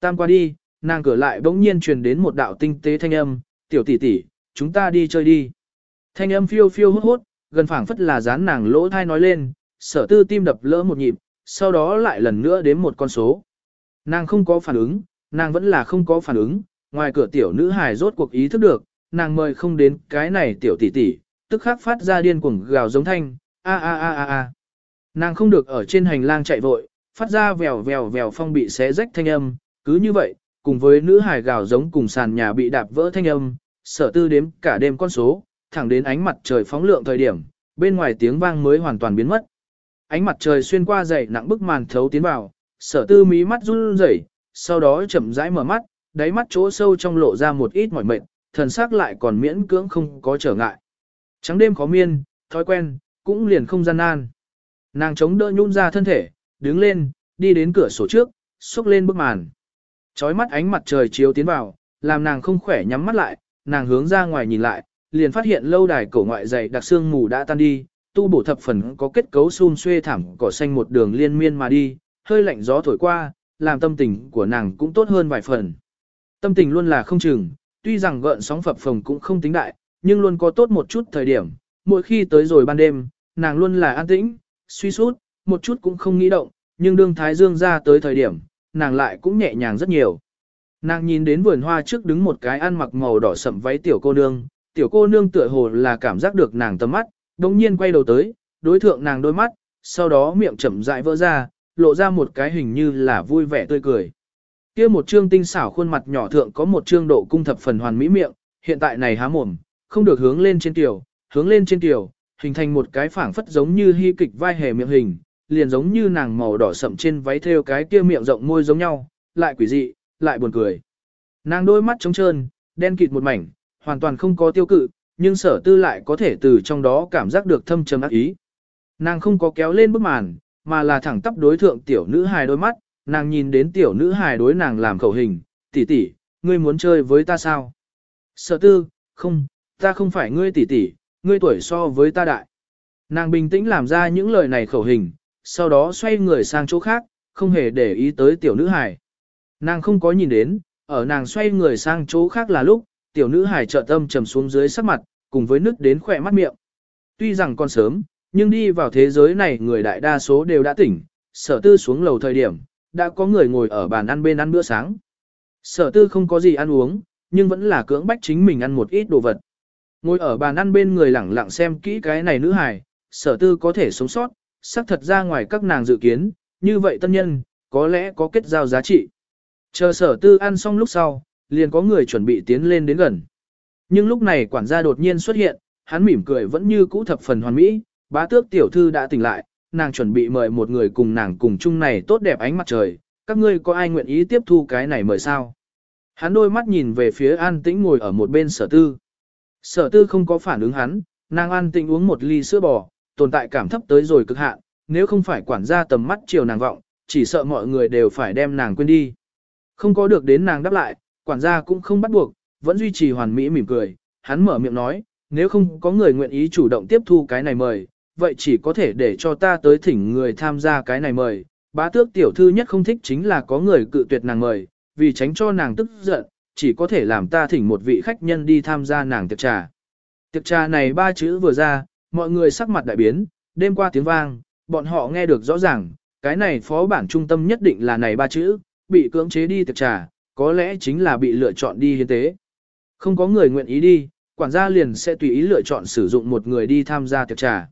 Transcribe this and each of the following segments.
Tam qua đi, nàng cửa lại bỗng nhiên truyền đến một đạo tinh tế thanh âm, tiểu tỷ tỷ, chúng ta đi chơi đi. Thanh âm phiêu phiêu hốt hốt, gần phảng phất là dán nàng lỗ thai nói lên, sở tư tim đập lỡ một nhịp, sau đó lại lần nữa đến một con số. Nàng không có phản ứng, nàng vẫn là không có phản ứng, ngoài cửa tiểu nữ hài rốt cuộc ý thức được, nàng mời không đến cái này tiểu tỷ tỷ, tức khắc phát ra điên cuồng gào giống thanh, a a a a a. Nàng không được ở trên hành lang chạy vội, phát ra vèo vèo vèo phong bị xé rách thanh âm, cứ như vậy, cùng với nữ hài gào giống cùng sàn nhà bị đạp vỡ thanh âm, sở tư đếm cả đêm con số, thẳng đến ánh mặt trời phóng lượng thời điểm, bên ngoài tiếng vang mới hoàn toàn biến mất. Ánh mặt trời xuyên qua dày nặng bức màn thấu tiến vào, sở tư mí mắt run rẩy, sau đó chậm rãi mở mắt, đáy mắt chỗ sâu trong lộ ra một ít mỏi mệt, thần sắc lại còn miễn cưỡng không có trở ngại. Trắng đêm khó miên, thói quen, cũng liền không gian nan. Nàng chống đỡ nhún ra thân thể, đứng lên, đi đến cửa sổ trước, xúc lên bức màn. Chói mắt ánh mặt trời chiếu tiến vào, làm nàng không khỏe nhắm mắt lại, nàng hướng ra ngoài nhìn lại, liền phát hiện lâu đài cổ ngoại dày đặc xương mù đã tan đi, tu bổ thập phần có kết cấu xun xuê thảm cỏ xanh một đường liên miên mà đi, hơi lạnh gió thổi qua, làm tâm tình của nàng cũng tốt hơn vài phần. Tâm tình luôn là không chừng, tuy rằng gợn sóng phập phồng cũng không tính đại, nhưng luôn có tốt một chút thời điểm, mỗi khi tới rồi ban đêm, nàng luôn là an tĩnh, suy sút, một chút cũng không nghĩ động, nhưng đương Thái Dương ra tới thời điểm, nàng lại cũng nhẹ nhàng rất nhiều. Nàng nhìn đến vườn hoa trước đứng một cái ăn mặc màu đỏ sậm váy tiểu cô nương, tiểu cô nương tựa hồ là cảm giác được nàng tầm mắt, đồng nhiên quay đầu tới, đối thượng nàng đôi mắt, sau đó miệng chậm rãi vỡ ra, lộ ra một cái hình như là vui vẻ tươi cười. Kia một trương tinh xảo khuôn mặt nhỏ thượng có một trương độ cung thập phần hoàn mỹ miệng, hiện tại này há mồm, không được hướng lên trên tiểu, hướng lên trên tiểu, hình thành một cái phảng phất giống như hy kịch vai hề miệng hình, liền giống như nàng màu đỏ sậm trên váy thêu cái kia miệng rộng môi giống nhau, lại quỷ dị, lại buồn cười. Nàng đôi mắt trống trơn, đen kịt một mảnh, hoàn toàn không có tiêu cự, nhưng sở tư lại có thể từ trong đó cảm giác được thâm trầm ác ý. Nàng không có kéo lên bức màn, mà là thẳng tắp đối thượng tiểu nữ hài đôi mắt, nàng nhìn đến tiểu nữ hài đối nàng làm khẩu hình, tỷ tỷ, ngươi muốn chơi với ta sao? Sở tư, không, ta không phải ngươi tỷ tỷ, ngươi tuổi so với ta đại. Nàng bình tĩnh làm ra những lời này khẩu hình, sau đó xoay người sang chỗ khác, không hề để ý tới tiểu nữ hải, Nàng không có nhìn đến, ở nàng xoay người sang chỗ khác là lúc, tiểu nữ hải trợ tâm trầm xuống dưới sắc mặt, cùng với nước đến khỏe mắt miệng. Tuy rằng còn sớm, nhưng đi vào thế giới này người đại đa số đều đã tỉnh, sở tư xuống lầu thời điểm, đã có người ngồi ở bàn ăn bên ăn bữa sáng. Sở tư không có gì ăn uống, nhưng vẫn là cưỡng bách chính mình ăn một ít đồ vật. Ngồi ở bàn ăn bên người lẳng lặng xem kỹ cái này nữ hài, sở tư có thể sống sót, xác thật ra ngoài các nàng dự kiến, như vậy tân nhân, có lẽ có kết giao giá trị. Chờ sở tư ăn xong lúc sau, liền có người chuẩn bị tiến lên đến gần. Nhưng lúc này quản gia đột nhiên xuất hiện, hắn mỉm cười vẫn như cũ thập phần hoàn mỹ, bá tước tiểu thư đã tỉnh lại, nàng chuẩn bị mời một người cùng nàng cùng chung này tốt đẹp ánh mặt trời, các ngươi có ai nguyện ý tiếp thu cái này mời sao? Hắn đôi mắt nhìn về phía an tĩnh ngồi ở một bên sở tư. Sở tư không có phản ứng hắn, nàng an tĩnh uống một ly sữa bò, tồn tại cảm thấp tới rồi cực hạn, nếu không phải quản gia tầm mắt chiều nàng vọng, chỉ sợ mọi người đều phải đem nàng quên đi. Không có được đến nàng đáp lại, quản gia cũng không bắt buộc, vẫn duy trì hoàn mỹ mỉm cười, hắn mở miệng nói, nếu không có người nguyện ý chủ động tiếp thu cái này mời, vậy chỉ có thể để cho ta tới thỉnh người tham gia cái này mời. Bá tước tiểu thư nhất không thích chính là có người cự tuyệt nàng mời, vì tránh cho nàng tức giận, chỉ có thể làm ta thỉnh một vị khách nhân đi tham gia nàng tiệc trà. Tiệc trà này ba chữ vừa ra, mọi người sắc mặt đại biến, đêm qua tiếng vang, bọn họ nghe được rõ ràng, cái này phó bản trung tâm nhất định là này ba chữ, bị cưỡng chế đi tiệc trà, có lẽ chính là bị lựa chọn đi hiến tế. Không có người nguyện ý đi, quản gia liền sẽ tùy ý lựa chọn sử dụng một người đi tham gia tiệc trà.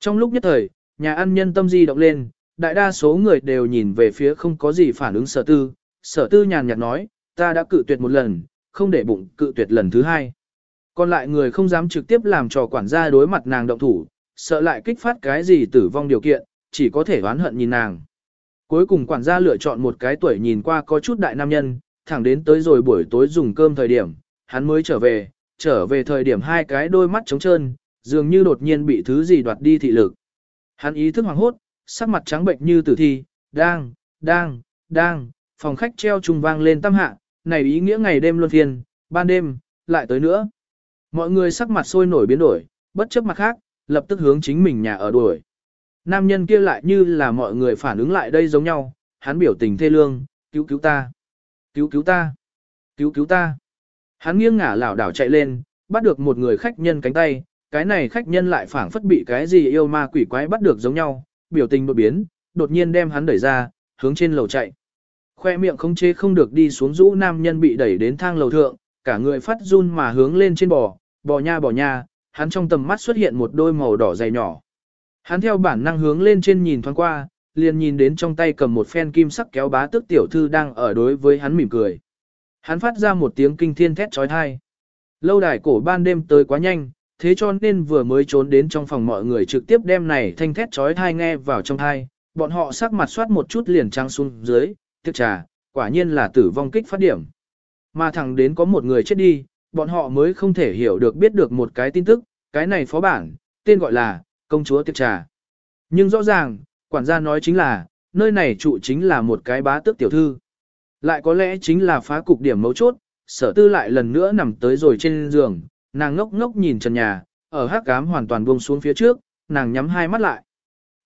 Trong lúc nhất thời, nhà ăn nhân tâm di động lên, đại đa số người đều nhìn về phía không có gì phản ứng sở tư. Sở tư nhàn nhạt nói, ta đã cự tuyệt một lần, không để bụng cự tuyệt lần thứ hai. Còn lại người không dám trực tiếp làm trò quản gia đối mặt nàng động thủ, sợ lại kích phát cái gì tử vong điều kiện, chỉ có thể oán hận nhìn nàng. Cuối cùng quản gia lựa chọn một cái tuổi nhìn qua có chút đại nam nhân, thẳng đến tới rồi buổi tối dùng cơm thời điểm, hắn mới trở về, trở về thời điểm hai cái đôi mắt trống trơn, dường như đột nhiên bị thứ gì đoạt đi thị lực. Hắn ý thức hoảng hốt, sắc mặt trắng bệnh như tử thi, đang, đang, đang, phòng khách treo trùng vang lên tâm hạ, này ý nghĩa ngày đêm luân phiên, ban đêm, lại tới nữa. Mọi người sắc mặt sôi nổi biến đổi, bất chấp mặt khác, lập tức hướng chính mình nhà ở đuổi. Nam nhân kia lại như là mọi người phản ứng lại đây giống nhau, hắn biểu tình thê lương, cứu cứu ta. cứu cứu ta, cứu cứu ta. Hắn nghiêng ngả lảo đảo chạy lên, bắt được một người khách nhân cánh tay, cái này khách nhân lại phản phất bị cái gì yêu ma quỷ quái bắt được giống nhau, biểu tình đột biến, đột nhiên đem hắn đẩy ra, hướng trên lầu chạy. Khoe miệng không chế không được đi xuống rũ nam nhân bị đẩy đến thang lầu thượng, cả người phát run mà hướng lên trên bò, bò nha bò nha, hắn trong tầm mắt xuất hiện một đôi màu đỏ dày nhỏ. Hắn theo bản năng hướng lên trên nhìn thoáng qua, liền nhìn đến trong tay cầm một phen kim sắc kéo bá tước tiểu thư đang ở đối với hắn mỉm cười. Hắn phát ra một tiếng kinh thiên thét trói thai. Lâu đài cổ ban đêm tới quá nhanh, thế cho nên vừa mới trốn đến trong phòng mọi người trực tiếp đem này thanh thét trói thai nghe vào trong thai, bọn họ sắc mặt soát một chút liền trăng xuống dưới, tiếc trà, quả nhiên là tử vong kích phát điểm. Mà thẳng đến có một người chết đi, bọn họ mới không thể hiểu được biết được một cái tin tức, cái này phó bản, tên gọi là, công chúa tiệc trà. Nhưng rõ ràng, quản gia nói chính là, nơi này trụ chính là một cái bá tước tiểu thư. Lại có lẽ chính là phá cục điểm mấu chốt, sở tư lại lần nữa nằm tới rồi trên giường, nàng ngốc ngốc nhìn trần nhà, ở hắc cám hoàn toàn buông xuống phía trước, nàng nhắm hai mắt lại.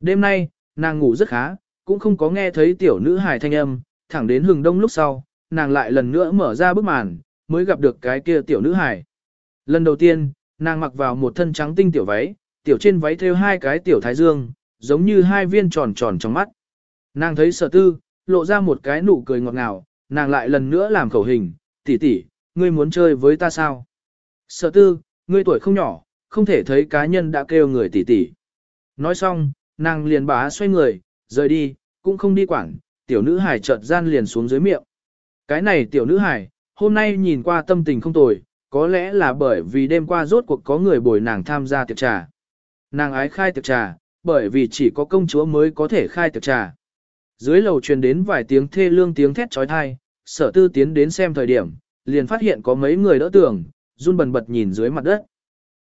Đêm nay, nàng ngủ rất khá, cũng không có nghe thấy tiểu nữ hài thanh âm, thẳng đến hừng đông lúc sau, nàng lại lần nữa mở ra bức màn, mới gặp được cái kia tiểu nữ hài. Lần đầu tiên, nàng mặc vào một thân trắng tinh tiểu váy, tiểu trên váy thêu hai cái tiểu thái dương, giống như hai viên tròn tròn trong mắt. Nàng thấy sở tư, lộ ra một cái nụ cười ngọt ngào, nàng lại lần nữa làm khẩu hình, tỷ tỷ, ngươi muốn chơi với ta sao? Sở tư, ngươi tuổi không nhỏ, không thể thấy cá nhân đã kêu người tỷ tỷ. Nói xong, nàng liền bá xoay người, rời đi, cũng không đi quảng, tiểu nữ hải chợt gian liền xuống dưới miệng. Cái này tiểu nữ hải, hôm nay nhìn qua tâm tình không tồi, có lẽ là bởi vì đêm qua rốt cuộc có người bồi nàng tham gia tiệc trà. Nàng ái khai tiệc trà, bởi vì chỉ có công chúa mới có thể khai tiệc trà. Dưới lầu truyền đến vài tiếng thê lương tiếng thét trói thai, sở tư tiến đến xem thời điểm, liền phát hiện có mấy người đỡ tưởng run bần bật nhìn dưới mặt đất.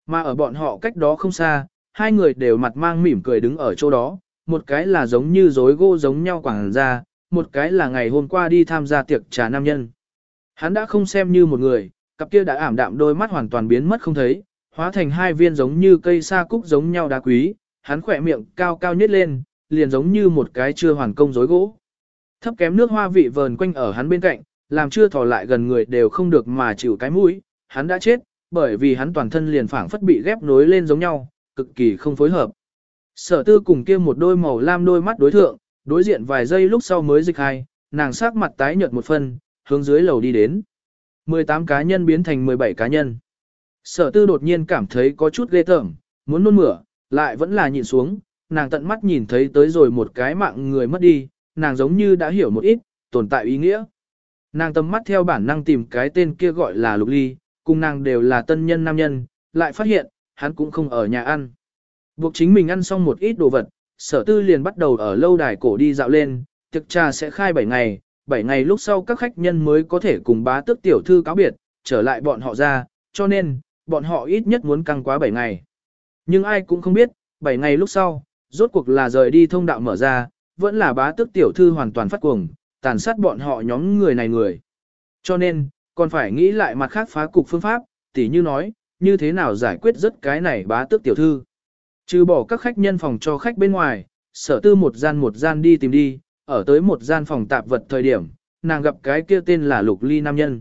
Mà ở bọn họ cách đó không xa, hai người đều mặt mang mỉm cười đứng ở chỗ đó, một cái là giống như rối gỗ giống nhau quảng ra, một cái là ngày hôm qua đi tham gia tiệc trà nam nhân. Hắn đã không xem như một người, cặp kia đã ảm đạm đôi mắt hoàn toàn biến mất không thấy, hóa thành hai viên giống như cây sa cúc giống nhau đá quý, hắn khỏe miệng cao cao nhất lên, liền giống như một cái chưa hoàn công rối gỗ. Thấp kém nước hoa vị vờn quanh ở hắn bên cạnh, làm chưa thò lại gần người đều không được mà chịu cái mũi, hắn đã chết, bởi vì hắn toàn thân liền phảng phất bị ghép nối lên giống nhau, cực kỳ không phối hợp. Sở tư cùng kia một đôi màu lam đôi mắt đối thượng, đối diện vài giây lúc sau mới dịch hai, nàng sắc mặt tái nhợt một phân, hướng dưới lầu đi đến. 18 cá nhân biến thành 17 cá nhân. Sở tư đột nhiên cảm thấy có chút ghê tởm, muốn nôn mửa, lại vẫn là nhịn xuống, nàng tận mắt nhìn thấy tới rồi một cái mạng người mất đi, nàng giống như đã hiểu một ít, tồn tại ý nghĩa. Nàng tầm mắt theo bản năng tìm cái tên kia gọi là Lục Ly, cùng nàng đều là tân nhân nam nhân, lại phát hiện, hắn cũng không ở nhà ăn. Buộc chính mình ăn xong một ít đồ vật, sở tư liền bắt đầu ở lâu đài cổ đi dạo lên, thực trà sẽ khai 7 ngày, 7 ngày lúc sau các khách nhân mới có thể cùng bá tước tiểu thư cáo biệt, trở lại bọn họ ra, cho nên, bọn họ ít nhất muốn căng quá 7 ngày. Nhưng ai cũng không biết, 7 ngày lúc sau, rốt cuộc là rời đi thông đạo mở ra, vẫn là bá tước tiểu thư hoàn toàn phát cuồng, tàn sát bọn họ nhóm người này người. Cho nên, còn phải nghĩ lại mặt khác phá cục phương pháp, tỉ như nói, như thế nào giải quyết rất cái này bá tước tiểu thư. Trừ bỏ các khách nhân phòng cho khách bên ngoài, sở tư một gian một gian đi tìm đi, ở tới một gian phòng tạp vật thời điểm, nàng gặp cái kia tên là lục ly nam nhân.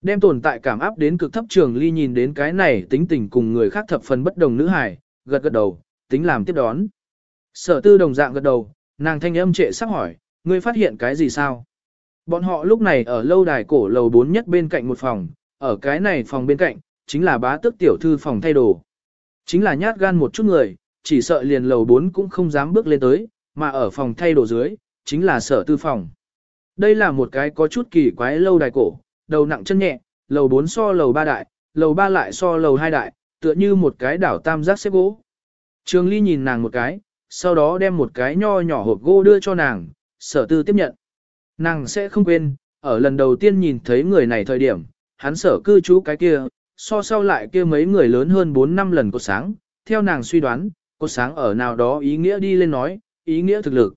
Đem tồn tại cảm áp đến cực thấp trường ly nhìn đến cái này tính tình cùng người khác thập phần bất đồng nữ hải, gật gật đầu, tính làm tiếp đón. Sở tư đồng dạng gật đầu, nàng thanh âm trệ sắc hỏi, ngươi phát hiện cái gì sao? Bọn họ lúc này ở lâu đài cổ lầu 4 nhất bên cạnh một phòng, ở cái này phòng bên cạnh, chính là bá tước tiểu thư phòng thay đồ. Chính là nhát gan một chút người, chỉ sợ liền lầu 4 cũng không dám bước lên tới, mà ở phòng thay đồ dưới, chính là sở tư phòng. Đây là một cái có chút kỳ quái lâu đài cổ, đầu nặng chân nhẹ, lầu 4 so lầu 3 đại, lầu 3 lại so lầu 2 đại, tựa như một cái đảo tam giác xếp gỗ. Trường Ly nhìn nàng một cái, sau đó đem một cái nho nhỏ hộp gỗ đưa cho nàng, sở tư tiếp nhận. Nàng sẽ không quên, ở lần đầu tiên nhìn thấy người này thời điểm, hắn sở cư trú cái kia, so sau lại kia mấy người lớn hơn 4 năm lần cột sáng, theo nàng suy đoán, cột sáng ở nào đó ý nghĩa đi lên nói, ý nghĩa thực lực.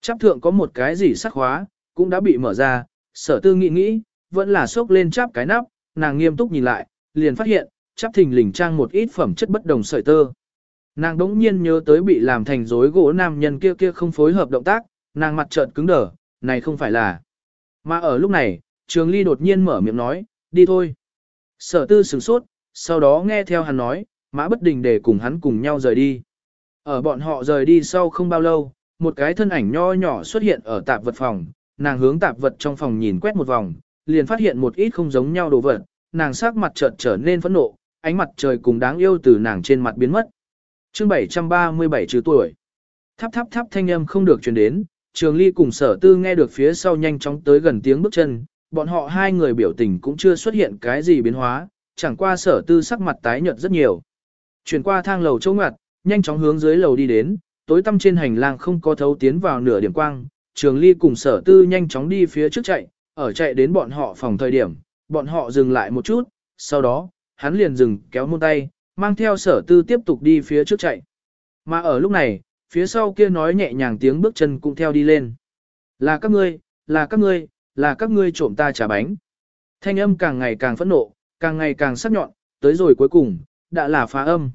Chắp thượng có một cái gì sắc hóa, cũng đã bị mở ra, sở tư nghĩ nghĩ, vẫn là sốc lên chắp cái nắp, nàng nghiêm túc nhìn lại, liền phát hiện, chắp thình lình trang một ít phẩm chất bất đồng sợi tơ. Nàng đống nhiên nhớ tới bị làm thành rối gỗ nam nhân kia kia không phối hợp động tác, nàng mặt trợn cứng đờ, này không phải là. Mà ở lúc này, Trường Ly đột nhiên mở miệng nói, đi thôi. Sở tư sửng sốt, sau đó nghe theo hắn nói, mã bất đình để cùng hắn cùng nhau rời đi. Ở bọn họ rời đi sau không bao lâu, một cái thân ảnh nho nhỏ xuất hiện ở tạp vật phòng, nàng hướng tạp vật trong phòng nhìn quét một vòng, liền phát hiện một ít không giống nhau đồ vật, nàng sắc mặt chợt trở nên phẫn nộ, ánh mặt trời cùng đáng yêu từ nàng trên mặt biến mất. Chương 737 trừ tuổi. Tháp tháp tháp thanh âm không được truyền đến, Trường Ly cùng Sở Tư nghe được phía sau nhanh chóng tới gần tiếng bước chân, bọn họ hai người biểu tình cũng chưa xuất hiện cái gì biến hóa, chẳng qua Sở Tư sắc mặt tái nhợt rất nhiều. Chuyển qua thang lầu chỗ ngoặt, nhanh chóng hướng dưới lầu đi đến, tối tăm trên hành lang không có thấu tiến vào nửa điểm quang, Trường Ly cùng Sở Tư nhanh chóng đi phía trước chạy, ở chạy đến bọn họ phòng thời điểm, bọn họ dừng lại một chút, sau đó, hắn liền dừng kéo môn tay, mang theo Sở Tư tiếp tục đi phía trước chạy. Mà ở lúc này, phía sau kia nói nhẹ nhàng tiếng bước chân cũng theo đi lên. Là các ngươi, là các ngươi, là các ngươi trộm ta trả bánh. Thanh âm càng ngày càng phẫn nộ, càng ngày càng sắc nhọn, tới rồi cuối cùng, đã là phá âm.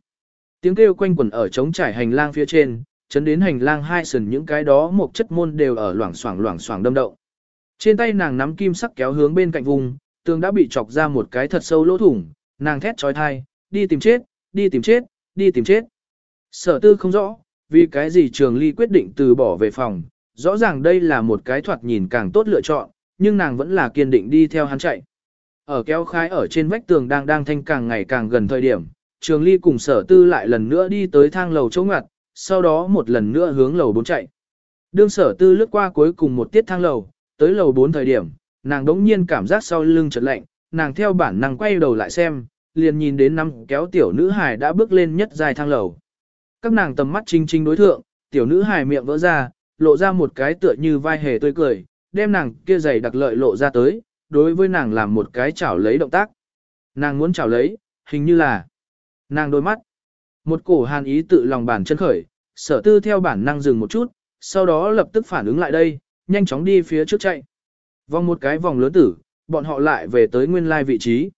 Tiếng kêu quanh quẩn ở trống trải hành lang phía trên, chấn đến hành lang hai sườn những cái đó một chất môn đều ở loảng xoảng loảng xoảng đâm động. Trên tay nàng nắm kim sắc kéo hướng bên cạnh vùng, tường đã bị chọc ra một cái thật sâu lỗ thủng, nàng thét trói thai, đi tìm chết, đi tìm chết, đi tìm chết. Sở tư không rõ, vì cái gì Trường Ly quyết định từ bỏ về phòng, rõ ràng đây là một cái thoạt nhìn càng tốt lựa chọn, nhưng nàng vẫn là kiên định đi theo hắn chạy. Ở kéo khái ở trên vách tường đang đang thanh càng ngày càng gần thời điểm, Trường Ly cùng Sở Tư lại lần nữa đi tới thang lầu chỗ ngặt, sau đó một lần nữa hướng lầu 4 chạy. Đương Sở Tư lướt qua cuối cùng một tiết thang lầu, tới lầu 4 thời điểm, nàng đống nhiên cảm giác sau lưng chợt lạnh, nàng theo bản năng quay đầu lại xem, liền nhìn đến năm kéo tiểu nữ hài đã bước lên nhất dài thang lầu các nàng tầm mắt chinh chinh đối thượng, tiểu nữ hài miệng vỡ ra, lộ ra một cái tựa như vai hề tươi cười, đem nàng kia giày đặc lợi lộ ra tới, đối với nàng làm một cái chảo lấy động tác. Nàng muốn chảo lấy, hình như là nàng đôi mắt. Một cổ hàn ý tự lòng bản chân khởi, sở tư theo bản năng dừng một chút, sau đó lập tức phản ứng lại đây, nhanh chóng đi phía trước chạy. Vòng một cái vòng lớn tử, bọn họ lại về tới nguyên lai vị trí.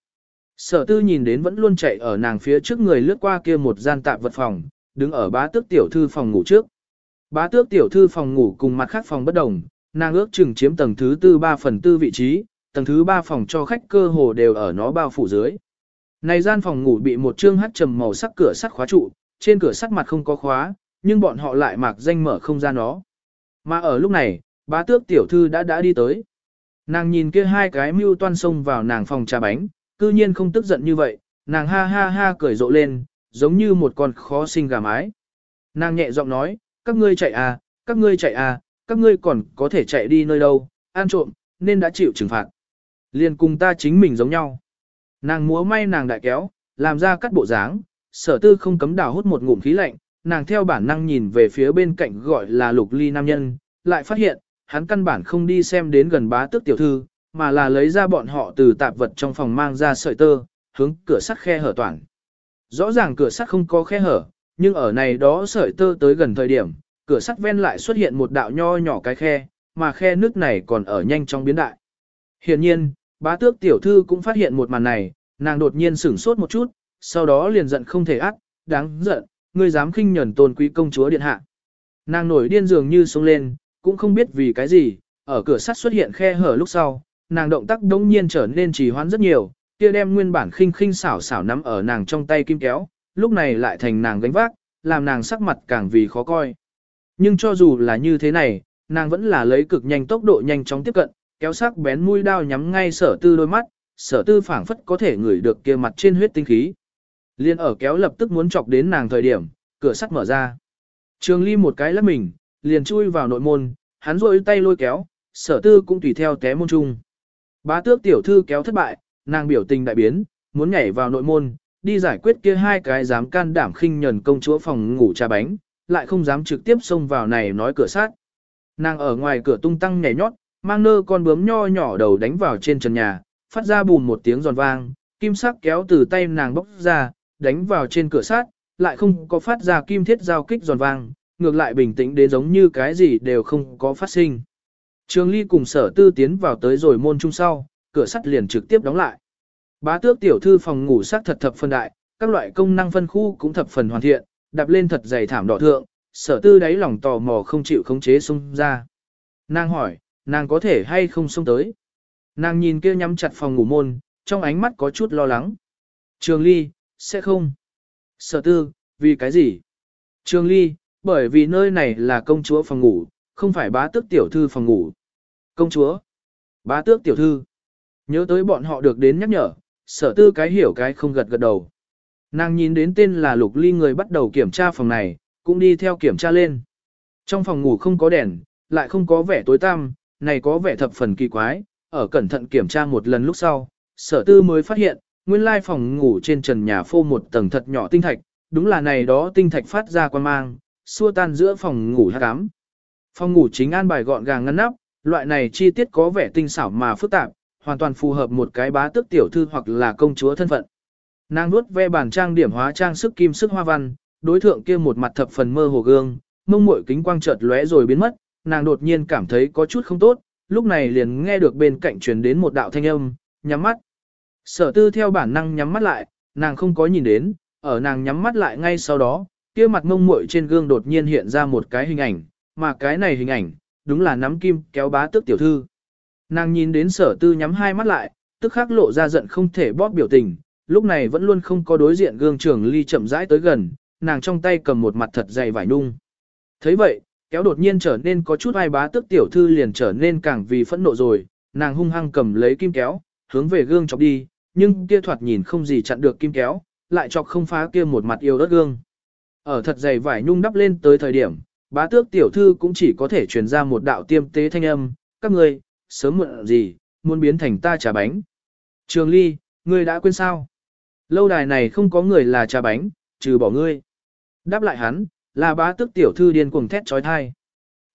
Sở tư nhìn đến vẫn luôn chạy ở nàng phía trước người lướt qua kia một gian tạp vật phòng, đứng ở bá tước tiểu thư phòng ngủ trước. Bá tước tiểu thư phòng ngủ cùng mặt khác phòng bất đồng, nàng ước chừng chiếm tầng thứ tư 3 phần tư vị trí, tầng thứ 3 phòng cho khách cơ hồ đều ở nó bao phủ dưới. Này gian phòng ngủ bị một trương hắt trầm màu sắc cửa sắt khóa trụ, trên cửa sắt mặt không có khóa, nhưng bọn họ lại mặc danh mở không ra nó. Mà ở lúc này, bá tước tiểu thư đã đã đi tới. Nàng nhìn kia hai cái mưu toan xông vào nàng phòng trà bánh, cư nhiên không tức giận như vậy, nàng ha ha ha cười rộ lên, giống như một con khó sinh gà mái. Nàng nhẹ giọng nói, các ngươi chạy à, các ngươi chạy à, các ngươi còn có thể chạy đi nơi đâu, ăn trộm, nên đã chịu trừng phạt. Liền cùng ta chính mình giống nhau. Nàng múa may nàng đại kéo, làm ra cắt bộ dáng, sở tư không cấm đảo hút một ngụm khí lạnh, nàng theo bản năng nhìn về phía bên cạnh gọi là lục ly nam nhân, lại phát hiện, hắn căn bản không đi xem đến gần bá tước tiểu thư, mà là lấy ra bọn họ từ tạp vật trong phòng mang ra sợi tơ, hướng cửa sắt khe hở toàn. Rõ ràng cửa sắt không có khe hở, nhưng ở này đó sợi tơ tới gần thời điểm, cửa sắt ven lại xuất hiện một đạo nho nhỏ cái khe, mà khe nước này còn ở nhanh trong biến đại. Hiển nhiên, bá tước tiểu thư cũng phát hiện một màn này, nàng đột nhiên sửng sốt một chút, sau đó liền giận không thể ác, đáng giận, ngươi dám khinh nhẫn tôn quý công chúa điện hạ. Nàng nổi điên dường như sống lên, cũng không biết vì cái gì, ở cửa sắt xuất hiện khe hở lúc sau, nàng động tác đống nhiên trở nên trì hoãn rất nhiều, kia đem nguyên bản khinh khinh xảo xảo nắm ở nàng trong tay kim kéo, lúc này lại thành nàng gánh vác, làm nàng sắc mặt càng vì khó coi. Nhưng cho dù là như thế này, nàng vẫn là lấy cực nhanh tốc độ nhanh chóng tiếp cận, kéo sắc bén mũi đao nhắm ngay sở tư đôi mắt, sở tư phảng phất có thể ngửi được kia mặt trên huyết tinh khí. Liên ở kéo lập tức muốn chọc đến nàng thời điểm, cửa sắt mở ra. Trường ly một cái lắc mình, liền chui vào nội môn, hắn rôi tay lôi kéo, sở tư cũng tùy theo té môn chung. Bá tước tiểu thư kéo thất bại, nàng biểu tình đại biến, muốn nhảy vào nội môn, đi giải quyết kia hai cái dám can đảm khinh nhẫn công chúa phòng ngủ trà bánh, lại không dám trực tiếp xông vào này nói cửa sát. Nàng ở ngoài cửa tung tăng nhảy nhót, mang nơ con bướm nho nhỏ đầu đánh vào trên trần nhà, phát ra bùn một tiếng giòn vang, kim sắc kéo từ tay nàng bốc ra, đánh vào trên cửa sát, lại không có phát ra kim thiết giao kích giòn vang, ngược lại bình tĩnh đến giống như cái gì đều không có phát sinh. Trường Ly cùng sở tư tiến vào tới rồi môn trung sau, cửa sắt liền trực tiếp đóng lại. Bá tước tiểu thư phòng ngủ sắc thật thập phần đại, các loại công năng phân khu cũng thập phần hoàn thiện, đạp lên thật dày thảm đỏ thượng, sở tư đáy lòng tò mò không chịu khống chế xông ra. Nàng hỏi, nàng có thể hay không xông tới? Nàng nhìn kia nhắm chặt phòng ngủ môn, trong ánh mắt có chút lo lắng. Trường Ly, sẽ không. Sở tư, vì cái gì? Trường Ly, bởi vì nơi này là công chúa phòng ngủ, không phải bá tước tiểu thư phòng ngủ. Công chúa, bá tước tiểu thư. Nhớ tới bọn họ được đến nhắc nhở, sở tư cái hiểu cái không gật gật đầu. Nàng nhìn đến tên là Lục Ly người bắt đầu kiểm tra phòng này, cũng đi theo kiểm tra lên. Trong phòng ngủ không có đèn, lại không có vẻ tối tăm, này có vẻ thập phần kỳ quái, ở cẩn thận kiểm tra một lần lúc sau, sở tư mới phát hiện, nguyên lai phòng ngủ trên trần nhà phô một tầng thật nhỏ tinh thạch, đúng là này đó tinh thạch phát ra quan mang, xua tan giữa phòng ngủ hát ám. Phòng ngủ chính an bài gọn gàng ngăn nắp, loại này chi tiết có vẻ tinh xảo mà phức tạp, hoàn toàn phù hợp một cái bá tước tiểu thư hoặc là công chúa thân phận. Nàng nuốt ve bàn trang điểm hóa trang sức kim sức hoa văn, đối thượng kia một mặt thập phần mơ hồ gương, mông muội kính quang chợt lóe rồi biến mất, nàng đột nhiên cảm thấy có chút không tốt, lúc này liền nghe được bên cạnh truyền đến một đạo thanh âm, nhắm mắt. Sở tư theo bản năng nhắm mắt lại, nàng không có nhìn đến, ở nàng nhắm mắt lại ngay sau đó, kia mặt mông muội trên gương đột nhiên hiện ra một cái hình ảnh, mà cái này hình ảnh, đúng là nắm kim kéo bá tước tiểu thư. Nàng nhìn đến sở tư nhắm hai mắt lại, tức khắc lộ ra giận không thể bóp biểu tình, lúc này vẫn luôn không có đối diện gương trường ly chậm rãi tới gần, nàng trong tay cầm một mặt thật dày vải nung. thấy vậy, kéo đột nhiên trở nên có chút ai bá tước tiểu thư liền trở nên càng vì phẫn nộ rồi, nàng hung hăng cầm lấy kim kéo, hướng về gương chọc đi, nhưng kia thoạt nhìn không gì chặn được kim kéo, lại chọc không phá kia một mặt yêu đất gương. Ở thật dày vải nhung đắp lên tới thời điểm, bá tước tiểu thư cũng chỉ có thể truyền ra một đạo tiêm tế thanh âm, các người, sớm muộn gì, muốn biến thành ta trà bánh. Trường ly, ngươi đã quên sao? Lâu đài này không có người là trà bánh, trừ bỏ ngươi. Đáp lại hắn, là bá tước tiểu thư điên cuồng thét trói thai.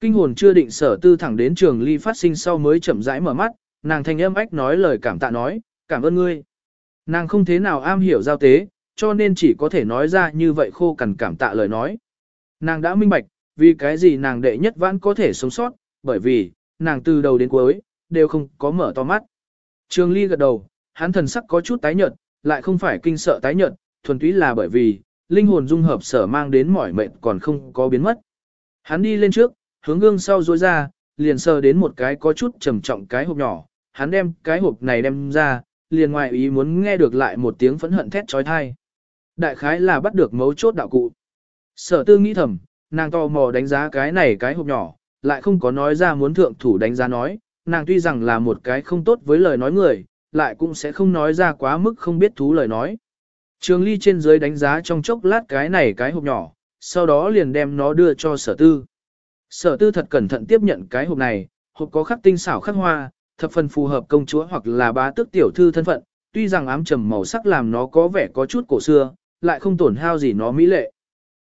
Kinh hồn chưa định sở tư thẳng đến trường ly phát sinh sau mới chậm rãi mở mắt, nàng thanh âm ách nói lời cảm tạ nói, cảm ơn ngươi. Nàng không thế nào am hiểu giao tế, cho nên chỉ có thể nói ra như vậy khô cằn cảm tạ lời nói. Nàng đã minh bạch, vì cái gì nàng đệ nhất vãn có thể sống sót, bởi vì, nàng từ đầu đến cuối, đều không có mở to mắt. Trường Ly gật đầu, hắn thần sắc có chút tái nhợt, lại không phải kinh sợ tái nhợt, thuần túy là bởi vì, linh hồn dung hợp sở mang đến mỏi mệt còn không có biến mất. Hắn đi lên trước, hướng gương sau rối ra, liền sờ đến một cái có chút trầm trọng cái hộp nhỏ, hắn đem cái hộp này đem ra, liền ngoài ý muốn nghe được lại một tiếng phẫn hận thét chói tai. Đại khái là bắt được mấu chốt đạo cụ. Sở tư nghĩ thầm, nàng to mò đánh giá cái này cái hộp nhỏ, lại không có nói ra muốn thượng thủ đánh giá nói, nàng tuy rằng là một cái không tốt với lời nói người, lại cũng sẽ không nói ra quá mức không biết thú lời nói. Trường ly trên dưới đánh giá trong chốc lát cái này cái hộp nhỏ, sau đó liền đem nó đưa cho sở tư. Sở tư thật cẩn thận tiếp nhận cái hộp này, hộp có khắc tinh xảo khắc hoa, thập phần phù hợp công chúa hoặc là bá tước tiểu thư thân phận, tuy rằng ám trầm màu sắc làm nó có vẻ có chút cổ xưa, lại không tổn hao gì nó mỹ lệ.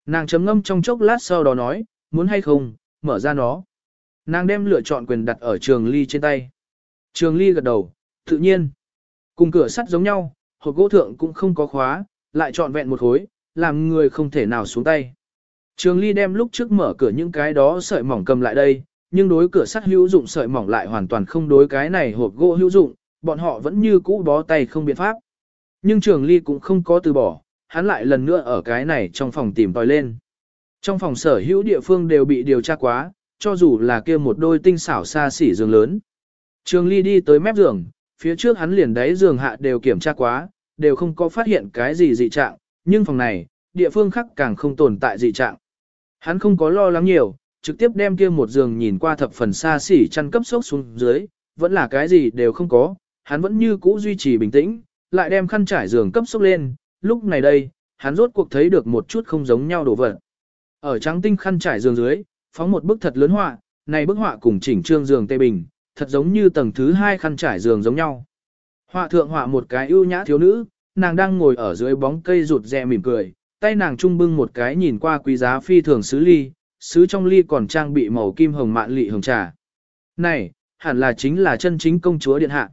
Nàng chấm ngâm trong chốc lát sau đó nói, muốn hay không, mở ra nó. Nàng đem lựa chọn quyền đặt ở trường ly trên tay. Trường ly gật đầu, tự nhiên. Cùng cửa sắt giống nhau, hộp gỗ thượng cũng không có khóa, lại trọn vẹn một khối, làm người không thể nào xuống tay. Trường ly đem lúc trước mở cửa những cái đó sợi mỏng cầm lại đây, nhưng đối cửa sắt hữu dụng sợi mỏng lại hoàn toàn không đối cái này hộp gỗ hữu dụng, bọn họ vẫn như cũ bó tay không biện pháp. Nhưng trường ly cũng không có từ bỏ, hắn lại lần nữa ở cái này trong phòng tìm tòi lên. Trong phòng sở hữu địa phương đều bị điều tra quá, cho dù là kia một đôi tinh xảo xa xỉ giường lớn. Trường ly đi tới mép giường, phía trước hắn liền đáy giường hạ đều kiểm tra quá, đều không có phát hiện cái gì dị trạng, nhưng phòng này, địa phương khác càng không tồn tại dị trạng. Hắn không có lo lắng nhiều, trực tiếp đem kia một giường nhìn qua thập phần xa xỉ chăn cấp sốc xuống dưới, vẫn là cái gì đều không có, hắn vẫn như cũ duy trì bình tĩnh, lại đem khăn trải giường cấp sốc lên, lúc này đây, hắn rốt cuộc thấy được một chút không giống nhau đồ vật. Ở trắng tinh khăn trải giường dưới, phóng một bức thật lớn họa, này bức họa cùng chỉnh trương giường tê bình, thật giống như tầng thứ hai khăn trải giường giống nhau. Họa thượng họa một cái ưu nhã thiếu nữ, nàng đang ngồi ở dưới bóng cây rụt rè mỉm cười, tay nàng trung bưng một cái nhìn qua quý giá phi thường sứ ly, sứ trong ly còn trang bị màu kim hồng mạn lị hồng trà. Này, hẳn là chính là chân chính công chúa điện hạ.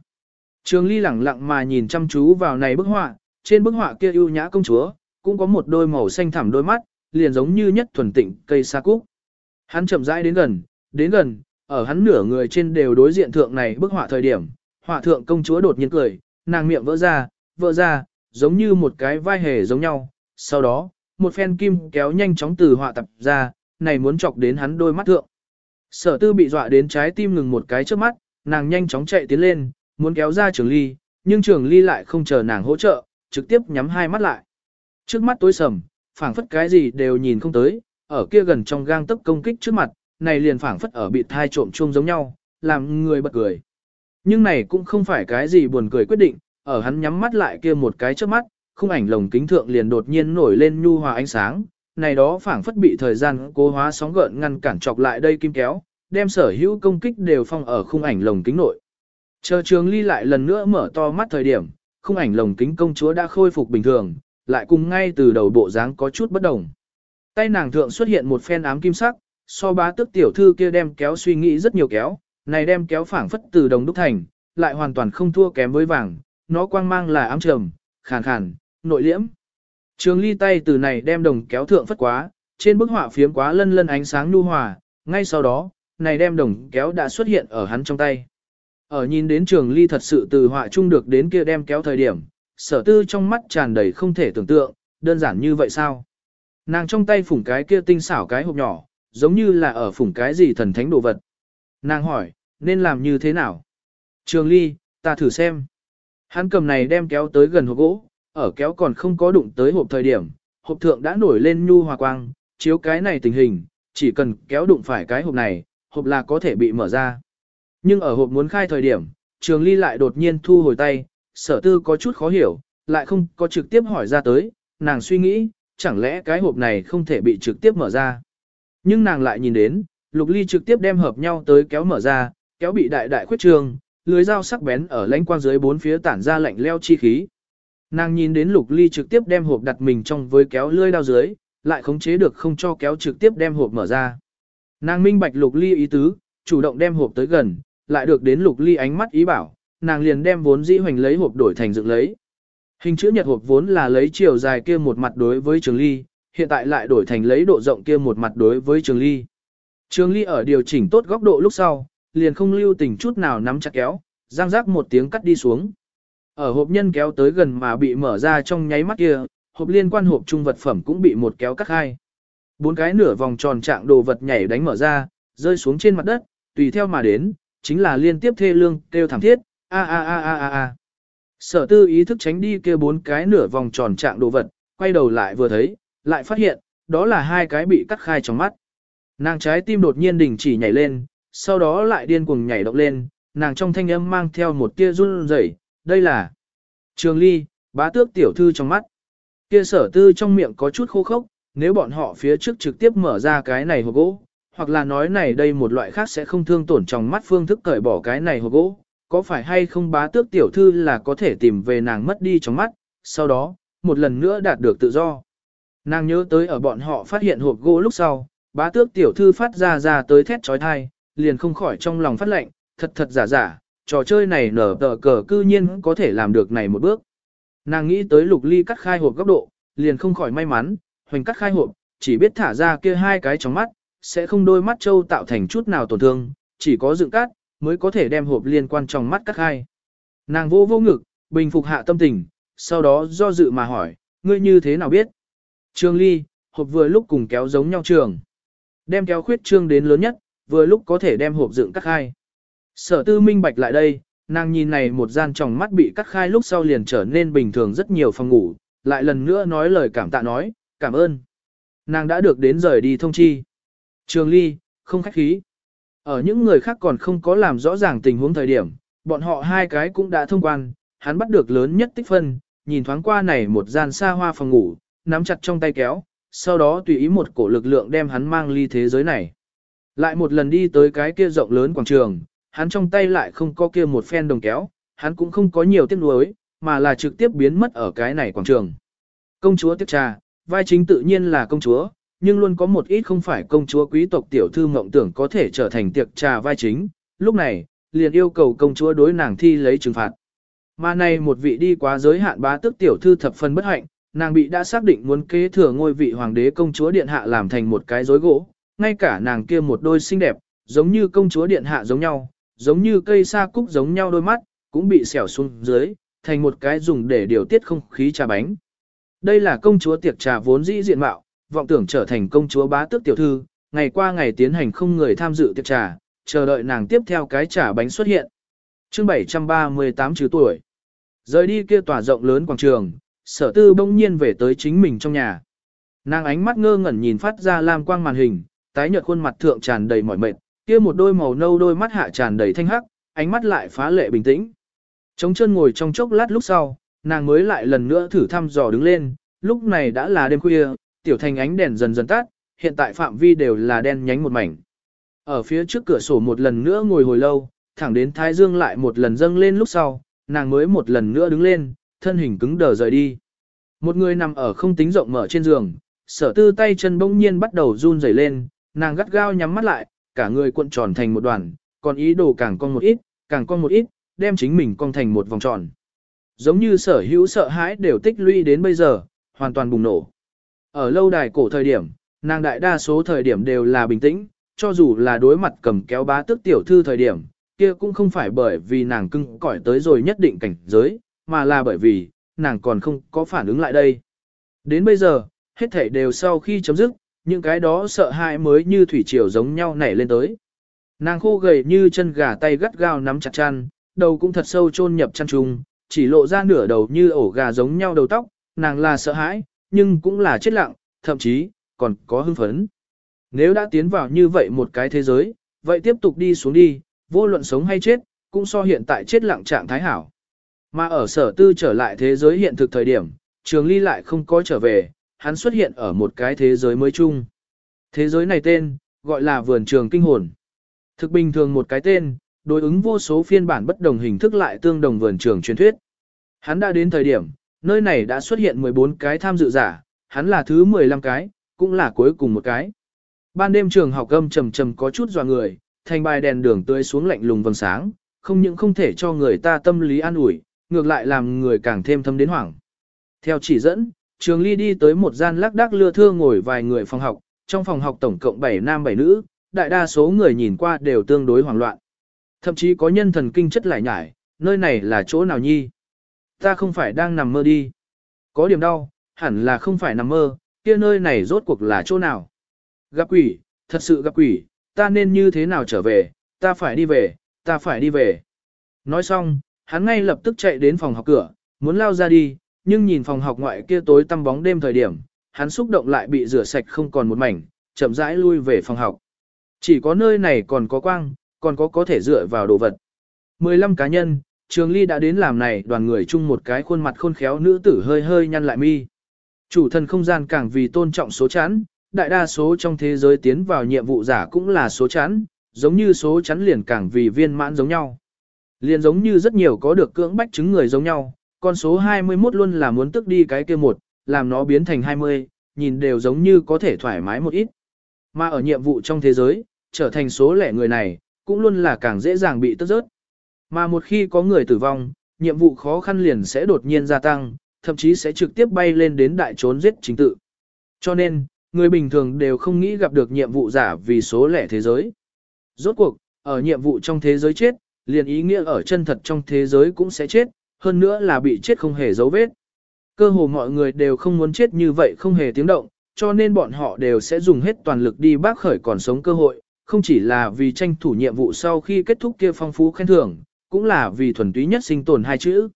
Trường ly lẳng lặng mà nhìn chăm chú vào này bức họa, trên bức họa kia ưu nhã công chúa, cũng có một đôi màu xanh thẳm đôi mắt, liền giống như nhất thuần tịnh cây sa cúc. Hắn chậm rãi đến gần, đến gần, ở hắn nửa người trên đều đối diện thượng này bức họa thời điểm, họa thượng công chúa đột nhiên cười, nàng miệng vỡ ra, vỡ ra, giống như một cái vai hề giống nhau. Sau đó, một phen kim kéo nhanh chóng từ họa tập ra, này muốn chọc đến hắn đôi mắt thượng. Sở tư bị dọa đến trái tim ngừng một cái trước mắt, nàng nhanh chóng chạy tiến lên, muốn kéo ra trường ly, nhưng trường ly lại không chờ nàng hỗ trợ, trực tiếp nhắm hai mắt lại. Trước mắt tối sầm, phảng phất cái gì đều nhìn không tới, ở kia gần trong gang tấc công kích trước mặt, này liền phảng phất ở bị thai trộm chung giống nhau, làm người bật cười. Nhưng này cũng không phải cái gì buồn cười quyết định, ở hắn nhắm mắt lại kia một cái trước mắt, khung ảnh lồng kính thượng liền đột nhiên nổi lên nhu hòa ánh sáng, này đó phảng phất bị thời gian cố hóa sóng gợn ngăn cản chọc lại đây kim kéo, đem sở hữu công kích đều phong ở khung ảnh lồng kính nội. Chờ trường ly lại lần nữa mở to mắt thời điểm, khung ảnh lồng kính công chúa đã khôi phục bình thường, lại cùng ngay từ đầu bộ dáng có chút bất đồng. Tay nàng thượng xuất hiện một phen ám kim sắc, so bá tức tiểu thư kia đem kéo suy nghĩ rất nhiều kéo, này đem kéo phảng phất từ đồng đúc thành, lại hoàn toàn không thua kém với vàng, nó quang mang là ám trầm, khàn khàn, nội liễm. Trường ly tay từ này đem đồng kéo thượng phất quá, trên bức họa phiếm quá lân lân ánh sáng nu hòa, ngay sau đó, này đem đồng kéo đã xuất hiện ở hắn trong tay. Ở nhìn đến trường ly thật sự từ họa chung được đến kia đem kéo thời điểm, sở tư trong mắt tràn đầy không thể tưởng tượng, đơn giản như vậy sao? Nàng trong tay phủng cái kia tinh xảo cái hộp nhỏ, giống như là ở phủng cái gì thần thánh đồ vật. Nàng hỏi, nên làm như thế nào? Trường ly, ta thử xem. Hắn cầm này đem kéo tới gần hộp gỗ, ở kéo còn không có đụng tới hộp thời điểm, hộp thượng đã nổi lên nhu hòa quang, chiếu cái này tình hình, chỉ cần kéo đụng phải cái hộp này, hộp là có thể bị mở ra. Nhưng ở hộp muốn khai thời điểm, trường ly lại đột nhiên thu hồi tay, sở tư có chút khó hiểu, lại không có trực tiếp hỏi ra tới, nàng suy nghĩ, chẳng lẽ cái hộp này không thể bị trực tiếp mở ra. Nhưng nàng lại nhìn đến, lục ly trực tiếp đem hợp nhau tới kéo mở ra, kéo bị đại đại khuyết trường, lưới dao sắc bén ở lãnh quang dưới bốn phía tản ra lạnh leo chi khí. Nàng nhìn đến lục ly trực tiếp đem hộp đặt mình trong với kéo lưới dao dưới, lại khống chế được không cho kéo trực tiếp đem hộp mở ra. Nàng minh bạch lục ly ý tứ, chủ động đem hộp tới gần, lại được đến lục ly ánh mắt ý bảo, nàng liền đem vốn dĩ hoành lấy hộp đổi thành dựng lấy. Hình chữ nhật hộp vốn là lấy chiều dài kia một mặt đối với trường ly, hiện tại lại đổi thành lấy độ rộng kia một mặt đối với trường ly. Trường ly ở điều chỉnh tốt góc độ lúc sau, liền không lưu tình chút nào nắm chặt kéo, giang rác một tiếng cắt đi xuống. Ở hộp nhân kéo tới gần mà bị mở ra trong nháy mắt kia, hộp liên quan hộp trung vật phẩm cũng bị một kéo cắt hai. Bốn cái nửa vòng tròn trạng đồ vật nhảy đánh mở ra, rơi xuống trên mặt đất, tùy theo mà đến, chính là liên tiếp thê lương, kêu thảm thiết, a a a a a a. Sở tư ý thức tránh đi kia bốn cái nửa vòng tròn trạng đồ vật, quay đầu lại vừa thấy, lại phát hiện, đó là hai cái bị cắt khai trong mắt. Nàng trái tim đột nhiên đình chỉ nhảy lên, sau đó lại điên cuồng nhảy động lên, nàng trong thanh âm mang theo một tia run rẩy, đây là Trường Ly, bá tước tiểu thư trong mắt. Kia sở tư trong miệng có chút khô khốc, nếu bọn họ phía trước trực tiếp mở ra cái này hộp gỗ, hoặc là nói này đây một loại khác sẽ không thương tổn trong mắt phương thức cởi bỏ cái này hộp gỗ, có phải hay không bá tước tiểu thư là có thể tìm về nàng mất đi trong mắt, sau đó, một lần nữa đạt được tự do. Nàng nhớ tới ở bọn họ phát hiện hộp gỗ lúc sau, bá tước tiểu thư phát ra ra tới thét trói thai, liền không khỏi trong lòng phát lệnh, thật thật giả giả, trò chơi này nở tờ cờ cư nhiên có thể làm được này một bước. Nàng nghĩ tới lục ly cắt khai hộp góc độ, liền không khỏi may mắn, hoành cắt khai hộp, chỉ biết thả ra kia hai cái trong mắt, sẽ không đôi mắt trâu tạo thành chút nào tổn thương, chỉ có dựng cắt, mới có thể đem hộp liên quan trong mắt cắt khai. Nàng vô vô ngực, bình phục hạ tâm tình, sau đó do dự mà hỏi, ngươi như thế nào biết? Trương Ly, hộp vừa lúc cùng kéo giống nhau trường. Đem kéo khuyết trương đến lớn nhất, vừa lúc có thể đem hộp dựng cắt khai. Sở tư minh bạch lại đây, nàng nhìn này một gian tròng mắt bị cắt khai lúc sau liền trở nên bình thường rất nhiều phòng ngủ, lại lần nữa nói lời cảm tạ nói, cảm ơn. Nàng đã được đến rời đi thông chi. Trường ly, không khách khí. Ở những người khác còn không có làm rõ ràng tình huống thời điểm, bọn họ hai cái cũng đã thông quan, hắn bắt được lớn nhất tích phân, nhìn thoáng qua này một gian xa hoa phòng ngủ, nắm chặt trong tay kéo, sau đó tùy ý một cổ lực lượng đem hắn mang ly thế giới này. Lại một lần đi tới cái kia rộng lớn quảng trường, hắn trong tay lại không có kia một phen đồng kéo, hắn cũng không có nhiều tiếc nuối, mà là trực tiếp biến mất ở cái này quảng trường. Công chúa tiếc trà, vai chính tự nhiên là công chúa, nhưng luôn có một ít không phải công chúa quý tộc tiểu thư mộng tưởng có thể trở thành tiệc trà vai chính, lúc này, liền yêu cầu công chúa đối nàng thi lấy trừng phạt. Mà này một vị đi quá giới hạn bá tức tiểu thư thập phần bất hạnh, nàng bị đã xác định muốn kế thừa ngôi vị hoàng đế công chúa điện hạ làm thành một cái rối gỗ, ngay cả nàng kia một đôi xinh đẹp, giống như công chúa điện hạ giống nhau, giống như cây sa cúc giống nhau đôi mắt, cũng bị xẻo xuống dưới, thành một cái dùng để điều tiết không khí trà bánh. Đây là công chúa tiệc trà vốn dĩ diện mạo, vọng tưởng trở thành công chúa bá tước tiểu thư, ngày qua ngày tiến hành không người tham dự tiệc trà, chờ đợi nàng tiếp theo cái trà bánh xuất hiện. chương 738 trừ tuổi. Rời đi kia tòa rộng lớn quảng trường, sở tư bỗng nhiên về tới chính mình trong nhà. Nàng ánh mắt ngơ ngẩn nhìn phát ra lam quang màn hình, tái nhợt khuôn mặt thượng tràn đầy mỏi mệt, kia một đôi màu nâu đôi mắt hạ tràn đầy thanh hắc, ánh mắt lại phá lệ bình tĩnh. Trống chân ngồi trong chốc lát lúc sau, nàng mới lại lần nữa thử thăm dò đứng lên, lúc này đã là đêm khuya, tiểu thành ánh đèn dần dần tắt, hiện tại phạm vi đều là đen nhánh một mảnh. Ở phía trước cửa sổ một lần nữa ngồi hồi lâu, thẳng đến thái dương lại một lần dâng lên lúc sau, nàng mới một lần nữa đứng lên, thân hình cứng đờ rời đi. Một người nằm ở không tính rộng mở trên giường, sở tư tay chân bỗng nhiên bắt đầu run rẩy lên, nàng gắt gao nhắm mắt lại, cả người cuộn tròn thành một đoàn, còn ý đồ càng cong một ít, càng cong một ít, đem chính mình cong thành một vòng tròn. Giống như sở hữu sợ hãi đều tích lũy đến bây giờ, hoàn toàn bùng nổ. Ở lâu đài cổ thời điểm, nàng đại đa số thời điểm đều là bình tĩnh, cho dù là đối mặt cầm kéo bá tức tiểu thư thời điểm, kia cũng không phải bởi vì nàng cưng cỏi tới rồi nhất định cảnh giới, mà là bởi vì, nàng còn không có phản ứng lại đây. Đến bây giờ, hết thảy đều sau khi chấm dứt, những cái đó sợ hãi mới như thủy triều giống nhau nảy lên tới. Nàng khô gầy như chân gà tay gắt gao nắm chặt chăn, đầu cũng thật sâu chôn nhập chăn trùng, chỉ lộ ra nửa đầu như ổ gà giống nhau đầu tóc, nàng là sợ hãi, nhưng cũng là chết lặng, thậm chí, còn có hưng phấn. Nếu đã tiến vào như vậy một cái thế giới, vậy tiếp tục đi xuống đi, vô luận sống hay chết, cũng so hiện tại chết lặng trạng thái hảo. Mà ở sở tư trở lại thế giới hiện thực thời điểm, trường ly lại không có trở về, hắn xuất hiện ở một cái thế giới mới chung. Thế giới này tên, gọi là vườn trường kinh hồn. Thực bình thường một cái tên, đối ứng vô số phiên bản bất đồng hình thức lại tương đồng vườn trường truyền thuyết. Hắn đã đến thời điểm, nơi này đã xuất hiện 14 cái tham dự giả, hắn là thứ 15 cái, cũng là cuối cùng một cái. Ban đêm trường học âm trầm trầm có chút dò người, thành bài đèn đường tươi xuống lạnh lùng vầng sáng, không những không thể cho người ta tâm lý an ủi, ngược lại làm người càng thêm thâm đến hoảng. Theo chỉ dẫn, Trường Ly đi tới một gian lác đác lưa thưa ngồi vài người phòng học, trong phòng học tổng cộng 7 nam 7 nữ, đại đa số người nhìn qua đều tương đối hoảng loạn. Thậm chí có nhân thần kinh chất lại nhải, nơi này là chỗ nào nhi? Ta không phải đang nằm mơ đi. Có điểm đau, hẳn là không phải nằm mơ, kia nơi này rốt cuộc là chỗ nào? Gặp quỷ, thật sự gặp quỷ, ta nên như thế nào trở về, ta phải đi về, ta phải đi về. Nói xong, hắn ngay lập tức chạy đến phòng học cửa, muốn lao ra đi, nhưng nhìn phòng học ngoại kia tối tăm bóng đêm thời điểm, hắn xúc động lại bị rửa sạch không còn một mảnh, chậm rãi lui về phòng học. Chỉ có nơi này còn có quang, còn có có thể dựa vào đồ vật. 15 cá nhân, Trường Ly đã đến làm này đoàn người chung một cái khuôn mặt khôn khéo nữ tử hơi hơi nhăn lại mi. Chủ thần không gian càng vì tôn trọng số chán, đại đa số trong thế giới tiến vào nhiệm vụ giả cũng là số chán, giống như số chắn liền càng vì viên mãn giống nhau. Liền giống như rất nhiều có được cưỡng bách chứng người giống nhau, con số 21 luôn là muốn tức đi cái kia một, làm nó biến thành 20, nhìn đều giống như có thể thoải mái một ít. Mà ở nhiệm vụ trong thế giới, trở thành số lẻ người này, cũng luôn là càng dễ dàng bị tức rớt. Mà một khi có người tử vong, nhiệm vụ khó khăn liền sẽ đột nhiên gia tăng, thậm chí sẽ trực tiếp bay lên đến đại trốn giết chính tự. Cho nên, người bình thường đều không nghĩ gặp được nhiệm vụ giả vì số lẻ thế giới. Rốt cuộc, ở nhiệm vụ trong thế giới chết, liền ý nghĩa ở chân thật trong thế giới cũng sẽ chết, hơn nữa là bị chết không hề dấu vết. Cơ hồ mọi người đều không muốn chết như vậy không hề tiếng động, cho nên bọn họ đều sẽ dùng hết toàn lực đi bác khởi còn sống cơ hội, không chỉ là vì tranh thủ nhiệm vụ sau khi kết thúc kia phong phú khen thưởng, cũng là vì thuần túy nhất sinh tồn hai chữ.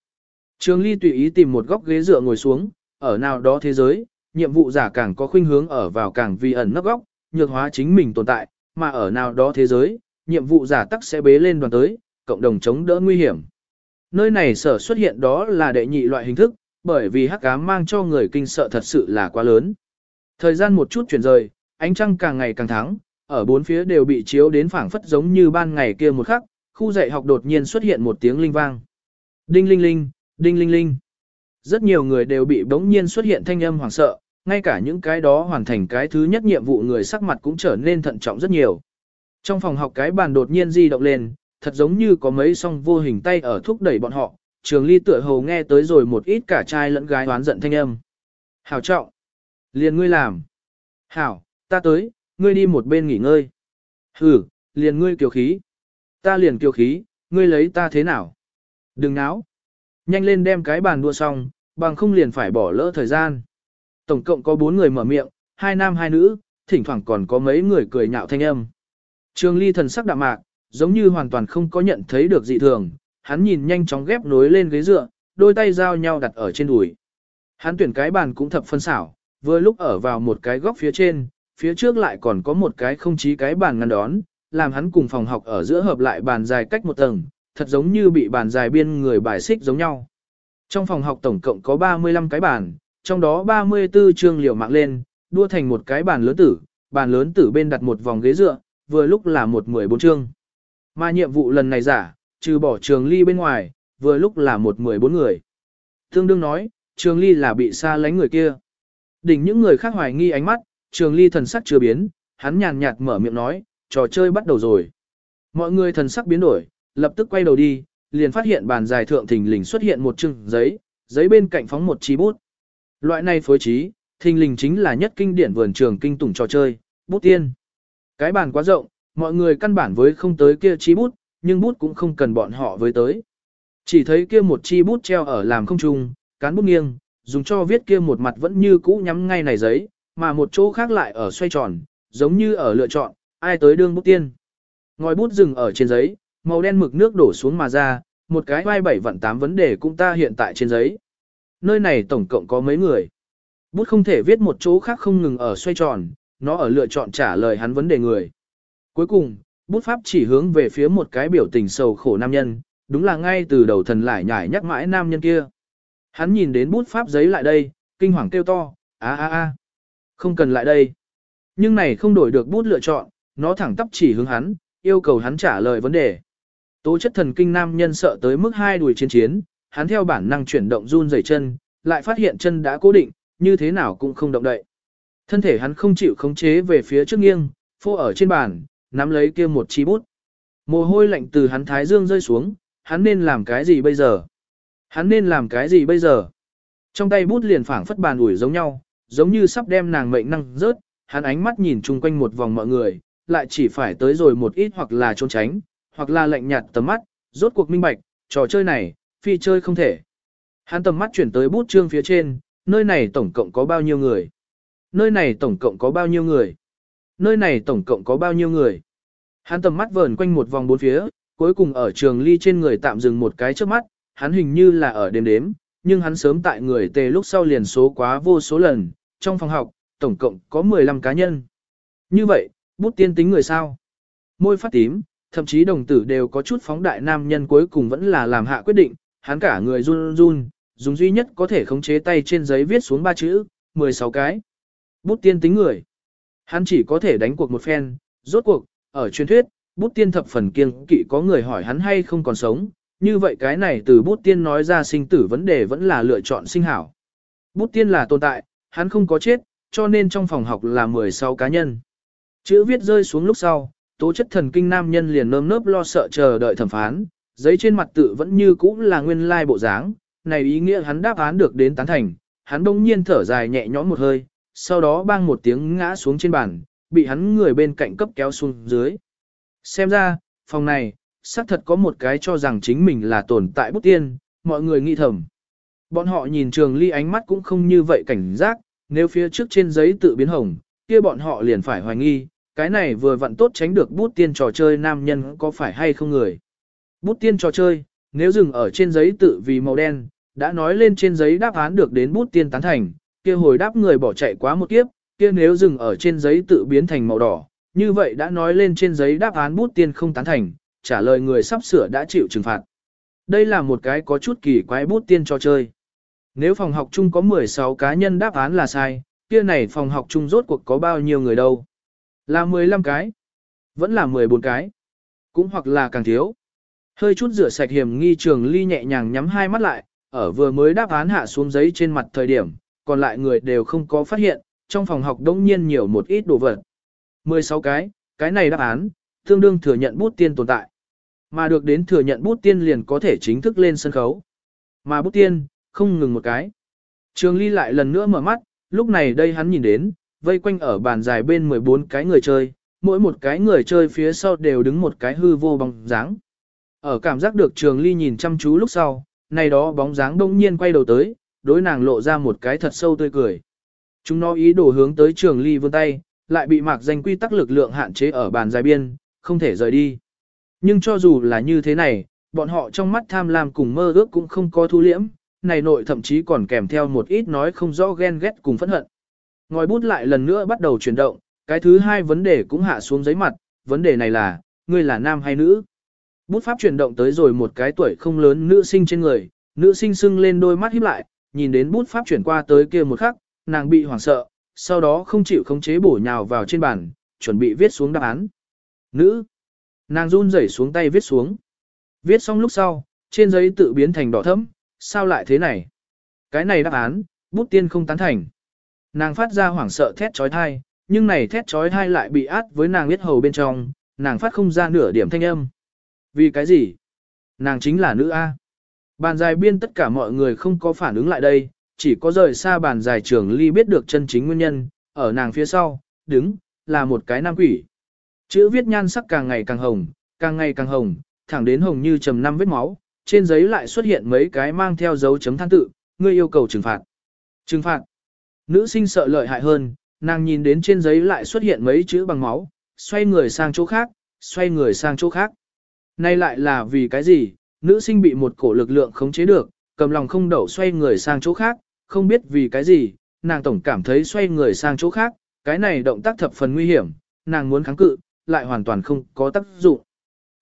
Trường Ly tùy ý tìm một góc ghế dựa ngồi xuống, ở nào đó thế giới, nhiệm vụ giả càng có khuynh hướng ở vào càng vi ẩn nấp góc, nhược hóa chính mình tồn tại, mà ở nào đó thế giới, nhiệm vụ giả tắc sẽ bế lên đoàn tới, cộng đồng chống đỡ nguy hiểm. Nơi này sở xuất hiện đó là đệ nhị loại hình thức, bởi vì hắc ám mang cho người kinh sợ thật sự là quá lớn. Thời gian một chút chuyển rời, ánh trăng càng ngày càng thắng, ở bốn phía đều bị chiếu đến phảng phất giống như ban ngày kia một khắc, khu dạy học đột nhiên xuất hiện một tiếng linh vang. Đinh linh linh, đinh linh linh. Rất nhiều người đều bị bỗng nhiên xuất hiện thanh âm hoảng sợ, ngay cả những cái đó hoàn thành cái thứ nhất nhiệm vụ người sắc mặt cũng trở nên thận trọng rất nhiều. Trong phòng học cái bàn đột nhiên di động lên, thật giống như có mấy song vô hình tay ở thúc đẩy bọn họ, trường ly tựa hồ nghe tới rồi một ít cả trai lẫn gái đoán giận thanh âm. Hảo trọng. Liền ngươi làm. Hảo, ta tới, ngươi đi một bên nghỉ ngơi. Hử, liền ngươi kiều khí. Ta liền kiều khí, ngươi lấy ta thế nào? Đừng náo. Nhanh lên đem cái bàn đua xong, bằng không liền phải bỏ lỡ thời gian. Tổng cộng có bốn người mở miệng, hai nam hai nữ, thỉnh thoảng còn có mấy người cười nhạo thanh âm. Trường ly thần sắc đạm mạc, giống như hoàn toàn không có nhận thấy được dị thường, hắn nhìn nhanh chóng ghép nối lên ghế dựa, đôi tay giao nhau đặt ở trên đùi. Hắn tuyển cái bàn cũng thập phân xảo, vừa lúc ở vào một cái góc phía trên, phía trước lại còn có một cái không chí cái bàn ngăn đón, làm hắn cùng phòng học ở giữa hợp lại bàn dài cách một tầng, thật giống như bị bàn dài biên người bài xích giống nhau. Trong phòng học tổng cộng có 35 cái bàn, trong đó 34 chương liều mạng lên, đua thành một cái bàn lớn tử, bàn lớn tử bên đặt một vòng ghế dựa, vừa lúc là một 14 chương. Mà nhiệm vụ lần này giả, trừ bỏ trường ly bên ngoài, vừa lúc là một 14 người. Tương đương nói, trường ly là bị xa lánh người kia. Đỉnh những người khác hoài nghi ánh mắt, trường ly thần sắc chưa biến, hắn nhàn nhạt mở miệng nói, trò chơi bắt đầu rồi. Mọi người thần sắc biến đổi, lập tức quay đầu đi, liền phát hiện bàn dài thượng thình lình xuất hiện một chừng giấy, giấy bên cạnh phóng một chi bút. Loại này phối trí, thình lình chính là nhất kinh điển vườn trường kinh tủng trò chơi, bút tiên. Cái bàn quá rộng, mọi người căn bản với không tới kia chi bút, nhưng bút cũng không cần bọn họ với tới. Chỉ thấy kia một chi bút treo ở làm không trung, cán bút nghiêng, dùng cho viết kia một mặt vẫn như cũ nhắm ngay này giấy, mà một chỗ khác lại ở xoay tròn, giống như ở lựa chọn, ai tới đương bút tiên. Ngòi bút dừng ở trên giấy, màu đen mực nước đổ xuống mà ra, một cái vai bảy vận tám vấn đề cũng ta hiện tại trên giấy. Nơi này tổng cộng có mấy người. Bút không thể viết một chỗ khác không ngừng ở xoay tròn, nó ở lựa chọn trả lời hắn vấn đề người. Cuối cùng, bút pháp chỉ hướng về phía một cái biểu tình sầu khổ nam nhân, đúng là ngay từ đầu thần lại nhải nhắc mãi nam nhân kia. Hắn nhìn đến bút pháp giấy lại đây, kinh hoàng kêu to, a a a, không cần lại đây. Nhưng này không đổi được bút lựa chọn, nó thẳng tắp chỉ hướng hắn, yêu cầu hắn trả lời vấn đề. Tố chất thần kinh nam nhân sợ tới mức hai đùi chiến chiến, hắn theo bản năng chuyển động run rẩy chân, lại phát hiện chân đã cố định, như thế nào cũng không động đậy. Thân thể hắn không chịu khống chế về phía trước nghiêng, phô ở trên bàn, nắm lấy kia một chi bút. Mồ hôi lạnh từ hắn thái dương rơi xuống, hắn nên làm cái gì bây giờ? Hắn nên làm cái gì bây giờ? Trong tay bút liền phảng phất bàn ủi giống nhau, giống như sắp đem nàng mệnh năng rớt, hắn ánh mắt nhìn chung quanh một vòng mọi người, lại chỉ phải tới rồi một ít hoặc là trốn tránh, hoặc là lạnh nhạt tầm mắt, rốt cuộc minh bạch, trò chơi này, phi chơi không thể. Hắn tầm mắt chuyển tới bút chương phía trên, nơi này tổng cộng có bao nhiêu người? Nơi này tổng cộng có bao nhiêu người? Nơi này tổng cộng có bao nhiêu người? Hắn tầm mắt vờn quanh một vòng bốn phía, cuối cùng ở trường ly trên người tạm dừng một cái trước mắt, hắn hình như là ở đếm đếm, nhưng hắn sớm tại người tề lúc sau liền số quá vô số lần, trong phòng học, tổng cộng có 15 cá nhân. Như vậy, bút tiên tính người sao? Môi phát tím, thậm chí đồng tử đều có chút phóng đại nam nhân cuối cùng vẫn là làm hạ quyết định, hắn cả người run run, dùng duy nhất có thể khống chế tay trên giấy viết xuống ba chữ, 16 cái. Bút tiên tính người. Hắn chỉ có thể đánh cuộc một phen, rốt cuộc, ở truyền thuyết, bút tiên thập phần kiêng kỵ có người hỏi hắn hay không còn sống, như vậy cái này từ bút tiên nói ra sinh tử vấn đề vẫn là lựa chọn sinh hảo. Bút tiên là tồn tại, hắn không có chết, cho nên trong phòng học là 16 cá nhân. Chữ viết rơi xuống lúc sau, tố chất thần kinh nam nhân liền nơm nớp lo sợ chờ đợi thẩm phán, giấy trên mặt tự vẫn như cũ là nguyên lai bộ dáng, này ý nghĩa hắn đáp án được đến tán thành, hắn đông nhiên thở dài nhẹ nhõm một hơi, sau đó bang một tiếng ngã xuống trên bàn, bị hắn người bên cạnh cấp kéo xuống dưới. Xem ra, phòng này, xác thật có một cái cho rằng chính mình là tồn tại bút tiên, mọi người nghi thầm. Bọn họ nhìn trường ly ánh mắt cũng không như vậy cảnh giác, nếu phía trước trên giấy tự biến hồng, kia bọn họ liền phải hoài nghi, cái này vừa vặn tốt tránh được bút tiên trò chơi nam nhân có phải hay không người. Bút tiên trò chơi, nếu dừng ở trên giấy tự vì màu đen, đã nói lên trên giấy đáp án được đến bút tiên tán thành, kia hồi đáp người bỏ chạy quá một kiếp, kia nếu dừng ở trên giấy tự biến thành màu đỏ, như vậy đã nói lên trên giấy đáp án bút tiên không tán thành, trả lời người sắp sửa đã chịu trừng phạt. Đây là một cái có chút kỳ quái bút tiên cho chơi. Nếu phòng học chung có 16 cá nhân đáp án là sai, kia này phòng học chung rốt cuộc có bao nhiêu người đâu? Là 15 cái? Vẫn là 14 cái? Cũng hoặc là càng thiếu. Hơi chút rửa sạch hiểm nghi trường ly nhẹ nhàng nhắm hai mắt lại, ở vừa mới đáp án hạ xuống giấy trên mặt thời điểm, còn lại người đều không có phát hiện, trong phòng học đông nhiên nhiều một ít đồ vật. 16 cái, cái này đáp án, tương đương thừa nhận bút tiên tồn tại. Mà được đến thừa nhận bút tiên liền có thể chính thức lên sân khấu. Mà bút tiên, không ngừng một cái. Trường Ly lại lần nữa mở mắt, lúc này đây hắn nhìn đến, vây quanh ở bàn dài bên 14 cái người chơi, mỗi một cái người chơi phía sau đều đứng một cái hư vô bóng dáng. Ở cảm giác được Trường Ly nhìn chăm chú lúc sau, này đó bóng dáng đông nhiên quay đầu tới, đối nàng lộ ra một cái thật sâu tươi cười. Chúng nó ý đồ hướng tới Trường Ly vươn tay, lại bị mạc danh quy tắc lực lượng hạn chế ở bàn dài biên, không thể rời đi. Nhưng cho dù là như thế này, bọn họ trong mắt tham lam cùng mơ ước cũng không có thu liễm, này nội thậm chí còn kèm theo một ít nói không rõ ghen ghét cùng phẫn hận. Ngòi bút lại lần nữa bắt đầu chuyển động, cái thứ hai vấn đề cũng hạ xuống giấy mặt, vấn đề này là, ngươi là nam hay nữ? Bút pháp chuyển động tới rồi một cái tuổi không lớn nữ sinh trên người, nữ sinh sưng lên đôi mắt híp lại, nhìn đến bút pháp chuyển qua tới kia một khắc, nàng bị hoảng sợ, sau đó không chịu khống chế bổ nhào vào trên bàn, chuẩn bị viết xuống đáp án. Nữ. Nàng run rẩy xuống tay viết xuống. Viết xong lúc sau, trên giấy tự biến thành đỏ thẫm, sao lại thế này? Cái này đáp án, bút tiên không tán thành. Nàng phát ra hoảng sợ thét chói tai, nhưng này thét chói tai lại bị át với nàng biết hầu bên trong, nàng phát không ra nửa điểm thanh âm. Vì cái gì? Nàng chính là nữ A. Bàn dài biên tất cả mọi người không có phản ứng lại đây, chỉ có rời xa bàn dài trưởng ly biết được chân chính nguyên nhân, ở nàng phía sau, đứng, là một cái nam quỷ. Chữ viết nhan sắc càng ngày càng hồng, càng ngày càng hồng, thẳng đến hồng như trầm năm vết máu, trên giấy lại xuất hiện mấy cái mang theo dấu chấm than tự, ngươi yêu cầu trừng phạt. Trừng phạt. Nữ sinh sợ lợi hại hơn, nàng nhìn đến trên giấy lại xuất hiện mấy chữ bằng máu, xoay người sang chỗ khác, xoay người sang chỗ khác. Nay lại là vì cái gì, nữ sinh bị một cổ lực lượng khống chế được, cầm lòng không đậu xoay người sang chỗ khác, không biết vì cái gì, nàng tổng cảm thấy xoay người sang chỗ khác, cái này động tác thập phần nguy hiểm, nàng muốn kháng cự, lại hoàn toàn không có tác dụng.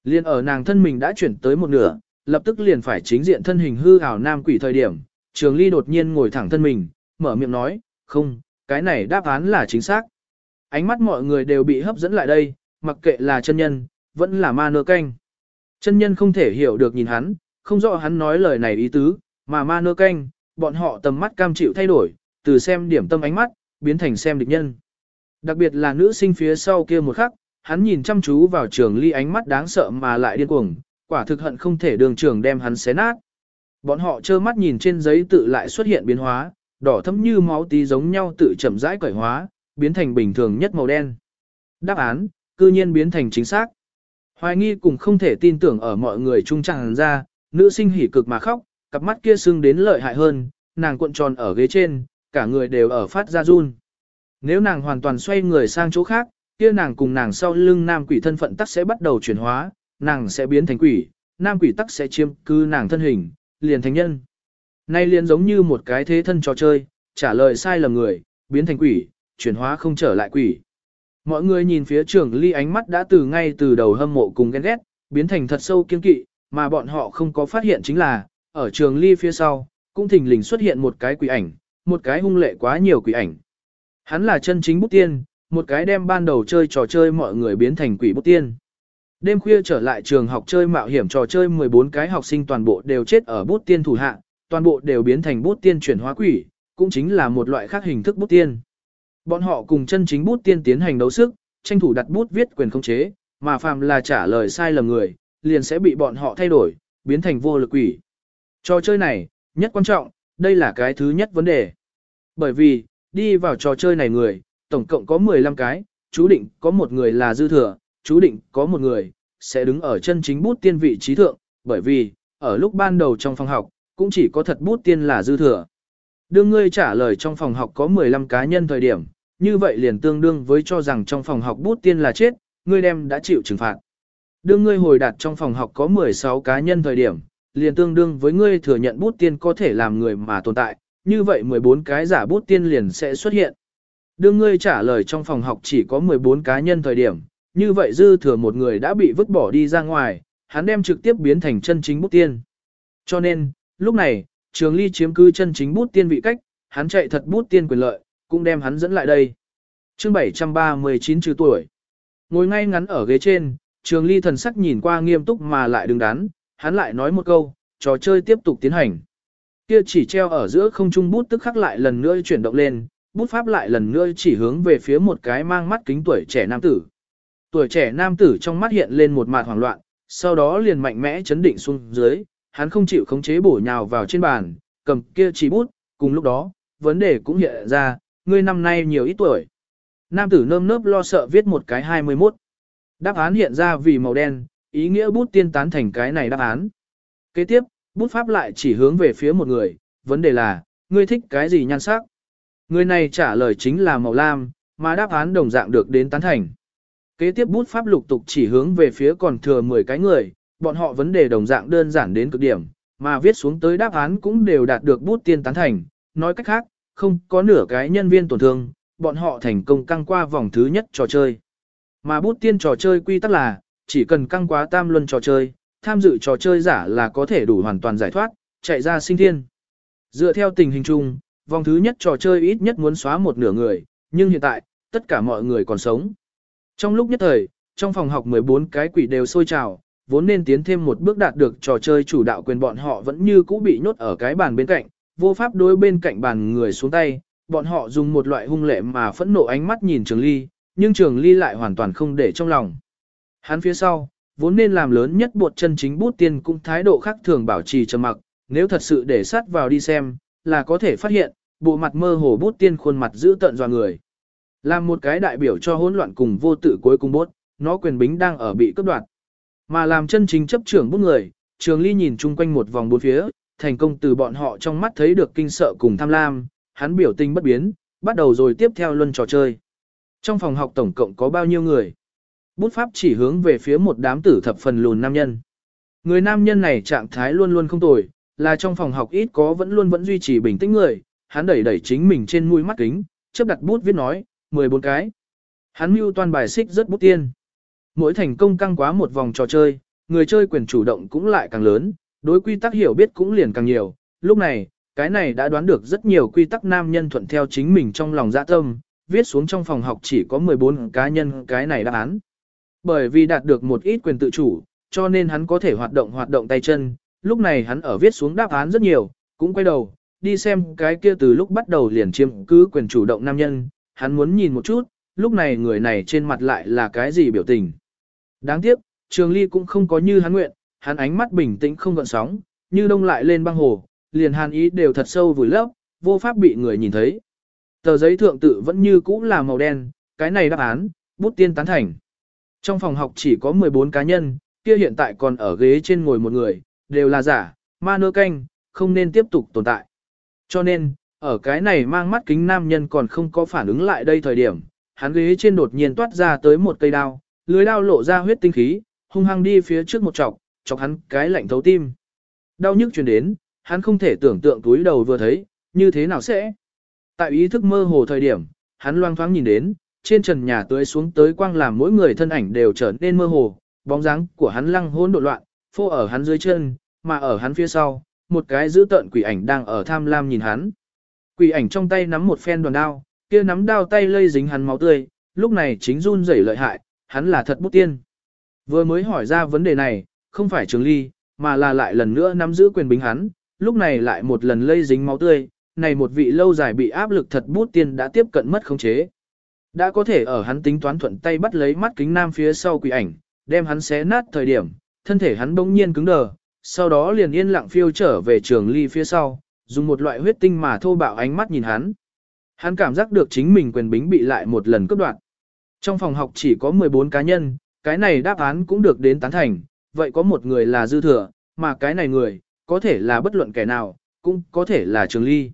Liên ở nàng thân mình đã chuyển tới một nửa, lập tức liền phải chính diện thân hình hư ảo nam quỷ thời điểm, trường ly đột nhiên ngồi thẳng thân mình, mở miệng nói, không, cái này đáp án là chính xác. Ánh mắt mọi người đều bị hấp dẫn lại đây, mặc kệ là chân nhân, vẫn là ma nơ canh. Chân nhân không thể hiểu được nhìn hắn, không rõ hắn nói lời này ý tứ, mà ma nơ canh, bọn họ tầm mắt cam chịu thay đổi, từ xem điểm tâm ánh mắt, biến thành xem địch nhân. Đặc biệt là nữ sinh phía sau kia một khắc, hắn nhìn chăm chú vào trường ly ánh mắt đáng sợ mà lại điên cuồng, quả thực hận không thể đường trường đem hắn xé nát. Bọn họ trơ mắt nhìn trên giấy tự lại xuất hiện biến hóa, đỏ thấm như máu tí giống nhau tự chậm rãi cởi hóa, biến thành bình thường nhất màu đen. Đáp án, cư nhiên biến thành chính xác. Hoài nghi cùng không thể tin tưởng ở mọi người trung chẳng ra, nữ sinh hỉ cực mà khóc, cặp mắt kia sưng đến lợi hại hơn, nàng cuộn tròn ở ghế trên, cả người đều ở phát ra run. Nếu nàng hoàn toàn xoay người sang chỗ khác, kia nàng cùng nàng sau lưng nam quỷ thân phận tắc sẽ bắt đầu chuyển hóa, nàng sẽ biến thành quỷ, nam quỷ tắc sẽ chiếm cư nàng thân hình, liền thành nhân. Nay liền giống như một cái thế thân trò chơi, trả lời sai lầm người, biến thành quỷ, chuyển hóa không trở lại quỷ. Mọi người nhìn phía trường ly ánh mắt đã từ ngay từ đầu hâm mộ cùng ghen ghét, biến thành thật sâu kiên kỵ, mà bọn họ không có phát hiện chính là, ở trường ly phía sau, cũng thình lình xuất hiện một cái quỷ ảnh, một cái hung lệ quá nhiều quỷ ảnh. Hắn là chân chính bút tiên, một cái đem ban đầu chơi trò chơi mọi người biến thành quỷ bút tiên. Đêm khuya trở lại trường học chơi mạo hiểm trò chơi 14 cái học sinh toàn bộ đều chết ở bút tiên thủ hạ, toàn bộ đều biến thành bút tiên chuyển hóa quỷ, cũng chính là một loại khác hình thức bút tiên. Bọn họ cùng chân chính bút tiên tiến hành đấu sức, tranh thủ đặt bút viết quyền không chế, mà phàm là trả lời sai lầm người, liền sẽ bị bọn họ thay đổi, biến thành vô lực quỷ. Trò chơi này, nhất quan trọng, đây là cái thứ nhất vấn đề. Bởi vì, đi vào trò chơi này người, tổng cộng có 15 cái, chú định có một người là dư thừa, chú định có một người, sẽ đứng ở chân chính bút tiên vị trí thượng, bởi vì, ở lúc ban đầu trong phòng học, cũng chỉ có thật bút tiên là dư thừa. Đương ngươi trả lời trong phòng học có 15 cá nhân thời điểm, như vậy liền tương đương với cho rằng trong phòng học bút tiên là chết, ngươi đem đã chịu trừng phạt. Đương ngươi hồi đạt trong phòng học có 16 cá nhân thời điểm, liền tương đương với ngươi thừa nhận bút tiên có thể làm người mà tồn tại, như vậy 14 cái giả bút tiên liền sẽ xuất hiện. Đương ngươi trả lời trong phòng học chỉ có 14 cá nhân thời điểm, như vậy dư thừa một người đã bị vứt bỏ đi ra ngoài, hắn đem trực tiếp biến thành chân chính bút tiên. Cho nên, lúc này, Trường Ly chiếm cứ chân chính bút tiên vị cách, hắn chạy thật bút tiên quyền lợi, cũng đem hắn dẫn lại đây. Chương 739 trừ tuổi. Ngồi ngay ngắn ở ghế trên, Trường Ly thần sắc nhìn qua nghiêm túc mà lại đứng đắn, hắn lại nói một câu, trò chơi tiếp tục tiến hành. Kia chỉ treo ở giữa không trung bút tức khắc lại lần nữa chuyển động lên, bút pháp lại lần nữa chỉ hướng về phía một cái mang mắt kính tuổi trẻ nam tử. Tuổi trẻ nam tử trong mắt hiện lên một mạt hoảng loạn, sau đó liền mạnh mẽ chấn định xuống dưới, hắn không chịu khống chế bổ nhào vào trên bàn, cầm kia chỉ bút, cùng lúc đó, vấn đề cũng hiện ra, ngươi năm nay nhiều ít tuổi. Nam tử nơm nớp lo sợ viết một cái 21. Đáp án hiện ra vì màu đen, ý nghĩa bút tiên tán thành cái này đáp án. Kế tiếp, bút pháp lại chỉ hướng về phía một người, vấn đề là, ngươi thích cái gì nhan sắc? Người này trả lời chính là màu lam, mà đáp án đồng dạng được đến tán thành. Kế tiếp bút pháp lục tục chỉ hướng về phía còn thừa 10 cái người, bọn họ vấn đề đồng dạng đơn giản đến cực điểm, mà viết xuống tới đáp án cũng đều đạt được bút tiên tán thành, nói cách khác, không có nửa cái nhân viên tổn thương, bọn họ thành công căng qua vòng thứ nhất trò chơi. Mà bút tiên trò chơi quy tắc là, chỉ cần căng quá tam luân trò chơi, tham dự trò chơi giả là có thể đủ hoàn toàn giải thoát, chạy ra sinh thiên. Dựa theo tình hình chung, vòng thứ nhất trò chơi ít nhất muốn xóa một nửa người, nhưng hiện tại, tất cả mọi người còn sống. Trong lúc nhất thời, trong phòng học 14 cái quỷ đều sôi trào, vốn nên tiến thêm một bước đạt được trò chơi chủ đạo quyền bọn họ vẫn như cũ bị nhốt ở cái bàn bên cạnh, vô pháp đối bên cạnh bàn người xuống tay, bọn họ dùng một loại hung lệ mà phẫn nộ ánh mắt nhìn Trường Ly, nhưng Trường Ly lại hoàn toàn không để trong lòng. Hắn phía sau, vốn nên làm lớn nhất bộ chân chính bút tiên cũng thái độ khác thường bảo trì trầm mặc, nếu thật sự để sát vào đi xem, là có thể phát hiện, bộ mặt mơ hồ bút tiên khuôn mặt giữ tận dò người. Làm một cái đại biểu cho hỗn loạn cùng vô tự cuối cùng bút, nó quyền bính đang ở bị cướp đoạt. Mà làm chân chính chấp trưởng bút người, Trường Ly nhìn chung quanh một vòng bốn phía, thành công từ bọn họ trong mắt thấy được kinh sợ cùng tham lam, hắn biểu tình bất biến, bắt đầu rồi tiếp theo luân trò chơi. Trong phòng học tổng cộng có bao nhiêu người? Bút pháp chỉ hướng về phía một đám tử thập phần lùn nam nhân. Người nam nhân này trạng thái luôn luôn không tồi, là trong phòng học ít có vẫn luôn vẫn duy trì bình tĩnh người, hắn đẩy đẩy chính mình trên mũi mắt kính, chấp đặt bút viết nói, 14 cái. Hắn mưu toàn bài xích rất bút tiên. Mỗi thành công căng quá một vòng trò chơi, người chơi quyền chủ động cũng lại càng lớn, đối quy tắc hiểu biết cũng liền càng nhiều. Lúc này, cái này đã đoán được rất nhiều quy tắc nam nhân thuận theo chính mình trong lòng dạ tâm, viết xuống trong phòng học chỉ có 14 cá nhân cái này đáp án. Bởi vì đạt được một ít quyền tự chủ, cho nên hắn có thể hoạt động hoạt động tay chân, lúc này hắn ở viết xuống đáp án rất nhiều, cũng quay đầu, đi xem cái kia từ lúc bắt đầu liền chiếm cứ quyền chủ động nam nhân, hắn muốn nhìn một chút, lúc này người này trên mặt lại là cái gì biểu tình. Đáng tiếc, Trường Ly cũng không có như hắn nguyện, hắn ánh mắt bình tĩnh không gợn sóng, như đông lại lên băng hồ, liền hàn ý đều thật sâu vùi lấp, vô pháp bị người nhìn thấy. Tờ giấy thượng tự vẫn như cũ là màu đen, cái này đáp án, bút tiên tán thành. Trong phòng học chỉ có 14 cá nhân, kia hiện tại còn ở ghế trên ngồi một người, đều là giả, ma nơ canh, không nên tiếp tục tồn tại. Cho nên, ở cái này mang mắt kính nam nhân còn không có phản ứng lại đây thời điểm, hắn ghế trên đột nhiên toát ra tới một cây đao, lưới đao lộ ra huyết tinh khí, hung hăng đi phía trước một chọc, chọc hắn cái lạnh thấu tim. Đau nhức truyền đến, hắn không thể tưởng tượng túi đầu vừa thấy, như thế nào sẽ. Tại ý thức mơ hồ thời điểm, hắn loang thoáng nhìn đến, trên trần nhà tưới xuống tới quang làm mỗi người thân ảnh đều trở nên mơ hồ, bóng dáng của hắn lăng hỗn độn loạn, phô ở hắn dưới chân, mà ở hắn phía sau, một cái giữ tợn quỷ ảnh đang ở tham lam nhìn hắn. Quỷ ảnh trong tay nắm một phen đoàn đao, kia nắm đao tay lây dính hắn máu tươi, lúc này chính run rẩy lợi hại, hắn là thật bút tiên. Vừa mới hỏi ra vấn đề này, không phải Trường Ly, mà là lại lần nữa nắm giữ quyền bính hắn, lúc này lại một lần lây dính máu tươi, này một vị lâu dài bị áp lực thật bút tiên đã tiếp cận mất khống chế. Đã có thể ở hắn tính toán thuận tay bắt lấy mắt kính nam phía sau quỷ ảnh, đem hắn xé nát thời điểm, thân thể hắn bỗng nhiên cứng đờ, sau đó liền yên lặng phiêu trở về trường ly phía sau, dùng một loại huyết tinh mà thô bạo ánh mắt nhìn hắn. Hắn cảm giác được chính mình quyền bính bị lại một lần cướp đoạt. Trong phòng học chỉ có 14 cá nhân, cái này đáp án cũng được đến tán thành, vậy có một người là dư thừa, mà cái này người, có thể là bất luận kẻ nào, cũng có thể là trường ly.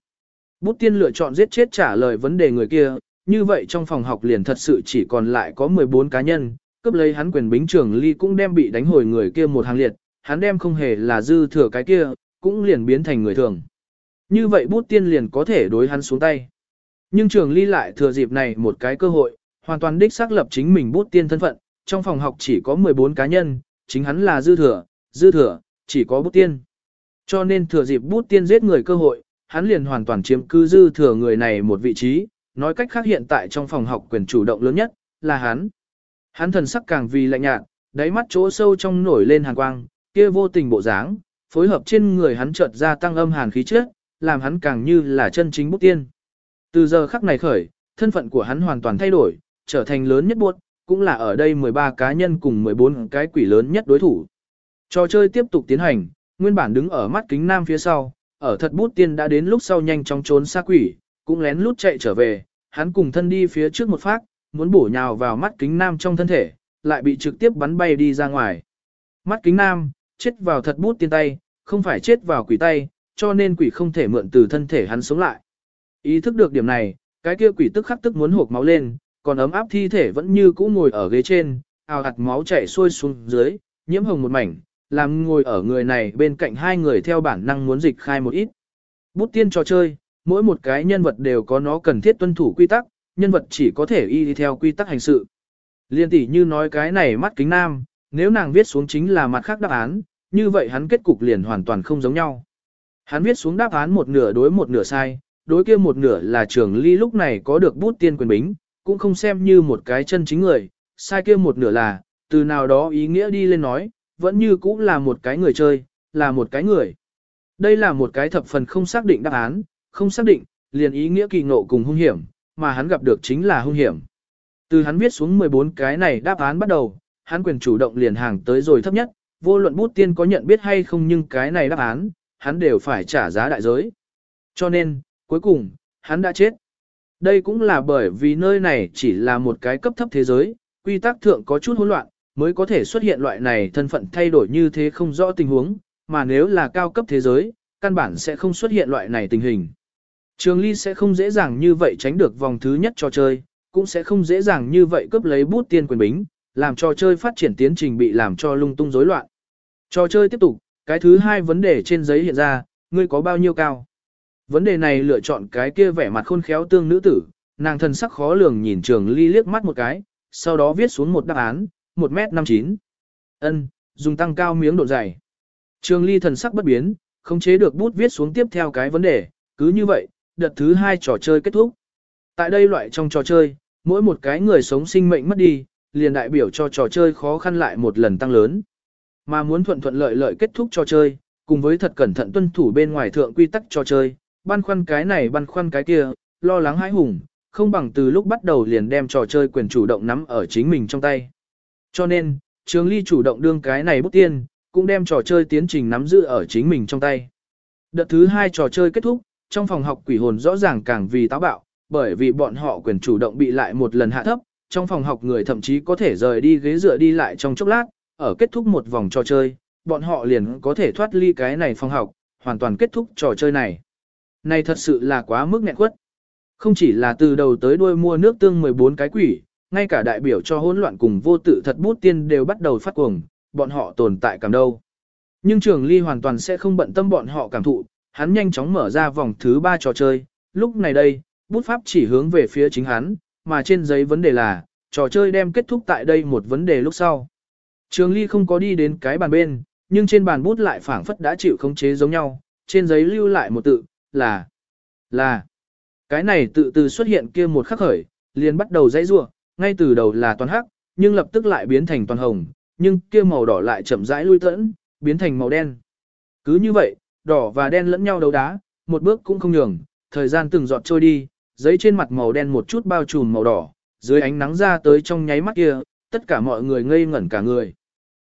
Bút tiên lựa chọn giết chết trả lời vấn đề người kia, như vậy trong phòng học liền thật sự chỉ còn lại có 14 cá nhân, cướp lấy hắn quyền bính trường ly cũng đem bị đánh hồi người kia một hàng liệt, hắn đem không hề là dư thừa cái kia, cũng liền biến thành người thường. Như vậy bút tiên liền có thể đối hắn xuống tay. Nhưng trường ly lại thừa dịp này một cái cơ hội, hoàn toàn đích xác lập chính mình bút tiên thân phận, trong phòng học chỉ có 14 cá nhân, chính hắn là dư thừa, dư thừa, chỉ có bút tiên. Cho nên thừa dịp bút tiên giết người cơ hội, hắn liền hoàn toàn chiếm cư dư thừa người này một vị trí, nói cách khác hiện tại trong phòng học quyền chủ động lớn nhất, là hắn. Hắn thần sắc càng vì lạnh nhạt, đáy mắt chỗ sâu trong nổi lên hàn quang, kia vô tình bộ dáng, phối hợp trên người hắn chợt ra tăng âm hàn khí trước làm hắn càng như là chân chính bút tiên. Từ giờ khắc này khởi, thân phận của hắn hoàn toàn thay đổi, trở thành lớn nhất buộc, cũng là ở đây 13 cá nhân cùng 14 cái quỷ lớn nhất đối thủ. Trò chơi tiếp tục tiến hành, nguyên bản đứng ở mắt kính nam phía sau, ở thật bút tiên đã đến lúc sau nhanh chóng trốn xa quỷ, cũng lén lút chạy trở về, hắn cùng thân đi phía trước một phát, muốn bổ nhào vào mắt kính nam trong thân thể, lại bị trực tiếp bắn bay đi ra ngoài. Mắt kính nam, chết vào thật bút tiên tay, không phải chết vào quỷ tay, cho nên quỷ không thể mượn từ thân thể hắn sống lại. Ý thức được điểm này, cái kia quỷ tức khắc tức muốn hộp máu lên, còn ấm áp thi thể vẫn như cũ ngồi ở ghế trên, ào hạt máu chảy xuôi xuống dưới, nhiễm hồng một mảnh, làm ngồi ở người này bên cạnh hai người theo bản năng muốn dịch khai một ít. Bút tiên trò chơi, mỗi một cái nhân vật đều có nó cần thiết tuân thủ quy tắc, nhân vật chỉ có thể y theo quy tắc hành sự. Liên tỷ như nói cái này mắt kính nam, nếu nàng viết xuống chính là mặt khác đáp án, như vậy hắn kết cục liền hoàn toàn không giống nhau. Hắn viết xuống đáp án một nửa đối một nửa sai, đối kia một nửa là trường ly lúc này có được bút tiên quyền bính, cũng không xem như một cái chân chính người, sai kia một nửa là, từ nào đó ý nghĩa đi lên nói, vẫn như cũng là một cái người chơi, là một cái người. Đây là một cái thập phần không xác định đáp án, không xác định, liền ý nghĩa kỳ ngộ cùng hung hiểm, mà hắn gặp được chính là hung hiểm. Từ hắn viết xuống 14 cái này đáp án bắt đầu, hắn quyền chủ động liền hàng tới rồi thấp nhất, vô luận bút tiên có nhận biết hay không nhưng cái này đáp án, hắn đều phải trả giá đại giới. Cho nên, cuối cùng, hắn đã chết. Đây cũng là bởi vì nơi này chỉ là một cái cấp thấp thế giới, quy tắc thượng có chút hỗn loạn, mới có thể xuất hiện loại này thân phận thay đổi như thế không rõ tình huống, mà nếu là cao cấp thế giới, căn bản sẽ không xuất hiện loại này tình hình. Trường Ly sẽ không dễ dàng như vậy tránh được vòng thứ nhất trò chơi, cũng sẽ không dễ dàng như vậy cướp lấy bút tiên quyền bính, làm trò chơi phát triển tiến trình bị làm cho lung tung rối loạn. Trò chơi tiếp tục, cái thứ hai vấn đề trên giấy hiện ra, ngươi có bao nhiêu cao? Vấn đề này lựa chọn cái kia vẻ mặt khôn khéo tương nữ tử, nàng thần sắc khó lường nhìn Trường Ly liếc mắt một cái, sau đó viết xuống một đáp án, 1m59. Ân, dùng tăng cao miếng độ dày. Trường Ly thần sắc bất biến, không chế được bút viết xuống tiếp theo cái vấn đề, cứ như vậy, đợt thứ hai trò chơi kết thúc. Tại đây loại trong trò chơi, mỗi một cái người sống sinh mệnh mất đi, liền đại biểu cho trò chơi khó khăn lại một lần tăng lớn. Mà muốn thuận thuận lợi lợi kết thúc trò chơi, cùng với thật cẩn thận tuân thủ bên ngoài thượng quy tắc trò chơi, băn khoăn cái này băn khoăn cái kia, lo lắng hãi hùng, không bằng từ lúc bắt đầu liền đem trò chơi quyền chủ động nắm ở chính mình trong tay. Cho nên, Trường Ly chủ động đương cái này bút tiên, cũng đem trò chơi tiến trình nắm giữ ở chính mình trong tay. Đợt thứ hai trò chơi kết thúc, trong phòng học quỷ hồn rõ ràng càng vì táo bạo, bởi vì bọn họ quyền chủ động bị lại một lần hạ thấp, trong phòng học người thậm chí có thể rời đi ghế dựa đi lại trong chốc lát, ở kết thúc một vòng trò chơi, bọn họ liền có thể thoát ly cái này phòng học, hoàn toàn kết thúc trò chơi này. Này thật sự là quá mức nghẹn quất. Không chỉ là từ đầu tới đuôi mua nước tương 14 cái quỷ, ngay cả đại biểu cho hỗn loạn cùng vô tự thật bút tiên đều bắt đầu phát cuồng, bọn họ tồn tại cảm đâu. Nhưng trường ly hoàn toàn sẽ không bận tâm bọn họ cảm thụ, hắn nhanh chóng mở ra vòng thứ 3 trò chơi, lúc này đây, bút pháp chỉ hướng về phía chính hắn, mà trên giấy vấn đề là, trò chơi đem kết thúc tại đây một vấn đề lúc sau. Trường ly không có đi đến cái bàn bên, nhưng trên bàn bút lại phảng phất đã chịu khống chế giống nhau, trên giấy lưu lại một tự, là, là. Cái này tự từ xuất hiện kia một khắc khởi, liền bắt đầu dãy rua, ngay từ đầu là toàn hắc, nhưng lập tức lại biến thành toàn hồng, nhưng kia màu đỏ lại chậm rãi lui tẫn, biến thành màu đen. Cứ như vậy, đỏ và đen lẫn nhau đấu đá, một bước cũng không nhường, thời gian từng giọt trôi đi, giấy trên mặt màu đen một chút bao trùm màu đỏ, dưới ánh nắng ra tới trong nháy mắt kia, tất cả mọi người ngây ngẩn cả người.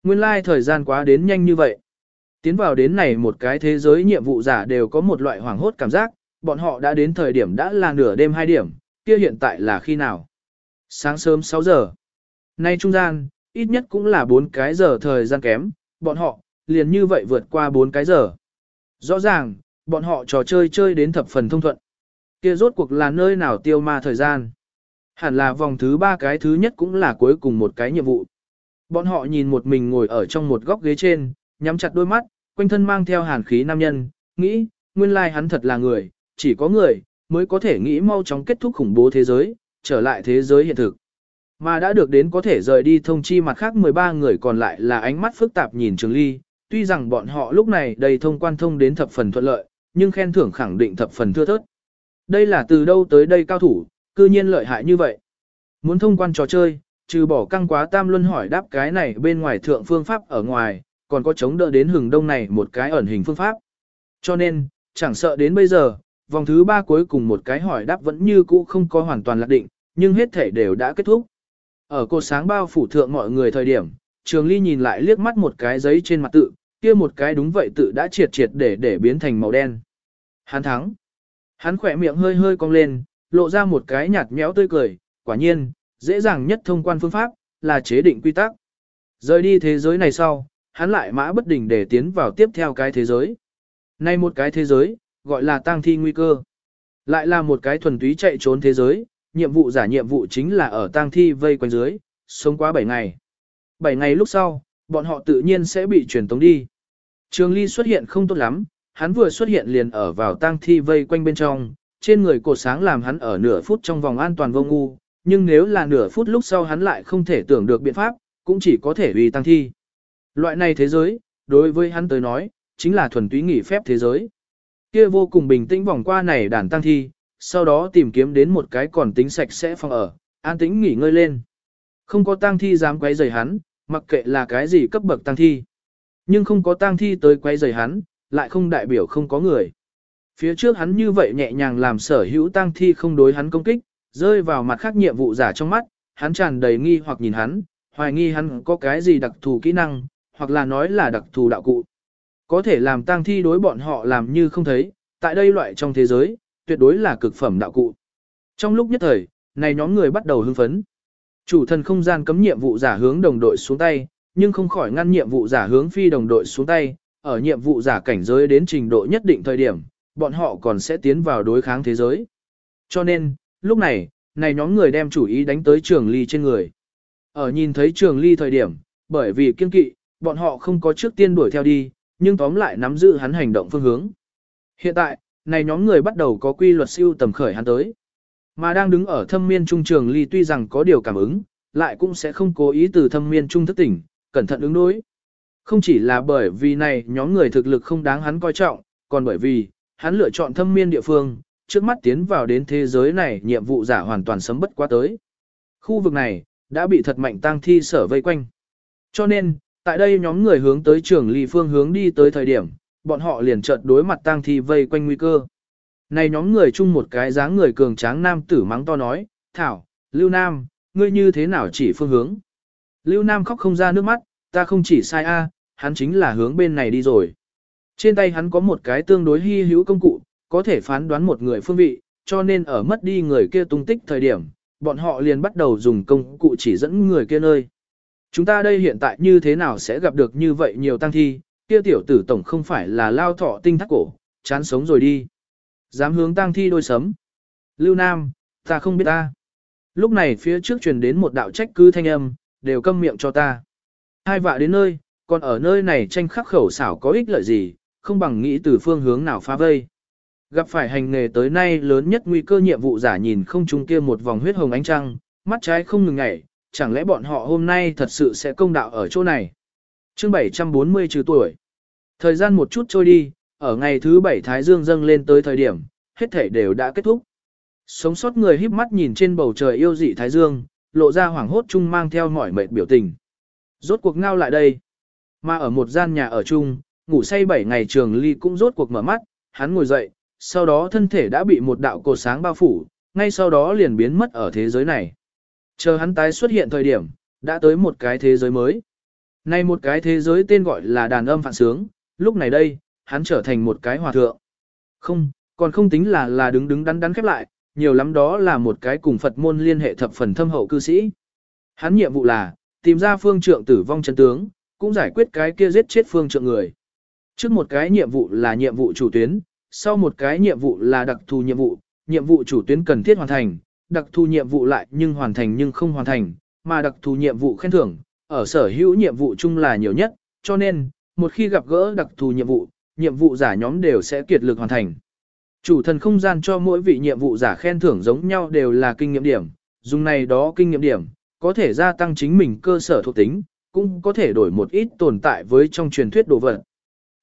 Nguyên lai like thời gian quá đến nhanh như vậy. Tiến vào đến này một cái thế giới nhiệm vụ giả đều có một loại hoảng hốt cảm giác, bọn họ đã đến thời điểm đã là nửa đêm 2 điểm, kia hiện tại là khi nào? Sáng sớm 6 giờ. Nay trung gian, ít nhất cũng là 4 cái giờ thời gian kém, bọn họ, liền như vậy vượt qua 4 cái giờ. Rõ ràng, bọn họ trò chơi chơi đến thập phần thông thuận. Kia rốt cuộc là nơi nào tiêu ma thời gian. Hẳn là vòng thứ ba cái thứ nhất cũng là cuối cùng một cái nhiệm vụ. Bọn họ nhìn một mình ngồi ở trong một góc ghế trên, nhắm chặt đôi mắt, quanh thân mang theo hàn khí nam nhân, nghĩ, nguyên lai hắn thật là người, chỉ có người, mới có thể nghĩ mau chóng kết thúc khủng bố thế giới, trở lại thế giới hiện thực. Mà đã được đến có thể rời đi thông chi mặt khác 13 người còn lại là ánh mắt phức tạp nhìn Trường Ly, tuy rằng bọn họ lúc này đầy thông quan thông đến thập phần thuận lợi, nhưng khen thưởng khẳng định thập phần thưa thớt. Đây là từ đâu tới đây cao thủ, cư nhiên lợi hại như vậy. Muốn thông quan trò chơi, trừ bỏ căng quá tam luân hỏi đáp cái này bên ngoài thượng phương pháp ở ngoài, còn có chống đỡ đến hừng đông này một cái ẩn hình phương pháp. Cho nên, chẳng sợ đến bây giờ, vòng thứ ba cuối cùng một cái hỏi đáp vẫn như cũ không có hoàn toàn lạc định, nhưng hết thể đều đã kết thúc. Ở cột sáng bao phủ thượng mọi người thời điểm, Trường Ly nhìn lại liếc mắt một cái giấy trên mặt tự, kia một cái đúng vậy tự đã triệt triệt để để biến thành màu đen. Hắn thắng. Hắn khỏe miệng hơi hơi cong lên, lộ ra một cái nhạt nhẽo tươi cười, quả nhiên, dễ dàng nhất thông quan phương pháp, là chế định quy tắc. Rời đi thế giới này sau, hắn lại mã bất định để tiến vào tiếp theo cái thế giới. Nay một cái thế giới, gọi là tang thi nguy cơ. Lại là một cái thuần túy chạy trốn thế giới, nhiệm vụ giả nhiệm vụ chính là ở tang thi vây quanh dưới, sống quá 7 ngày. 7 ngày lúc sau, bọn họ tự nhiên sẽ bị truyền tống đi. Trường Ly xuất hiện không tốt lắm, hắn vừa xuất hiện liền ở vào tang thi vây quanh bên trong, trên người cột sáng làm hắn ở nửa phút trong vòng an toàn vô ngu, nhưng nếu là nửa phút lúc sau hắn lại không thể tưởng được biện pháp, cũng chỉ có thể vì tang thi. Loại này thế giới, đối với hắn tới nói, chính là thuần túy nghỉ phép thế giới. Kia vô cùng bình tĩnh vòng qua này đàn tăng thi, sau đó tìm kiếm đến một cái còn tính sạch sẽ phòng ở, an tĩnh nghỉ ngơi lên. Không có tăng thi dám quấy rầy hắn, mặc kệ là cái gì cấp bậc tăng thi. Nhưng không có tăng thi tới quấy rầy hắn, lại không đại biểu không có người. Phía trước hắn như vậy nhẹ nhàng làm sở hữu tăng thi không đối hắn công kích, rơi vào mặt khác nhiệm vụ giả trong mắt, hắn tràn đầy nghi hoặc nhìn hắn, hoài nghi hắn có cái gì đặc thù kỹ năng, hoặc là nói là đặc thù đạo cụ. Có thể làm tang thi đối bọn họ làm như không thấy, tại đây loại trong thế giới, tuyệt đối là cực phẩm đạo cụ. Trong lúc nhất thời, này nhóm người bắt đầu hưng phấn. Chủ thần không gian cấm nhiệm vụ giả hướng đồng đội xuống tay, nhưng không khỏi ngăn nhiệm vụ giả hướng phi đồng đội xuống tay, ở nhiệm vụ giả cảnh giới đến trình độ nhất định thời điểm, bọn họ còn sẽ tiến vào đối kháng thế giới. Cho nên, lúc này, này nhóm người đem chủ ý đánh tới trường ly trên người. Ở nhìn thấy trường ly thời điểm, bởi vì kiên kỵ, bọn họ không có trước tiên đuổi theo đi, nhưng tóm lại nắm giữ hắn hành động phương hướng. Hiện tại, này nhóm người bắt đầu có quy luật siêu tầm khởi hắn tới. Mà đang đứng ở thâm miên trung trường ly tuy rằng có điều cảm ứng, lại cũng sẽ không cố ý từ thâm miên trung thức tỉnh, cẩn thận ứng đối. Không chỉ là bởi vì này nhóm người thực lực không đáng hắn coi trọng, còn bởi vì, hắn lựa chọn thâm miên địa phương, trước mắt tiến vào đến thế giới này nhiệm vụ giả hoàn toàn sấm bất quá tới. Khu vực này, đã bị thật mạnh tang thi sở vây quanh. Cho nên, tại đây nhóm người hướng tới trường ly phương hướng đi tới thời điểm, bọn họ liền chợt đối mặt tang thi vây quanh nguy cơ. Này nhóm người chung một cái dáng người cường tráng nam tử mắng to nói, Thảo, Lưu Nam, ngươi như thế nào chỉ phương hướng? Lưu Nam khóc không ra nước mắt, ta không chỉ sai a, hắn chính là hướng bên này đi rồi. Trên tay hắn có một cái tương đối hy hữu công cụ, có thể phán đoán một người phương vị, cho nên ở mất đi người kia tung tích thời điểm, bọn họ liền bắt đầu dùng công cụ chỉ dẫn người kia nơi. Chúng ta đây hiện tại như thế nào sẽ gặp được như vậy nhiều tăng thi, kia tiểu tử tổng không phải là lao thọ tinh thắt cổ, chán sống rồi đi. Dám hướng tăng thi đôi sấm. Lưu Nam, ta không biết ta. Lúc này phía trước truyền đến một đạo trách cứ thanh âm, đều câm miệng cho ta. Hai vạ đến nơi, còn ở nơi này tranh khắc khẩu xảo có ích lợi gì, không bằng nghĩ từ phương hướng nào phá vây. Gặp phải hành nghề tới nay lớn nhất nguy cơ nhiệm vụ giả nhìn không trung kia một vòng huyết hồng ánh trăng, mắt trái không ngừng ngảy, chẳng lẽ bọn họ hôm nay thật sự sẽ công đạo ở chỗ này. chương 740 trừ tuổi. Thời gian một chút trôi đi, ở ngày thứ bảy Thái Dương dâng lên tới thời điểm, hết thể đều đã kết thúc. Sống sót người híp mắt nhìn trên bầu trời yêu dị Thái Dương, lộ ra hoảng hốt chung mang theo mỏi mệt biểu tình. Rốt cuộc ngao lại đây. Mà ở một gian nhà ở chung, ngủ say 7 ngày trường ly cũng rốt cuộc mở mắt, hắn ngồi dậy, sau đó thân thể đã bị một đạo cột sáng bao phủ, ngay sau đó liền biến mất ở thế giới này. Chờ hắn tái xuất hiện thời điểm, đã tới một cái thế giới mới. Nay một cái thế giới tên gọi là đàn âm phản sướng, lúc này đây, hắn trở thành một cái hòa thượng. Không, còn không tính là là đứng đứng đắn đắn khép lại, nhiều lắm đó là một cái cùng Phật môn liên hệ thập phần thâm hậu cư sĩ. Hắn nhiệm vụ là, tìm ra phương trượng tử vong chân tướng, cũng giải quyết cái kia giết chết phương trượng người. Trước một cái nhiệm vụ là nhiệm vụ chủ tuyến, sau một cái nhiệm vụ là đặc thù nhiệm vụ, nhiệm vụ chủ tuyến cần thiết hoàn thành, đặc thù nhiệm vụ lại nhưng hoàn thành nhưng không hoàn thành, mà đặc thù nhiệm vụ khen thưởng, ở sở hữu nhiệm vụ chung là nhiều nhất, cho nên, một khi gặp gỡ đặc thù nhiệm vụ, nhiệm vụ giả nhóm đều sẽ kiệt lực hoàn thành. Chủ thần không gian cho mỗi vị nhiệm vụ giả khen thưởng giống nhau đều là kinh nghiệm điểm, dùng này đó kinh nghiệm điểm, có thể gia tăng chính mình cơ sở thuộc tính, cũng có thể đổi một ít tồn tại với trong truyền thuyết đồ vật.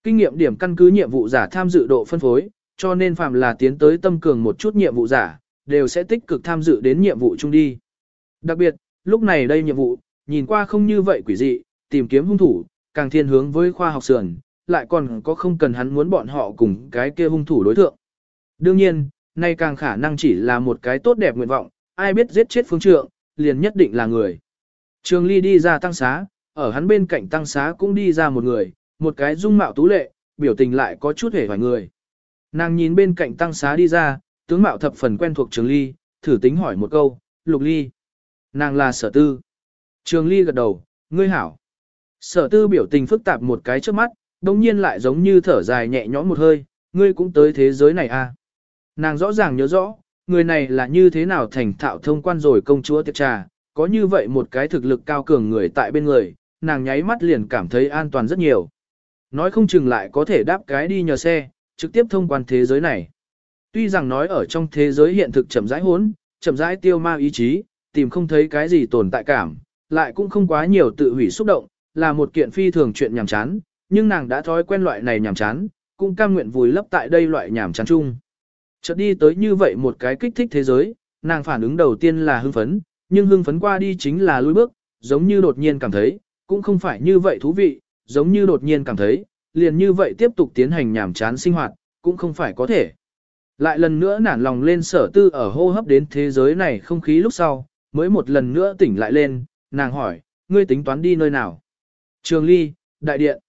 Kinh nghiệm điểm căn cứ nhiệm vụ giả tham dự độ phân phối, cho nên phạm là tiến tới tâm cường một chút nhiệm vụ giả, đều sẽ tích cực tham dự đến nhiệm vụ chung đi. Đặc biệt, lúc này đây nhiệm vụ, nhìn qua không như vậy quỷ dị, tìm kiếm hung thủ, càng thiên hướng với khoa học sườn, lại còn có không cần hắn muốn bọn họ cùng cái kia hung thủ đối thượng. Đương nhiên, nay càng khả năng chỉ là một cái tốt đẹp nguyện vọng, ai biết giết chết phương trượng, liền nhất định là người. Trường Ly đi ra tăng xá, ở hắn bên cạnh tăng xá cũng đi ra một người, một cái dung mạo tú lệ, biểu tình lại có chút hề hoài người. Nàng nhìn bên cạnh tăng xá đi ra, tướng mạo thập phần quen thuộc Trường Ly, thử tính hỏi một câu, Lục Ly. Nàng là sở tư. Trường Ly gật đầu, ngươi hảo. Sở tư biểu tình phức tạp một cái trước mắt, đồng nhiên lại giống như thở dài nhẹ nhõm một hơi, ngươi cũng tới thế giới này à. Nàng rõ ràng nhớ rõ, người này là như thế nào thành thạo thông quan rồi công chúa tiệc trà, có như vậy một cái thực lực cao cường người tại bên người, nàng nháy mắt liền cảm thấy an toàn rất nhiều. Nói không chừng lại có thể đáp cái đi nhờ xe, trực tiếp thông quan thế giới này. Tuy rằng nói ở trong thế giới hiện thực chậm rãi hốn, chậm rãi tiêu ma ý chí, tìm không thấy cái gì tồn tại cảm, lại cũng không quá nhiều tự hủy xúc động, là một kiện phi thường chuyện nhàm chán, nhưng nàng đã thói quen loại này nhàm chán, cũng cam nguyện vùi lấp tại đây loại nhàm chán chung. Chợt đi tới như vậy một cái kích thích thế giới, nàng phản ứng đầu tiên là hưng phấn, nhưng hưng phấn qua đi chính là lùi bước, giống như đột nhiên cảm thấy, cũng không phải như vậy thú vị, giống như đột nhiên cảm thấy, liền như vậy tiếp tục tiến hành nhảm chán sinh hoạt, cũng không phải có thể. Lại lần nữa nản lòng lên sở tư ở hô hấp đến thế giới này không khí lúc sau, mới một lần nữa tỉnh lại lên, nàng hỏi, ngươi tính toán đi nơi nào? Trường Ly, Đại Điện.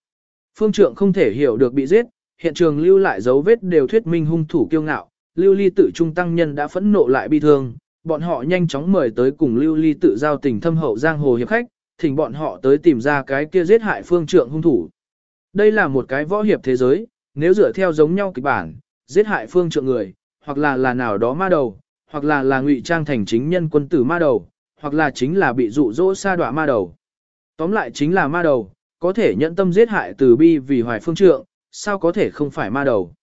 Phương trượng không thể hiểu được bị giết, hiện trường lưu lại dấu vết đều thuyết minh hung thủ kiêu ngạo, lưu ly tự trung tăng nhân đã phẫn nộ lại bi thương, bọn họ nhanh chóng mời tới cùng lưu ly tự giao tình thâm hậu giang hồ hiệp khách, thỉnh bọn họ tới tìm ra cái kia giết hại phương trượng hung thủ. Đây là một cái võ hiệp thế giới, nếu dựa theo giống nhau kịch bản, giết hại phương trượng người, hoặc là là nào đó ma đầu, hoặc là là ngụy trang thành chính nhân quân tử ma đầu, hoặc là chính là bị dụ dỗ sa đọa ma đầu. Tóm lại chính là ma đầu, có thể nhận tâm giết hại từ bi vì hoài phương trượng, sao có thể không phải ma đầu.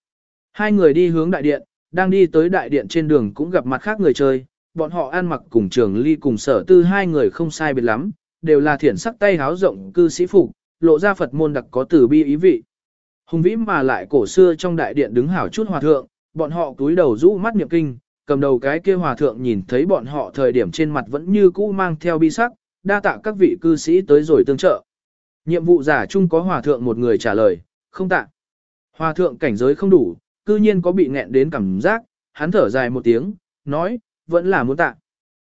Hai người đi hướng đại điện, đang đi tới đại điện trên đường cũng gặp mặt khác người chơi, bọn họ ăn mặc cùng trường ly cùng sở tư hai người không sai biệt lắm, đều là thiển sắc tay háo rộng cư sĩ phục, lộ ra Phật môn đặc có từ bi ý vị. Hùng vĩ mà lại cổ xưa trong đại điện đứng hảo chút hòa thượng, bọn họ túi đầu rũ mắt niệm kinh, cầm đầu cái kia hòa thượng nhìn thấy bọn họ thời điểm trên mặt vẫn như cũ mang theo bi sắc, đa tạ các vị cư sĩ tới rồi tương trợ. Nhiệm vụ giả chung có hòa thượng một người trả lời, không tạ. Hòa thượng cảnh giới không đủ, cư nhiên có bị nghẹn đến cảm giác, hắn thở dài một tiếng, nói, vẫn là muốn tạ.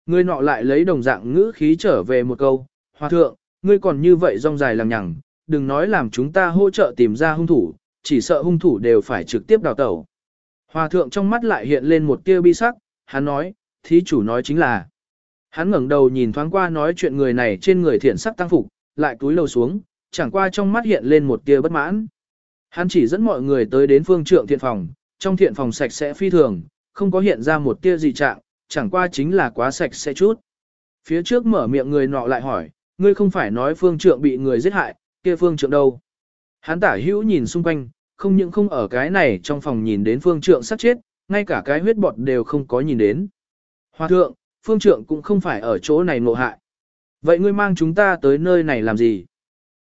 Người nọ lại lấy đồng dạng ngữ khí trở về một câu, hòa thượng, ngươi còn như vậy rong dài lằng nhằng, đừng nói làm chúng ta hỗ trợ tìm ra hung thủ, chỉ sợ hung thủ đều phải trực tiếp đào tẩu. Hòa thượng trong mắt lại hiện lên một tia bi sắc, hắn nói, thí chủ nói chính là. Hắn ngẩng đầu nhìn thoáng qua nói chuyện người này trên người thiện sắc tăng phục, lại túi lầu xuống, chẳng qua trong mắt hiện lên một tia bất mãn. Hắn chỉ dẫn mọi người tới đến phương trượng thiện phòng, trong thiện phòng sạch sẽ phi thường, không có hiện ra một tia gì trạng, chẳng qua chính là quá sạch sẽ chút. Phía trước mở miệng người nọ lại hỏi, ngươi không phải nói phương trượng bị người giết hại, kia phương trượng đâu? Hắn tả hữu nhìn xung quanh, không những không ở cái này trong phòng nhìn đến phương trượng sát chết, ngay cả cái huyết bọt đều không có nhìn đến. Hoa thượng, phương trượng cũng không phải ở chỗ này ngộ hại. Vậy ngươi mang chúng ta tới nơi này làm gì?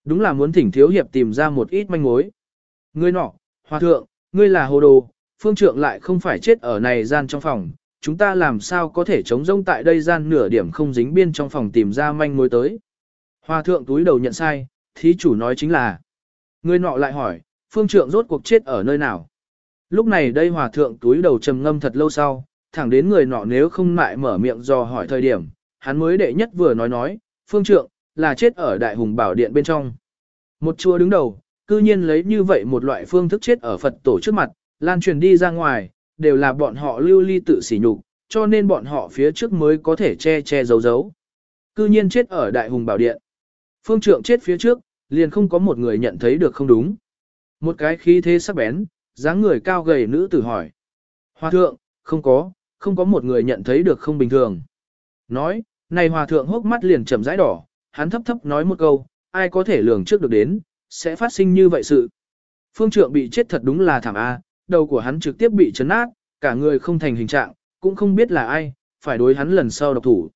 Đúng là muốn thỉnh thiếu hiệp tìm ra một ít manh mối. Ngươi nọ, hoa thượng, ngươi là hồ đồ, phương trượng lại không phải chết ở này gian trong phòng, chúng ta làm sao có thể chống rông tại đây gian nửa điểm không dính biên trong phòng tìm ra manh mối tới. Hoa thượng túi đầu nhận sai, thí chủ nói chính là. Người nọ lại hỏi, phương trượng rốt cuộc chết ở nơi nào? Lúc này đây hòa thượng túi đầu trầm ngâm thật lâu sau, thẳng đến người nọ nếu không lại mở miệng do hỏi thời điểm, hắn mới đệ nhất vừa nói nói, phương trượng, là chết ở đại hùng bảo điện bên trong. Một chùa đứng đầu, cư nhiên lấy như vậy một loại phương thức chết ở Phật tổ trước mặt, lan truyền đi ra ngoài, đều là bọn họ lưu ly tự sỉ nhục, cho nên bọn họ phía trước mới có thể che che giấu giấu. Cư nhiên chết ở đại hùng bảo điện. Phương trượng chết phía trước, liền không có một người nhận thấy được không đúng. Một cái khí thế sắc bén, dáng người cao gầy nữ tử hỏi. Hòa thượng, không có, không có một người nhận thấy được không bình thường. Nói, này hòa thượng hốc mắt liền chậm rãi đỏ, hắn thấp thấp nói một câu, ai có thể lường trước được đến, sẽ phát sinh như vậy sự. Phương trượng bị chết thật đúng là thảm A, đầu của hắn trực tiếp bị chấn nát, cả người không thành hình trạng, cũng không biết là ai, phải đối hắn lần sau độc thủ.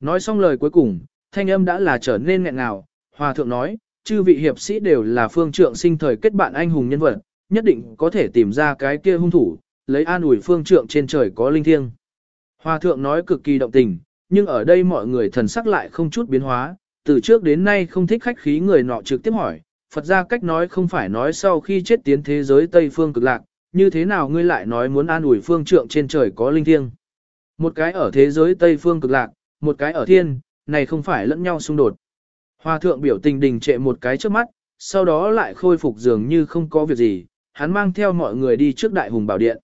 Nói xong lời cuối cùng, thanh âm đã là trở nên nghẹn ngào, hòa thượng nói, chư vị hiệp sĩ đều là phương trượng sinh thời kết bạn anh hùng nhân vật, nhất định có thể tìm ra cái kia hung thủ, lấy an ủi phương trượng trên trời có linh thiêng. Hòa thượng nói cực kỳ động tình, nhưng ở đây mọi người thần sắc lại không chút biến hóa, từ trước đến nay không thích khách khí người nọ trực tiếp hỏi, Phật ra cách nói không phải nói sau khi chết tiến thế giới Tây Phương cực lạc, như thế nào ngươi lại nói muốn an ủi phương trượng trên trời có linh thiêng. Một cái ở thế giới Tây Phương cực lạc, một cái ở thiên, này không phải lẫn nhau xung đột. Hòa thượng biểu tình đình trệ một cái trước mắt, sau đó lại khôi phục dường như không có việc gì, hắn mang theo mọi người đi trước đại hùng bảo điện.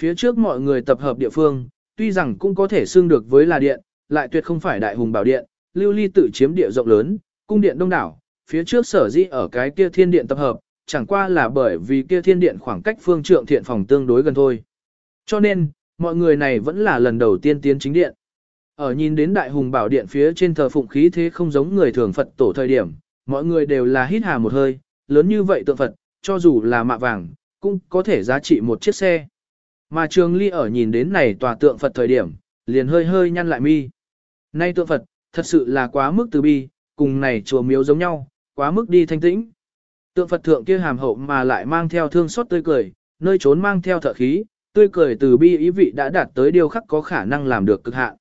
Phía trước mọi người tập hợp địa phương, tuy rằng cũng có thể xưng được với là điện, lại tuyệt không phải đại hùng bảo điện, lưu ly tự chiếm địa rộng lớn, cung điện đông đảo, phía trước sở dĩ ở cái kia thiên điện tập hợp, chẳng qua là bởi vì kia thiên điện khoảng cách phương trượng thiện phòng tương đối gần thôi. Cho nên, mọi người này vẫn là lần đầu tiên tiến chính điện. Ở nhìn đến đại hùng bảo điện phía trên thờ phụng khí thế không giống người thường Phật tổ thời điểm, Mọi người đều là hít hà một hơi, lớn như vậy tượng Phật, cho dù là mạ vàng, cũng có thể giá trị một chiếc xe. Mà Trường Ly ở nhìn đến này tòa tượng Phật thời điểm, liền hơi hơi nhăn lại mi. Nay tượng Phật, thật sự là quá mức từ bi, cùng này chùa miếu giống nhau, quá mức đi thanh tĩnh. Tượng Phật thượng kia hàm hậu mà lại mang theo thương xót tươi cười, nơi trốn mang theo thở khí, tươi cười từ bi ý vị đã đạt tới điều khắc có khả năng làm được cực hạn.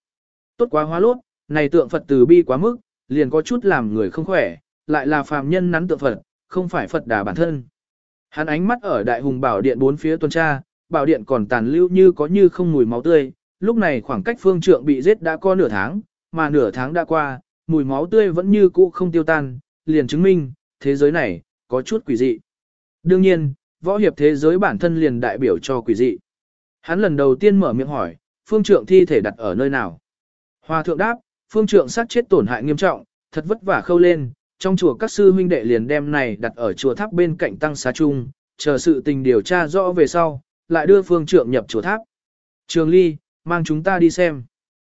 Tốt quá hóa lốt, này tượng Phật từ bi quá mức, liền có chút làm người không khỏe, lại là phàm nhân nắn tượng Phật, không phải Phật đà bản thân. Hắn ánh mắt ở đại hùng bảo điện bốn phía tuần tra, bảo điện còn tàn lưu như có như không mùi máu tươi, lúc này khoảng cách phương trượng bị giết đã có nửa tháng, mà nửa tháng đã qua, mùi máu tươi vẫn như cũ không tiêu tan, liền chứng minh, thế giới này, có chút quỷ dị. Đương nhiên, võ hiệp thế giới bản thân liền đại biểu cho quỷ dị. Hắn lần đầu tiên mở miệng hỏi, phương trượng thi thể đặt ở nơi nào? Hòa thượng đáp, phương trượng sát chết tổn hại nghiêm trọng, thật vất vả khâu lên, trong chùa các sư huynh đệ liền đem này đặt ở chùa tháp bên cạnh tăng xá chung, chờ sự tình điều tra rõ về sau, lại đưa phương trượng nhập chùa tháp. Trường Ly, mang chúng ta đi xem.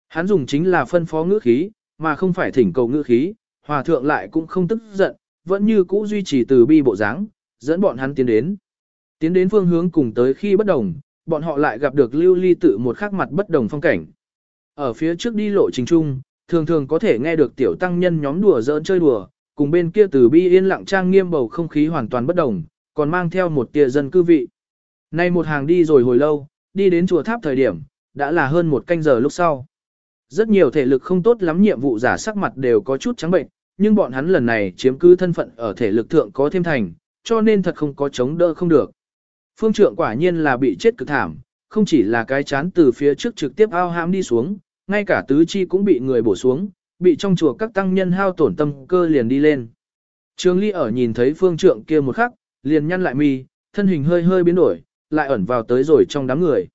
Hắn dùng chính là phân phó ngữ khí, mà không phải thỉnh cầu ngữ khí, hòa thượng lại cũng không tức giận, vẫn như cũ duy trì từ bi bộ dáng, dẫn bọn hắn tiến đến. Tiến đến phương hướng cùng tới khi bất đồng, bọn họ lại gặp được lưu ly tự một khắc mặt bất đồng phong cảnh. Ở phía trước đi lộ trình trung, thường thường có thể nghe được tiểu tăng nhân nhóm đùa giỡn chơi đùa, cùng bên kia từ bi yên lặng trang nghiêm bầu không khí hoàn toàn bất đồng, còn mang theo một tia dân cư vị. Nay một hàng đi rồi hồi lâu, đi đến chùa tháp thời điểm, đã là hơn một canh giờ lúc sau. Rất nhiều thể lực không tốt lắm nhiệm vụ giả sắc mặt đều có chút trắng bệnh, nhưng bọn hắn lần này chiếm cứ thân phận ở thể lực thượng có thêm thành, cho nên thật không có chống đỡ không được. Phương trượng quả nhiên là bị chết cực thảm, không chỉ là cái chán từ phía trước trực tiếp ao hãm đi xuống, ngay cả tứ chi cũng bị người bổ xuống, bị trong chùa các tăng nhân hao tổn tâm cơ liền đi lên. Trường Ly ở nhìn thấy phương trượng kia một khắc, liền nhăn lại mi, thân hình hơi hơi biến đổi, lại ẩn vào tới rồi trong đám người.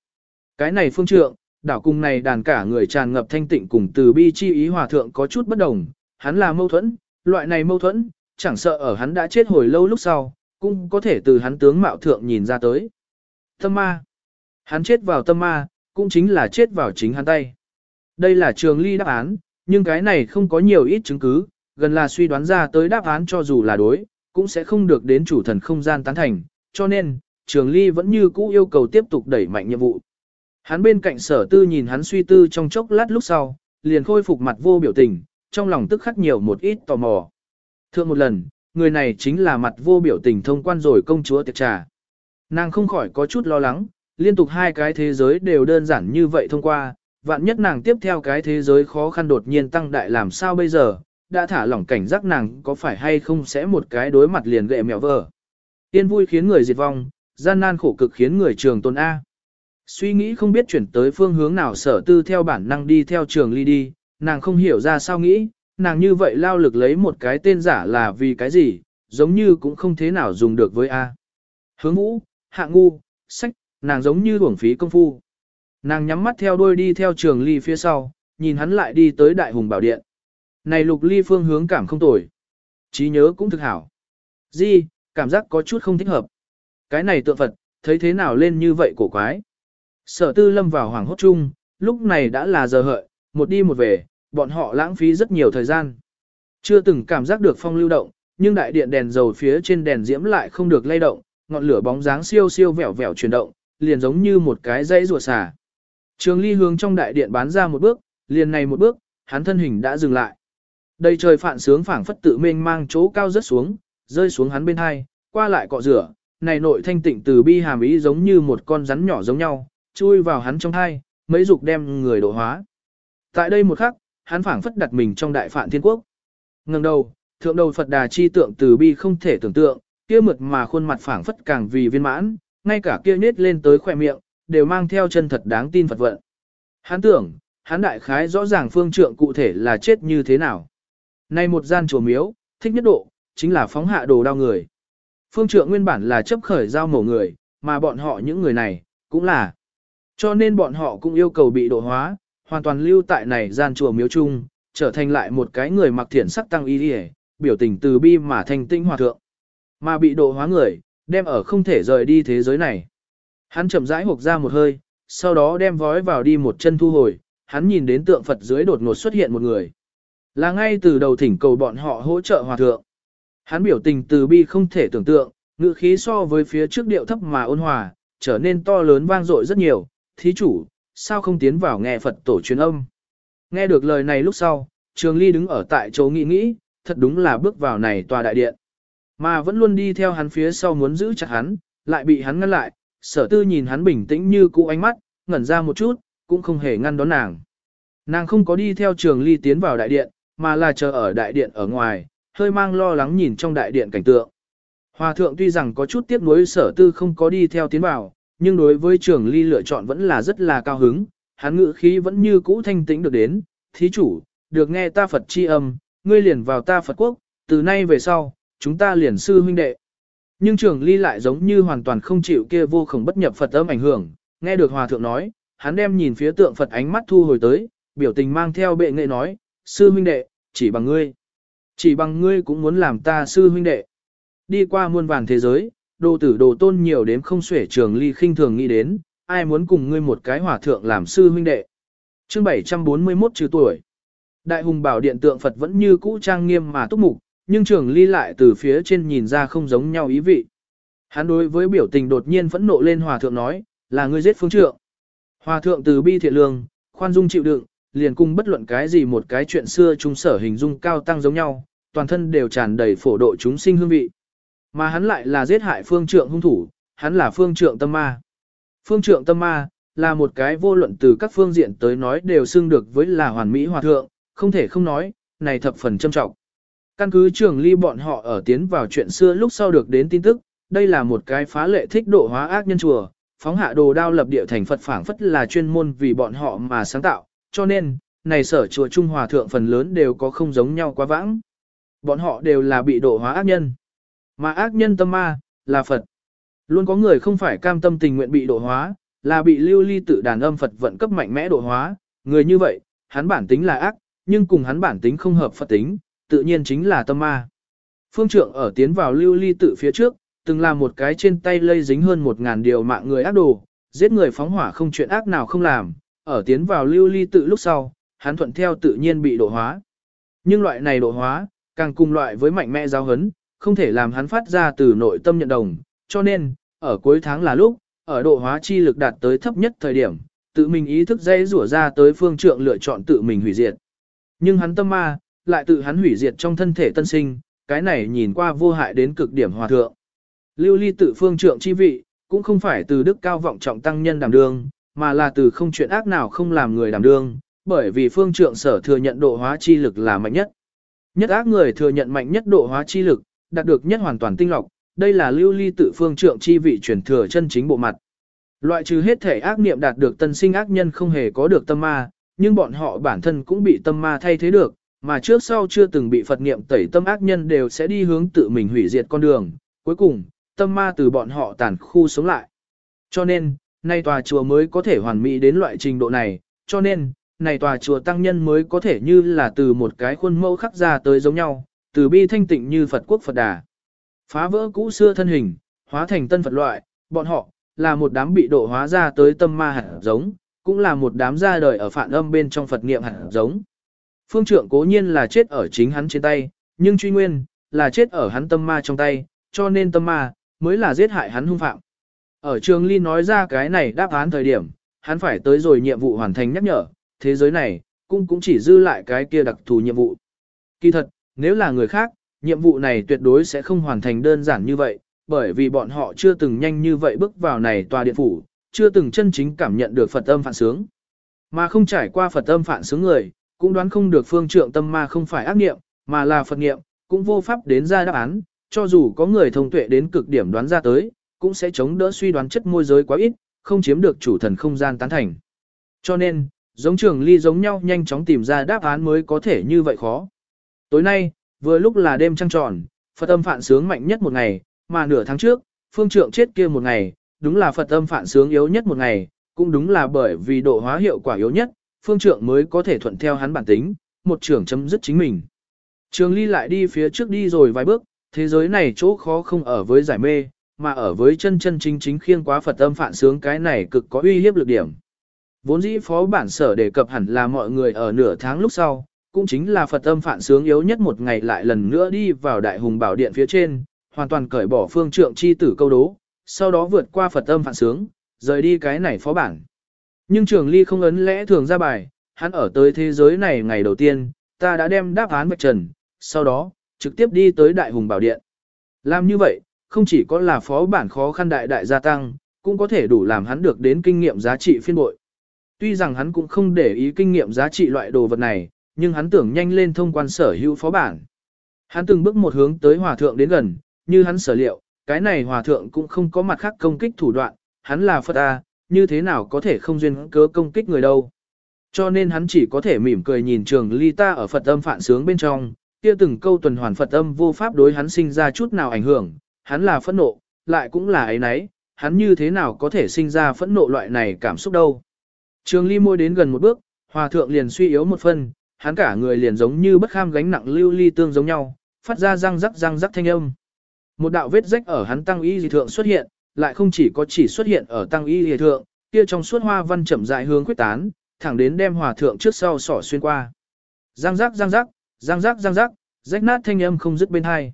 Cái này phương trượng, đảo cùng này đàn cả người tràn ngập thanh tịnh cùng từ bi chi ý hòa thượng có chút bất đồng, hắn là mâu thuẫn, loại này mâu thuẫn, chẳng sợ ở hắn đã chết hồi lâu lúc sau, cũng có thể từ hắn tướng mạo thượng nhìn ra tới. Tâm ma. Hắn chết vào tâm ma, cũng chính là chết vào chính hắn tay. Đây là trường ly đáp án, nhưng cái này không có nhiều ít chứng cứ, gần là suy đoán ra tới đáp án cho dù là đối, cũng sẽ không được đến chủ thần không gian tán thành, cho nên, trường ly vẫn như cũ yêu cầu tiếp tục đẩy mạnh nhiệm vụ. Hắn bên cạnh sở tư nhìn hắn suy tư trong chốc lát lúc sau, liền khôi phục mặt vô biểu tình, trong lòng tức khắc nhiều một ít tò mò. Thưa một lần, người này chính là mặt vô biểu tình thông quan rồi công chúa tiệc trà. Nàng không khỏi có chút lo lắng, liên tục hai cái thế giới đều đơn giản như vậy thông qua, vạn nhất nàng tiếp theo cái thế giới khó khăn đột nhiên tăng đại làm sao bây giờ, đã thả lỏng cảnh giác nàng có phải hay không sẽ một cái đối mặt liền gệ mèo vờ. Yên vui khiến người diệt vong, gian nan khổ cực khiến người trường tôn A. Suy nghĩ không biết chuyển tới phương hướng nào sở tư theo bản năng đi theo trường ly đi, nàng không hiểu ra sao nghĩ, nàng như vậy lao lực lấy một cái tên giả là vì cái gì, giống như cũng không thế nào dùng được với A. Hướng vũ, hạ ngu, sách, nàng giống như uổng phí công phu. Nàng nhắm mắt theo đuôi đi theo trường ly phía sau, nhìn hắn lại đi tới đại hùng bảo điện. Này lục ly phương hướng cảm không tồi. trí nhớ cũng thực hảo. Di, cảm giác có chút không thích hợp. Cái này tượng Phật, thấy thế nào lên như vậy cổ quái. Sở tư lâm vào hoàng hốt chung, lúc này đã là giờ hợi, một đi một về, bọn họ lãng phí rất nhiều thời gian. Chưa từng cảm giác được phong lưu động, nhưng đại điện đèn dầu phía trên đèn diễm lại không được lay động, ngọn lửa bóng dáng siêu siêu vẹo vẹo chuyển động, liền giống như một cái dãy rùa xà. Trường ly hướng trong đại điện bán ra một bước, liền này một bước, hắn thân hình đã dừng lại. Đây trời phản sướng phảng phất tự mênh mang chỗ cao rất xuống, rơi xuống hắn bên hai, qua lại cọ rửa, này nội thanh tịnh từ bi hàm ý giống như một con rắn nhỏ giống nhau, chui vào hắn trong hai, mấy dục đem người độ hóa. Tại đây một khắc, hắn phảng phất đặt mình trong đại phạn thiên quốc. Ngừng đầu, thượng đầu Phật đà chi tượng từ bi không thể tưởng tượng, kia mượt mà khuôn mặt phảng phất càng vì viên mãn, ngay cả kia nết lên tới khỏe miệng, đều mang theo chân thật đáng tin Phật vận. Hắn tưởng, hắn đại khái rõ ràng phương trượng cụ thể là chết như thế nào. Nay một gian chùa miếu, thích nhất độ, chính là phóng hạ đồ đao người. Phương trượng nguyên bản là chấp khởi giao mổ người, mà bọn họ những người này, cũng là. Cho nên bọn họ cũng yêu cầu bị độ hóa, hoàn toàn lưu tại này gian chùa miếu chung, trở thành lại một cái người mặc thiện sắc tăng y đi biểu tình từ bi mà thành tinh hòa thượng. Mà bị độ hóa người, đem ở không thể rời đi thế giới này. Hắn chậm rãi hộc ra một hơi, sau đó đem vói vào đi một chân thu hồi, hắn nhìn đến tượng Phật dưới đột ngột xuất hiện một người. Là ngay từ đầu thỉnh cầu bọn họ hỗ trợ hòa thượng. Hắn biểu tình từ bi không thể tưởng tượng, ngữ khí so với phía trước điệu thấp mà ôn hòa, trở nên to lớn vang dội rất nhiều, thí chủ, sao không tiến vào nghe Phật tổ truyền âm. Nghe được lời này lúc sau, Trường Ly đứng ở tại chỗ nghĩ nghĩ, thật đúng là bước vào này tòa đại điện. Mà vẫn luôn đi theo hắn phía sau muốn giữ chặt hắn, lại bị hắn ngăn lại, sở tư nhìn hắn bình tĩnh như cũ ánh mắt, ngẩn ra một chút, cũng không hề ngăn đón nàng. Nàng không có đi theo Trường Ly tiến vào đại điện, mà là chờ ở đại điện ở ngoài, hơi mang lo lắng nhìn trong đại điện cảnh tượng. Hòa thượng tuy rằng có chút tiếc nuối sở tư không có đi theo tiến vào, nhưng đối với trường ly lựa chọn vẫn là rất là cao hứng, hắn ngữ khí vẫn như cũ thanh tĩnh được đến, thí chủ, được nghe ta Phật chi âm, ngươi liền vào ta Phật quốc, từ nay về sau, chúng ta liền sư huynh đệ. Nhưng trường ly lại giống như hoàn toàn không chịu kia vô khổng bất nhập Phật âm ảnh hưởng, nghe được hòa thượng nói, hắn đem nhìn phía tượng Phật ánh mắt thu hồi tới, biểu tình mang theo bệ nghệ nói, sư huynh đệ, chỉ bằng ngươi. Chỉ bằng ngươi cũng muốn làm ta sư huynh đệ. Đi qua muôn vàn thế giới, đồ tử đồ tôn nhiều đến không xuể trường ly khinh thường nghĩ đến, ai muốn cùng ngươi một cái Hòa thượng làm sư huynh đệ. Chương 741 trừ tuổi. Đại hùng bảo điện tượng Phật vẫn như cũ trang nghiêm mà túc mục, nhưng trường ly lại từ phía trên nhìn ra không giống nhau ý vị. Hắn đối với biểu tình đột nhiên phẫn nộ lên hòa thượng nói, là ngươi giết phương trượng. Hòa thượng từ bi thiện lương, khoan dung chịu đựng, liền cung bất luận cái gì một cái chuyện xưa chúng sở hình dung cao tăng giống nhau, toàn thân đều tràn đầy phổ độ chúng sinh hương vị. Mà hắn lại là giết hại phương trượng hung thủ, hắn là phương trượng tâm ma. Phương trượng tâm ma, là một cái vô luận từ các phương diện tới nói đều xưng được với là hoàn mỹ hòa thượng, không thể không nói, này thập phần trâm trọng. Căn cứ trường ly bọn họ ở tiến vào chuyện xưa lúc sau được đến tin tức, đây là một cái phá lệ thích độ hóa ác nhân chùa, phóng hạ đồ đao lập địa thành Phật phảng phất là chuyên môn vì bọn họ mà sáng tạo, cho nên, này sở chùa Trung Hòa Thượng phần lớn đều có không giống nhau quá vãng. Bọn họ đều là bị độ hóa ác nhân. Mà ác nhân tâm ma, là Phật. Luôn có người không phải cam tâm tình nguyện bị độ hóa, là bị lưu ly tự đàn âm Phật vận cấp mạnh mẽ độ hóa. Người như vậy, hắn bản tính là ác, nhưng cùng hắn bản tính không hợp Phật tính, tự nhiên chính là tâm ma. Phương trượng ở tiến vào lưu ly tự phía trước, từng là một cái trên tay lây dính hơn một ngàn điều mạng người ác đồ, giết người phóng hỏa không chuyện ác nào không làm, ở tiến vào lưu ly tự lúc sau, hắn thuận theo tự nhiên bị độ hóa. Nhưng loại này độ hóa, càng cùng loại với mạnh mẽ giáo hấn, không thể làm hắn phát ra từ nội tâm nhận đồng, cho nên, ở cuối tháng là lúc, ở độ hóa chi lực đạt tới thấp nhất thời điểm, tự mình ý thức dây rủa ra tới phương trượng lựa chọn tự mình hủy diệt. Nhưng hắn tâm ma, lại tự hắn hủy diệt trong thân thể tân sinh, cái này nhìn qua vô hại đến cực điểm hòa thượng. Lưu ly tự phương trượng chi vị, cũng không phải từ đức cao vọng trọng tăng nhân đảm đương, mà là từ không chuyện ác nào không làm người đảm đương, bởi vì phương trượng sở thừa nhận độ hóa chi lực là mạnh nhất. Nhất ác người thừa nhận mạnh nhất độ hóa chi lực, đạt được nhất hoàn toàn tinh lọc, đây là lưu ly tự phương trượng chi vị truyền thừa chân chính bộ mặt. Loại trừ hết thể ác niệm đạt được tân sinh ác nhân không hề có được tâm ma, nhưng bọn họ bản thân cũng bị tâm ma thay thế được, mà trước sau chưa từng bị Phật niệm tẩy tâm ác nhân đều sẽ đi hướng tự mình hủy diệt con đường, cuối cùng, tâm ma từ bọn họ tàn khu sống lại. Cho nên, nay tòa chùa mới có thể hoàn mỹ đến loại trình độ này, cho nên, này tòa chùa tăng nhân mới có thể như là từ một cái khuôn mẫu khắc ra tới giống nhau, từ bi thanh tịnh như Phật quốc Phật đà. Phá vỡ cũ xưa thân hình, hóa thành tân Phật loại, bọn họ, là một đám bị độ hóa ra tới tâm ma hạt giống, cũng là một đám ra đời ở phản âm bên trong Phật niệm hạt giống. Phương trượng cố nhiên là chết ở chính hắn trên tay, nhưng truy nguyên, là chết ở hắn tâm ma trong tay, cho nên tâm ma, mới là giết hại hắn hung phạm. Ở trường ly nói ra cái này đáp án thời điểm, hắn phải tới rồi nhiệm vụ hoàn thành nhắc nhở, thế giới này, cũng cũng chỉ dư lại cái kia đặc thù nhiệm vụ. Kỳ thật, nếu là người khác, nhiệm vụ này tuyệt đối sẽ không hoàn thành đơn giản như vậy, bởi vì bọn họ chưa từng nhanh như vậy bước vào này tòa điện phủ, chưa từng chân chính cảm nhận được Phật âm phản sướng. Mà không trải qua Phật âm phản sướng người, cũng đoán không được phương trượng tâm ma không phải ác niệm, mà là Phật niệm, cũng vô pháp đến ra đáp án, cho dù có người thông tuệ đến cực điểm đoán ra tới, cũng sẽ chống đỡ suy đoán chất môi giới quá ít, không chiếm được chủ thần không gian tán thành. Cho nên, giống trường ly giống nhau nhanh chóng tìm ra đáp án mới có thể như vậy khó. Tối nay, vừa lúc là đêm trăng tròn, Phật âm phản sướng mạnh nhất một ngày, mà nửa tháng trước, phương trượng chết kia một ngày, đúng là Phật âm phản sướng yếu nhất một ngày, cũng đúng là bởi vì độ hóa hiệu quả yếu nhất, phương trượng mới có thể thuận theo hắn bản tính, một trưởng chấm dứt chính mình. Trường ly lại đi phía trước đi rồi vài bước, thế giới này chỗ khó không ở với giải mê, mà ở với chân chân chính chính khiêng quá Phật âm phản sướng cái này cực có uy hiếp lực điểm. Vốn dĩ phó bản sở đề cập hẳn là mọi người ở nửa tháng lúc sau, cũng chính là Phật âm phản sướng yếu nhất một ngày lại lần nữa đi vào đại hùng bảo điện phía trên, hoàn toàn cởi bỏ phương trượng chi tử câu đố, sau đó vượt qua Phật âm phản sướng, rời đi cái này phó bản. Nhưng trường ly không ấn lẽ thường ra bài, hắn ở tới thế giới này ngày đầu tiên, ta đã đem đáp án vạch trần, sau đó, trực tiếp đi tới đại hùng bảo điện. Làm như vậy, không chỉ có là phó bản khó khăn đại đại gia tăng, cũng có thể đủ làm hắn được đến kinh nghiệm giá trị phiên bội. Tuy rằng hắn cũng không để ý kinh nghiệm giá trị loại đồ vật này, nhưng hắn tưởng nhanh lên thông quan sở hữu phó bản. Hắn từng bước một hướng tới hòa thượng đến gần, như hắn sở liệu, cái này hòa thượng cũng không có mặt khác công kích thủ đoạn, hắn là Phật A, như thế nào có thể không duyên cớ công kích người đâu. Cho nên hắn chỉ có thể mỉm cười nhìn trường ly ta ở Phật âm phản sướng bên trong, kia từng câu tuần hoàn Phật âm vô pháp đối hắn sinh ra chút nào ảnh hưởng, hắn là phẫn nộ, lại cũng là ấy nấy, hắn như thế nào có thể sinh ra phẫn nộ loại này cảm xúc đâu. Trường ly môi đến gần một bước, hòa thượng liền suy yếu một phân, hắn cả người liền giống như bất kham gánh nặng lưu ly tương giống nhau, phát ra răng rắc răng rắc thanh âm. Một đạo vết rách ở hắn tăng y dị thượng xuất hiện, lại không chỉ có chỉ xuất hiện ở tăng y hề thượng, kia trong suốt hoa văn chậm rãi hướng quyết tán, thẳng đến đem hòa thượng trước sau sỏ xuyên qua. giang rắc giang rắc, giang rắc giang rắc, rách nát thanh âm không dứt bên hai.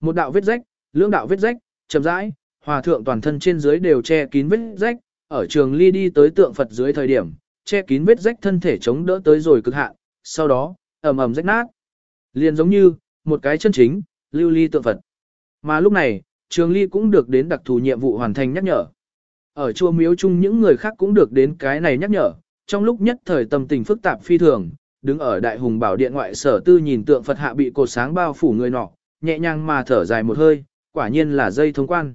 Một đạo vết rách, lưỡng đạo vết rách, chậm rãi, hòa thượng toàn thân trên dưới đều che kín vết rách, ở trường ly đi tới tượng Phật dưới thời điểm, che kín vết rách thân thể chống đỡ tới rồi cực hạn, sau đó, ầm ầm rách nát. Liền giống như, một cái chân chính, lưu ly tượng Phật. Mà lúc này, trường ly cũng được đến đặc thù nhiệm vụ hoàn thành nhắc nhở. Ở chùa miếu chung những người khác cũng được đến cái này nhắc nhở, trong lúc nhất thời tâm tình phức tạp phi thường, đứng ở đại hùng bảo điện ngoại sở tư nhìn tượng Phật hạ bị cột sáng bao phủ người nọ, nhẹ nhàng mà thở dài một hơi, quả nhiên là dây thông quan.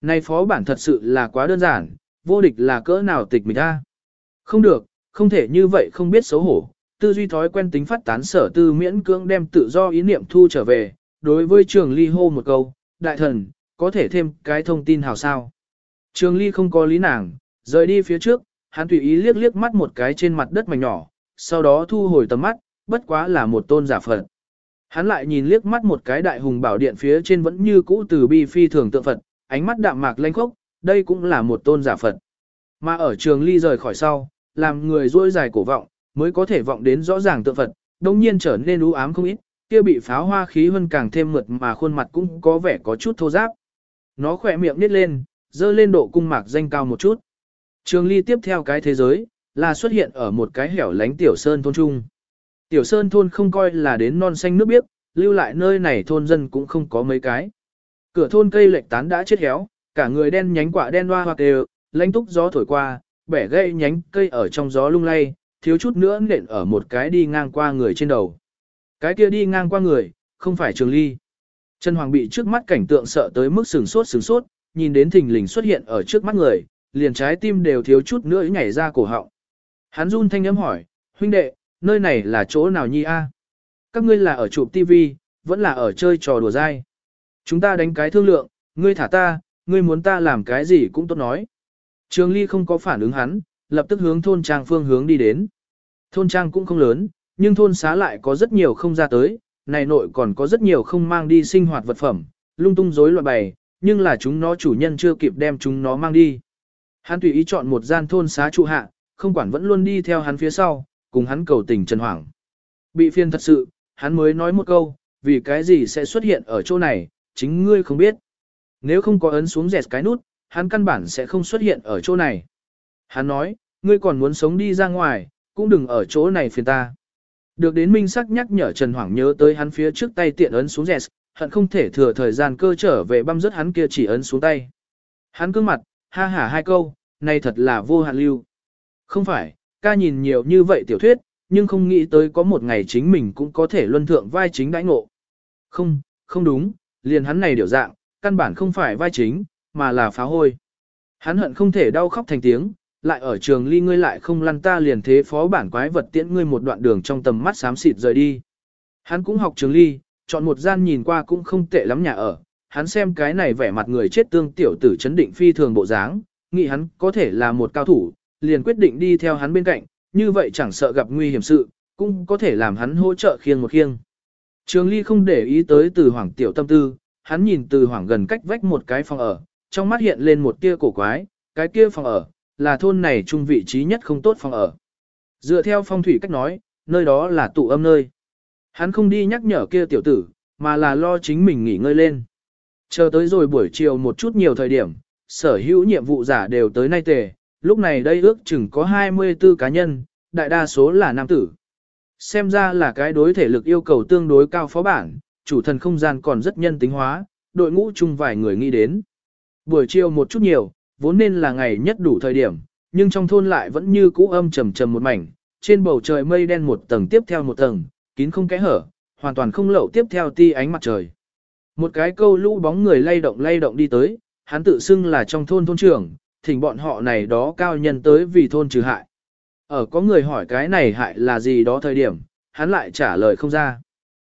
Này phó bản thật sự là quá đơn giản, vô địch là cỡ nào tịch mình ta. Không được, không thể như vậy không biết xấu hổ, tư duy thói quen tính phát tán sở tư miễn cưỡng đem tự do ý niệm thu trở về, đối với trường ly hô một câu, đại thần, có thể thêm cái thông tin hào sao. Trường ly không có lý nàng, rời đi phía trước, hắn tùy ý liếc liếc mắt một cái trên mặt đất mảnh nhỏ, sau đó thu hồi tầm mắt, bất quá là một tôn giả Phật. Hắn lại nhìn liếc mắt một cái đại hùng bảo điện phía trên vẫn như cũ từ bi phi thường tượng Phật, ánh mắt đạm mạc lanh khốc, đây cũng là một tôn giả Phật. Mà ở trường ly rời khỏi sau, làm người dỗi dài cổ vọng, mới có thể vọng đến rõ ràng tượng Phật, đồng nhiên trở nên u ám không ít, kia bị pháo hoa khí hơn càng thêm mượt mà khuôn mặt cũng có vẻ có chút thô giáp. Nó khỏe miệng nít lên, dơ lên độ cung mạc danh cao một chút. Trường ly tiếp theo cái thế giới, là xuất hiện ở một cái hẻo lánh tiểu sơn thôn trung. Tiểu sơn thôn không coi là đến non xanh nước biếc, lưu lại nơi này thôn dân cũng không có mấy cái. Cửa thôn cây lệch tán đã chết héo, cả người đen nhánh quả đen hoa hoặc đều, lãnh túc gió thổi qua, bẻ gây nhánh cây ở trong gió lung lay, thiếu chút nữa nện ở một cái đi ngang qua người trên đầu. Cái kia đi ngang qua người, không phải trường ly. Trần Hoàng bị trước mắt cảnh tượng sợ tới mức sừng sốt sừng sốt, nhìn đến thình lình xuất hiện ở trước mắt người, liền trái tim đều thiếu chút nữa nhảy ra cổ họng. Hắn run thanh âm hỏi, huynh đệ, nơi này là chỗ nào nhi a? Các ngươi là ở chụp TV, vẫn là ở chơi trò đùa dai. Chúng ta đánh cái thương lượng, ngươi thả ta, ngươi muốn ta làm cái gì cũng tốt nói. Trường Ly không có phản ứng hắn, lập tức hướng thôn trang phương hướng đi đến. Thôn trang cũng không lớn, nhưng thôn xá lại có rất nhiều không ra tới, này nội còn có rất nhiều không mang đi sinh hoạt vật phẩm, lung tung rối loạn bày, nhưng là chúng nó chủ nhân chưa kịp đem chúng nó mang đi. Hắn tùy ý chọn một gian thôn xá trụ hạ, không quản vẫn luôn đi theo hắn phía sau, cùng hắn cầu tình Trần Hoàng. Bị phiền thật sự, hắn mới nói một câu, vì cái gì sẽ xuất hiện ở chỗ này, chính ngươi không biết. Nếu không có ấn xuống dẹt cái nút, hắn căn bản sẽ không xuất hiện ở chỗ này. Hắn nói, ngươi còn muốn sống đi ra ngoài, cũng đừng ở chỗ này phiền ta. Được đến minh sắc nhắc nhở Trần Hoàng nhớ tới hắn phía trước tay tiện ấn xuống dẹt, hận không thể thừa thời gian cơ trở về băm rớt hắn kia chỉ ấn xuống tay. Hắn cứng mặt, ha hả hai câu, này thật là vô hạn lưu. Không phải, ca nhìn nhiều như vậy tiểu thuyết, nhưng không nghĩ tới có một ngày chính mình cũng có thể luân thượng vai chính đãi ngộ. Không, không đúng, liền hắn này điều dạng, căn bản không phải vai chính, mà là phá hôi. Hắn hận không thể đau khóc thành tiếng, lại ở trường ly ngươi lại không lăn ta liền thế phó bản quái vật tiễn ngươi một đoạn đường trong tầm mắt xám xịt rời đi. Hắn cũng học trường ly, chọn một gian nhìn qua cũng không tệ lắm nhà ở, hắn xem cái này vẻ mặt người chết tương tiểu tử chấn định phi thường bộ dáng, nghĩ hắn có thể là một cao thủ, liền quyết định đi theo hắn bên cạnh, như vậy chẳng sợ gặp nguy hiểm sự, cũng có thể làm hắn hỗ trợ khiêng một khiêng. Trường Ly không để ý tới từ hoàng tiểu tâm tư, hắn nhìn từ hoàng gần cách vách một cái phòng ở, trong mắt hiện lên một tia cổ quái, cái kia phòng ở, là thôn này trung vị trí nhất không tốt phòng ở. Dựa theo phong thủy cách nói, nơi đó là tụ âm nơi. Hắn không đi nhắc nhở kia tiểu tử, mà là lo chính mình nghỉ ngơi lên. Chờ tới rồi buổi chiều một chút nhiều thời điểm, sở hữu nhiệm vụ giả đều tới nay tề, lúc này đây ước chừng có 24 cá nhân, đại đa số là nam tử. Xem ra là cái đối thể lực yêu cầu tương đối cao phó bản, chủ thần không gian còn rất nhân tính hóa, đội ngũ chung vài người nghĩ đến. Buổi chiều một chút nhiều, vốn nên là ngày nhất đủ thời điểm, nhưng trong thôn lại vẫn như cũ âm trầm trầm một mảnh, trên bầu trời mây đen một tầng tiếp theo một tầng, kín không kẽ hở, hoàn toàn không lậu tiếp theo ti ánh mặt trời. Một cái câu lũ bóng người lay động lay động đi tới, hắn tự xưng là trong thôn thôn trưởng, thỉnh bọn họ này đó cao nhân tới vì thôn trừ hại. Ở có người hỏi cái này hại là gì đó thời điểm, hắn lại trả lời không ra.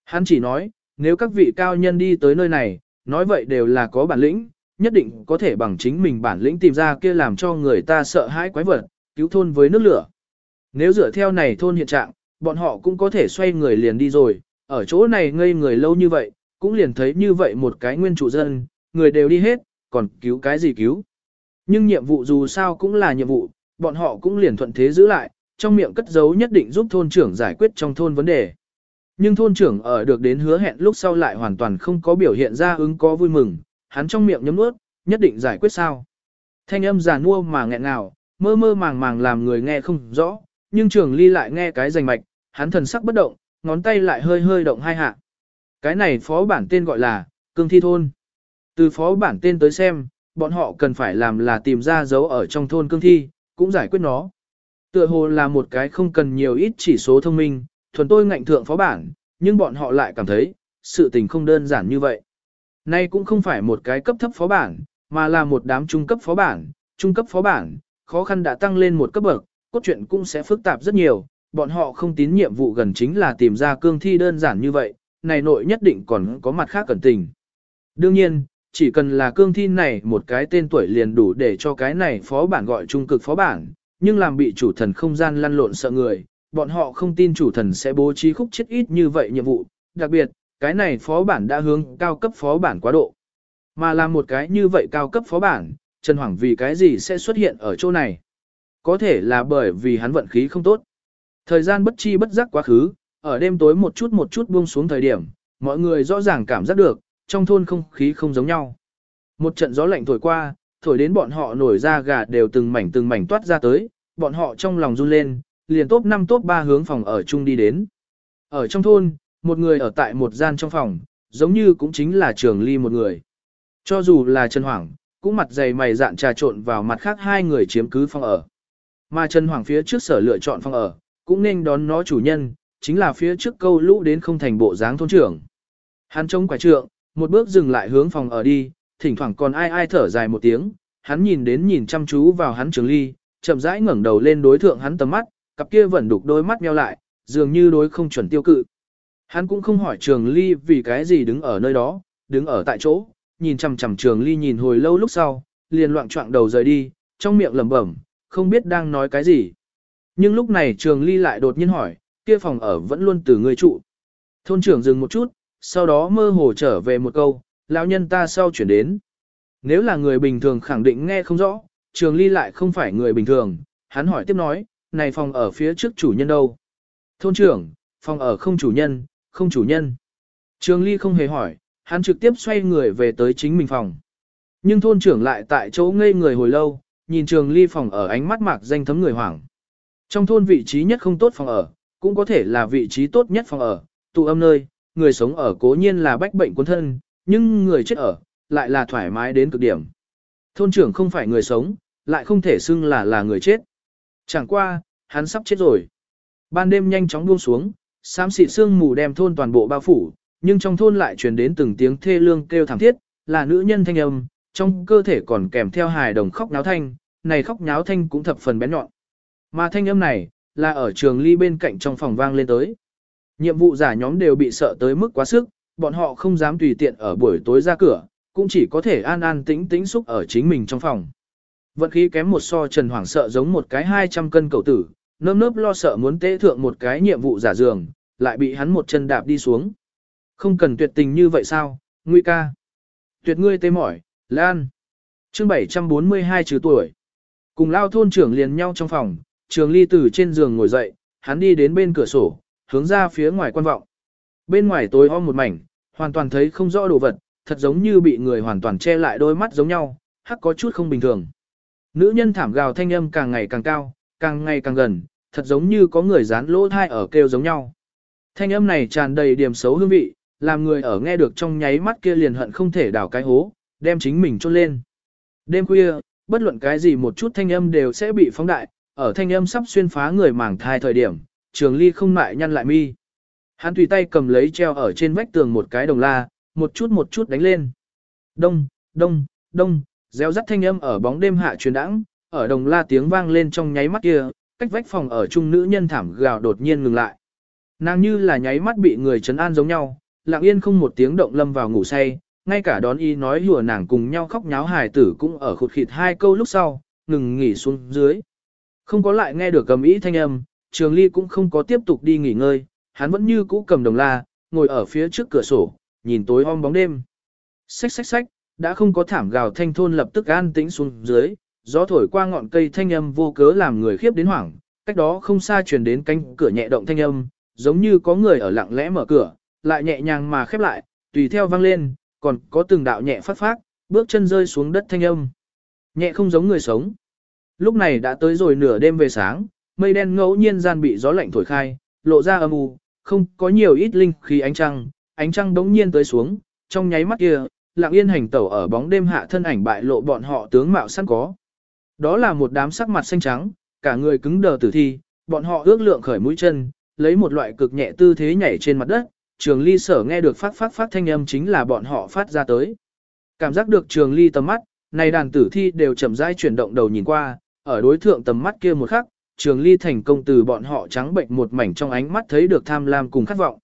Hắn chỉ nói, nếu các vị cao nhân đi tới nơi này, nói vậy đều là có bản lĩnh, nhất định có thể bằng chính mình bản lĩnh tìm ra kia làm cho người ta sợ hãi quái vật, cứu thôn với nước lửa. Nếu dựa theo này thôn hiện trạng, bọn họ cũng có thể xoay người liền đi rồi, ở chỗ này ngây người lâu như vậy, cũng liền thấy như vậy một cái nguyên chủ dân, người đều đi hết, còn cứu cái gì cứu. Nhưng nhiệm vụ dù sao cũng là nhiệm vụ, bọn họ cũng liền thuận thế giữ lại, trong miệng cất giấu nhất định giúp thôn trưởng giải quyết trong thôn vấn đề. Nhưng thôn trưởng ở được đến hứa hẹn lúc sau lại hoàn toàn không có biểu hiện ra ứng có vui mừng, hắn trong miệng nhấm nuốt, nhất định giải quyết sao. Thanh âm giả mua mà nghẹn ngào, mơ mơ màng màng làm người nghe không rõ, nhưng trường ly lại nghe cái rành mạch, hắn thần sắc bất động, ngón tay lại hơi hơi động hai hạ. Cái này phó bản tên gọi là, cương thi thôn. Từ phó bản tên tới xem, bọn họ cần phải làm là tìm ra dấu ở trong thôn cương thi, cũng giải quyết nó. Tựa hồ là một cái không cần nhiều ít chỉ số thông minh, thuần tôi ngạnh thượng phó bản, nhưng bọn họ lại cảm thấy, sự tình không đơn giản như vậy. Nay cũng không phải một cái cấp thấp phó bản, mà là một đám trung cấp phó bản, trung cấp phó bản, khó khăn đã tăng lên một cấp bậc, cốt truyện cũng sẽ phức tạp rất nhiều, bọn họ không tín nhiệm vụ gần chính là tìm ra cương thi đơn giản như vậy, này nội nhất định còn có mặt khác cẩn tình. Đương nhiên, chỉ cần là cương thi này một cái tên tuổi liền đủ để cho cái này phó bản gọi trung cực phó bản, nhưng làm bị chủ thần không gian lăn lộn sợ người, bọn họ không tin chủ thần sẽ bố trí khúc chết ít như vậy nhiệm vụ, đặc biệt, cái này phó bản đã hướng cao cấp phó bản quá độ. Mà làm một cái như vậy cao cấp phó bản, Trần Hoàng vì cái gì sẽ xuất hiện ở chỗ này? Có thể là bởi vì hắn vận khí không tốt. Thời gian bất chi bất giác quá khứ, ở đêm tối một chút một chút buông xuống thời điểm, mọi người rõ ràng cảm giác được, trong thôn không khí không giống nhau. Một trận gió lạnh thổi qua, thổi đến bọn họ nổi ra gà đều từng mảnh từng mảnh toát ra tới, bọn họ trong lòng run lên, liền top 5 top 3 hướng phòng ở chung đi đến. Ở trong thôn, một người ở tại một gian trong phòng, giống như cũng chính là trường ly một người. Cho dù là Trần Hoàng, cũng mặt dày mày dạn trà trộn vào mặt khác hai người chiếm cứ phòng ở. Mà Trần Hoàng phía trước sở lựa chọn phòng ở, cũng nên đón nó chủ nhân, chính là phía trước câu lũ đến không thành bộ dáng thôn trưởng. Hắn trông quả trượng, một bước dừng lại hướng phòng ở đi, thỉnh thoảng còn ai ai thở dài một tiếng, hắn nhìn đến nhìn chăm chú vào hắn trường ly, chậm rãi ngẩng đầu lên đối thượng hắn tầm mắt, cặp kia vẫn đục đôi mắt meo lại, dường như đối không chuẩn tiêu cự. Hắn cũng không hỏi trường ly vì cái gì đứng ở nơi đó, đứng ở tại chỗ, nhìn chằm chằm trường ly nhìn hồi lâu lúc sau, liền loạn trọng đầu rời đi, trong miệng lẩm bẩm, không biết đang nói cái gì. Nhưng lúc này trường ly lại đột nhiên hỏi, kia phòng ở vẫn luôn từ người trụ. Thôn trưởng dừng một chút, sau đó mơ hồ trở về một câu, lão nhân ta sau chuyển đến. Nếu là người bình thường khẳng định nghe không rõ, trường ly lại không phải người bình thường, hắn hỏi tiếp nói, này phòng ở phía trước chủ nhân đâu? Thôn trưởng, phòng ở không chủ nhân, không chủ nhân. Trường ly không hề hỏi, hắn trực tiếp xoay người về tới chính mình phòng. Nhưng thôn trưởng lại tại chỗ ngây người hồi lâu, nhìn trường ly phòng ở ánh mắt mạc danh thấm người hoảng. Trong thôn vị trí nhất không tốt phòng ở, cũng có thể là vị trí tốt nhất phòng ở, tụ âm nơi, người sống ở cố nhiên là bách bệnh cuốn thân, nhưng người chết ở, lại là thoải mái đến cực điểm. Thôn trưởng không phải người sống, lại không thể xưng là là người chết. Chẳng qua, hắn sắp chết rồi. Ban đêm nhanh chóng buông xuống, xám xịt sương mù đem thôn toàn bộ bao phủ, nhưng trong thôn lại truyền đến từng tiếng thê lương kêu thảm thiết, là nữ nhân thanh âm, trong cơ thể còn kèm theo hài đồng khóc náo thanh, này khóc náo thanh cũng thập phần bén nhọn. Mà thanh âm này, là ở trường ly bên cạnh trong phòng vang lên tới. Nhiệm vụ giả nhóm đều bị sợ tới mức quá sức, bọn họ không dám tùy tiện ở buổi tối ra cửa, cũng chỉ có thể an an tĩnh tĩnh xúc ở chính mình trong phòng. Vận khí kém một so Trần Hoàng sợ giống một cái 200 cân cầu tử, nơm nớp lo sợ muốn tế thượng một cái nhiệm vụ giả dường, lại bị hắn một chân đạp đi xuống. Không cần tuyệt tình như vậy sao, nguy ca. Tuyệt ngươi tê mỏi, Lan. chương 742 trừ tuổi. Cùng lao thôn trưởng liền nhau trong phòng, trường ly từ trên giường ngồi dậy, hắn đi đến bên cửa sổ, hướng ra phía ngoài quan vọng. Bên ngoài tối om một mảnh, hoàn toàn thấy không rõ đồ vật, thật giống như bị người hoàn toàn che lại đôi mắt giống nhau, hắc có chút không bình thường. Nữ nhân thảm gào thanh âm càng ngày càng cao, càng ngày càng gần, thật giống như có người dán lỗ thai ở kêu giống nhau. Thanh âm này tràn đầy điểm xấu hương vị, làm người ở nghe được trong nháy mắt kia liền hận không thể đảo cái hố, đem chính mình chôn lên. Đêm khuya, bất luận cái gì một chút thanh âm đều sẽ bị phóng đại, ở thanh âm sắp xuyên phá người mảng thai thời điểm, trường ly không mại nhăn lại mi. Hắn tùy tay cầm lấy treo ở trên vách tường một cái đồng la, một chút một chút đánh lên. Đông, đông, đông, réo rắt thanh âm ở bóng đêm hạ truyền đãng, ở đồng la tiếng vang lên trong nháy mắt kia, cách vách phòng ở chung nữ nhân thảm gào đột nhiên ngừng lại. Nàng như là nháy mắt bị người chấn an giống nhau, lặng yên không một tiếng động lâm vào ngủ say, ngay cả đón y nói hùa nàng cùng nhau khóc nháo hài tử cũng ở khụt khịt hai câu lúc sau, ngừng nghỉ xuống dưới. Không có lại nghe được cầm ý thanh âm, trường ly cũng không có tiếp tục đi nghỉ ngơi, hắn vẫn như cũ cầm đồng la, ngồi ở phía trước cửa sổ, nhìn tối om bóng đêm. Xách xách xách, đã không có thảm gào thanh thôn lập tức an tĩnh xuống dưới, gió thổi qua ngọn cây thanh âm vô cớ làm người khiếp đến hoảng, cách đó không xa truyền đến cánh cửa nhẹ động thanh âm, giống như có người ở lặng lẽ mở cửa, lại nhẹ nhàng mà khép lại, tùy theo vang lên, còn có từng đạo nhẹ phát phát, bước chân rơi xuống đất thanh âm. Nhẹ không giống người sống. Lúc này đã tới rồi nửa đêm về sáng, mây đen ngẫu nhiên gian bị gió lạnh thổi khai, lộ ra âm u, không có nhiều ít linh khí ánh trăng, ánh trăng đống nhiên tới xuống, trong nháy mắt kia, lặng yên hành tẩu ở bóng đêm hạ thân ảnh bại lộ bọn họ tướng mạo sẵn có. Đó là một đám sắc mặt xanh trắng, cả người cứng đờ tử thi, bọn họ ước lượng khởi mũi chân, lấy một loại cực nhẹ tư thế nhảy trên mặt đất, trường ly sở nghe được phát phát phát thanh âm chính là bọn họ phát ra tới. Cảm giác được trường ly tầm mắt, này đàn tử thi đều chậm rãi chuyển động đầu nhìn qua, ở đối thượng tầm mắt kia một khắc, trường ly thành công từ bọn họ trắng bệnh một mảnh trong ánh mắt thấy được tham lam cùng khát vọng.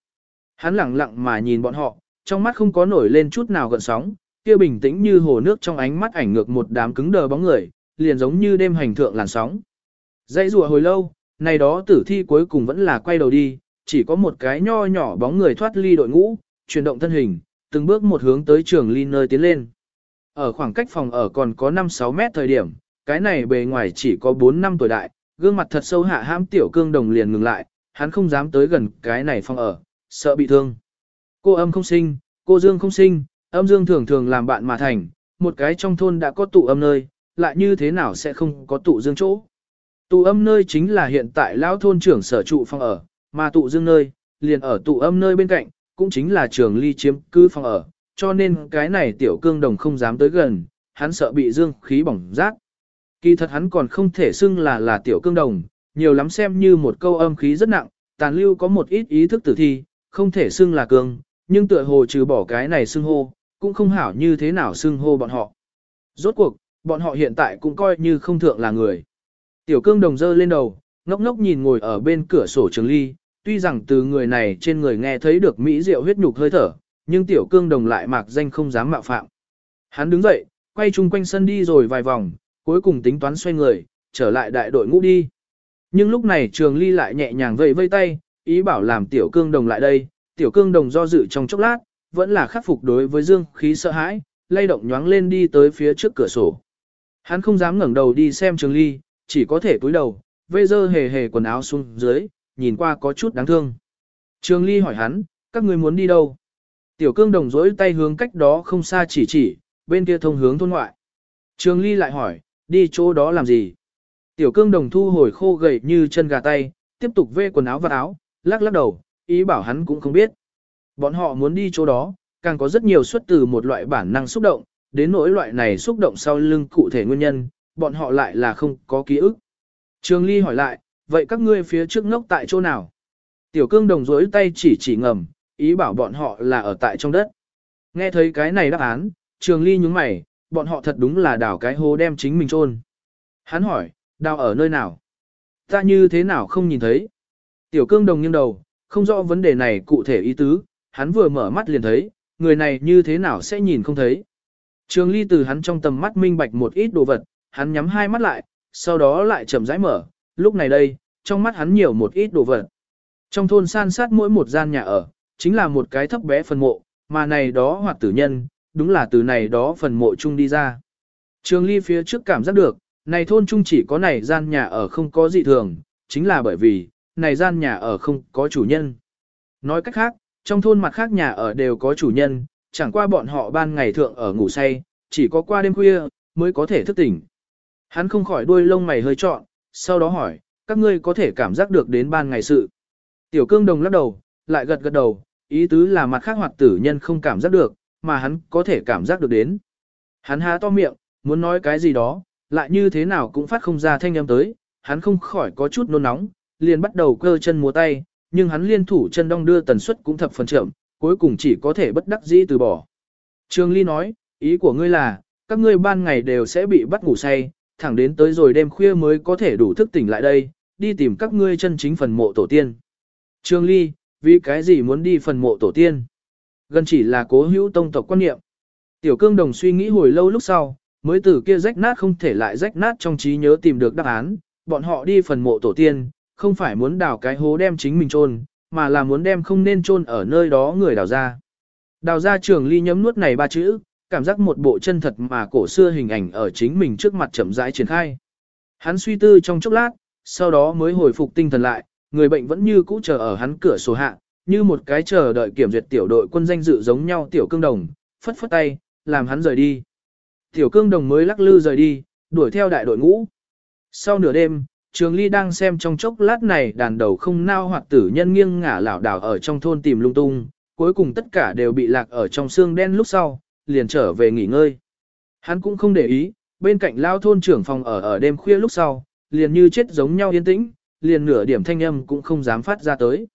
Hắn lặng lặng mà nhìn bọn họ, trong mắt không có nổi lên chút nào gợn sóng, kia bình tĩnh như hồ nước trong ánh mắt ảnh ngược một đám cứng đờ bóng người, liền giống như đêm hành thượng làn sóng. Dãy rùa hồi lâu, này đó tử thi cuối cùng vẫn là quay đầu đi, chỉ có một cái nho nhỏ bóng người thoát ly đội ngũ, chuyển động thân hình, từng bước một hướng tới trường ly nơi tiến lên. Ở khoảng cách phòng ở còn có 5-6 mét thời điểm, cái này bề ngoài chỉ có 4 năm tuổi đại, gương mặt thật sâu hạ ham tiểu cương đồng liền ngừng lại, hắn không dám tới gần cái này phòng ở, sợ bị thương. Cô âm không sinh, cô dương không sinh, âm dương thường thường làm bạn mà thành, một cái trong thôn đã có tụ âm nơi, lại như thế nào sẽ không có tụ dương chỗ. Tụ âm nơi chính là hiện tại lão thôn trưởng sở trụ phòng ở, mà tụ dương nơi, liền ở tụ âm nơi bên cạnh, cũng chính là trường ly chiếm cư phòng ở, cho nên cái này tiểu cương đồng không dám tới gần, hắn sợ bị dương khí bỏng rác. Kỳ thật hắn còn không thể xưng là là tiểu cương đồng, nhiều lắm xem như một câu âm khí rất nặng, tàn lưu có một ít ý thức tử thi, không thể xưng là cương, nhưng tựa hồ trừ bỏ cái này xưng hô, cũng không hảo như thế nào xưng hô bọn họ. Rốt cuộc, bọn họ hiện tại cũng coi như không thượng là người. Tiểu cương đồng dơ lên đầu, ngốc ngốc nhìn ngồi ở bên cửa sổ trường ly, tuy rằng từ người này trên người nghe thấy được mỹ diệu huyết nhục hơi thở, nhưng tiểu cương đồng lại mạc danh không dám mạo phạm. Hắn đứng dậy, quay chung quanh sân đi rồi vài vòng, cuối cùng tính toán xoay người, trở lại đại đội ngũ đi. Nhưng lúc này trường ly lại nhẹ nhàng vẫy vây tay, ý bảo làm tiểu cương đồng lại đây, tiểu cương đồng do dự trong chốc lát, vẫn là khắc phục đối với dương khí sợ hãi, lay động nhoáng lên đi tới phía trước cửa sổ. Hắn không dám ngẩng đầu đi xem trường ly, chỉ có thể cúi đầu, vây dơ hề hề quần áo xuống dưới, nhìn qua có chút đáng thương. Trường ly hỏi hắn, các người muốn đi đâu? Tiểu cương đồng dối tay hướng cách đó không xa chỉ chỉ, bên kia thông hướng thôn ngoại. Trường ly lại hỏi, đi chỗ đó làm gì? Tiểu cương đồng thu hồi khô gầy như chân gà tay, tiếp tục vê quần áo và áo, lắc lắc đầu, ý bảo hắn cũng không biết. Bọn họ muốn đi chỗ đó, càng có rất nhiều xuất từ một loại bản năng xúc động, đến nỗi loại này xúc động sau lưng cụ thể nguyên nhân, bọn họ lại là không có ký ức. Trường Ly hỏi lại, vậy các ngươi phía trước ngốc tại chỗ nào? Tiểu cương đồng rối tay chỉ chỉ ngầm, ý bảo bọn họ là ở tại trong đất. Nghe thấy cái này đáp án, Trường Ly nhướng mày, bọn họ thật đúng là đào cái hố đem chính mình chôn. Hắn hỏi, đào ở nơi nào? Ta như thế nào không nhìn thấy? Tiểu cương đồng nghiêng đầu, không rõ vấn đề này cụ thể ý tứ, hắn vừa mở mắt liền thấy, người này như thế nào sẽ nhìn không thấy. Trường ly từ hắn trong tầm mắt minh bạch một ít đồ vật, hắn nhắm hai mắt lại, sau đó lại chậm rãi mở, lúc này đây, trong mắt hắn nhiều một ít đồ vật. Trong thôn san sát mỗi một gian nhà ở, chính là một cái thấp bé phần mộ, mà này đó hoặc tử nhân, đúng là từ này đó phần mộ chung đi ra. Trường ly phía trước cảm giác được, này thôn chung chỉ có này gian nhà ở không có dị thường, chính là bởi vì, này gian nhà ở không có chủ nhân. Nói cách khác, trong thôn mặt khác nhà ở đều có chủ nhân, chẳng qua bọn họ ban ngày thượng ở ngủ say, chỉ có qua đêm khuya, mới có thể thức tỉnh. Hắn không khỏi đuôi lông mày hơi trọn, sau đó hỏi, các ngươi có thể cảm giác được đến ban ngày sự. Tiểu cương đồng lắc đầu, lại gật gật đầu, ý tứ là mặt khác hoạt tử nhân không cảm giác được, mà hắn có thể cảm giác được đến. Hắn há to miệng, muốn nói cái gì đó, lại như thế nào cũng phát không ra thanh âm tới, hắn không khỏi có chút nôn nóng, liền bắt đầu cơ chân múa tay, nhưng hắn liên thủ chân đong đưa tần suất cũng thập phần chậm, cuối cùng chỉ có thể bất đắc dĩ từ bỏ. Trương Ly nói, ý của ngươi là, các ngươi ban ngày đều sẽ bị bắt ngủ say, thẳng đến tới rồi đêm khuya mới có thể đủ thức tỉnh lại đây, đi tìm các ngươi chân chính phần mộ tổ tiên. Trương Ly, vì cái gì muốn đi phần mộ tổ tiên? Gần chỉ là cố hữu tông tộc quan niệm. Tiểu cương đồng suy nghĩ hồi lâu lúc sau, mới từ kia rách nát không thể lại rách nát trong trí nhớ tìm được đáp án, bọn họ đi phần mộ tổ tiên, không phải muốn đào cái hố đem chính mình chôn, mà là muốn đem không nên chôn ở nơi đó người đào ra. Đào ra trường ly nhấm nuốt này ba chữ, cảm giác một bộ chân thật mà cổ xưa hình ảnh ở chính mình trước mặt chậm rãi triển khai. Hắn suy tư trong chốc lát, sau đó mới hồi phục tinh thần lại, người bệnh vẫn như cũ chờ ở hắn cửa sổ hạ, như một cái chờ đợi kiểm duyệt tiểu đội quân danh dự giống nhau tiểu cương đồng, phất phất tay, làm hắn rời đi. Tiểu cương đồng mới lắc lư rời đi, đuổi theo đại đội ngũ. Sau nửa đêm, Trường Ly đang xem trong chốc lát này đàn đầu không nao hoặc tử nhân nghiêng ngả lảo đảo ở trong thôn tìm lung tung, cuối cùng tất cả đều bị lạc ở trong xương đen lúc sau, liền trở về nghỉ ngơi. Hắn cũng không để ý, bên cạnh lao thôn trưởng phòng ở ở đêm khuya lúc sau, liền như chết giống nhau yên tĩnh, liền nửa điểm thanh âm cũng không dám phát ra tới.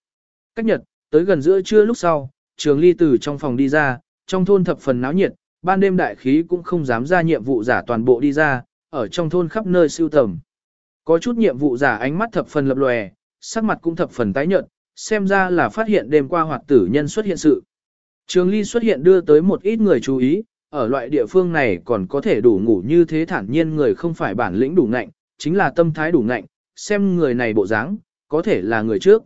Cách nhật, tới gần giữa trưa lúc sau, Trường Ly từ trong phòng đi ra, trong thôn thập phần náo nhiệt, ban đêm đại khí cũng không dám ra nhiệm vụ giả toàn bộ đi ra, ở trong thôn khắp nơi siêu tầm. Có chút nhiệm vụ giả ánh mắt thập phần lập lòe, sắc mặt cũng thập phần tái nhợt, xem ra là phát hiện đêm qua hoạt tử nhân xuất hiện sự. Trường Ly xuất hiện đưa tới một ít người chú ý, ở loại địa phương này còn có thể đủ ngủ như thế thản nhiên người không phải bản lĩnh đủ ngạnh, chính là tâm thái đủ ngạnh, xem người này bộ dáng, có thể là người trước.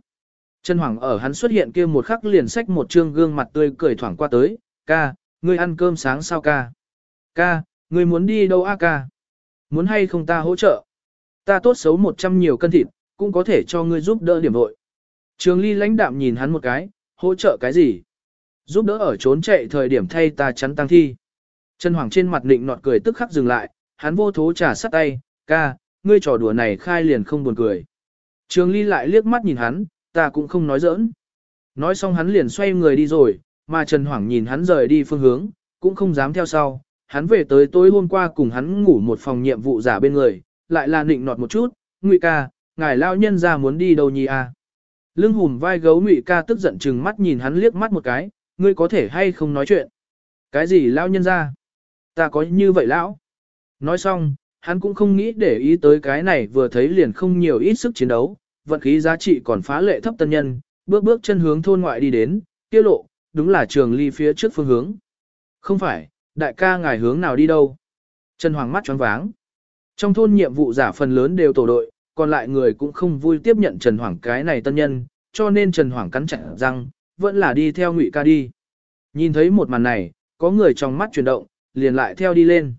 Trần Hoàng ở hắn xuất hiện kia một khắc liền xách một trương gương mặt tươi cười thoảng qua tới, ca, ngươi ăn cơm sáng sao ca? Ca, ngươi muốn đi đâu a ca? Muốn hay không ta hỗ trợ? Ta tốt xấu một trăm nhiều cân thịt, cũng có thể cho ngươi giúp đỡ điểm vội. Trường Ly lãnh đạm nhìn hắn một cái, hỗ trợ cái gì? Giúp đỡ ở trốn chạy thời điểm thay ta chắn tăng thi. Trần Hoàng trên mặt nịnh nọt cười tức khắc dừng lại, hắn vô thố trả sắt tay, ca, ngươi trò đùa này khai liền không buồn cười. Trường Ly lại liếc mắt nhìn hắn, ta cũng không nói giỡn. Nói xong hắn liền xoay người đi rồi, mà Trần Hoàng nhìn hắn rời đi phương hướng, cũng không dám theo sau. Hắn về tới tối hôm qua cùng hắn ngủ một phòng nhiệm vụ giả bên người, lại là nịnh nọt một chút, Ngụy ca, ngài lao nhân ra muốn đi đâu nhỉ à? Lưng hùm vai gấu Ngụy ca tức giận chừng mắt nhìn hắn liếc mắt một cái, ngươi có thể hay không nói chuyện? Cái gì lao nhân ra? Ta có như vậy lão? Nói xong, hắn cũng không nghĩ để ý tới cái này vừa thấy liền không nhiều ít sức chiến đấu, vận khí giá trị còn phá lệ thấp tân nhân, bước bước chân hướng thôn ngoại đi đến, tiết lộ, đúng là trường ly phía trước phương hướng. Không phải, đại ca ngài hướng nào đi đâu? Trần Hoàng mắt choáng váng. Trong thôn nhiệm vụ giả phần lớn đều tổ đội, còn lại người cũng không vui tiếp nhận Trần Hoàng cái này tân nhân, cho nên Trần Hoàng cắn chặt răng, vẫn là đi theo Ngụy ca đi. Nhìn thấy một màn này, có người trong mắt chuyển động, liền lại theo đi lên.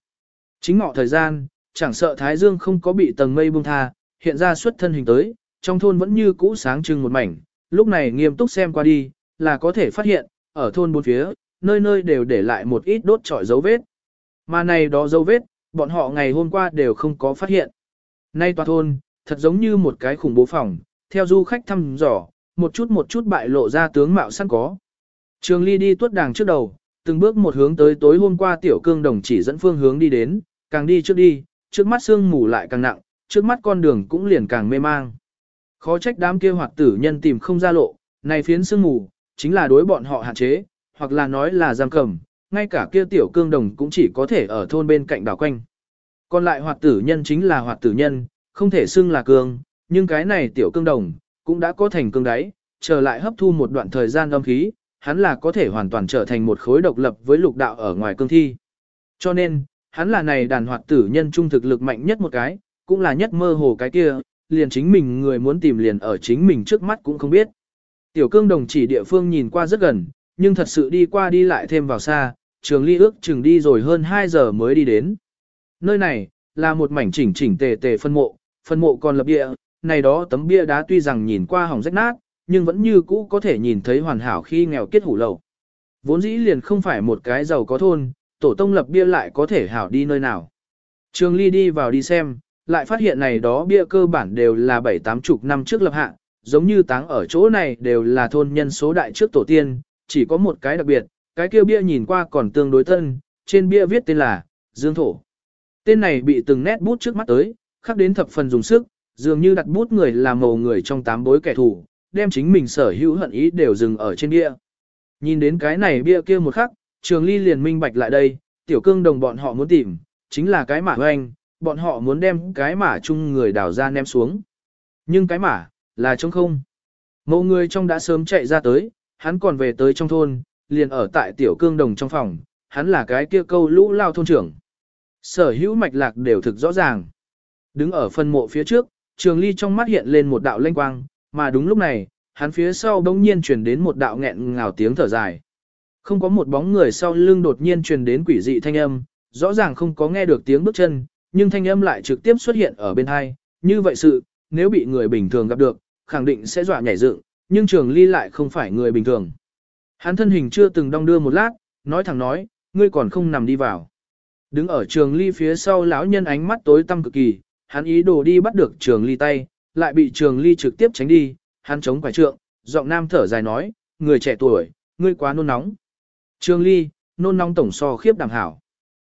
Chính ngọ thời gian, chẳng sợ Thái Dương không có bị tầng mây buông tha, hiện ra xuất thân hình tới, trong thôn vẫn như cũ sáng trưng một mảnh, lúc này nghiêm túc xem qua đi, là có thể phát hiện, ở thôn bốn phía, nơi nơi đều để lại một ít đốt trọi dấu vết. Mà này đó dấu vết, bọn họ ngày hôm qua đều không có phát hiện. Nay tòa thôn, thật giống như một cái khủng bố phòng, theo du khách thăm dò, một chút một chút bại lộ ra tướng mạo sẵn có. Trường Ly đi tuốt đàng trước đầu, từng bước một hướng tới tối hôm qua tiểu cương đồng chỉ dẫn phương hướng đi đến, càng đi trước đi, trước mắt sương mù lại càng nặng, trước mắt con đường cũng liền càng mê mang. Khó trách đám kia hoạt tử nhân tìm không ra lộ, này phiến sương mù, chính là đối bọn họ hạn chế, hoặc là nói là giam cầm, ngay cả kia tiểu cương đồng cũng chỉ có thể ở thôn bên cạnh đảo quanh. Còn lại hoạt tử nhân chính là hoạt tử nhân, không thể xưng là cương, nhưng cái này tiểu cương đồng, cũng đã có thành cương đáy, trở lại hấp thu một đoạn thời gian âm khí, hắn là có thể hoàn toàn trở thành một khối độc lập với lục đạo ở ngoài cương thi. Cho nên, hắn là này đàn hoạt tử nhân trung thực lực mạnh nhất một cái, cũng là nhất mơ hồ cái kia, liền chính mình người muốn tìm liền ở chính mình trước mắt cũng không biết. Tiểu cương đồng chỉ địa phương nhìn qua rất gần, nhưng thật sự đi qua đi lại thêm vào xa, trường ly ước chừng đi rồi hơn 2 giờ mới đi đến. Nơi này, là một mảnh chỉnh chỉnh tề tề phân mộ, phân mộ còn lập địa, này đó tấm bia đá tuy rằng nhìn qua hỏng rách nát, nhưng vẫn như cũ có thể nhìn thấy hoàn hảo khi nghèo kết hủ lầu. Vốn dĩ liền không phải một cái giàu có thôn, tổ tông lập bia lại có thể hảo đi nơi nào. Trường Ly đi vào đi xem, lại phát hiện này đó bia cơ bản đều là bảy tám chục năm trước lập hạ, giống như táng ở chỗ này đều là thôn nhân số đại trước tổ tiên, chỉ có một cái đặc biệt, cái kia bia nhìn qua còn tương đối thân trên bia viết tên là Dương Thổ. Tên này bị từng nét bút trước mắt tới, khắc đến thập phần dùng sức, dường như đặt bút người là màu người trong tám bối kẻ thù, đem chính mình sở hữu hận ý đều dừng ở trên bia. Nhìn đến cái này bia kia một khắc, Trường Ly liền minh bạch lại đây, tiểu cương đồng bọn họ muốn tìm, chính là cái mã hoành, bọn họ muốn đem cái mã chung người đào ra ném xuống. Nhưng cái mã là trống không. Mộ người trong đã sớm chạy ra tới, hắn còn về tới trong thôn, liền ở tại tiểu cương đồng trong phòng, hắn là cái kia câu lũ lao thôn trưởng. Sở hữu mạch lạc đều thực rõ ràng. Đứng ở phân mộ phía trước, trường ly trong mắt hiện lên một đạo lanh quang, mà đúng lúc này, hắn phía sau bỗng nhiên truyền đến một đạo nghẹn ngào tiếng thở dài. Không có một bóng người sau lưng đột nhiên truyền đến quỷ dị thanh âm, rõ ràng không có nghe được tiếng bước chân, nhưng thanh âm lại trực tiếp xuất hiện ở bên hai. Như vậy sự, nếu bị người bình thường gặp được, khẳng định sẽ dọa nhảy dựng, nhưng trường ly lại không phải người bình thường. Hắn thân hình chưa từng đong đưa một lát, nói thẳng nói, ngươi còn không nằm đi vào. Đứng ở trường ly phía sau lão nhân ánh mắt tối tăm cực kỳ, hắn ý đồ đi bắt được trường ly tay, lại bị trường ly trực tiếp tránh đi, hắn chống quải trượng, giọng nam thở dài nói, người trẻ tuổi, ngươi quá nôn nóng. Trường ly, nôn nóng tổng so khiếp đảm hảo.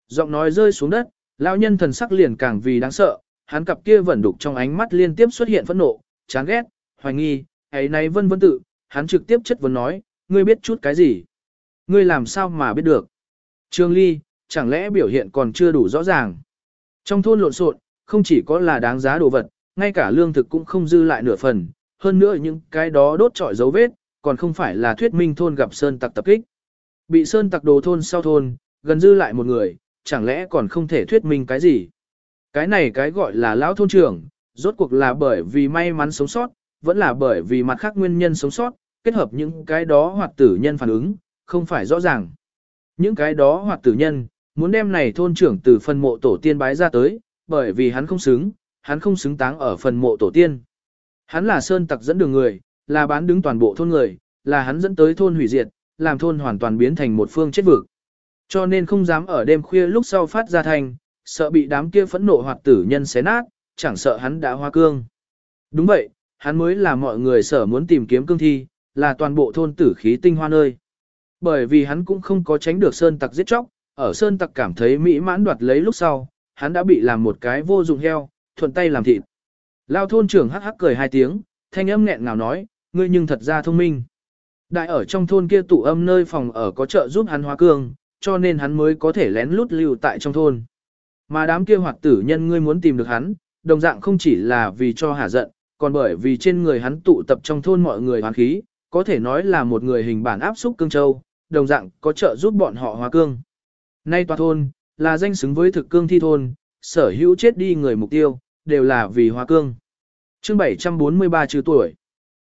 Giọng nói rơi xuống đất, lão nhân thần sắc liền càng vì đáng sợ, hắn cặp kia vẫn đục trong ánh mắt liên tiếp xuất hiện phẫn nộ, chán ghét, hoài nghi, ấy nay vân vân tự, hắn trực tiếp chất vấn nói, ngươi biết chút cái gì? Ngươi làm sao mà biết được? Trương ly, chẳng lẽ biểu hiện còn chưa đủ rõ ràng? Trong thôn lộn xộn, không chỉ có là đáng giá đồ vật, ngay cả lương thực cũng không dư lại nửa phần, hơn nữa những cái đó đốt trọi dấu vết, còn không phải là thuyết minh thôn gặp sơn tặc tập kích. Bị sơn tặc đồ thôn sau thôn, gần dư lại một người, chẳng lẽ còn không thể thuyết minh cái gì? Cái này cái gọi là lão thôn trưởng, rốt cuộc là bởi vì may mắn sống sót, vẫn là bởi vì mặt khác nguyên nhân sống sót, kết hợp những cái đó hoạt tử nhân phản ứng, không phải rõ ràng. Những cái đó hoạt tử nhân, muốn đem này thôn trưởng từ phần mộ tổ tiên bái ra tới, bởi vì hắn không xứng, hắn không xứng táng ở phần mộ tổ tiên. Hắn là sơn tặc dẫn đường người, là bán đứng toàn bộ thôn người, là hắn dẫn tới thôn hủy diệt, làm thôn hoàn toàn biến thành một phương chết vực. Cho nên không dám ở đêm khuya lúc sau phát ra thành, sợ bị đám kia phẫn nộ hoạt tử nhân xé nát, chẳng sợ hắn đã hoa cương. Đúng vậy, hắn mới là mọi người sở muốn tìm kiếm cương thi, là toàn bộ thôn tử khí tinh hoa nơi. Bởi vì hắn cũng không có tránh được sơn tặc giết chóc, ở sơn tặc cảm thấy mỹ mãn đoạt lấy lúc sau, hắn đã bị làm một cái vô dụng heo, thuận tay làm thịt. Lao thôn trưởng hắc hắc cười hai tiếng, thanh âm nghẹn ngào nói, ngươi nhưng thật ra thông minh. Đại ở trong thôn kia tụ âm nơi phòng ở có trợ giúp hắn hóa cương, cho nên hắn mới có thể lén lút lưu tại trong thôn. Mà đám kia hoạt tử nhân ngươi muốn tìm được hắn, đồng dạng không chỉ là vì cho hả giận, còn bởi vì trên người hắn tụ tập trong thôn mọi người hoán khí, có thể nói là một người hình bản áp xúc cương châu, đồng dạng có trợ giúp bọn họ hóa cương. Nay tòa thôn, là danh xứng với thực cương thi thôn, sở hữu chết đi người mục tiêu, đều là vì hóa cương. chương 743 trừ tuổi.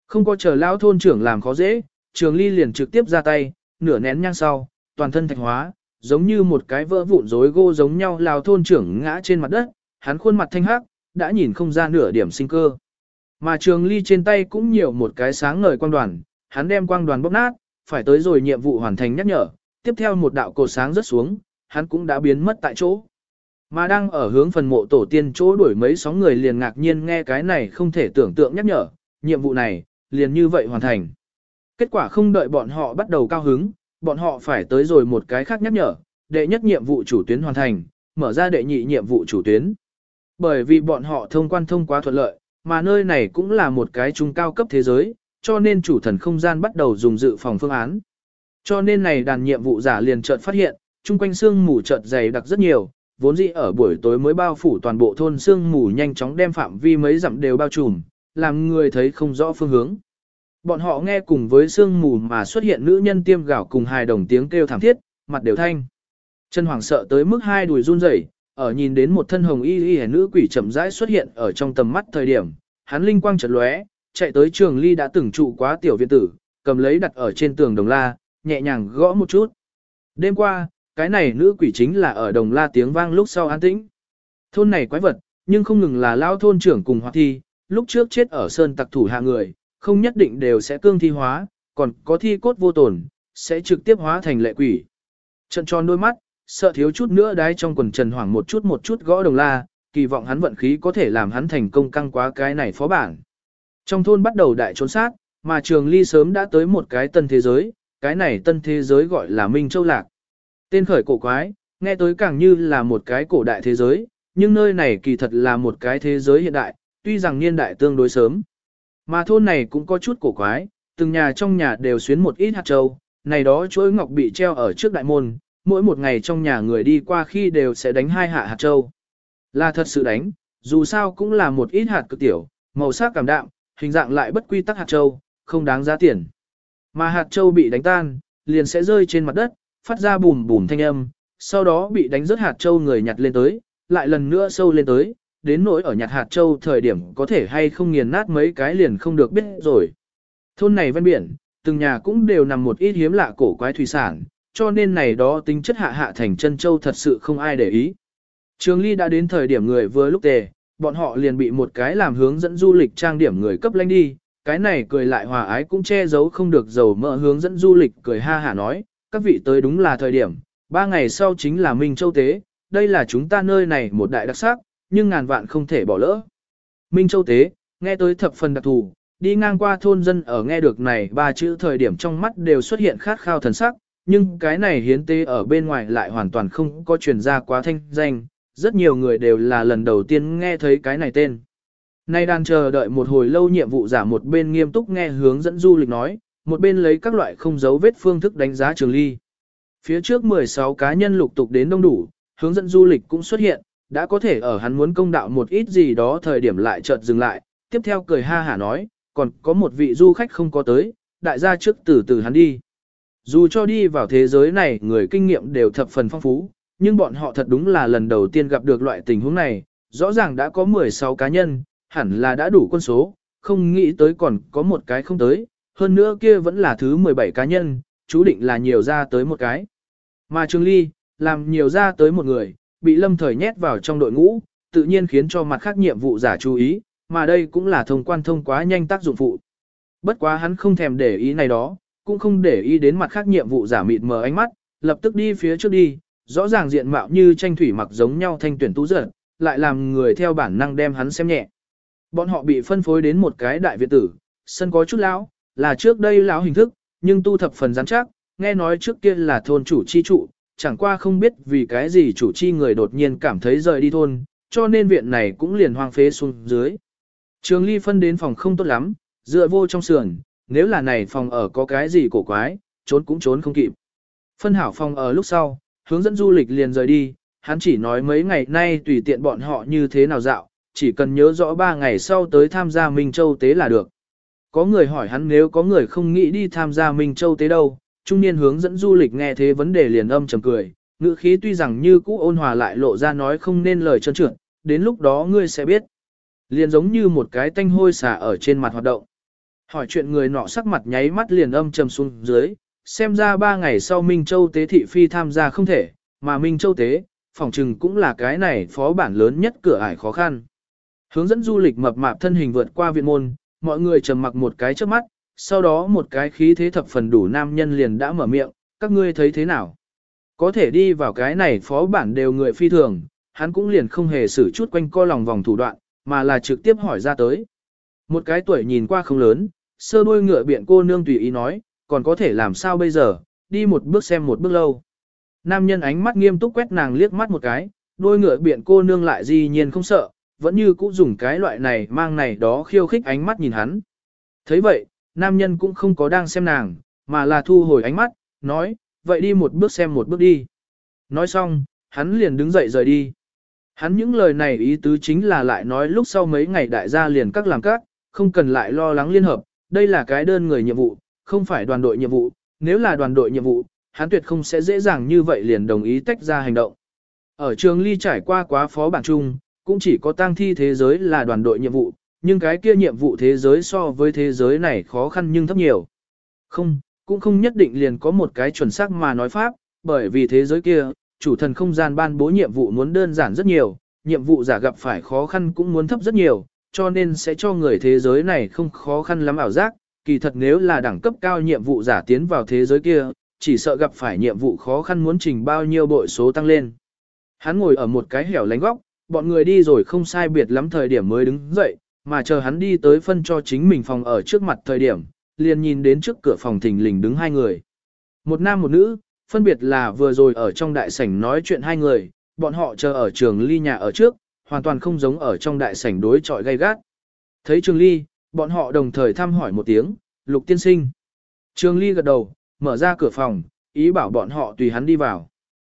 Không có chờ lão thôn trưởng làm khó dễ, trường ly liền trực tiếp ra tay, nửa nén nhang sau, toàn thân thạch hóa, giống như một cái vỡ vụn rối gô giống nhau lao thôn trưởng ngã trên mặt đất, hắn khuôn mặt thanh hắc, đã nhìn không ra nửa điểm sinh cơ. Mà trường ly trên tay cũng nhiều một cái sáng ngời quang đoàn, hắn đem quang đoàn bóp nát, phải tới rồi nhiệm vụ hoàn thành nhắc nhở, tiếp theo một đạo cột sáng rớt xuống, hắn cũng đã biến mất tại chỗ. Mà đang ở hướng phần mộ tổ tiên chỗ đuổi mấy sóng người liền ngạc nhiên nghe cái này không thể tưởng tượng nhắc nhở, nhiệm vụ này, liền như vậy hoàn thành. Kết quả không đợi bọn họ bắt đầu cao hứng, bọn họ phải tới rồi một cái khác nhắc nhở, đệ nhất nhiệm vụ chủ tuyến hoàn thành, mở ra đệ nhị nhiệm vụ chủ tuyến. Bởi vì bọn họ thông quan thông quá thuận lợi, mà nơi này cũng là một cái trung cao cấp thế giới, cho nên chủ thần không gian bắt đầu dùng dự phòng phương án. Cho nên này đàn nhiệm vụ giả liền chợt phát hiện, chung quanh xương mù chợt dày đặc rất nhiều, vốn dĩ ở buổi tối mới bao phủ toàn bộ thôn xương mù nhanh chóng đem phạm vi mấy dặm đều bao trùm, làm người thấy không rõ phương hướng. Bọn họ nghe cùng với xương mù mà xuất hiện nữ nhân tiêm gạo cùng hài đồng tiếng kêu thảm thiết, mặt đều thanh. Chân hoàng sợ tới mức hai đùi run rẩy, ở nhìn đến một thân hồng y y nữ quỷ chậm rãi xuất hiện ở trong tầm mắt thời điểm, hắn linh quang chợt lóe, chạy tới trường ly đã từng trụ quá tiểu viện tử, cầm lấy đặt ở trên tường đồng la, nhẹ nhàng gõ một chút. Đêm qua, cái này nữ quỷ chính là ở đồng la tiếng vang lúc sau an tĩnh. Thôn này quái vật, nhưng không ngừng là lao thôn trưởng cùng hoạt thi, lúc trước chết ở sơn tặc thủ hạ người, không nhất định đều sẽ cương thi hóa, còn có thi cốt vô tổn, sẽ trực tiếp hóa thành lệ quỷ. Trận tròn đôi mắt, sợ thiếu chút nữa đái trong quần trần hoảng một chút một chút gõ đồng la, kỳ vọng hắn vận khí có thể làm hắn thành công căng quá cái này phó bản. Trong thôn bắt đầu đại trốn sát, mà trường ly sớm đã tới một cái tân thế giới, cái này tân thế giới gọi là Minh Châu Lạc. Tên khởi cổ quái, nghe tới càng như là một cái cổ đại thế giới, nhưng nơi này kỳ thật là một cái thế giới hiện đại, tuy rằng niên đại tương đối sớm. Mà thôn này cũng có chút cổ quái, từng nhà trong nhà đều xuyến một ít hạt châu, này đó chuỗi ngọc bị treo ở trước đại môn, mỗi một ngày trong nhà người đi qua khi đều sẽ đánh hai hạ hạt châu. Là thật sự đánh, dù sao cũng là một ít hạt cực tiểu, màu sắc cảm đạm, hình dạng lại bất quy tắc hạt châu, không đáng giá tiền. Mà hạt châu bị đánh tan, liền sẽ rơi trên mặt đất, phát ra bùm bùm thanh âm, sau đó bị đánh rớt hạt châu người nhặt lên tới, lại lần nữa sâu lên tới, đến nỗi ở nhặt hạt châu thời điểm có thể hay không nghiền nát mấy cái liền không được biết rồi. Thôn này ven biển, từng nhà cũng đều nằm một ít hiếm lạ cổ quái thủy sản, cho nên này đó tính chất hạ hạ thành chân châu thật sự không ai để ý. Trường Ly đã đến thời điểm người vừa lúc tề, bọn họ liền bị một cái làm hướng dẫn du lịch trang điểm người cấp lanh đi, cái này cười lại hòa ái cũng che giấu không được dầu mỡ hướng dẫn du lịch cười ha hả nói, các vị tới đúng là thời điểm, ba ngày sau chính là Minh Châu Tế, đây là chúng ta nơi này một đại đặc sắc, nhưng ngàn vạn không thể bỏ lỡ. Minh Châu Tế, nghe tới thập phần đặc thù, đi ngang qua thôn dân ở nghe được này ba chữ thời điểm trong mắt đều xuất hiện khát khao thần sắc, nhưng cái này hiến tế ở bên ngoài lại hoàn toàn không có truyền ra quá thanh danh, rất nhiều người đều là lần đầu tiên nghe thấy cái này tên. Nay đang chờ đợi một hồi lâu nhiệm vụ giả một bên nghiêm túc nghe hướng dẫn du lịch nói, một bên lấy các loại không dấu vết phương thức đánh giá trường ly. Phía trước 16 cá nhân lục tục đến đông đủ, hướng dẫn du lịch cũng xuất hiện, đã có thể ở hắn muốn công đạo một ít gì đó thời điểm lại chợt dừng lại, tiếp theo cười ha hả nói, còn có một vị du khách không có tới, đại gia trước từ từ hắn đi. Dù cho đi vào thế giới này người kinh nghiệm đều thập phần phong phú, nhưng bọn họ thật đúng là lần đầu tiên gặp được loại tình huống này, rõ ràng đã có 16 cá nhân, hẳn là đã đủ quân số, không nghĩ tới còn có một cái không tới, hơn nữa kia vẫn là thứ 17 cá nhân, chú định là nhiều ra tới một cái. Mà Trương Ly, làm nhiều ra tới một người, bị lâm thời nhét vào trong đội ngũ, tự nhiên khiến cho mặt khác nhiệm vụ giả chú ý, mà đây cũng là thông quan thông quá nhanh tác dụng phụ. Bất quá hắn không thèm để ý này đó, cũng không để ý đến mặt khác nhiệm vụ giả mịt mờ ánh mắt, lập tức đi phía trước đi, rõ ràng diện mạo như tranh thủy mặc giống nhau thanh tuyển tú giật, lại làm người theo bản năng đem hắn xem nhẹ. Bọn họ bị phân phối đến một cái đại viện tử, sân có chút lão, là trước đây lão hình thức, nhưng tu thập phần rắn chắc, nghe nói trước kia là thôn chủ chi trụ, chẳng qua không biết vì cái gì chủ chi người đột nhiên cảm thấy rời đi thôn, cho nên viện này cũng liền hoang phế xuống dưới. Trường ly phân đến phòng không tốt lắm, dựa vô trong sườn, nếu là này phòng ở có cái gì cổ quái, trốn cũng trốn không kịp. Phân hảo phòng ở lúc sau, hướng dẫn du lịch liền rời đi, hắn chỉ nói mấy ngày nay tùy tiện bọn họ như thế nào dạo, chỉ cần nhớ rõ ba ngày sau tới tham gia Minh Châu Tế là được. Có người hỏi hắn nếu có người không nghĩ đi tham gia Minh Châu Tế đâu, trung niên hướng dẫn du lịch nghe thế vấn đề liền âm trầm cười, ngữ khí tuy rằng như cũ ôn hòa lại lộ ra nói không nên lời trơn trượt, đến lúc đó ngươi sẽ biết. Liền giống như một cái tanh hôi xả ở trên mặt hoạt động. Hỏi chuyện người nọ sắc mặt nháy mắt liền âm trầm xuống dưới, xem ra ba ngày sau Minh Châu Tế thị phi tham gia không thể, mà Minh Châu Tế, phòng trừng cũng là cái này phó bản lớn nhất cửa ải khó khăn. Hướng dẫn du lịch mập mạp thân hình vượt qua viện môn, mọi người trầm mặc một cái trước mắt, sau đó một cái khí thế thập phần đủ nam nhân liền đã mở miệng, các ngươi thấy thế nào? Có thể đi vào cái này phó bản đều người phi thường, hắn cũng liền không hề xử chút quanh co lòng vòng thủ đoạn, mà là trực tiếp hỏi ra tới. Một cái tuổi nhìn qua không lớn, sơ đuôi ngựa biện cô nương tùy ý nói, còn có thể làm sao bây giờ, đi một bước xem một bước lâu. Nam nhân ánh mắt nghiêm túc quét nàng liếc mắt một cái, đôi ngựa biện cô nương lại gì nhiên không sợ, vẫn như cũ dùng cái loại này mang này đó khiêu khích ánh mắt nhìn hắn. thấy vậy, nam nhân cũng không có đang xem nàng, mà là thu hồi ánh mắt, nói, vậy đi một bước xem một bước đi. Nói xong, hắn liền đứng dậy rời đi. Hắn những lời này ý tứ chính là lại nói lúc sau mấy ngày đại gia liền các làm các, không cần lại lo lắng liên hợp, đây là cái đơn người nhiệm vụ, không phải đoàn đội nhiệm vụ, nếu là đoàn đội nhiệm vụ, hắn tuyệt không sẽ dễ dàng như vậy liền đồng ý tách ra hành động. Ở trường ly trải qua quá phó bản chung, cũng chỉ có tang thi thế giới là đoàn đội nhiệm vụ, nhưng cái kia nhiệm vụ thế giới so với thế giới này khó khăn nhưng thấp nhiều. Không, cũng không nhất định liền có một cái chuẩn xác mà nói pháp, bởi vì thế giới kia, chủ thần không gian ban bố nhiệm vụ muốn đơn giản rất nhiều, nhiệm vụ giả gặp phải khó khăn cũng muốn thấp rất nhiều, cho nên sẽ cho người thế giới này không khó khăn lắm ảo giác, kỳ thật nếu là đẳng cấp cao nhiệm vụ giả tiến vào thế giới kia, chỉ sợ gặp phải nhiệm vụ khó khăn muốn trình bao nhiêu bội số tăng lên. Hắn ngồi ở một cái hẻo lánh góc, bọn người đi rồi không sai biệt lắm thời điểm mới đứng dậy, mà chờ hắn đi tới phân cho chính mình phòng ở trước mặt thời điểm, liền nhìn đến trước cửa phòng thình lình đứng hai người. Một nam một nữ, phân biệt là vừa rồi ở trong đại sảnh nói chuyện hai người, bọn họ chờ ở trường ly nhà ở trước, hoàn toàn không giống ở trong đại sảnh đối trọi gay gắt. Thấy trường ly, bọn họ đồng thời thăm hỏi một tiếng, lục tiên sinh. Trường ly gật đầu, mở ra cửa phòng, ý bảo bọn họ tùy hắn đi vào.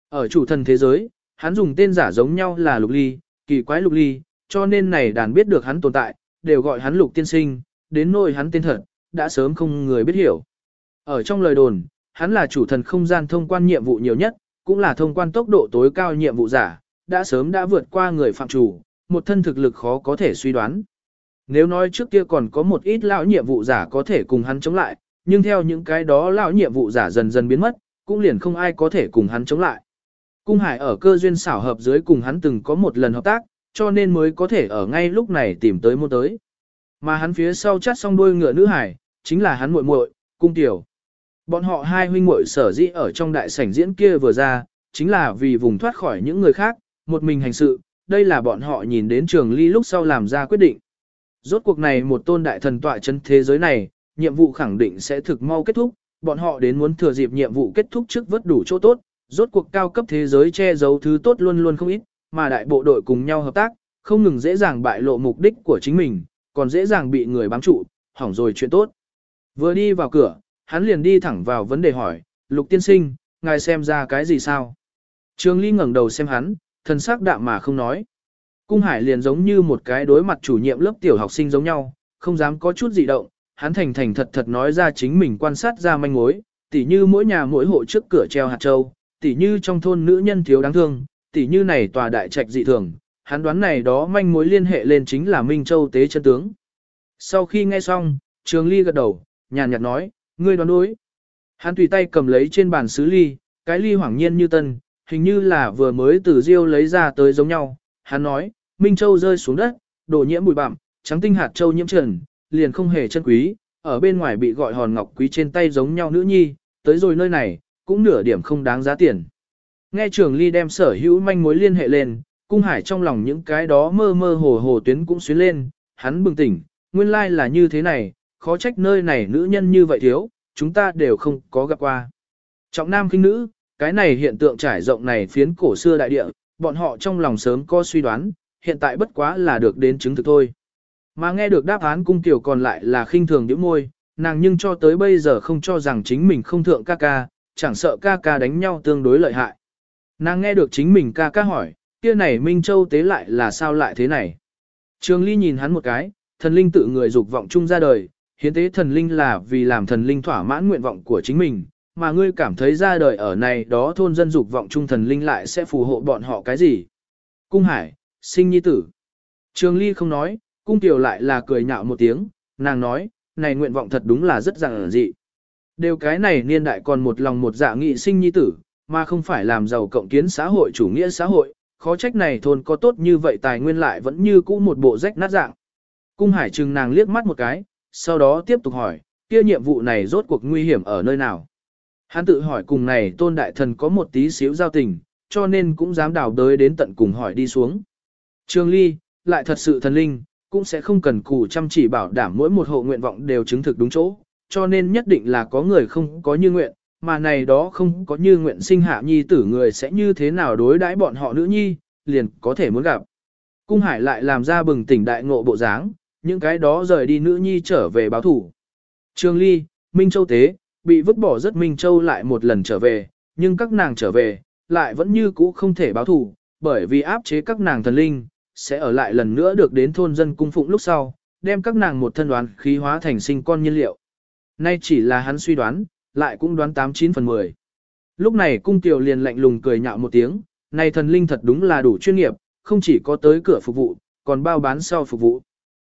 Ở chủ thần thế giới, hắn dùng tên giả giống nhau là lục ly, kỳ quái lục ly, cho nên này đàn biết được hắn tồn tại, đều gọi hắn lục tiên sinh, đến nỗi hắn tên thật, đã sớm không người biết hiểu. Ở trong lời đồn, hắn là chủ thần không gian thông quan nhiệm vụ nhiều nhất, cũng là thông quan tốc độ tối cao nhiệm vụ giả, đã sớm đã vượt qua người phạm chủ, một thân thực lực khó có thể suy đoán. Nếu nói trước kia còn có một ít lão nhiệm vụ giả có thể cùng hắn chống lại, nhưng theo những cái đó lão nhiệm vụ giả dần dần biến mất, cũng liền không ai có thể cùng hắn chống lại. Cung Hải ở cơ duyên xảo hợp dưới cùng hắn từng có một lần hợp tác, cho nên mới có thể ở ngay lúc này tìm tới môn tới. Mà hắn phía sau chắt xong đuôi ngựa nữ hải, chính là hắn muội muội, Cung Tiểu. Bọn họ hai huynh muội sở dĩ ở trong đại sảnh diễn kia vừa ra, chính là vì vùng thoát khỏi những người khác, một mình hành sự, đây là bọn họ nhìn đến trường ly lúc sau làm ra quyết định. Rốt cuộc này một tôn đại thần tọa chân thế giới này, nhiệm vụ khẳng định sẽ thực mau kết thúc, bọn họ đến muốn thừa dịp nhiệm vụ kết thúc trước vớt đủ chỗ tốt, rốt cuộc cao cấp thế giới che giấu thứ tốt luôn luôn không ít, mà đại bộ đội cùng nhau hợp tác, không ngừng dễ dàng bại lộ mục đích của chính mình, còn dễ dàng bị người bám trụ, hỏng rồi chuyện tốt. Vừa đi vào cửa, hắn liền đi thẳng vào vấn đề hỏi, lục tiên sinh, ngài xem ra cái gì sao? Trường Ly ngẩng đầu xem hắn, thần sắc đạm mà không nói. Cung Hải liền giống như một cái đối mặt chủ nhiệm lớp tiểu học sinh giống nhau, không dám có chút dị động, hắn thành thành thật thật nói ra chính mình quan sát ra manh mối, tỉ như mỗi nhà mỗi hộ trước cửa treo hạt châu, tỉ như trong thôn nữ nhân thiếu đáng thương, tỉ như này tòa đại trạch dị thường, hắn đoán này đó manh mối liên hệ lên chính là Minh Châu tế chân tướng. Sau khi nghe xong, Trường Ly gật đầu, nhàn nhạt nói, ngươi đoán đối. Hắn tùy tay cầm lấy trên bàn sứ ly, cái ly hoảng nhiên như tân, hình như là vừa mới từ diêu lấy ra tới giống nhau. Hắn nói, Minh Châu rơi xuống đất, đổ nhiễm bụi bặm, trắng tinh hạt châu nhiễm trần, liền không hề chân quý, ở bên ngoài bị gọi hòn ngọc quý trên tay giống nhau nữ nhi, tới rồi nơi này, cũng nửa điểm không đáng giá tiền. Nghe trường ly đem sở hữu manh mối liên hệ lên, cung hải trong lòng những cái đó mơ mơ hồ hồ tuyến cũng xuyến lên, hắn bừng tỉnh, nguyên lai là như thế này, khó trách nơi này nữ nhân như vậy thiếu, chúng ta đều không có gặp qua. Trọng nam kinh nữ, cái này hiện tượng trải rộng này phiến cổ xưa đại địa, bọn họ trong lòng sớm có suy đoán, hiện tại bất quá là được đến chứng thực thôi. Mà nghe được đáp án cung tiểu còn lại là khinh thường điểm môi, nàng nhưng cho tới bây giờ không cho rằng chính mình không thượng ca ca, chẳng sợ ca ca đánh nhau tương đối lợi hại. Nàng nghe được chính mình ca ca hỏi, kia này Minh Châu tế lại là sao lại thế này? Trường Ly nhìn hắn một cái, thần linh tự người dục vọng chung ra đời, hiến tế thần linh là vì làm thần linh thỏa mãn nguyện vọng của chính mình, mà ngươi cảm thấy ra đời ở này đó thôn dân dục vọng trung thần linh lại sẽ phù hộ bọn họ cái gì? Cung Hải, sinh nhi tử. Trường Ly không nói, cung tiểu lại là cười nhạo một tiếng, nàng nói, này nguyện vọng thật đúng là rất rằng dị. Đều cái này niên đại còn một lòng một dạ nghị sinh nhi tử, mà không phải làm giàu cộng kiến xã hội chủ nghĩa xã hội, khó trách này thôn có tốt như vậy tài nguyên lại vẫn như cũ một bộ rách nát dạng. Cung hải trừng nàng liếc mắt một cái, sau đó tiếp tục hỏi, kia nhiệm vụ này rốt cuộc nguy hiểm ở nơi nào. Hắn tự hỏi cùng này tôn đại thần có một tí xíu giao tình, cho nên cũng dám đào đới đến tận cùng hỏi đi xuống. Trương Ly, lại thật sự thần linh, cũng sẽ không cần cù chăm chỉ bảo đảm mỗi một hộ nguyện vọng đều chứng thực đúng chỗ, cho nên nhất định là có người không có như nguyện, mà này đó không có như nguyện sinh hạ nhi tử người sẽ như thế nào đối đãi bọn họ nữ nhi, liền có thể muốn gặp. Cung hải lại làm ra bừng tỉnh đại ngộ bộ dáng, những cái đó rời đi nữ nhi trở về báo thủ. Trương Ly, Minh Châu Tế, bị vứt bỏ rất Minh Châu lại một lần trở về, nhưng các nàng trở về, lại vẫn như cũ không thể báo thủ, bởi vì áp chế các nàng thần linh, sẽ ở lại lần nữa được đến thôn dân cung phụng lúc sau, đem các nàng một thân đoán khí hóa thành sinh con nhiên liệu. Nay chỉ là hắn suy đoán, lại cũng đoán 89 phần 10. Lúc này cung tiểu liền lạnh lùng cười nhạo một tiếng, này thần linh thật đúng là đủ chuyên nghiệp, không chỉ có tới cửa phục vụ, còn bao bán sau phục vụ.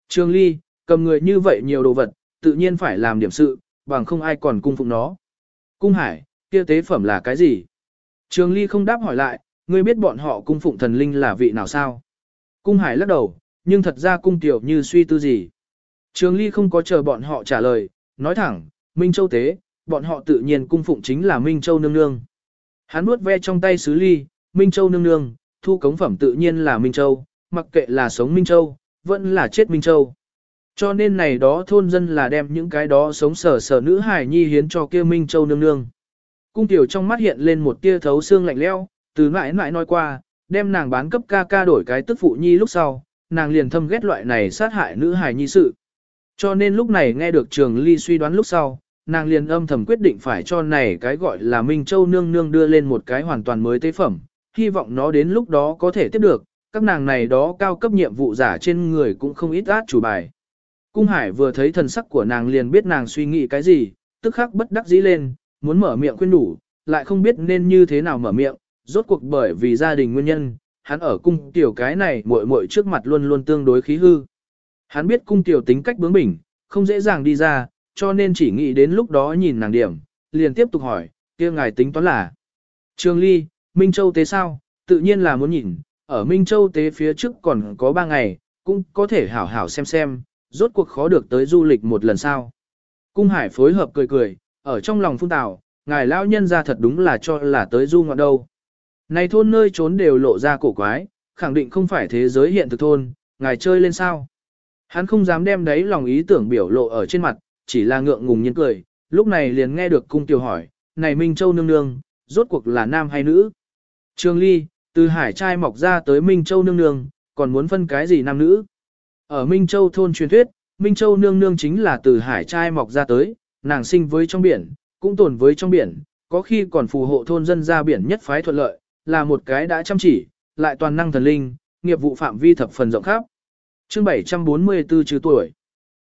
Trương Ly, cầm người như vậy nhiều đồ vật, tự nhiên phải làm điểm sự, bằng không ai còn cung phụng nó. Cung Hải, kia tế phẩm là cái gì? Trường Ly không đáp hỏi lại, ngươi biết bọn họ cung phụng thần linh là vị nào sao? Cung Hải lắc đầu, nhưng thật ra cung tiểu như suy tư gì. Trường Ly không có chờ bọn họ trả lời, nói thẳng, Minh Châu tế, bọn họ tự nhiên cung phụng chính là Minh Châu nương nương. Hắn nuốt ve trong tay sứ ly, Minh Châu nương nương, thu cống phẩm tự nhiên là Minh Châu, mặc kệ là sống Minh Châu, vẫn là chết Minh Châu. Cho nên này đó thôn dân là đem những cái đó sống sờ sờ nữ hải nhi hiến cho kia Minh Châu nương nương. Cung tiểu trong mắt hiện lên một tia thấu xương lạnh leo, từ mãi mãi nói qua, đem nàng bán cấp ca ca đổi cái tức phụ nhi lúc sau, nàng liền thâm ghét loại này sát hại nữ hải nhi sự. Cho nên lúc này nghe được trường ly suy đoán lúc sau, nàng liền âm thầm quyết định phải cho này cái gọi là Minh Châu nương nương đưa lên một cái hoàn toàn mới tế phẩm, hy vọng nó đến lúc đó có thể tiếp được, các nàng này đó cao cấp nhiệm vụ giả trên người cũng không ít át chủ bài. Cung Hải vừa thấy thần sắc của nàng liền biết nàng suy nghĩ cái gì, tức khắc bất đắc dĩ lên, muốn mở miệng khuyên đủ, lại không biết nên như thế nào mở miệng, rốt cuộc bởi vì gia đình nguyên nhân, hắn ở cung tiểu cái này muội muội trước mặt luôn luôn tương đối khí hư. Hắn biết cung tiểu tính cách bướng bỉnh, không dễ dàng đi ra, cho nên chỉ nghĩ đến lúc đó nhìn nàng điểm, liền tiếp tục hỏi, kia ngài tính toán là. Trường Ly, Minh Châu tế sao, tự nhiên là muốn nhìn, ở Minh Châu tế phía trước còn có 3 ngày, cũng có thể hảo hảo xem xem, rốt cuộc khó được tới du lịch một lần sao. Cung Hải phối hợp cười cười, ở trong lòng phun tào, ngài lão nhân ra thật đúng là cho là tới du ngoạn đâu. Này thôn nơi trốn đều lộ ra cổ quái, khẳng định không phải thế giới hiện thực thôn, ngài chơi lên sao. Hắn không dám đem đấy lòng ý tưởng biểu lộ ở trên mặt, chỉ là ngượng ngùng nhiên cười, lúc này liền nghe được cung tiểu hỏi, này Minh Châu nương nương, rốt cuộc là nam hay nữ? Trường Ly, từ hải trai mọc ra tới Minh Châu nương nương, còn muốn phân cái gì nam nữ? Ở Minh Châu thôn truyền thuyết, Minh Châu nương nương chính là từ hải trai mọc ra tới, nàng sinh với trong biển, cũng tồn với trong biển, có khi còn phù hộ thôn dân ra biển nhất phái thuận lợi, là một cái đã chăm chỉ, lại toàn năng thần linh, nghiệp vụ phạm vi thập phần rộng khắp. Chương 744 trừ tuổi.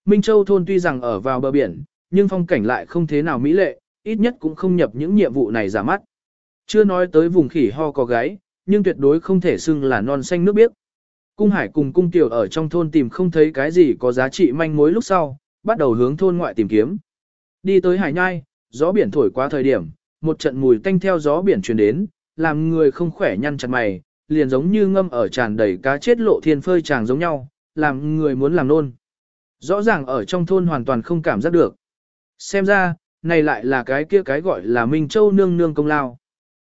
Minh Châu thôn tuy rằng ở vào bờ biển, nhưng phong cảnh lại không thế nào mỹ lệ, ít nhất cũng không nhập những nhiệm vụ này giả mắt. Chưa nói tới vùng khỉ ho có gáy, nhưng tuyệt đối không thể xưng là non xanh nước biếc. Cung Hải cùng cung tiểu ở trong thôn tìm không thấy cái gì có giá trị manh mối lúc sau, bắt đầu hướng thôn ngoại tìm kiếm. Đi tới hải nhai, gió biển thổi qua thời điểm, một trận mùi tanh theo gió biển truyền đến, làm người không khỏe nhăn chặt mày, liền giống như ngâm ở tràn đầy cá chết lộ thiên phơi tràng giống nhau, làm người muốn làm nôn. Rõ ràng ở trong thôn hoàn toàn không cảm giác được. Xem ra, này lại là cái kia cái gọi là Minh Châu nương nương công lao.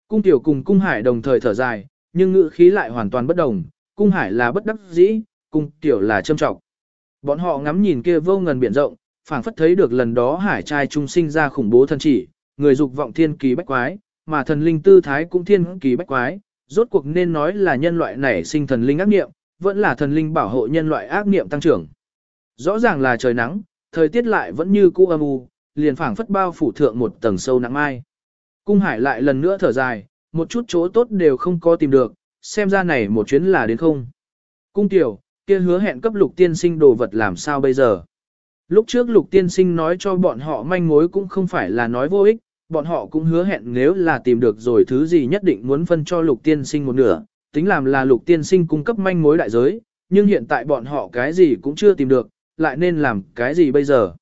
Cung tiểu cùng cung hải đồng thời thở dài, nhưng ngữ khí lại hoàn toàn bất đồng, cung hải là bất đắc dĩ, cung tiểu là châm trọng. Bọn họ ngắm nhìn kia vô ngần biển rộng, phảng phất thấy được lần đó hải trai trung sinh ra khủng bố thân chỉ, người dục vọng thiên kỳ bách quái, mà thần linh tư thái cũng thiên kỳ bách quái, rốt cuộc nên nói là nhân loại nảy sinh thần linh ác niệm, vẫn là thần linh bảo hộ nhân loại ác niệm tăng trưởng. Rõ ràng là trời nắng, thời tiết lại vẫn như cũ âm u, liền phảng phất bao phủ thượng một tầng sâu nặng mai. Cung hải lại lần nữa thở dài, một chút chỗ tốt đều không có tìm được, xem ra này một chuyến là đến không. Cung tiểu, kia hứa hẹn cấp lục tiên sinh đồ vật làm sao bây giờ. Lúc trước lục tiên sinh nói cho bọn họ manh mối cũng không phải là nói vô ích, bọn họ cũng hứa hẹn nếu là tìm được rồi thứ gì nhất định muốn phân cho lục tiên sinh một nửa, tính làm là lục tiên sinh cung cấp manh mối đại giới, nhưng hiện tại bọn họ cái gì cũng chưa tìm được, lại nên làm cái gì bây giờ.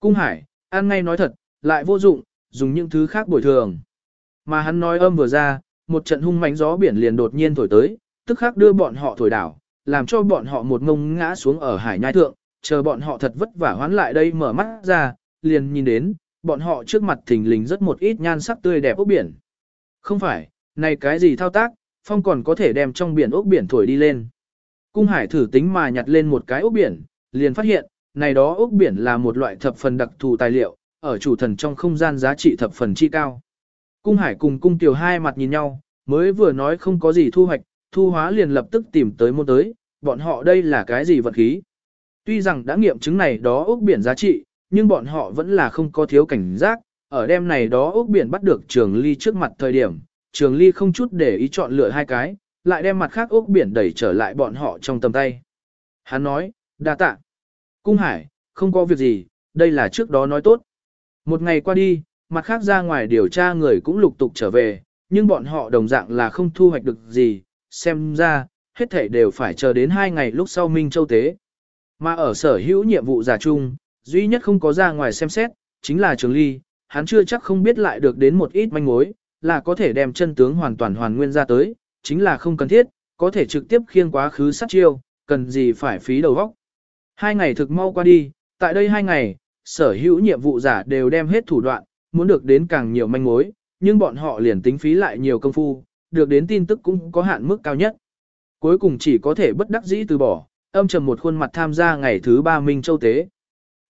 Cung hải, ăn ngay nói thật, lại vô dụng, dùng những thứ khác bồi thường. Mà hắn nói âm vừa ra, một trận hung mãnh gió biển liền đột nhiên thổi tới, tức khắc đưa bọn họ thổi đảo, làm cho bọn họ một ngông ngã xuống ở hải nhai thượng, chờ bọn họ thật vất vả hoán lại đây mở mắt ra, liền nhìn đến, bọn họ trước mặt thình lình rất một ít nhan sắc tươi đẹp ốc biển. Không phải, này cái gì thao tác, phong còn có thể đem trong biển ốc biển thổi đi lên. Cung hải thử tính mà nhặt lên một cái ốc biển, liền phát hiện, này đó ốc biển là một loại thập phần đặc thù tài liệu, ở chủ thần trong không gian giá trị thập phần chi cao. Cung hải cùng cung tiểu hai mặt nhìn nhau, mới vừa nói không có gì thu hoạch, thu hóa liền lập tức tìm tới môn tới, bọn họ đây là cái gì vật khí. Tuy rằng đã nghiệm chứng này đó ốc biển giá trị, nhưng bọn họ vẫn là không có thiếu cảnh giác, ở đêm này đó ốc biển bắt được trường ly trước mặt thời điểm, trường ly không chút để ý chọn lựa hai cái, lại đem mặt khác ốc biển đẩy trở lại bọn họ trong tầm tay. Hắn nói, đa tạ. Cung hải, không có việc gì, đây là trước đó nói tốt. Một ngày qua đi, mặt khác ra ngoài điều tra người cũng lục tục trở về, nhưng bọn họ đồng dạng là không thu hoạch được gì, xem ra, hết thảy đều phải chờ đến hai ngày lúc sau Minh Châu Tế. Mà ở sở hữu nhiệm vụ giả chung, duy nhất không có ra ngoài xem xét, chính là Trường Ly, hắn chưa chắc không biết lại được đến một ít manh mối, là có thể đem chân tướng hoàn toàn hoàn nguyên ra tới, chính là không cần thiết, có thể trực tiếp khiêng quá khứ sát chiêu, cần gì phải phí đầu óc. Hai ngày thực mau qua đi, tại đây hai ngày, sở hữu nhiệm vụ giả đều đem hết thủ đoạn, muốn được đến càng nhiều manh mối, nhưng bọn họ liền tính phí lại nhiều công phu, được đến tin tức cũng có hạn mức cao nhất. Cuối cùng chỉ có thể bất đắc dĩ từ bỏ, âm trầm một khuôn mặt tham gia ngày thứ ba Minh Châu Tế.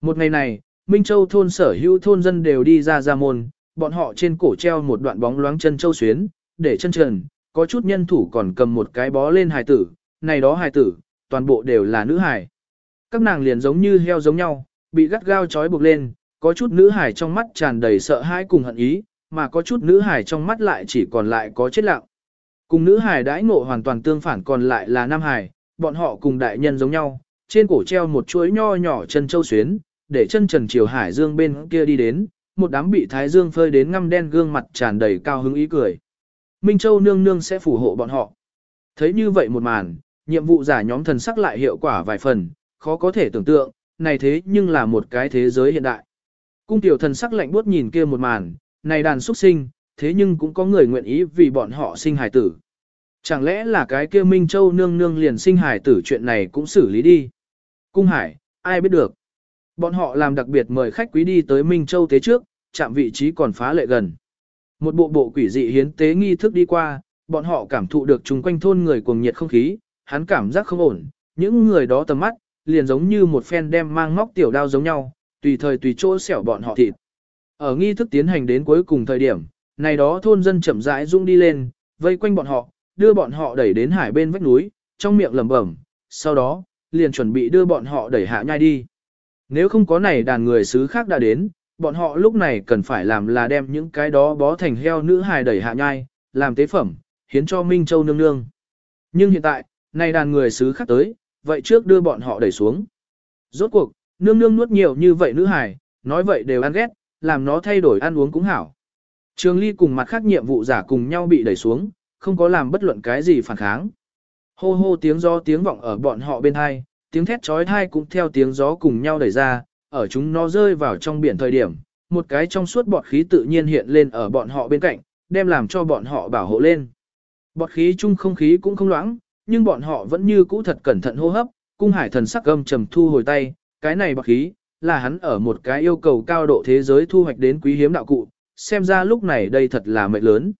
Một ngày này, Minh Châu thôn sở hữu thôn dân đều đi ra ra môn, bọn họ trên cổ treo một đoạn bóng loáng chân châu xuyến, để chân trần, có chút nhân thủ còn cầm một cái bó lên hài tử, này đó hài tử, toàn bộ đều là nữ hài. Các nàng liền giống như heo giống nhau, bị gắt gao trói buộc lên, có chút nữ hài trong mắt tràn đầy sợ hãi cùng hận ý, mà có chút nữ hài trong mắt lại chỉ còn lại có chết lặng. Cùng nữ hài đãi ngộ hoàn toàn tương phản còn lại là nam hài, bọn họ cùng đại nhân giống nhau, trên cổ treo một chuỗi nho nhỏ chân châu xuyến, để chân trần chiều hải dương bên kia đi đến, một đám bị thái dương phơi đến ngăm đen gương mặt tràn đầy cao hứng ý cười. Minh Châu nương nương sẽ phù hộ bọn họ. Thấy như vậy một màn, nhiệm vụ giả nhóm thần sắc lại hiệu quả vài phần, khó có thể tưởng tượng, này thế nhưng là một cái thế giới hiện đại. Cung tiểu thần sắc lạnh buốt nhìn kia một màn, này đàn xuất sinh, thế nhưng cũng có người nguyện ý vì bọn họ sinh hài tử. Chẳng lẽ là cái kia Minh Châu nương nương liền sinh hài tử chuyện này cũng xử lý đi. Cung hải, ai biết được. Bọn họ làm đặc biệt mời khách quý đi tới Minh Châu tế trước, chạm vị trí còn phá lệ gần. Một bộ bộ quỷ dị hiến tế nghi thức đi qua, bọn họ cảm thụ được chung quanh thôn người cuồng nhiệt không khí, hắn cảm giác không ổn, những người đó tầm mắt, liền giống như một phen đem mang móc tiểu đao giống nhau, tùy thời tùy chỗ xẻo bọn họ thịt. Ở nghi thức tiến hành đến cuối cùng thời điểm, này đó thôn dân chậm rãi rung đi lên, vây quanh bọn họ, đưa bọn họ đẩy đến hải bên vách núi, trong miệng lẩm bẩm, sau đó, liền chuẩn bị đưa bọn họ đẩy hạ nhai đi. Nếu không có này đàn người xứ khác đã đến, bọn họ lúc này cần phải làm là đem những cái đó bó thành heo nữ hài đẩy hạ nhai, làm tế phẩm, hiến cho Minh Châu nương nương. Nhưng hiện tại, này đàn người xứ khác tới, vậy trước đưa bọn họ đẩy xuống. Rốt cuộc, nương nương nuốt nhiều như vậy nữ hài, nói vậy đều ăn ghét, làm nó thay đổi ăn uống cũng hảo. Trường Ly cùng mặt khác nhiệm vụ giả cùng nhau bị đẩy xuống, không có làm bất luận cái gì phản kháng. Hô hô tiếng gió tiếng vọng ở bọn họ bên hai, tiếng thét chói tai cũng theo tiếng gió cùng nhau đẩy ra, ở chúng nó rơi vào trong biển thời điểm, một cái trong suốt bọt khí tự nhiên hiện lên ở bọn họ bên cạnh, đem làm cho bọn họ bảo hộ lên. Bọt khí chung không khí cũng không loãng, nhưng bọn họ vẫn như cũ thật cẩn thận hô hấp, cung hải thần sắc gầm trầm thu hồi tay, cái này bạc khí, là hắn ở một cái yêu cầu cao độ thế giới thu hoạch đến quý hiếm đạo cụ, xem ra lúc này đây thật là mệnh lớn.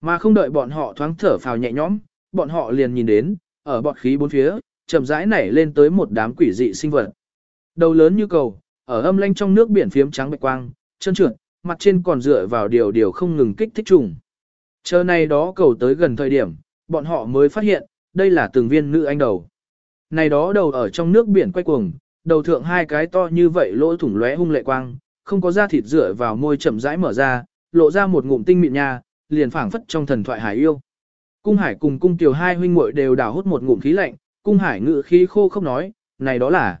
Mà không đợi bọn họ thoáng thở phào nhẹ nhõm, bọn họ liền nhìn đến, ở bọt khí bốn phía, chậm rãi nảy lên tới một đám quỷ dị sinh vật. Đầu lớn như cầu, ở âm lanh trong nước biển phiếm trắng bạch quang, chân trượt, mặt trên còn dựa vào điều điều không ngừng kích thích trùng. Chờ này đó cầu tới gần thời điểm, bọn họ mới phát hiện, đây là từng viên nữ anh đầu. Này đó đầu ở trong nước biển quay cuồng, đầu thượng hai cái to như vậy lỗ thủng lóe hung lệ quang, không có da thịt rửa vào môi chậm rãi mở ra, lộ ra một ngụm tinh mịn nha, liền phảng phất trong thần thoại hải yêu. Cung Hải cùng Cung Tiểu hai huynh muội đều đào hút một ngụm khí lạnh, Cung Hải ngự khí khô không nói, này đó là.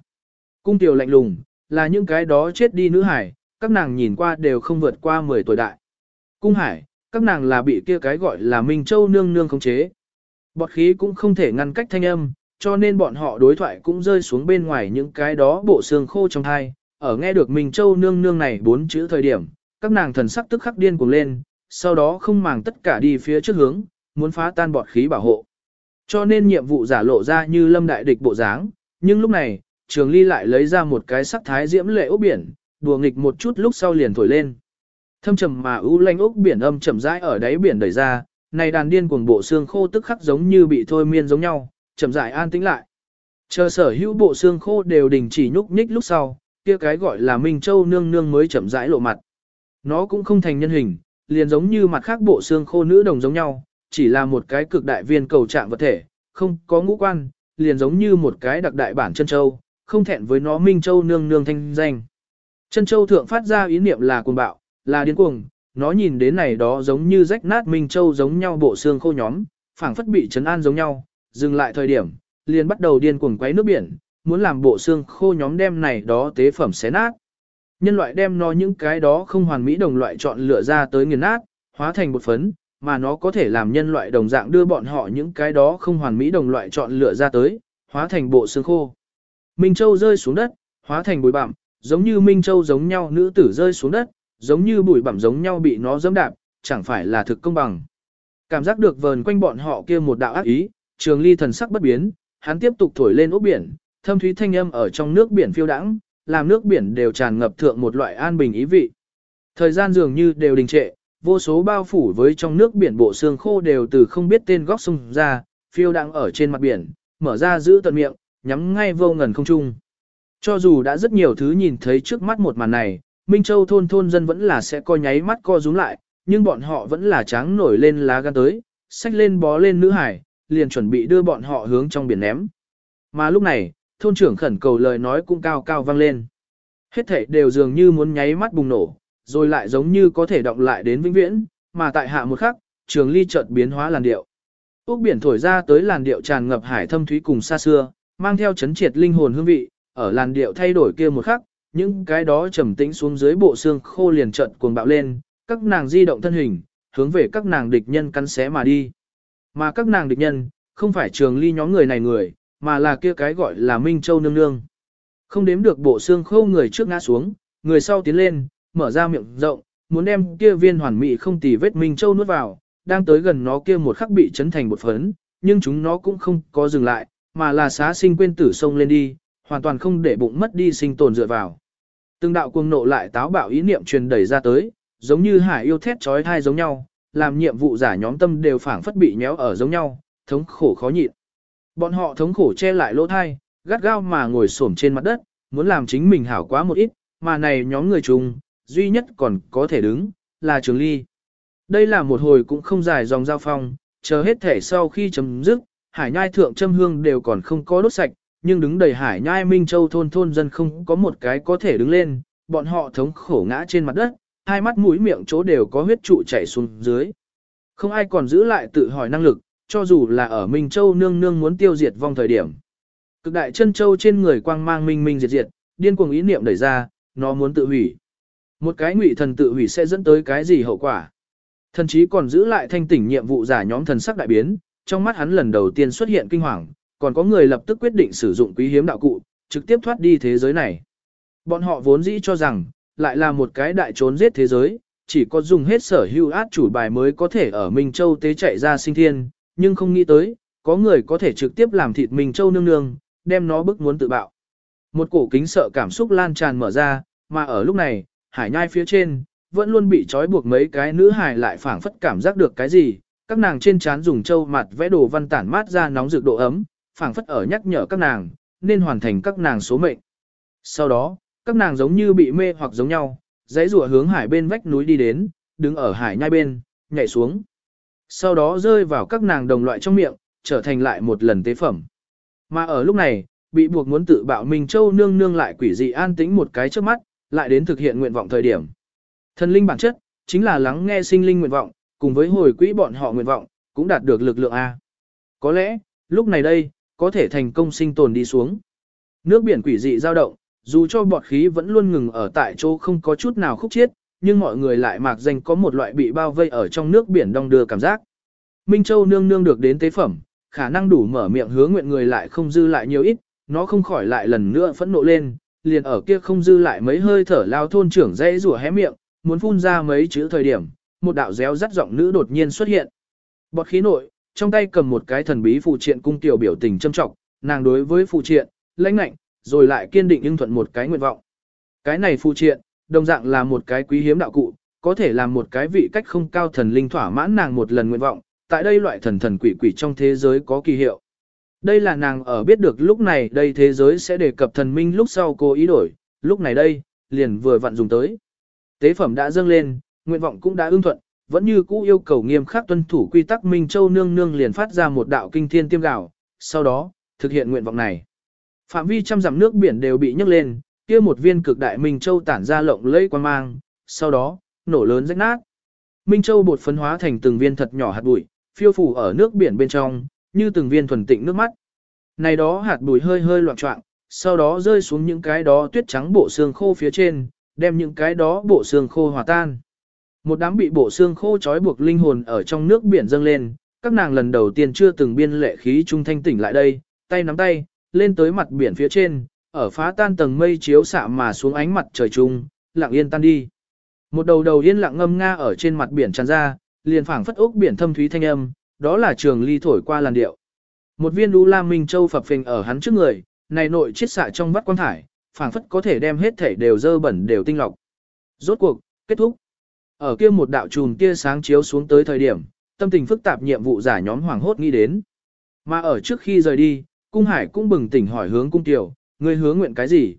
Cung Tiểu lạnh lùng, là những cái đó chết đi nữ hải, các nàng nhìn qua đều không vượt qua 10 tuổi đại. Cung Hải, các nàng là bị kia cái gọi là Minh Châu nương nương khống chế. Bọt khí cũng không thể ngăn cách thanh âm, cho nên bọn họ đối thoại cũng rơi xuống bên ngoài những cái đó bộ xương khô trong thai. Ở nghe được Minh Châu nương nương này bốn chữ thời điểm, các nàng thần sắc tức khắc điên cuồng lên, sau đó không màng tất cả đi phía trước hướng, muốn phá tan bọt khí bảo hộ. Cho nên nhiệm vụ giả lộ ra như lâm đại địch bộ dáng, nhưng lúc này, trường ly lại lấy ra một cái sắc thái diễm lệ ốc biển, đùa nghịch một chút lúc sau liền thổi lên. Thâm trầm mà u lanh ốc biển âm chậm rãi ở đáy biển đẩy ra, này đàn điên cuồng bộ xương khô tức khắc giống như bị thôi miên giống nhau, chậm rãi an tĩnh lại. Chờ sở hữu bộ xương khô đều đình chỉ nhúc nhích lúc sau, kia cái gọi là Minh Châu nương nương mới chậm rãi lộ mặt. Nó cũng không thành nhân hình, liền giống như mặt khác bộ xương khô nữ đồng giống nhau, chỉ là một cái cực đại viên cầu trạng vật thể, không có ngũ quan, liền giống như một cái đặc đại bản chân châu, không thẹn với nó Minh Châu nương nương thanh danh. Chân Châu thượng phát ra ý niệm là cuồng bạo, là điên cuồng, nó nhìn đến này đó giống như rách nát Minh Châu giống nhau bộ xương khô nhóm, phảng phất bị chấn an giống nhau, dừng lại thời điểm, liền bắt đầu điên cuồng quấy nước biển, muốn làm bộ xương khô nhóm đem này đó tế phẩm xé nát. Nhân loại đem nó những cái đó không hoàn mỹ đồng loại chọn lựa ra tới nghiền nát, hóa thành bột phấn, mà nó có thể làm nhân loại đồng dạng đưa bọn họ những cái đó không hoàn mỹ đồng loại chọn lựa ra tới, hóa thành bộ xương khô. Minh Châu rơi xuống đất, hóa thành bụi bặm, giống như Minh Châu giống nhau nữ tử rơi xuống đất, giống như bụi bặm giống nhau bị nó dẫm đạp, chẳng phải là thực công bằng. Cảm giác được vờn quanh bọn họ kia một đạo ác ý, trường ly thần sắc bất biến, hắn tiếp tục thổi lên ốc biển, thâm thúy thanh âm ở trong nước biển phiêu đãng, làm nước biển đều tràn ngập thượng một loại an bình ý vị. Thời gian dường như đều đình trệ, vô số bao phủ với trong nước biển bộ xương khô đều từ không biết tên góc sông ra, phiêu đãng ở trên mặt biển, mở ra giữ tận miệng, nhắm ngay vô ngần không trung. Cho dù đã rất nhiều thứ nhìn thấy trước mắt một màn này, Minh Châu thôn thôn dân vẫn là sẽ coi nháy mắt co rúm lại, nhưng bọn họ vẫn là tráng nổi lên lá gan tới, xách lên bó lên nữ hải, liền chuẩn bị đưa bọn họ hướng trong biển ném. Mà lúc này, thôn trưởng khẩn cầu lời nói cũng cao cao vang lên. Hết thảy đều dường như muốn nháy mắt bùng nổ, rồi lại giống như có thể động lại đến vĩnh viễn, mà tại hạ một khắc, trường ly chợt biến hóa làn điệu. Úc biển thổi ra tới làn điệu tràn ngập hải thâm thúy cùng xa xưa, mang theo chấn triệt linh hồn hương vị, ở làn điệu thay đổi kia một khắc, những cái đó trầm tĩnh xuống dưới bộ xương khô liền trận cuồng bạo lên, các nàng di động thân hình, hướng về các nàng địch nhân cắn xé mà đi. Mà các nàng địch nhân, không phải trường ly nhóm người này người, mà là kia cái gọi là Minh Châu nương nương. Không đếm được bộ xương khô người trước ngã xuống, người sau tiến lên, mở ra miệng rộng, muốn đem kia viên hoàn mỹ không tì vết Minh Châu nuốt vào, đang tới gần nó kia một khắc bị chấn thành một phấn, nhưng chúng nó cũng không có dừng lại, mà là xá sinh quên tử sông lên đi, hoàn toàn không để bụng mất đi sinh tồn dựa vào. Từng đạo cuồng nộ lại táo bạo ý niệm truyền đẩy ra tới, giống như hải yêu thét trói thai giống nhau, làm nhiệm vụ giả nhóm tâm đều phảng phất bị nhéo ở giống nhau, thống khổ khó nhịn. Bọn họ thống khổ che lại lỗ thai, gắt gao mà ngồi xổm trên mặt đất, muốn làm chính mình hảo quá một ít, mà này nhóm người chung, duy nhất còn có thể đứng, là Trường Ly. Đây là một hồi cũng không dài dòng giao phong, chờ hết thể sau khi chấm dứt, hải nhai thượng châm hương đều còn không có đốt sạch, nhưng đứng đầy hải nhai Minh Châu thôn thôn dân không có một cái có thể đứng lên, bọn họ thống khổ ngã trên mặt đất, hai mắt mũi miệng chỗ đều có huyết trụ chảy xuống dưới. Không ai còn giữ lại tự hỏi năng lực, cho dù là ở Minh Châu nương nương muốn tiêu diệt vong thời điểm. Cực đại chân châu trên người quang mang minh minh diệt diệt, điên cuồng ý niệm đẩy ra, nó muốn tự hủy. Một cái ngụy thần tự hủy sẽ dẫn tới cái gì hậu quả? Thần chí còn giữ lại thanh tỉnh nhiệm vụ giả nhóm thần sắc đại biến, trong mắt hắn lần đầu tiên xuất hiện kinh hoàng, còn có người lập tức quyết định sử dụng quý hiếm đạo cụ, trực tiếp thoát đi thế giới này. Bọn họ vốn dĩ cho rằng, lại là một cái đại trốn giết thế giới, chỉ có dùng hết sở hữu át chủ bài mới có thể ở Minh Châu tế chạy ra sinh thiên, nhưng không nghĩ tới, có người có thể trực tiếp làm thịt Minh Châu nương nương, đem nó bức muốn tự bạo. Một cổ kính sợ cảm xúc lan tràn mở ra, mà ở lúc này, hải nhai phía trên, vẫn luôn bị trói buộc mấy cái nữ hải lại phảng phất cảm giác được cái gì, các nàng trên trán dùng châu mặt vẽ đồ văn tản mát ra nóng rực độ ấm, phảng phất ở nhắc nhở các nàng, nên hoàn thành các nàng số mệnh. Sau đó, các nàng giống như bị mê hoặc giống nhau, dãy rùa hướng hải bên vách núi đi đến, đứng ở hải nhai bên, nhảy xuống. Sau đó rơi vào các nàng đồng loại trong miệng, trở thành lại một lần tế phẩm. Mà ở lúc này, bị buộc muốn tự bạo Minh Châu nương nương lại quỷ dị an tĩnh một cái trước mắt, lại đến thực hiện nguyện vọng thời điểm. Thần linh bản chất, chính là lắng nghe sinh linh nguyện vọng, cùng với hồi quỹ bọn họ nguyện vọng, cũng đạt được lực lượng A. Có lẽ, lúc này đây, có thể thành công sinh tồn đi xuống. Nước biển quỷ dị dao động, dù cho bọt khí vẫn luôn ngừng ở tại chỗ không có chút nào khúc chiết, nhưng mọi người lại mạc danh có một loại bị bao vây ở trong nước biển đông đưa cảm giác. Minh Châu nương nương được đến tế phẩm, khả năng đủ mở miệng hứa nguyện người lại không dư lại nhiều ít, nó không khỏi lại lần nữa phẫn nộ lên, liền ở kia không dư lại mấy hơi thở lao thôn trưởng dây rủa hé miệng, muốn phun ra mấy chữ thời điểm, một đạo réo rắt giọng nữ đột nhiên xuất hiện. Bọt khí nội, trong tay cầm một cái thần bí phụ triện cung tiểu biểu tình châm trọng, nàng đối với phụ triện, lãnh lạnh, rồi lại kiên định nhưng thuận một cái nguyện vọng. Cái này phụ triện, đồng dạng là một cái quý hiếm đạo cụ, có thể làm một cái vị cách không cao thần linh thỏa mãn nàng một lần nguyện vọng, tại đây loại thần thần quỷ quỷ trong thế giới có kỳ hiệu. Đây là nàng ở biết được lúc này đây thế giới sẽ đề cập thần minh lúc sau cô ý đổi, lúc này đây, liền vừa vặn dùng tới. Tế phẩm đã dâng lên, nguyện vọng cũng đã ưng thuận, vẫn như cũ yêu cầu nghiêm khắc tuân thủ quy tắc Minh Châu nương nương liền phát ra một đạo kinh thiên tiêm gạo, sau đó, thực hiện nguyện vọng này. Phạm vi trăm dặm nước biển đều bị nhấc lên, kia một viên cực đại Minh Châu tản ra lộng lẫy quang mang, sau đó, nổ lớn rách nát. Minh Châu bột phấn hóa thành từng viên thật nhỏ hạt bụi, phiêu phủ ở nước biển bên trong, như từng viên thuần tịnh nước mắt. Này đó hạt bụi hơi hơi loạn trọng, sau đó rơi xuống những cái đó tuyết trắng bộ xương khô phía trên, đem những cái đó bộ xương khô hòa tan. Một đám bị bộ xương khô trói buộc linh hồn ở trong nước biển dâng lên, các nàng lần đầu tiên chưa từng biên lệ khí trung thanh tỉnh lại đây, tay nắm tay, lên tới mặt biển phía trên, ở phá tan tầng mây chiếu xạ mà xuống ánh mặt trời trung, lặng yên tan đi. Một đầu đầu yên lặng ngâm nga ở trên mặt biển tràn ra, liền phảng phất ốc biển thâm thúy thanh âm, đó là trường ly thổi qua làn điệu. Một viên đu la minh châu phập phình ở hắn trước người, này nội chiết xạ trong vắt quan thải, phảng phất có thể đem hết thể đều dơ bẩn đều tinh lọc. Rốt cuộc, kết thúc. Ở kia một đạo chùm tia sáng chiếu xuống tới thời điểm, tâm tình phức tạp nhiệm vụ giả nhóm hoàng hốt nghĩ đến. Mà ở trước khi rời đi, cung hải cũng bừng tỉnh hỏi hướng cung tiểu, người hứa nguyện cái gì?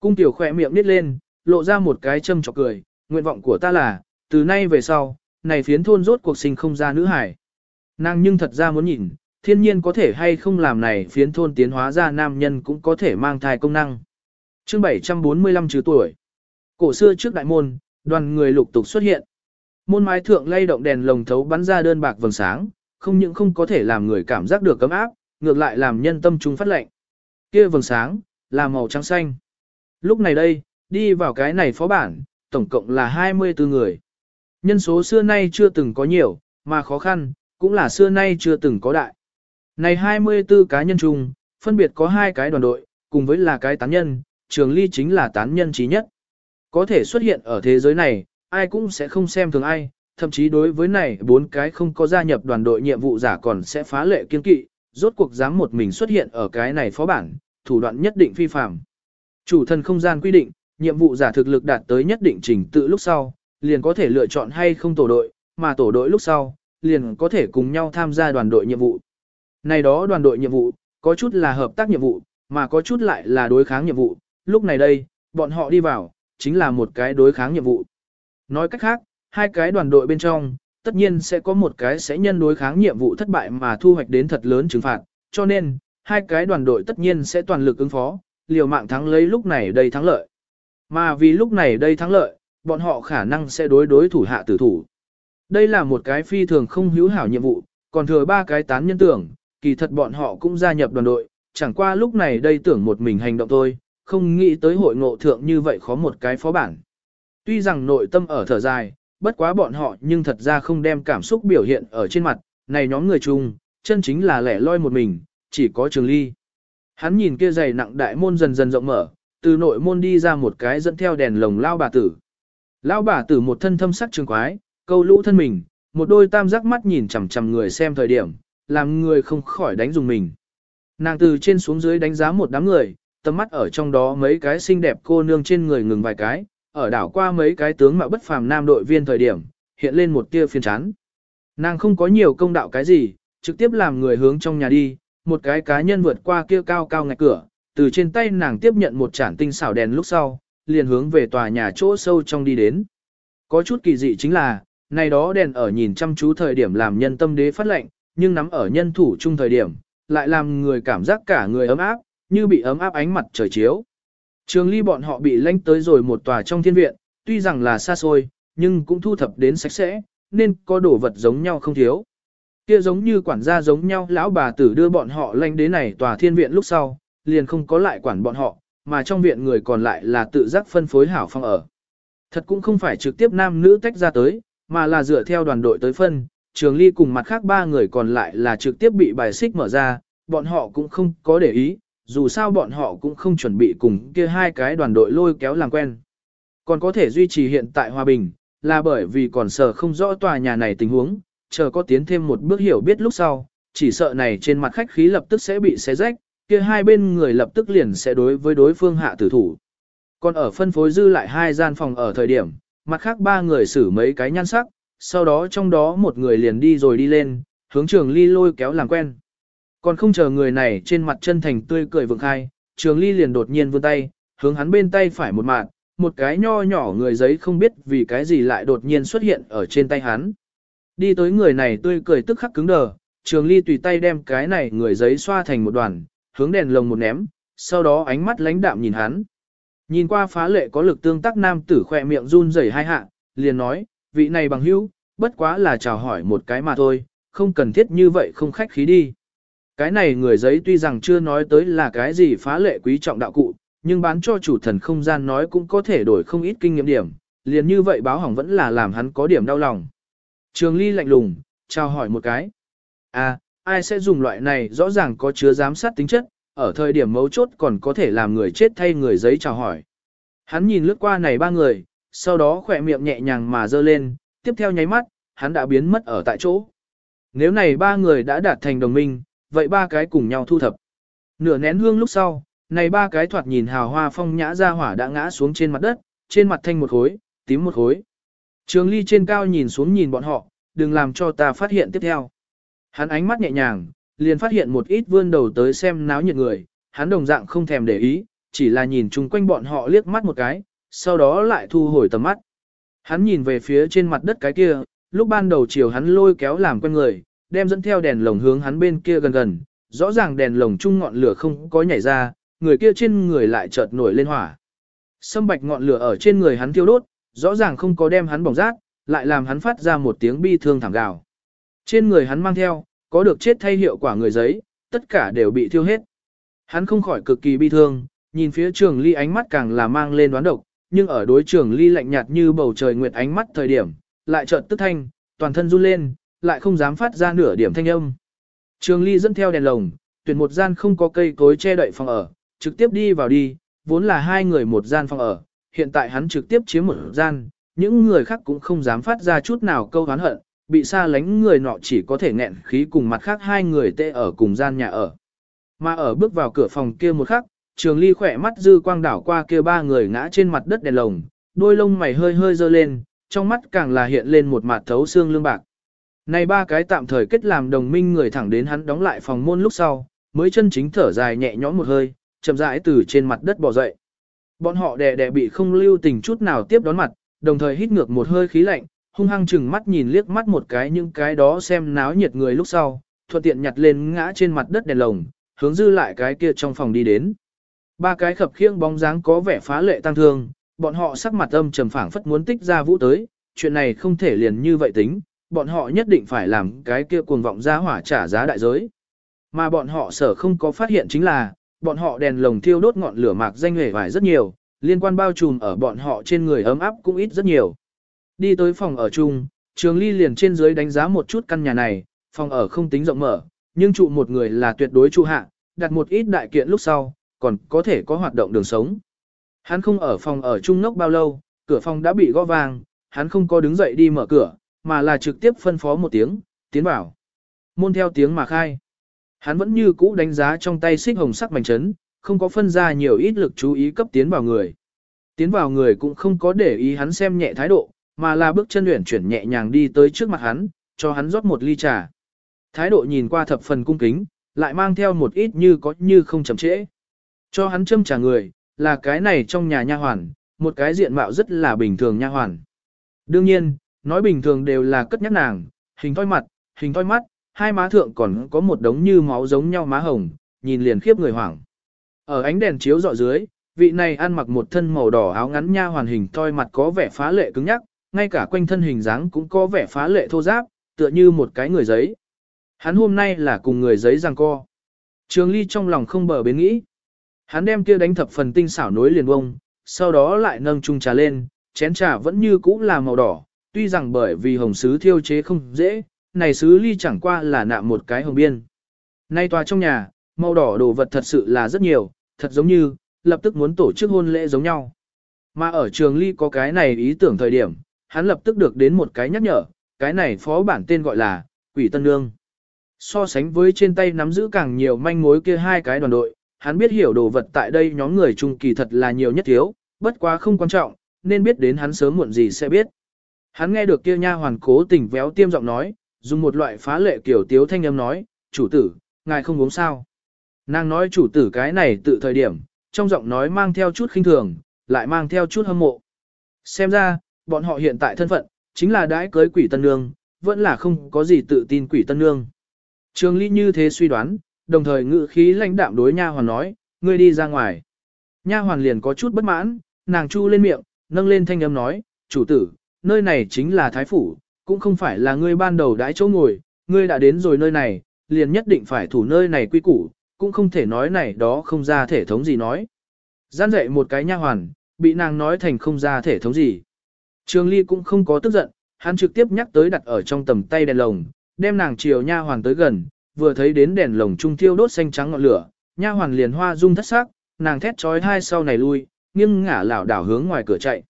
Cung tiểu khỏe miệng nít lên, lộ ra một cái châm chọc cười, nguyện vọng của ta là, từ nay về sau, này phiến thôn rốt cuộc sinh không ra nữ hải. Nàng nhưng thật ra muốn nhìn, thiên nhiên có thể hay không làm này phiến thôn tiến hóa ra nam nhân cũng có thể mang thai công năng. Chương 745 trừ tuổi. Cổ xưa trước đại môn, đoàn người lục tục xuất hiện. Môn mái thượng lay động đèn lồng thấu bắn ra đơn bạc vầng sáng, không những không có thể làm người cảm giác được cấm áp, ngược lại làm nhân tâm chúng phát lệnh. Kia vầng sáng, là màu trắng xanh. Lúc này đây, đi vào cái này phó bản, tổng cộng là 24 người. Nhân số xưa nay chưa từng có nhiều, mà khó khăn, cũng là xưa nay chưa từng có đại. Này 24 cá nhân chung, phân biệt có hai cái đoàn đội, cùng với là cái tán nhân, trường ly chính là tán nhân trí nhất. Có thể xuất hiện ở thế giới này, ai cũng sẽ không xem thường ai, thậm chí đối với này bốn cái không có gia nhập đoàn đội nhiệm vụ giả còn sẽ phá lệ kiên kỵ, rốt cuộc dám một mình xuất hiện ở cái này phó bản, thủ đoạn nhất định phi phạm. Chủ thần không gian quy định, nhiệm vụ giả thực lực đạt tới nhất định trình tự lúc sau, liền có thể lựa chọn hay không tổ đội, mà tổ đội lúc sau, liền có thể cùng nhau tham gia đoàn đội nhiệm vụ. Này đó đoàn đội nhiệm vụ, có chút là hợp tác nhiệm vụ, mà có chút lại là đối kháng nhiệm vụ, lúc này đây, bọn họ đi vào, chính là một cái đối kháng nhiệm vụ. Nói cách khác, hai cái đoàn đội bên trong, tất nhiên sẽ có một cái sẽ nhân đối kháng nhiệm vụ thất bại mà thu hoạch đến thật lớn trừng phạt, cho nên, hai cái đoàn đội tất nhiên sẽ toàn lực ứng phó, liều mạng thắng lấy lúc này đây thắng lợi. Mà vì lúc này đây thắng lợi, bọn họ khả năng sẽ đối đối thủ hạ tử thủ. Đây là một cái phi thường không hữu hảo nhiệm vụ, còn thừa ba cái tán nhân tưởng, kỳ thật bọn họ cũng gia nhập đoàn đội, chẳng qua lúc này đây tưởng một mình hành động thôi, không nghĩ tới hội ngộ thượng như vậy khó một cái phó bản. Tuy rằng nội tâm ở thở dài, bất quá bọn họ nhưng thật ra không đem cảm xúc biểu hiện ở trên mặt, này nhóm người chung, chân chính là lẻ loi một mình, chỉ có trường ly. Hắn nhìn kia giày nặng đại môn dần dần rộng mở, từ nội môn đi ra một cái dẫn theo đèn lồng lao bà tử. Lao bà tử một thân thâm sắc trường quái, câu lũ thân mình, một đôi tam giác mắt nhìn chằm chằm người xem thời điểm, làm người không khỏi đánh dùng mình. Nàng từ trên xuống dưới đánh giá một đám người, tầm mắt ở trong đó mấy cái xinh đẹp cô nương trên người ngừng vài cái, ở đảo qua mấy cái tướng mạo bất phàm nam đội viên thời điểm, hiện lên một tia phiền chán. Nàng không có nhiều công đạo cái gì, trực tiếp làm người hướng trong nhà đi, một cái cá nhân vượt qua kia cao cao ngạch cửa, từ trên tay nàng tiếp nhận một chản tinh xảo đèn lúc sau, liền hướng về tòa nhà chỗ sâu trong đi đến. Có chút kỳ dị chính là, này đó đèn ở nhìn chăm chú thời điểm làm nhân tâm đế phát lệnh, nhưng nắm ở nhân thủ chung thời điểm, lại làm người cảm giác cả người ấm áp, như bị ấm áp ánh mặt trời chiếu. Trường ly bọn họ bị lanh tới rồi một tòa trong thiên viện, tuy rằng là xa xôi, nhưng cũng thu thập đến sạch sẽ, nên có đồ vật giống nhau không thiếu. Kia giống như quản gia giống nhau lão bà tử đưa bọn họ lanh đến này tòa thiên viện lúc sau, liền không có lại quản bọn họ, mà trong viện người còn lại là tự giác phân phối hảo phong ở. Thật cũng không phải trực tiếp nam nữ tách ra tới, mà là dựa theo đoàn đội tới phân, trường ly cùng mặt khác ba người còn lại là trực tiếp bị bài xích mở ra, bọn họ cũng không có để ý, dù sao bọn họ cũng không chuẩn bị cùng kia hai cái đoàn đội lôi kéo làm quen. Còn có thể duy trì hiện tại hòa bình, là bởi vì còn sợ không rõ tòa nhà này tình huống, chờ có tiến thêm một bước hiểu biết lúc sau, chỉ sợ này trên mặt khách khí lập tức sẽ bị xé rách, kia hai bên người lập tức liền sẽ đối với đối phương hạ tử thủ. Còn ở phân phối dư lại hai gian phòng ở thời điểm, mặt khác ba người xử mấy cái nhan sắc, sau đó trong đó một người liền đi rồi đi lên, hướng trường ly lôi kéo làm quen. Còn không chờ người này trên mặt chân thành tươi cười vượng khai, trường ly liền đột nhiên vươn tay, hướng hắn bên tay phải một mạng, một cái nho nhỏ người giấy không biết vì cái gì lại đột nhiên xuất hiện ở trên tay hắn. Đi tới người này tươi cười tức khắc cứng đờ, trường ly tùy tay đem cái này người giấy xoa thành một đoàn, hướng đèn lồng một ném, sau đó ánh mắt lãnh đạm nhìn hắn. Nhìn qua phá lệ có lực tương tác nam tử khỏe miệng run rẩy hai hạ, liền nói, vị này bằng hữu, bất quá là chào hỏi một cái mà thôi, không cần thiết như vậy không khách khí đi. Cái này người giấy tuy rằng chưa nói tới là cái gì phá lệ quý trọng đạo cụ, nhưng bán cho chủ thần không gian nói cũng có thể đổi không ít kinh nghiệm điểm, liền như vậy báo hỏng vẫn là làm hắn có điểm đau lòng. Trường Ly lạnh lùng, chào hỏi một cái. À, ai sẽ dùng loại này rõ ràng có chứa giám sát tính chất, ở thời điểm mấu chốt còn có thể làm người chết thay người giấy chào hỏi. Hắn nhìn lướt qua này ba người, sau đó khỏe miệng nhẹ nhàng mà dơ lên, tiếp theo nháy mắt, hắn đã biến mất ở tại chỗ. Nếu này ba người đã đạt thành đồng minh, vậy ba cái cùng nhau thu thập. Nửa nén hương lúc sau, này ba cái thoạt nhìn hào hoa phong nhã ra hỏa đã ngã xuống trên mặt đất, trên mặt thanh một khối, tím một khối. Trường ly trên cao nhìn xuống nhìn bọn họ, đừng làm cho ta phát hiện tiếp theo. Hắn ánh mắt nhẹ nhàng, liền phát hiện một ít vươn đầu tới xem náo nhiệt người, hắn đồng dạng không thèm để ý, chỉ là nhìn chung quanh bọn họ liếc mắt một cái, sau đó lại thu hồi tầm mắt. Hắn nhìn về phía trên mặt đất cái kia, lúc ban đầu chiều hắn lôi kéo làm quen người, đem dẫn theo đèn lồng hướng hắn bên kia gần gần, rõ ràng đèn lồng chung ngọn lửa không có nhảy ra, người kia trên người lại chợt nổi lên hỏa. Sâm bạch ngọn lửa ở trên người hắn thiêu đốt, rõ ràng không có đem hắn bỏng rát, lại làm hắn phát ra một tiếng bi thương thảm gào. Trên người hắn mang theo, có được chết thay hiệu quả người giấy, tất cả đều bị thiêu hết. Hắn không khỏi cực kỳ bi thương, nhìn phía trường ly ánh mắt càng là mang lên đoán độc, nhưng ở đối trường ly lạnh nhạt như bầu trời nguyệt ánh mắt thời điểm, lại chợt tức thanh, toàn thân run lên, lại không dám phát ra nửa điểm thanh âm. Trường ly dẫn theo đèn lồng, tuyển một gian không có cây cối che đậy phòng ở, trực tiếp đi vào đi, vốn là hai người một gian phòng ở, hiện tại hắn trực tiếp chiếm một gian, những người khác cũng không dám phát ra chút nào câu hán hận, bị xa lánh người nọ chỉ có thể nghẹn khí cùng mặt khác hai người tê ở cùng gian nhà ở. Mà ở bước vào cửa phòng kia một khắc, trường ly khỏe mắt dư quang đảo qua kia ba người ngã trên mặt đất đèn lồng, đôi lông mày hơi hơi dơ lên, trong mắt càng là hiện lên một mặt thấu xương lương bạc. Này ba cái tạm thời kết làm đồng minh người thẳng đến hắn đóng lại phòng môn lúc sau, mới chân chính thở dài nhẹ nhõm một hơi, chậm rãi từ trên mặt đất bò dậy. Bọn họ đè đè bị không lưu tình chút nào tiếp đón mặt, đồng thời hít ngược một hơi khí lạnh, hung hăng chừng mắt nhìn liếc mắt một cái những cái đó xem náo nhiệt người lúc sau, thuận tiện nhặt lên ngã trên mặt đất đèn lồng, hướng dư lại cái kia trong phòng đi đến. Ba cái khập khiêng bóng dáng có vẻ phá lệ tăng thương, bọn họ sắc mặt âm trầm phảng phất muốn tích ra vũ tới, chuyện này không thể liền như vậy tính, bọn họ nhất định phải làm cái kia cuồng vọng ra hỏa trả giá đại giới. Mà bọn họ sở không có phát hiện chính là, bọn họ đèn lồng thiêu đốt ngọn lửa mạc danh hề vải rất nhiều, liên quan bao trùm ở bọn họ trên người ấm áp cũng ít rất nhiều. Đi tới phòng ở chung, Trường Ly liền trên dưới đánh giá một chút căn nhà này, phòng ở không tính rộng mở, nhưng trụ một người là tuyệt đối trụ hạ, đặt một ít đại kiện lúc sau, còn có thể có hoạt động đường sống. Hắn không ở phòng ở chung ngốc bao lâu, cửa phòng đã bị gõ vang, hắn không có đứng dậy đi mở cửa, mà là trực tiếp phân phó một tiếng, tiến bảo Môn theo tiếng mà khai. Hắn vẫn như cũ đánh giá trong tay xích hồng sắc mảnh chấn, không có phân ra nhiều ít lực chú ý cấp tiến vào người. Tiến vào người cũng không có để ý hắn xem nhẹ thái độ, mà là bước chân luyện chuyển nhẹ nhàng đi tới trước mặt hắn, cho hắn rót một ly trà. Thái độ nhìn qua thập phần cung kính, lại mang theo một ít như có như không chậm trễ. Cho hắn châm trà người, là cái này trong nhà nha hoàn, một cái diện mạo rất là bình thường nha hoàn. Đương nhiên, nói bình thường đều là cất nhắc nàng, hình thoi mặt, hình thoi mắt, hai má thượng còn có một đống như máu giống nhau má hồng, nhìn liền khiếp người hoảng. Ở ánh đèn chiếu dọi dưới, vị này ăn mặc một thân màu đỏ áo ngắn nha hoàn hình thoi mặt có vẻ phá lệ cứng nhắc, ngay cả quanh thân hình dáng cũng có vẻ phá lệ thô giáp, tựa như một cái người giấy. Hắn hôm nay là cùng người giấy giằng co. Trường Ly trong lòng không bờ bến nghĩ. Hắn đem kia đánh thập phần tinh xảo nối liền bông, sau đó lại nâng chung trà lên, chén trà vẫn như cũ là màu đỏ, tuy rằng bởi vì hồng sứ thiêu chế không dễ, này sứ ly chẳng qua là nạm một cái hồng biên. Nay tòa trong nhà, màu đỏ đồ vật thật sự là rất nhiều, thật giống như, lập tức muốn tổ chức hôn lễ giống nhau. Mà ở trường ly có cái này ý tưởng thời điểm, hắn lập tức được đến một cái nhắc nhở, cái này phó bản tên gọi là, quỷ tân nương. So sánh với trên tay nắm giữ càng nhiều manh mối kia hai cái đoàn đội, hắn biết hiểu đồ vật tại đây nhóm người trung kỳ thật là nhiều nhất thiếu, bất quá không quan trọng, nên biết đến hắn sớm muộn gì sẽ biết. Hắn nghe được kia nha hoàn cố tình véo tiêm giọng nói, dùng một loại phá lệ kiểu tiếu thanh âm nói, chủ tử, ngài không uống sao. Nàng nói chủ tử cái này tự thời điểm, trong giọng nói mang theo chút khinh thường, lại mang theo chút hâm mộ. Xem ra, bọn họ hiện tại thân phận, chính là đãi cưới quỷ tân nương, vẫn là không có gì tự tin quỷ tân nương. Trường Ly như thế suy đoán, đồng thời ngự khí lãnh đạm đối nha hoàn nói, ngươi đi ra ngoài. Nha hoàn liền có chút bất mãn, nàng chu lên miệng, nâng lên thanh âm nói, chủ tử, nơi này chính là thái phủ, cũng không phải là ngươi ban đầu đãi chỗ ngồi, ngươi đã đến rồi nơi này, liền nhất định phải thủ nơi này quy củ, cũng không thể nói này đó không ra thể thống gì nói. Gian dạy một cái nha hoàn, bị nàng nói thành không ra thể thống gì. Trường Ly cũng không có tức giận, hắn trực tiếp nhắc tới đặt ở trong tầm tay đèn lồng, đem nàng chiều nha hoàn tới gần, vừa thấy đến đèn lồng trung thiêu đốt xanh trắng ngọn lửa, nha hoàn liền hoa dung thất sắc, nàng thét chói tai sau này lui, nghiêng ngả lảo đảo hướng ngoài cửa chạy.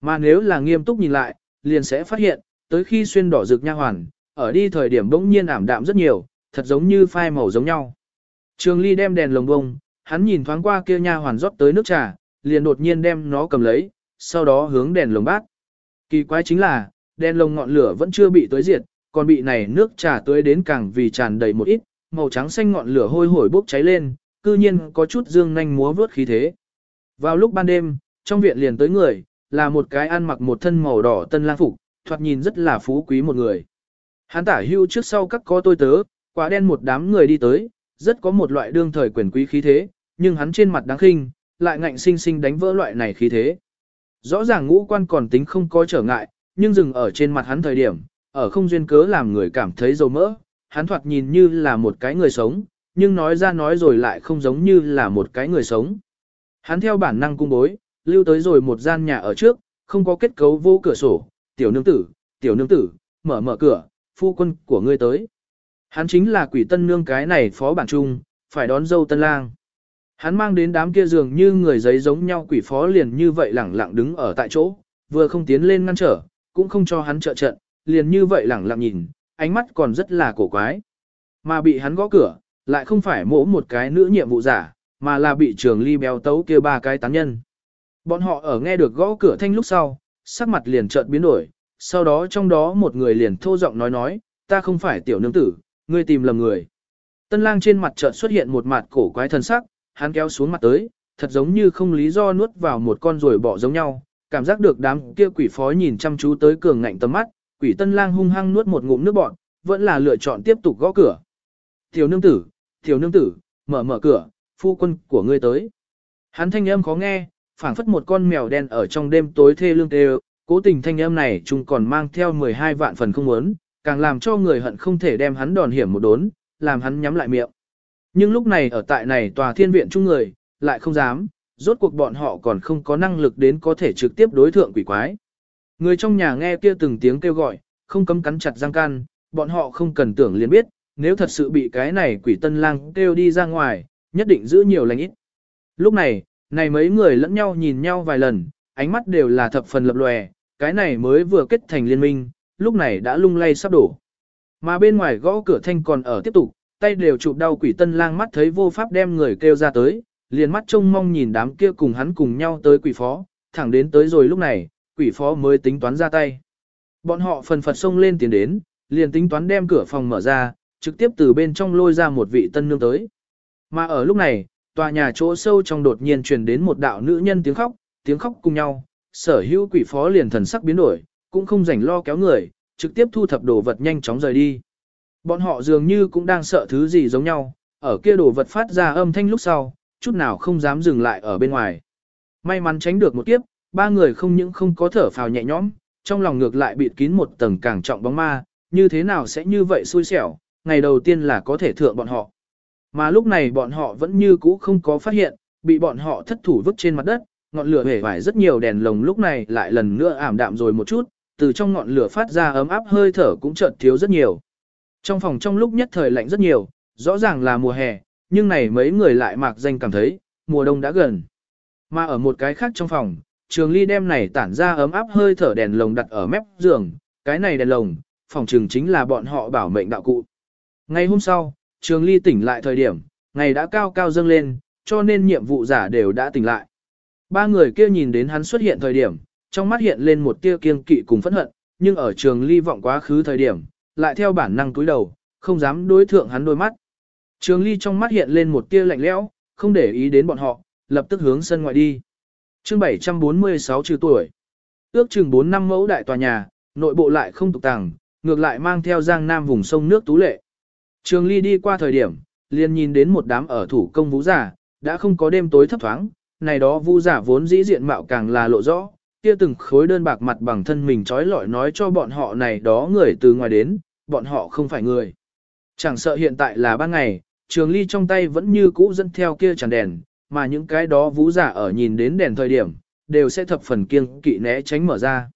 Mà nếu là nghiêm túc nhìn lại, liền sẽ phát hiện, tới khi xuyên đỏ rực nha hoàn, ở đi thời điểm bỗng nhiên ảm đạm rất nhiều, thật giống như phai màu giống nhau. Trường Ly đem đèn lồng bông, hắn nhìn thoáng qua kia nha hoàn rót tới nước trà, liền đột nhiên đem nó cầm lấy, sau đó hướng đèn lồng bát. Kỳ quái chính là, đèn lồng ngọn lửa vẫn chưa bị tối diệt, còn bị này nước trà tưới đến càng vì tràn đầy một ít, màu trắng xanh ngọn lửa hôi hổi bốc cháy lên, cư nhiên có chút dương nhanh múa vớt khí thế. Vào lúc ban đêm, trong viện liền tới người, là một cái ăn mặc một thân màu đỏ tân lang phục, thoạt nhìn rất là phú quý một người. Hắn tả hưu trước sau các có tôi tớ, quả đen một đám người đi tới, rất có một loại đương thời quyền quý khí thế, nhưng hắn trên mặt đáng khinh, lại ngạnh sinh sinh đánh vỡ loại này khí thế. Rõ ràng ngũ quan còn tính không có trở ngại, nhưng dừng ở trên mặt hắn thời điểm, ở không duyên cớ làm người cảm thấy dầu mỡ, hắn thoạt nhìn như là một cái người sống, nhưng nói ra nói rồi lại không giống như là một cái người sống. Hắn theo bản năng cung bối, lưu tới rồi một gian nhà ở trước, không có kết cấu vô cửa sổ, tiểu nương tử, tiểu nương tử, mở mở cửa, phu quân của ngươi tới. Hắn chính là quỷ tân nương cái này phó bản trung, phải đón dâu tân lang. Hắn mang đến đám kia dường như người giấy giống nhau quỷ phó liền như vậy lẳng lặng đứng ở tại chỗ, vừa không tiến lên ngăn trở, cũng không cho hắn trợ trận, liền như vậy lẳng lặng nhìn, ánh mắt còn rất là cổ quái. Mà bị hắn gõ cửa, lại không phải mỗ một cái nữ nhiệm vụ giả, mà là bị trường ly béo tấu kia ba cái tán nhân. Bọn họ ở nghe được gõ cửa thanh lúc sau, sắc mặt liền chợt biến đổi, sau đó trong đó một người liền thô giọng nói nói, ta không phải tiểu nương tử, ngươi tìm lầm người. Tân lang trên mặt chợt xuất hiện một mặt cổ quái thần sắc, hắn kéo xuống mặt tới, thật giống như không lý do nuốt vào một con rồi bỏ giống nhau, cảm giác được đám kia quỷ phó nhìn chăm chú tới cường ngạnh tầm mắt, quỷ tân lang hung hăng nuốt một ngụm nước bọt, vẫn là lựa chọn tiếp tục gõ cửa. Tiểu nương tử, tiểu nương tử, mở mở cửa, phu quân của ngươi tới. Hắn thanh âm khó nghe, phảng phất một con mèo đen ở trong đêm tối thê lương tê cố tình thanh âm này chúng còn mang theo 12 vạn phần không muốn, càng làm cho người hận không thể đem hắn đòn hiểm một đốn, làm hắn nhắm lại miệng. Nhưng lúc này ở tại này tòa thiên viện chung người, lại không dám, rốt cuộc bọn họ còn không có năng lực đến có thể trực tiếp đối thượng quỷ quái. Người trong nhà nghe kia từng tiếng kêu gọi, không cấm cắn chặt răng can, bọn họ không cần tưởng liền biết, nếu thật sự bị cái này quỷ tân lang kêu đi ra ngoài, nhất định giữ nhiều lành ít. Lúc này, này mấy người lẫn nhau nhìn nhau vài lần, ánh mắt đều là thập phần lập lòe, cái này mới vừa kết thành liên minh, lúc này đã lung lay sắp đổ. Mà bên ngoài gõ cửa thanh còn ở tiếp tục, tay đều chụp đau quỷ tân lang mắt thấy vô pháp đem người kêu ra tới, liền mắt trông mong nhìn đám kia cùng hắn cùng nhau tới quỷ phó, thẳng đến tới rồi lúc này, quỷ phó mới tính toán ra tay. Bọn họ phần phật xông lên tiến đến, liền tính toán đem cửa phòng mở ra, trực tiếp từ bên trong lôi ra một vị tân nương tới. Mà ở lúc này, tòa nhà chỗ sâu trong đột nhiên truyền đến một đạo nữ nhân tiếng khóc, tiếng khóc cùng nhau, sở hữu quỷ phó liền thần sắc biến đổi, cũng không rảnh lo kéo người, trực tiếp thu thập đồ vật nhanh chóng rời đi. Bọn họ dường như cũng đang sợ thứ gì giống nhau, ở kia đồ vật phát ra âm thanh lúc sau, chút nào không dám dừng lại ở bên ngoài. May mắn tránh được một kiếp, ba người không những không có thở phào nhẹ nhõm, trong lòng ngược lại bịt kín một tầng càng trọng bóng ma, như thế nào sẽ như vậy xui xẻo, ngày đầu tiên là có thể thượng bọn họ. Mà lúc này bọn họ vẫn như cũ không có phát hiện, bị bọn họ thất thủ vứt trên mặt đất, ngọn lửa hề vải rất nhiều đèn lồng lúc này lại lần nữa ảm đạm rồi một chút, từ trong ngọn lửa phát ra ấm áp hơi thở cũng chợt thiếu rất nhiều. Trong phòng trong lúc nhất thời lạnh rất nhiều, rõ ràng là mùa hè, nhưng này mấy người lại mạc danh cảm thấy, mùa đông đã gần. Mà ở một cái khác trong phòng, trường ly đem này tản ra ấm áp hơi thở đèn lồng đặt ở mép giường, cái này đèn lồng, phòng trường chính là bọn họ bảo mệnh đạo cụ. Ngày hôm sau, trường ly tỉnh lại thời điểm, ngày đã cao cao dâng lên, cho nên nhiệm vụ giả đều đã tỉnh lại. Ba người kia nhìn đến hắn xuất hiện thời điểm, trong mắt hiện lên một tia kiêng kỵ cùng phẫn hận, nhưng ở trường ly vọng quá khứ thời điểm, lại theo bản năng cúi đầu, không dám đối thượng hắn đôi mắt. Trường ly trong mắt hiện lên một tia lạnh lẽo, không để ý đến bọn họ, lập tức hướng sân ngoại đi. chương 746 trừ tuổi. Ước chừng 4 năm mẫu đại tòa nhà, nội bộ lại không tục tàng, ngược lại mang theo giang nam vùng sông nước tú lệ. Trường ly đi qua thời điểm, liền nhìn đến một đám ở thủ công vũ giả, đã không có đêm tối thấp thoáng, này đó vũ giả vốn dĩ diện mạo càng là lộ rõ, kia từng khối đơn bạc mặt bằng thân mình trói lọi nói cho bọn họ này đó người từ ngoài đến, bọn họ không phải người. Chẳng sợ hiện tại là ban ngày, trường ly trong tay vẫn như cũ dẫn theo kia tràn đèn, mà những cái đó vũ giả ở nhìn đến đèn thời điểm, đều sẽ thập phần kiêng kỵ né tránh mở ra.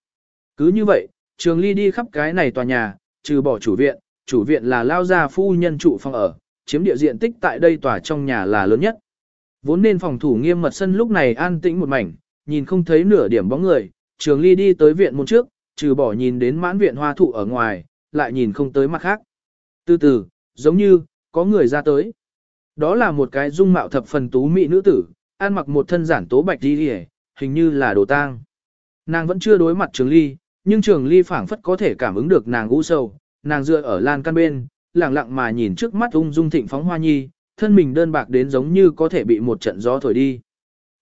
Cứ như vậy, trường ly đi khắp cái này tòa nhà, trừ bỏ chủ viện, chủ viện là lao gia phu nhân trụ phòng ở, chiếm địa diện tích tại đây tòa trong nhà là lớn nhất. Vốn nên phòng thủ nghiêm mật sân lúc này an tĩnh một mảnh, nhìn không thấy nửa điểm bóng người, trường ly đi tới viện môn trước, trừ bỏ nhìn đến mãn viện hoa thụ ở ngoài, lại nhìn không tới mặt khác. Từ từ, giống như, có người ra tới. Đó là một cái dung mạo thập phần tú mỹ nữ tử, ăn mặc một thân giản tố bạch đi hề, hình như là đồ tang. Nàng vẫn chưa đối mặt Trường Ly, nhưng Trường Ly phảng phất có thể cảm ứng được nàng u sầu, nàng dựa ở lan căn bên, lặng lặng mà nhìn trước mắt ung dung thịnh phóng hoa nhi, thân mình đơn bạc đến giống như có thể bị một trận gió thổi đi.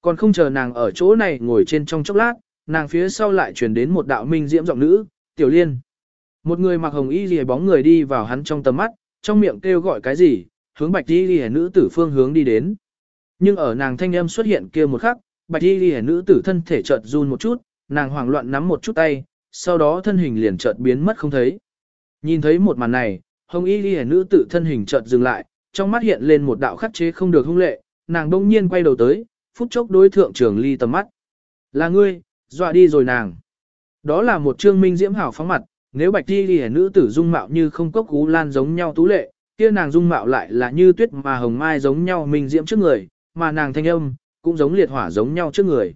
Còn không chờ nàng ở chỗ này ngồi trên trong chốc lát, nàng phía sau lại truyền đến một đạo minh diễm giọng nữ, "Tiểu Liên." Một người mặc hồng y lìa bóng người đi vào hắn trong tầm mắt, trong miệng kêu gọi cái gì, hướng bạch y lìa nữ tử phương hướng đi đến. Nhưng ở nàng thanh âm xuất hiện kia một khắc, bạch y lìa nữ tử thân thể chợt run một chút, nàng hoảng loạn nắm một chút tay, sau đó thân hình liền chợt biến mất không thấy. Nhìn thấy một màn này, hồng y ghi nữ tử thân hình chợt dừng lại, trong mắt hiện lên một đạo khắc chế không được hung lệ, nàng đông nhiên quay đầu tới, phút chốc đối thượng trường ly tầm mắt. Là ngươi, dọa đi rồi nàng. Đó là một trương minh diễm hảo phóng mặt, nếu bạch y ghi nữ tử dung mạo như không cốc cú lan giống nhau tú lệ, kia nàng dung mạo lại là như tuyết mà hồng mai giống nhau minh diễm trước người, mà nàng thanh âm, cũng giống liệt hỏa giống nhau trước người.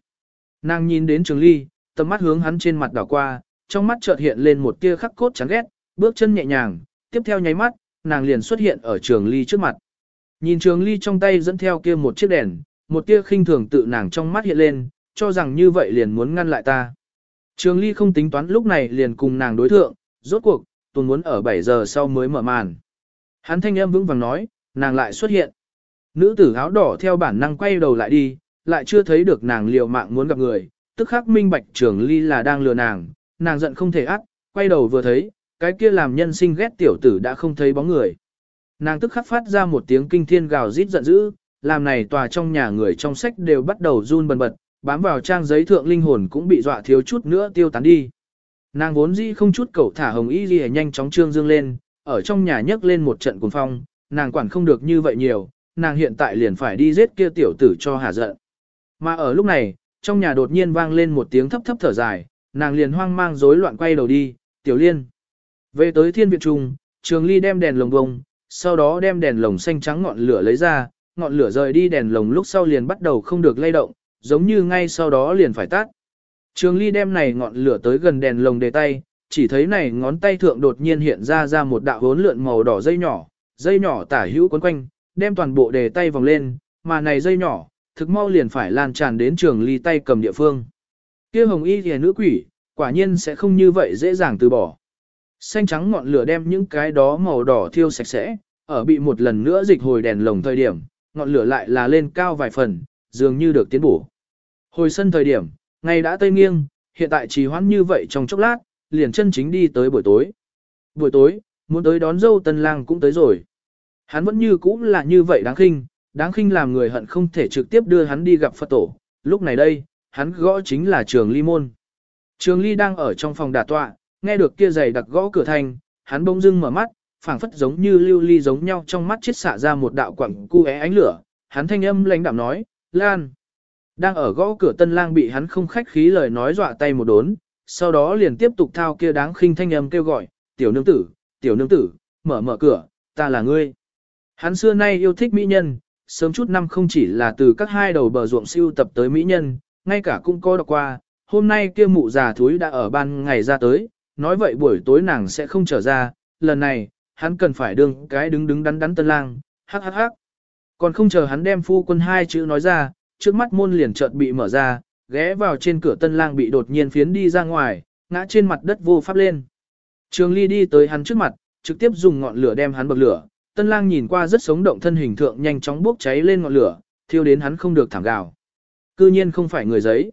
Nàng nhìn đến trường ly, tầm mắt hướng hắn trên mặt đảo qua, trong mắt chợt hiện lên một tia khắc cốt chán ghét, bước chân nhẹ nhàng, tiếp theo nháy mắt, nàng liền xuất hiện ở trường ly trước mặt. Nhìn trường ly trong tay dẫn theo kia một chiếc đèn, một tia khinh thường tự nàng trong mắt hiện lên, cho rằng như vậy liền muốn ngăn lại ta. Trường ly không tính toán lúc này liền cùng nàng đối thượng, rốt cuộc, tuần muốn ở 7 giờ sau mới mở màn. Hắn thanh âm vững vàng nói, nàng lại xuất hiện. Nữ tử áo đỏ theo bản năng quay đầu lại đi, lại chưa thấy được nàng liều mạng muốn gặp người, tức khắc minh bạch trường ly là đang lừa nàng, nàng giận không thể ác, quay đầu vừa thấy, cái kia làm nhân sinh ghét tiểu tử đã không thấy bóng người. Nàng tức khắc phát ra một tiếng kinh thiên gào rít giận dữ, làm này tòa trong nhà người trong sách đều bắt đầu run bần bật, bám vào trang giấy thượng linh hồn cũng bị dọa thiếu chút nữa tiêu tán đi. Nàng vốn dĩ không chút cầu thả hồng y gì nhanh chóng trương dương lên, ở trong nhà nhấc lên một trận cuồng phong, nàng quản không được như vậy nhiều, nàng hiện tại liền phải đi giết kia tiểu tử cho hà giận. Mà ở lúc này, trong nhà đột nhiên vang lên một tiếng thấp thấp thở dài, nàng liền hoang mang rối loạn quay đầu đi, tiểu liên. Về tới thiên viện trung, trường ly đem đèn lồng bông, sau đó đem đèn lồng xanh trắng ngọn lửa lấy ra, ngọn lửa rời đi đèn lồng lúc sau liền bắt đầu không được lay động, giống như ngay sau đó liền phải tắt. Trường ly đem này ngọn lửa tới gần đèn lồng để tay, chỉ thấy này ngón tay thượng đột nhiên hiện ra ra một đạo hốn lượn màu đỏ dây nhỏ, dây nhỏ tả hữu quấn quanh, đem toàn bộ đề tay vòng lên, mà này dây nhỏ, thực mau liền phải lan tràn đến trường ly tay cầm địa phương. Kia hồng y thì nữ quỷ, quả nhiên sẽ không như vậy dễ dàng từ bỏ. Xanh trắng ngọn lửa đem những cái đó màu đỏ thiêu sạch sẽ, ở bị một lần nữa dịch hồi đèn lồng thời điểm, ngọn lửa lại là lên cao vài phần, dường như được tiến bổ. Hồi sân thời điểm, ngày đã tây nghiêng, hiện tại trì hoãn như vậy trong chốc lát, liền chân chính đi tới buổi tối. Buổi tối, muốn tới đón dâu tân lang cũng tới rồi. Hắn vẫn như cũ là như vậy đáng khinh, đáng khinh làm người hận không thể trực tiếp đưa hắn đi gặp Phật tổ. Lúc này đây, hắn gõ chính là trường ly môn. Trường ly đang ở trong phòng đà tọa, nghe được kia giày đặc gõ cửa thành, hắn bỗng dưng mở mắt, phảng phất giống như lưu ly giống nhau trong mắt chết xạ ra một đạo quặng cu é ánh lửa. Hắn thanh âm lãnh đạm nói, Lan. Đang ở gõ cửa tân lang bị hắn không khách khí lời nói dọa tay một đốn, sau đó liền tiếp tục thao kia đáng khinh thanh âm kêu gọi, tiểu nương tử, tiểu nương tử, mở mở cửa, ta là ngươi. Hắn xưa nay yêu thích mỹ nhân, sớm chút năm không chỉ là từ các hai đầu bờ ruộng siêu tập tới mỹ nhân, ngay cả cũng có đọc qua, hôm nay kia mụ già thúi đã ở ban ngày ra tới, nói vậy buổi tối nàng sẽ không trở ra, lần này, hắn cần phải đương cái đứng đứng đắn đắn tân lang, hắc hắc hắc. Còn không chờ hắn đem phu quân hai chữ nói ra, trước mắt môn liền chợt bị mở ra, ghé vào trên cửa tân lang bị đột nhiên phiến đi ra ngoài, ngã trên mặt đất vô pháp lên. Trường ly đi tới hắn trước mặt, trực tiếp dùng ngọn lửa đem hắn bậc lửa, tân lang nhìn qua rất sống động thân hình thượng nhanh chóng bốc cháy lên ngọn lửa, thiêu đến hắn không được thảm gào. Cư nhiên không phải người giấy.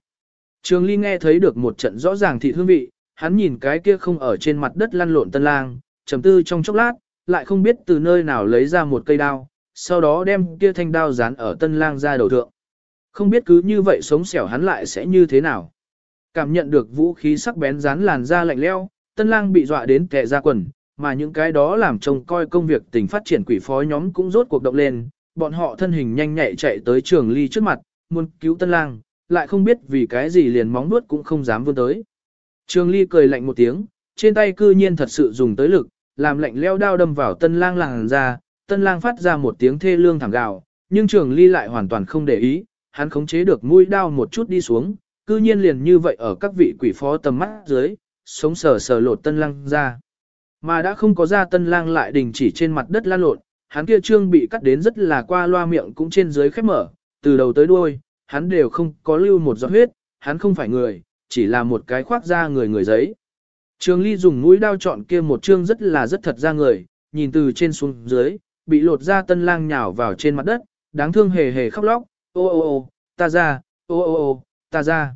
Trường ly nghe thấy được một trận rõ ràng thị hương vị, hắn nhìn cái kia không ở trên mặt đất lăn lộn tân lang, trầm tư trong chốc lát, lại không biết từ nơi nào lấy ra một cây đao, sau đó đem kia thanh đao dán ở tân lang ra đầu thượng. Không biết cứ như vậy sống xẻo hắn lại sẽ như thế nào. Cảm nhận được vũ khí sắc bén dán làn da lạnh leo, tân lang bị dọa đến kẻ ra quần, mà những cái đó làm trông coi công việc tình phát triển quỷ phó nhóm cũng rốt cuộc động lên, bọn họ thân hình nhanh nhạy chạy tới trường ly trước mặt, muốn cứu tân lang, lại không biết vì cái gì liền móng nuốt cũng không dám vươn tới. Trường ly cười lạnh một tiếng, trên tay cư nhiên thật sự dùng tới lực, làm lạnh leo đao đâm vào tân lang làng ra, tân lang phát ra một tiếng thê lương thảm gào, nhưng trường ly lại hoàn toàn không để ý, hắn khống chế được mũi đao một chút đi xuống, cư nhiên liền như vậy ở các vị quỷ phó tầm mắt dưới, sống sờ sờ lột tân lang ra. Mà đã không có ra tân lang lại đình chỉ trên mặt đất lan lộn, hắn kia trương bị cắt đến rất là qua loa miệng cũng trên dưới khép mở, từ đầu tới đuôi, hắn đều không có lưu một giọt huyết, hắn không phải người, chỉ là một cái khoác da người người giấy. Trường Ly dùng mũi đao chọn kia một trương rất là rất thật ra người, nhìn từ trên xuống dưới, bị lột ra tân lang nhào vào trên mặt đất, đáng thương hề hề khóc lóc, ô ô ô, ta ra, ô ô ô, ta ra.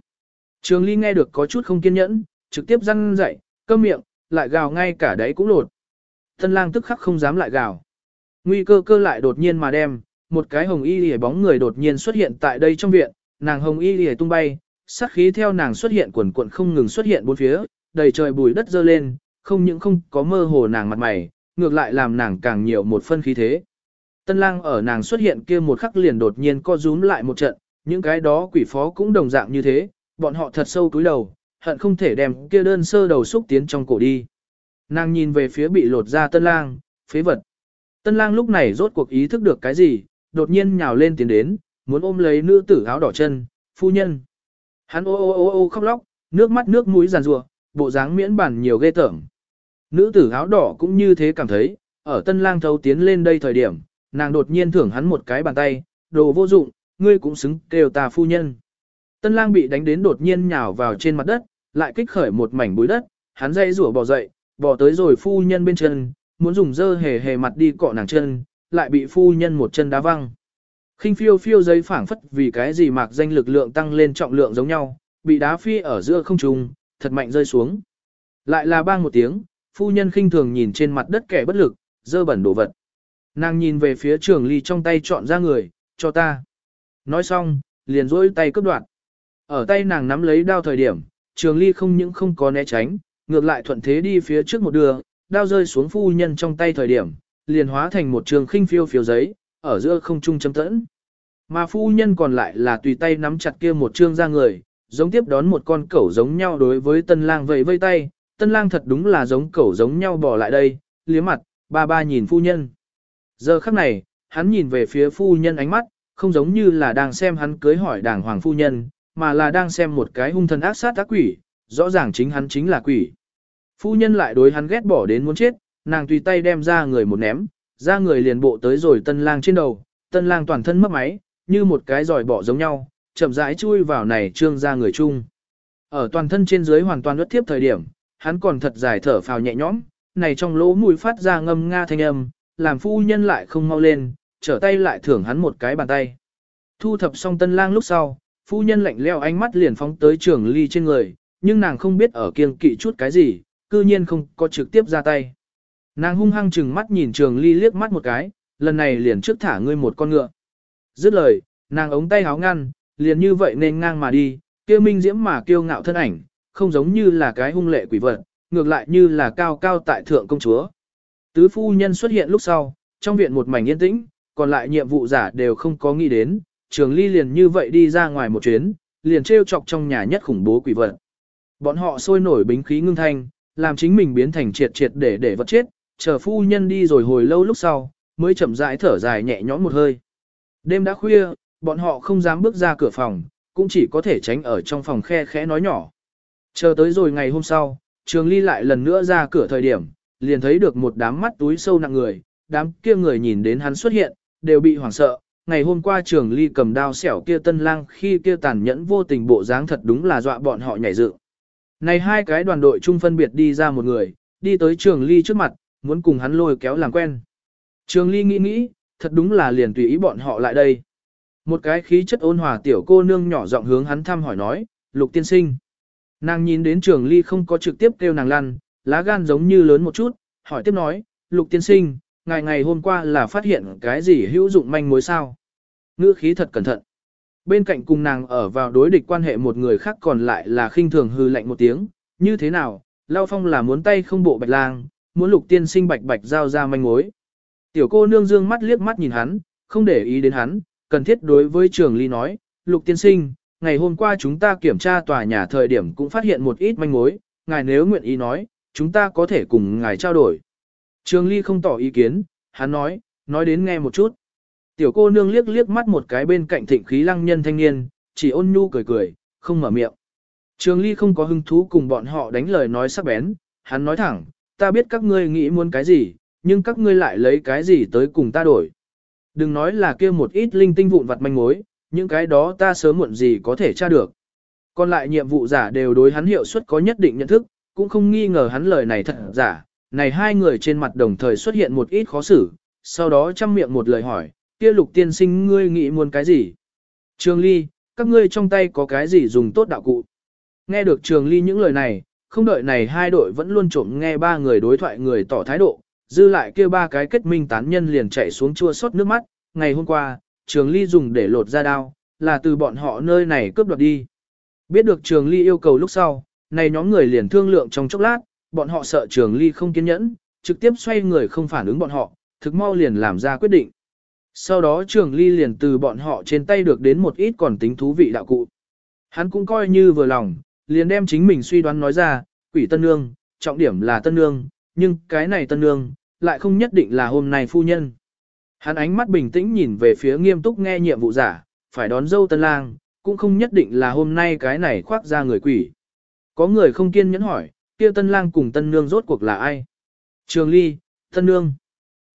Trường Ly nghe được có chút không kiên nhẫn, trực tiếp răng dậy, câm miệng, lại gào ngay cả đấy cũng lột. Tân lang tức khắc không dám lại gào. Nguy cơ cơ lại đột nhiên mà đem, một cái hồng y lìa bóng người đột nhiên xuất hiện tại đây trong viện, nàng hồng y lìa tung bay, sát khí theo nàng xuất hiện quần cuộn không ngừng xuất hiện bốn phía, đầy trời bùi đất dơ lên, không những không có mơ hồ nàng mặt mày, ngược lại làm nàng càng nhiều một phân khí thế. Tân lang ở nàng xuất hiện kia một khắc liền đột nhiên co rúm lại một trận, những cái đó quỷ phó cũng đồng dạng như thế, bọn họ thật sâu túi đầu, hận không thể đem kia đơn sơ đầu xúc tiến trong cổ đi. Nàng nhìn về phía bị lột ra tân lang, phế vật. Tân lang lúc này rốt cuộc ý thức được cái gì, đột nhiên nhào lên tiến đến, muốn ôm lấy nữ tử áo đỏ chân, phu nhân. Hắn ô ô ô ô khóc lóc, nước mắt nước mũi giàn rùa, bộ dáng miễn bản nhiều ghê tởm. Nữ tử áo đỏ cũng như thế cảm thấy, ở tân lang thấu tiến lên đây thời điểm, nàng đột nhiên thưởng hắn một cái bàn tay, đồ vô dụng, ngươi cũng xứng kêu ta phu nhân. Tân lang bị đánh đến đột nhiên nhào vào trên mặt đất, lại kích khởi một mảnh bụi đất, hắn dây rủa bò dậy, bò tới rồi phu nhân bên chân, muốn dùng dơ hề hề mặt đi cọ nàng chân, lại bị phu nhân một chân đá văng khinh phiêu phiêu giấy phảng phất vì cái gì mạc danh lực lượng tăng lên trọng lượng giống nhau, bị đá phi ở giữa không trung, thật mạnh rơi xuống. Lại là bang một tiếng, phu nhân khinh thường nhìn trên mặt đất kẻ bất lực, dơ bẩn đồ vật. Nàng nhìn về phía trường ly trong tay chọn ra người, cho ta. Nói xong, liền rỗi tay cướp đoạt. Ở tay nàng nắm lấy đao thời điểm, trường ly không những không có né tránh, ngược lại thuận thế đi phía trước một đường, đao rơi xuống phu nhân trong tay thời điểm, liền hóa thành một trường khinh phiêu phiêu giấy, ở giữa không trung chấm tẫn. Mà phu nhân còn lại là tùy tay nắm chặt kia một trương ra người, giống tiếp đón một con cẩu giống nhau đối với tân lang vẫy vây tay, tân lang thật đúng là giống cẩu giống nhau bỏ lại đây, liếm mặt, ba ba nhìn phu nhân. Giờ khắc này, hắn nhìn về phía phu nhân ánh mắt, không giống như là đang xem hắn cưới hỏi đàng hoàng phu nhân, mà là đang xem một cái hung thần ác sát ác quỷ, rõ ràng chính hắn chính là quỷ. Phu nhân lại đối hắn ghét bỏ đến muốn chết, nàng tùy tay đem ra người một ném, ra người liền bộ tới rồi tân lang trên đầu, tân lang toàn thân mất máy, như một cái giỏi bỏ giống nhau, chậm rãi chui vào này trương ra người chung. Ở toàn thân trên dưới hoàn toàn ướt tiếp thời điểm, hắn còn thật dài thở phào nhẹ nhõm, này trong lỗ mũi phát ra ngâm nga thanh âm, làm phu nhân lại không mau lên, trở tay lại thưởng hắn một cái bàn tay. Thu thập xong tân lang lúc sau, phu nhân lạnh leo ánh mắt liền phóng tới trường ly trên người, nhưng nàng không biết ở kiêng kỵ chút cái gì, cư nhiên không có trực tiếp ra tay. Nàng hung hăng chừng mắt nhìn trường ly liếc mắt một cái, lần này liền trước thả ngươi một con ngựa. Dứt lời, nàng ống tay háo ngăn, liền như vậy nên ngang mà đi, kia minh diễm mà kiêu ngạo thân ảnh, không giống như là cái hung lệ quỷ vật, ngược lại như là cao cao tại thượng công chúa. Tứ phu nhân xuất hiện lúc sau, trong viện một mảnh yên tĩnh, còn lại nhiệm vụ giả đều không có nghĩ đến, trường ly liền như vậy đi ra ngoài một chuyến, liền trêu chọc trong nhà nhất khủng bố quỷ vật. Bọn họ sôi nổi bính khí ngưng thanh, làm chính mình biến thành triệt triệt để để vật chết, chờ phu nhân đi rồi hồi lâu lúc sau, mới chậm rãi thở dài nhẹ nhõm một hơi. Đêm đã khuya, bọn họ không dám bước ra cửa phòng, cũng chỉ có thể tránh ở trong phòng khe khẽ nói nhỏ. Chờ tới rồi ngày hôm sau, Trường Ly lại lần nữa ra cửa thời điểm, liền thấy được một đám mắt túi sâu nặng người, đám kia người nhìn đến hắn xuất hiện, đều bị hoảng sợ. Ngày hôm qua Trường Ly cầm đao xẻo kia tân lang khi kia tàn nhẫn vô tình bộ dáng thật đúng là dọa bọn họ nhảy dựng. Này hai cái đoàn đội chung phân biệt đi ra một người, đi tới Trường Ly trước mặt, muốn cùng hắn lôi kéo làm quen. Trường Ly nghĩ nghĩ, thật đúng là liền tùy ý bọn họ lại đây. Một cái khí chất ôn hòa tiểu cô nương nhỏ giọng hướng hắn thăm hỏi nói, Lục tiên sinh. Nàng nhìn đến Trường Ly không có trực tiếp kêu nàng lăn, lá gan giống như lớn một chút, hỏi tiếp nói, Lục tiên sinh, ngày ngày hôm qua là phát hiện cái gì hữu dụng manh mối sao? Ngữ khí thật cẩn thận. Bên cạnh cùng nàng ở vào đối địch quan hệ một người khác còn lại là khinh thường hư lạnh một tiếng, như thế nào, Lao Phong là muốn tay không bộ bạch lang, muốn lục tiên sinh bạch bạch giao ra manh mối. Tiểu cô nương dương mắt liếc mắt nhìn hắn, không để ý đến hắn, cần thiết đối với trường ly nói, lục tiên sinh, ngày hôm qua chúng ta kiểm tra tòa nhà thời điểm cũng phát hiện một ít manh mối, ngài nếu nguyện ý nói, chúng ta có thể cùng ngài trao đổi. Trường ly không tỏ ý kiến, hắn nói, nói đến nghe một chút. Tiểu cô nương liếc liếc mắt một cái bên cạnh thịnh khí lăng nhân thanh niên, chỉ ôn nhu cười cười, không mở miệng. Trường ly không có hứng thú cùng bọn họ đánh lời nói sắc bén, hắn nói thẳng, ta biết các ngươi nghĩ muốn cái gì, nhưng các ngươi lại lấy cái gì tới cùng ta đổi. Đừng nói là kia một ít linh tinh vụn vặt manh mối, những cái đó ta sớm muộn gì có thể tra được. Còn lại nhiệm vụ giả đều đối hắn hiệu suất có nhất định nhận thức, cũng không nghi ngờ hắn lời này thật giả. Này hai người trên mặt đồng thời xuất hiện một ít khó xử, sau đó chăm miệng một lời hỏi, kia lục tiên sinh ngươi nghĩ muốn cái gì? Trường Ly, các ngươi trong tay có cái gì dùng tốt đạo cụ? Nghe được Trường Ly những lời này, không đợi này hai đội vẫn luôn trộm nghe ba người đối thoại người tỏ thái độ, dư lại kia ba cái kết minh tán nhân liền chạy xuống chua xót nước mắt, ngày hôm qua, Trường Ly dùng để lột ra đao, là từ bọn họ nơi này cướp đoạt đi. Biết được Trường Ly yêu cầu lúc sau, này nhóm người liền thương lượng trong chốc lát, bọn họ sợ Trường Ly không kiên nhẫn, trực tiếp xoay người không phản ứng bọn họ, thực mau liền làm ra quyết định. Sau đó Trường Ly liền từ bọn họ trên tay được đến một ít còn tính thú vị đạo cụ. Hắn cũng coi như vừa lòng, liền đem chính mình suy đoán nói ra, quỷ tân nương, trọng điểm là tân nương, nhưng cái này tân nương, lại không nhất định là hôm nay phu nhân. Hắn ánh mắt bình tĩnh nhìn về phía nghiêm túc nghe nhiệm vụ giả, phải đón dâu tân lang, cũng không nhất định là hôm nay cái này khoác ra người quỷ. Có người không kiên nhẫn hỏi, kia tân lang cùng tân nương rốt cuộc là ai? Trường ly, tân nương.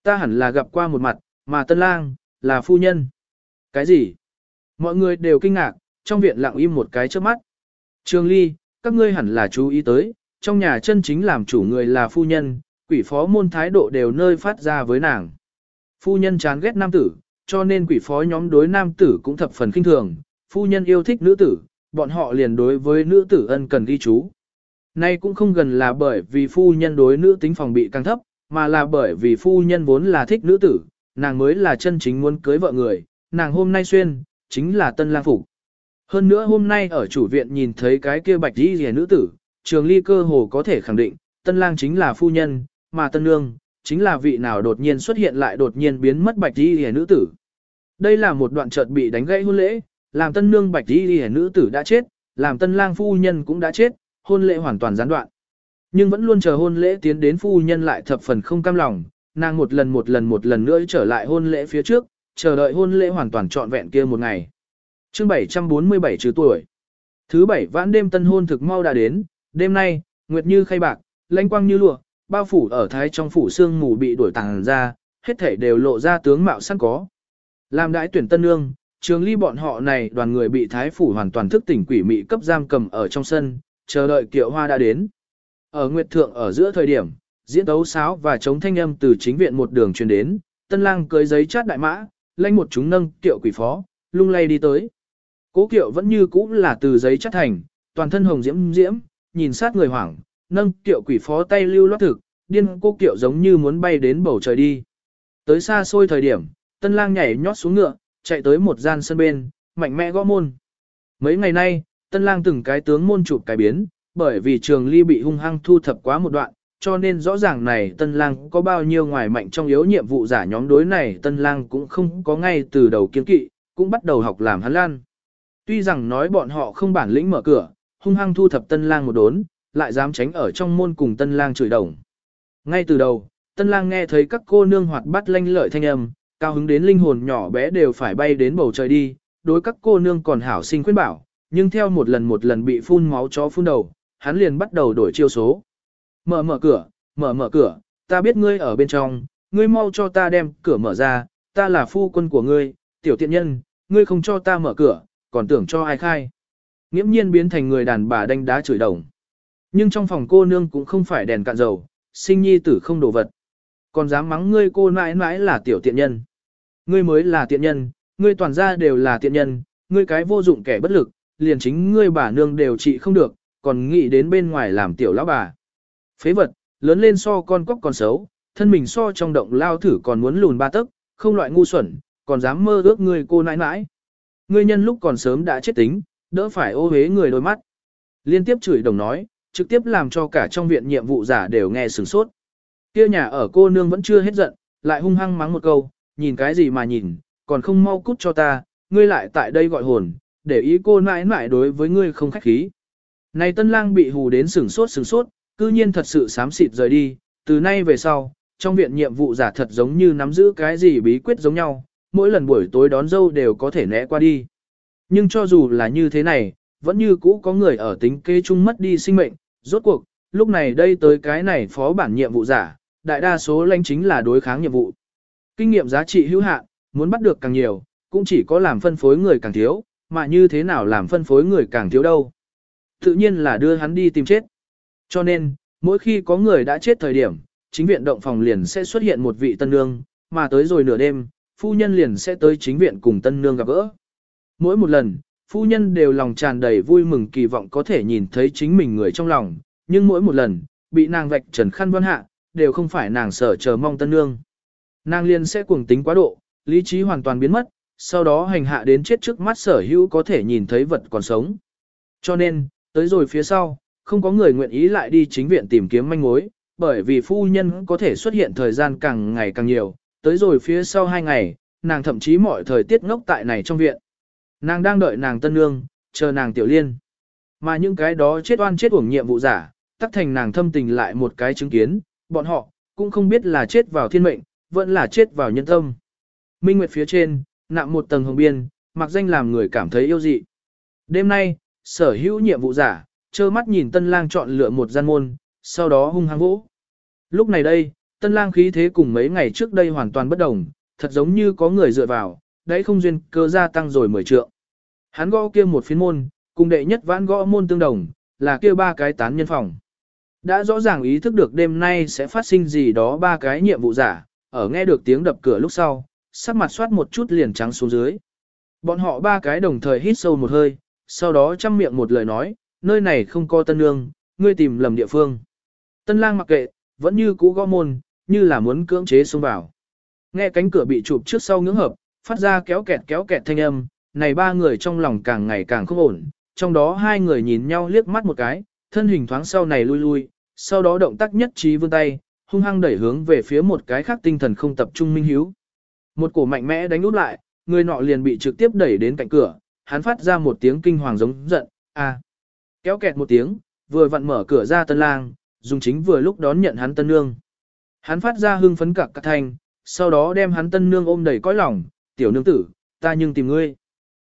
Ta hẳn là gặp qua một mặt, mà tân lang, là phu nhân. Cái gì? Mọi người đều kinh ngạc, trong viện lặng im một cái trước mắt. Trường ly, các ngươi hẳn là chú ý tới, trong nhà chân chính làm chủ người là phu nhân, quỷ phó môn thái độ đều nơi phát ra với nàng. Phu nhân chán ghét nam tử, cho nên quỷ phó nhóm đối nam tử cũng thập phần kinh thường, phu nhân yêu thích nữ tử, bọn họ liền đối với nữ tử ân cần ghi chú. Nay cũng không gần là bởi vì phu nhân đối nữ tính phòng bị càng thấp, mà là bởi vì phu nhân vốn là thích nữ tử, nàng mới là chân chính muốn cưới vợ người, nàng hôm nay xuyên, chính là tân lang phục. Hơn nữa hôm nay ở chủ viện nhìn thấy cái kia bạch đi rìa nữ tử, trường ly cơ hồ có thể khẳng định, tân lang chính là phu nhân, mà tân nương, chính là vị nào đột nhiên xuất hiện lại đột nhiên biến mất bạch đi hề nữ tử. Đây là một đoạn chợt bị đánh gãy hôn lễ, làm tân nương bạch đi hề nữ tử đã chết, làm tân lang phu nhân cũng đã chết, hôn lễ hoàn toàn gián đoạn. Nhưng vẫn luôn chờ hôn lễ tiến đến phu nhân lại thập phần không cam lòng, nàng một lần một lần một lần nữa trở lại hôn lễ phía trước, chờ đợi hôn lễ hoàn toàn trọn vẹn kia một ngày. Chương 747 trừ tuổi. Thứ bảy vãn đêm tân hôn thực mau đã đến, đêm nay, nguyệt như khay bạc, lãnh quang như lụa, bao phủ ở thái trong phủ xương mù bị đuổi tàng ra, hết thể đều lộ ra tướng mạo sẵn có. Làm đãi tuyển tân nương, trường ly bọn họ này đoàn người bị thái phủ hoàn toàn thức tỉnh quỷ mị cấp giam cầm ở trong sân, chờ đợi kiệu hoa đã đến. Ở nguyệt thượng ở giữa thời điểm, diễn đấu sáo và chống thanh âm từ chính viện một đường truyền đến, tân lang cưới giấy chát đại mã, lanh một chúng nâng kiệu quỷ phó, lung lay đi tới. Cố kiệu vẫn như cũ là từ giấy chát thành, toàn thân hồng diễm diễm, nhìn sát người hoảng, nâng kiệu quỷ phó tay lưu loát thực, điên cô kiệu giống như muốn bay đến bầu trời đi. Tới xa xôi thời điểm, tân lang nhảy nhót xuống ngựa, chạy tới một gian sân bên, mạnh mẽ gõ môn. Mấy ngày nay, tân lang từng cái tướng môn chụp cái biến, bởi vì trường ly bị hung hăng thu thập quá một đoạn, cho nên rõ ràng này tân lang có bao nhiêu ngoài mạnh trong yếu nhiệm vụ giả nhóm đối này tân lang cũng không có ngay từ đầu kiên kỵ, cũng bắt đầu học làm hắn lan. Tuy rằng nói bọn họ không bản lĩnh mở cửa, hung hăng thu thập tân lang một đốn, lại dám tránh ở trong môn cùng tân lang chửi đồng. Ngay từ đầu, tân lang nghe thấy các cô nương hoạt bát lanh lợi thanh âm, cao hứng đến linh hồn nhỏ bé đều phải bay đến bầu trời đi, đối các cô nương còn hảo sinh khuyên bảo, nhưng theo một lần một lần bị phun máu chó phun đầu, hắn liền bắt đầu đổi chiêu số. Mở mở cửa, mở mở cửa, ta biết ngươi ở bên trong, ngươi mau cho ta đem cửa mở ra, ta là phu quân của ngươi, tiểu tiện nhân, ngươi không cho ta mở cửa, còn tưởng cho ai khai. Nghiễm nhiên biến thành người đàn bà đánh đá chửi đồng. Nhưng trong phòng cô nương cũng không phải đèn cạn dầu, sinh nhi tử không đồ vật. Còn dám mắng ngươi cô mãi mãi là tiểu tiện nhân. Ngươi mới là tiện nhân, ngươi toàn ra đều là tiện nhân, ngươi cái vô dụng kẻ bất lực, liền chính ngươi bà nương đều trị không được, còn nghĩ đến bên ngoài làm tiểu lão bà. Phế vật, lớn lên so con cóc còn xấu, thân mình so trong động lao thử còn muốn lùn ba tấc, không loại ngu xuẩn, còn dám mơ ước ngươi cô nãi nãi. Ngươi nhân lúc còn sớm đã chết tính, đỡ phải ô hế người đôi mắt. Liên tiếp chửi đồng nói, trực tiếp làm cho cả trong viện nhiệm vụ giả đều nghe sửng sốt. Kia nhà ở cô nương vẫn chưa hết giận, lại hung hăng mắng một câu, nhìn cái gì mà nhìn, còn không mau cút cho ta, ngươi lại tại đây gọi hồn, để ý cô nãi nãi đối với ngươi không khách khí. Này tân lang bị hù đến sửng sốt sửng sốt, cư nhiên thật sự sám xịt rời đi, từ nay về sau, trong viện nhiệm vụ giả thật giống như nắm giữ cái gì bí quyết giống nhau, mỗi lần buổi tối đón dâu đều có thể né qua đi. Nhưng cho dù là như thế này, vẫn như cũ có người ở tính kế chung mất đi sinh mệnh, rốt cuộc, lúc này đây tới cái này phó bản nhiệm vụ giả, đại đa số lãnh chính là đối kháng nhiệm vụ. Kinh nghiệm giá trị hữu hạn, muốn bắt được càng nhiều, cũng chỉ có làm phân phối người càng thiếu, mà như thế nào làm phân phối người càng thiếu đâu. Tự nhiên là đưa hắn đi tìm chết. Cho nên, mỗi khi có người đã chết thời điểm, chính viện động phòng liền sẽ xuất hiện một vị tân nương, mà tới rồi nửa đêm, phu nhân liền sẽ tới chính viện cùng tân nương gặp gỡ. Mỗi một lần, phu nhân đều lòng tràn đầy vui mừng kỳ vọng có thể nhìn thấy chính mình người trong lòng, nhưng mỗi một lần, bị nàng vạch trần khăn vân hạ, đều không phải nàng sở chờ mong tân nương. Nàng liền sẽ cuồng tính quá độ, lý trí hoàn toàn biến mất, sau đó hành hạ đến chết trước mắt sở hữu có thể nhìn thấy vật còn sống. Cho nên, tới rồi phía sau, không có người nguyện ý lại đi chính viện tìm kiếm manh mối, bởi vì phu nhân có thể xuất hiện thời gian càng ngày càng nhiều, tới rồi phía sau hai ngày, nàng thậm chí mọi thời tiết ngốc tại này trong viện. Nàng đang đợi nàng tân nương, chờ nàng tiểu liên. Mà những cái đó chết oan chết uổng nhiệm vụ giả, tắc thành nàng thâm tình lại một cái chứng kiến, bọn họ, cũng không biết là chết vào thiên mệnh, vẫn là chết vào nhân tâm. Minh Nguyệt phía trên, nạm một tầng hồng biên, mặc danh làm người cảm thấy yêu dị. Đêm nay, sở hữu nhiệm vụ giả, trơ mắt nhìn tân lang chọn lựa một gian môn, sau đó hung hăng vỗ. Lúc này đây, tân lang khí thế cùng mấy ngày trước đây hoàn toàn bất đồng, thật giống như có người dựa vào, đấy không duyên cơ gia tăng rồi mười trượng. Hắn gõ kia một phiến môn, cùng đệ nhất vãn gõ môn tương đồng, là kia ba cái tán nhân phòng. Đã rõ ràng ý thức được đêm nay sẽ phát sinh gì đó ba cái nhiệm vụ giả, ở nghe được tiếng đập cửa lúc sau, sắc mặt soát một chút liền trắng xuống dưới. Bọn họ ba cái đồng thời hít sâu một hơi, sau đó chăm miệng một lời nói, nơi này không có tân nương, ngươi tìm lầm địa phương. Tân lang mặc kệ, vẫn như cũ gõ môn, như là muốn cưỡng chế xông vào. Nghe cánh cửa bị chụp trước sau ngưỡng hợp, phát ra kéo kẹt kéo kẹt thanh âm, này ba người trong lòng càng ngày càng không ổn, trong đó hai người nhìn nhau liếc mắt một cái, thân hình thoáng sau này lui lui, sau đó động tác nhất trí vươn tay, hung hăng đẩy hướng về phía một cái khác tinh thần không tập trung minh hiếu. Một cổ mạnh mẽ đánh út lại, người nọ liền bị trực tiếp đẩy đến cạnh cửa, hắn phát ra một tiếng kinh hoàng giống giận, a. Kéo kẹt một tiếng, vừa vặn mở cửa ra tân lang, dùng chính vừa lúc đón nhận hắn tân nương. Hắn phát ra hưng phấn cặc cặc thanh, sau đó đem hắn tân nương ôm đầy cõi lòng, tiểu nương tử, ta nhưng tìm ngươi.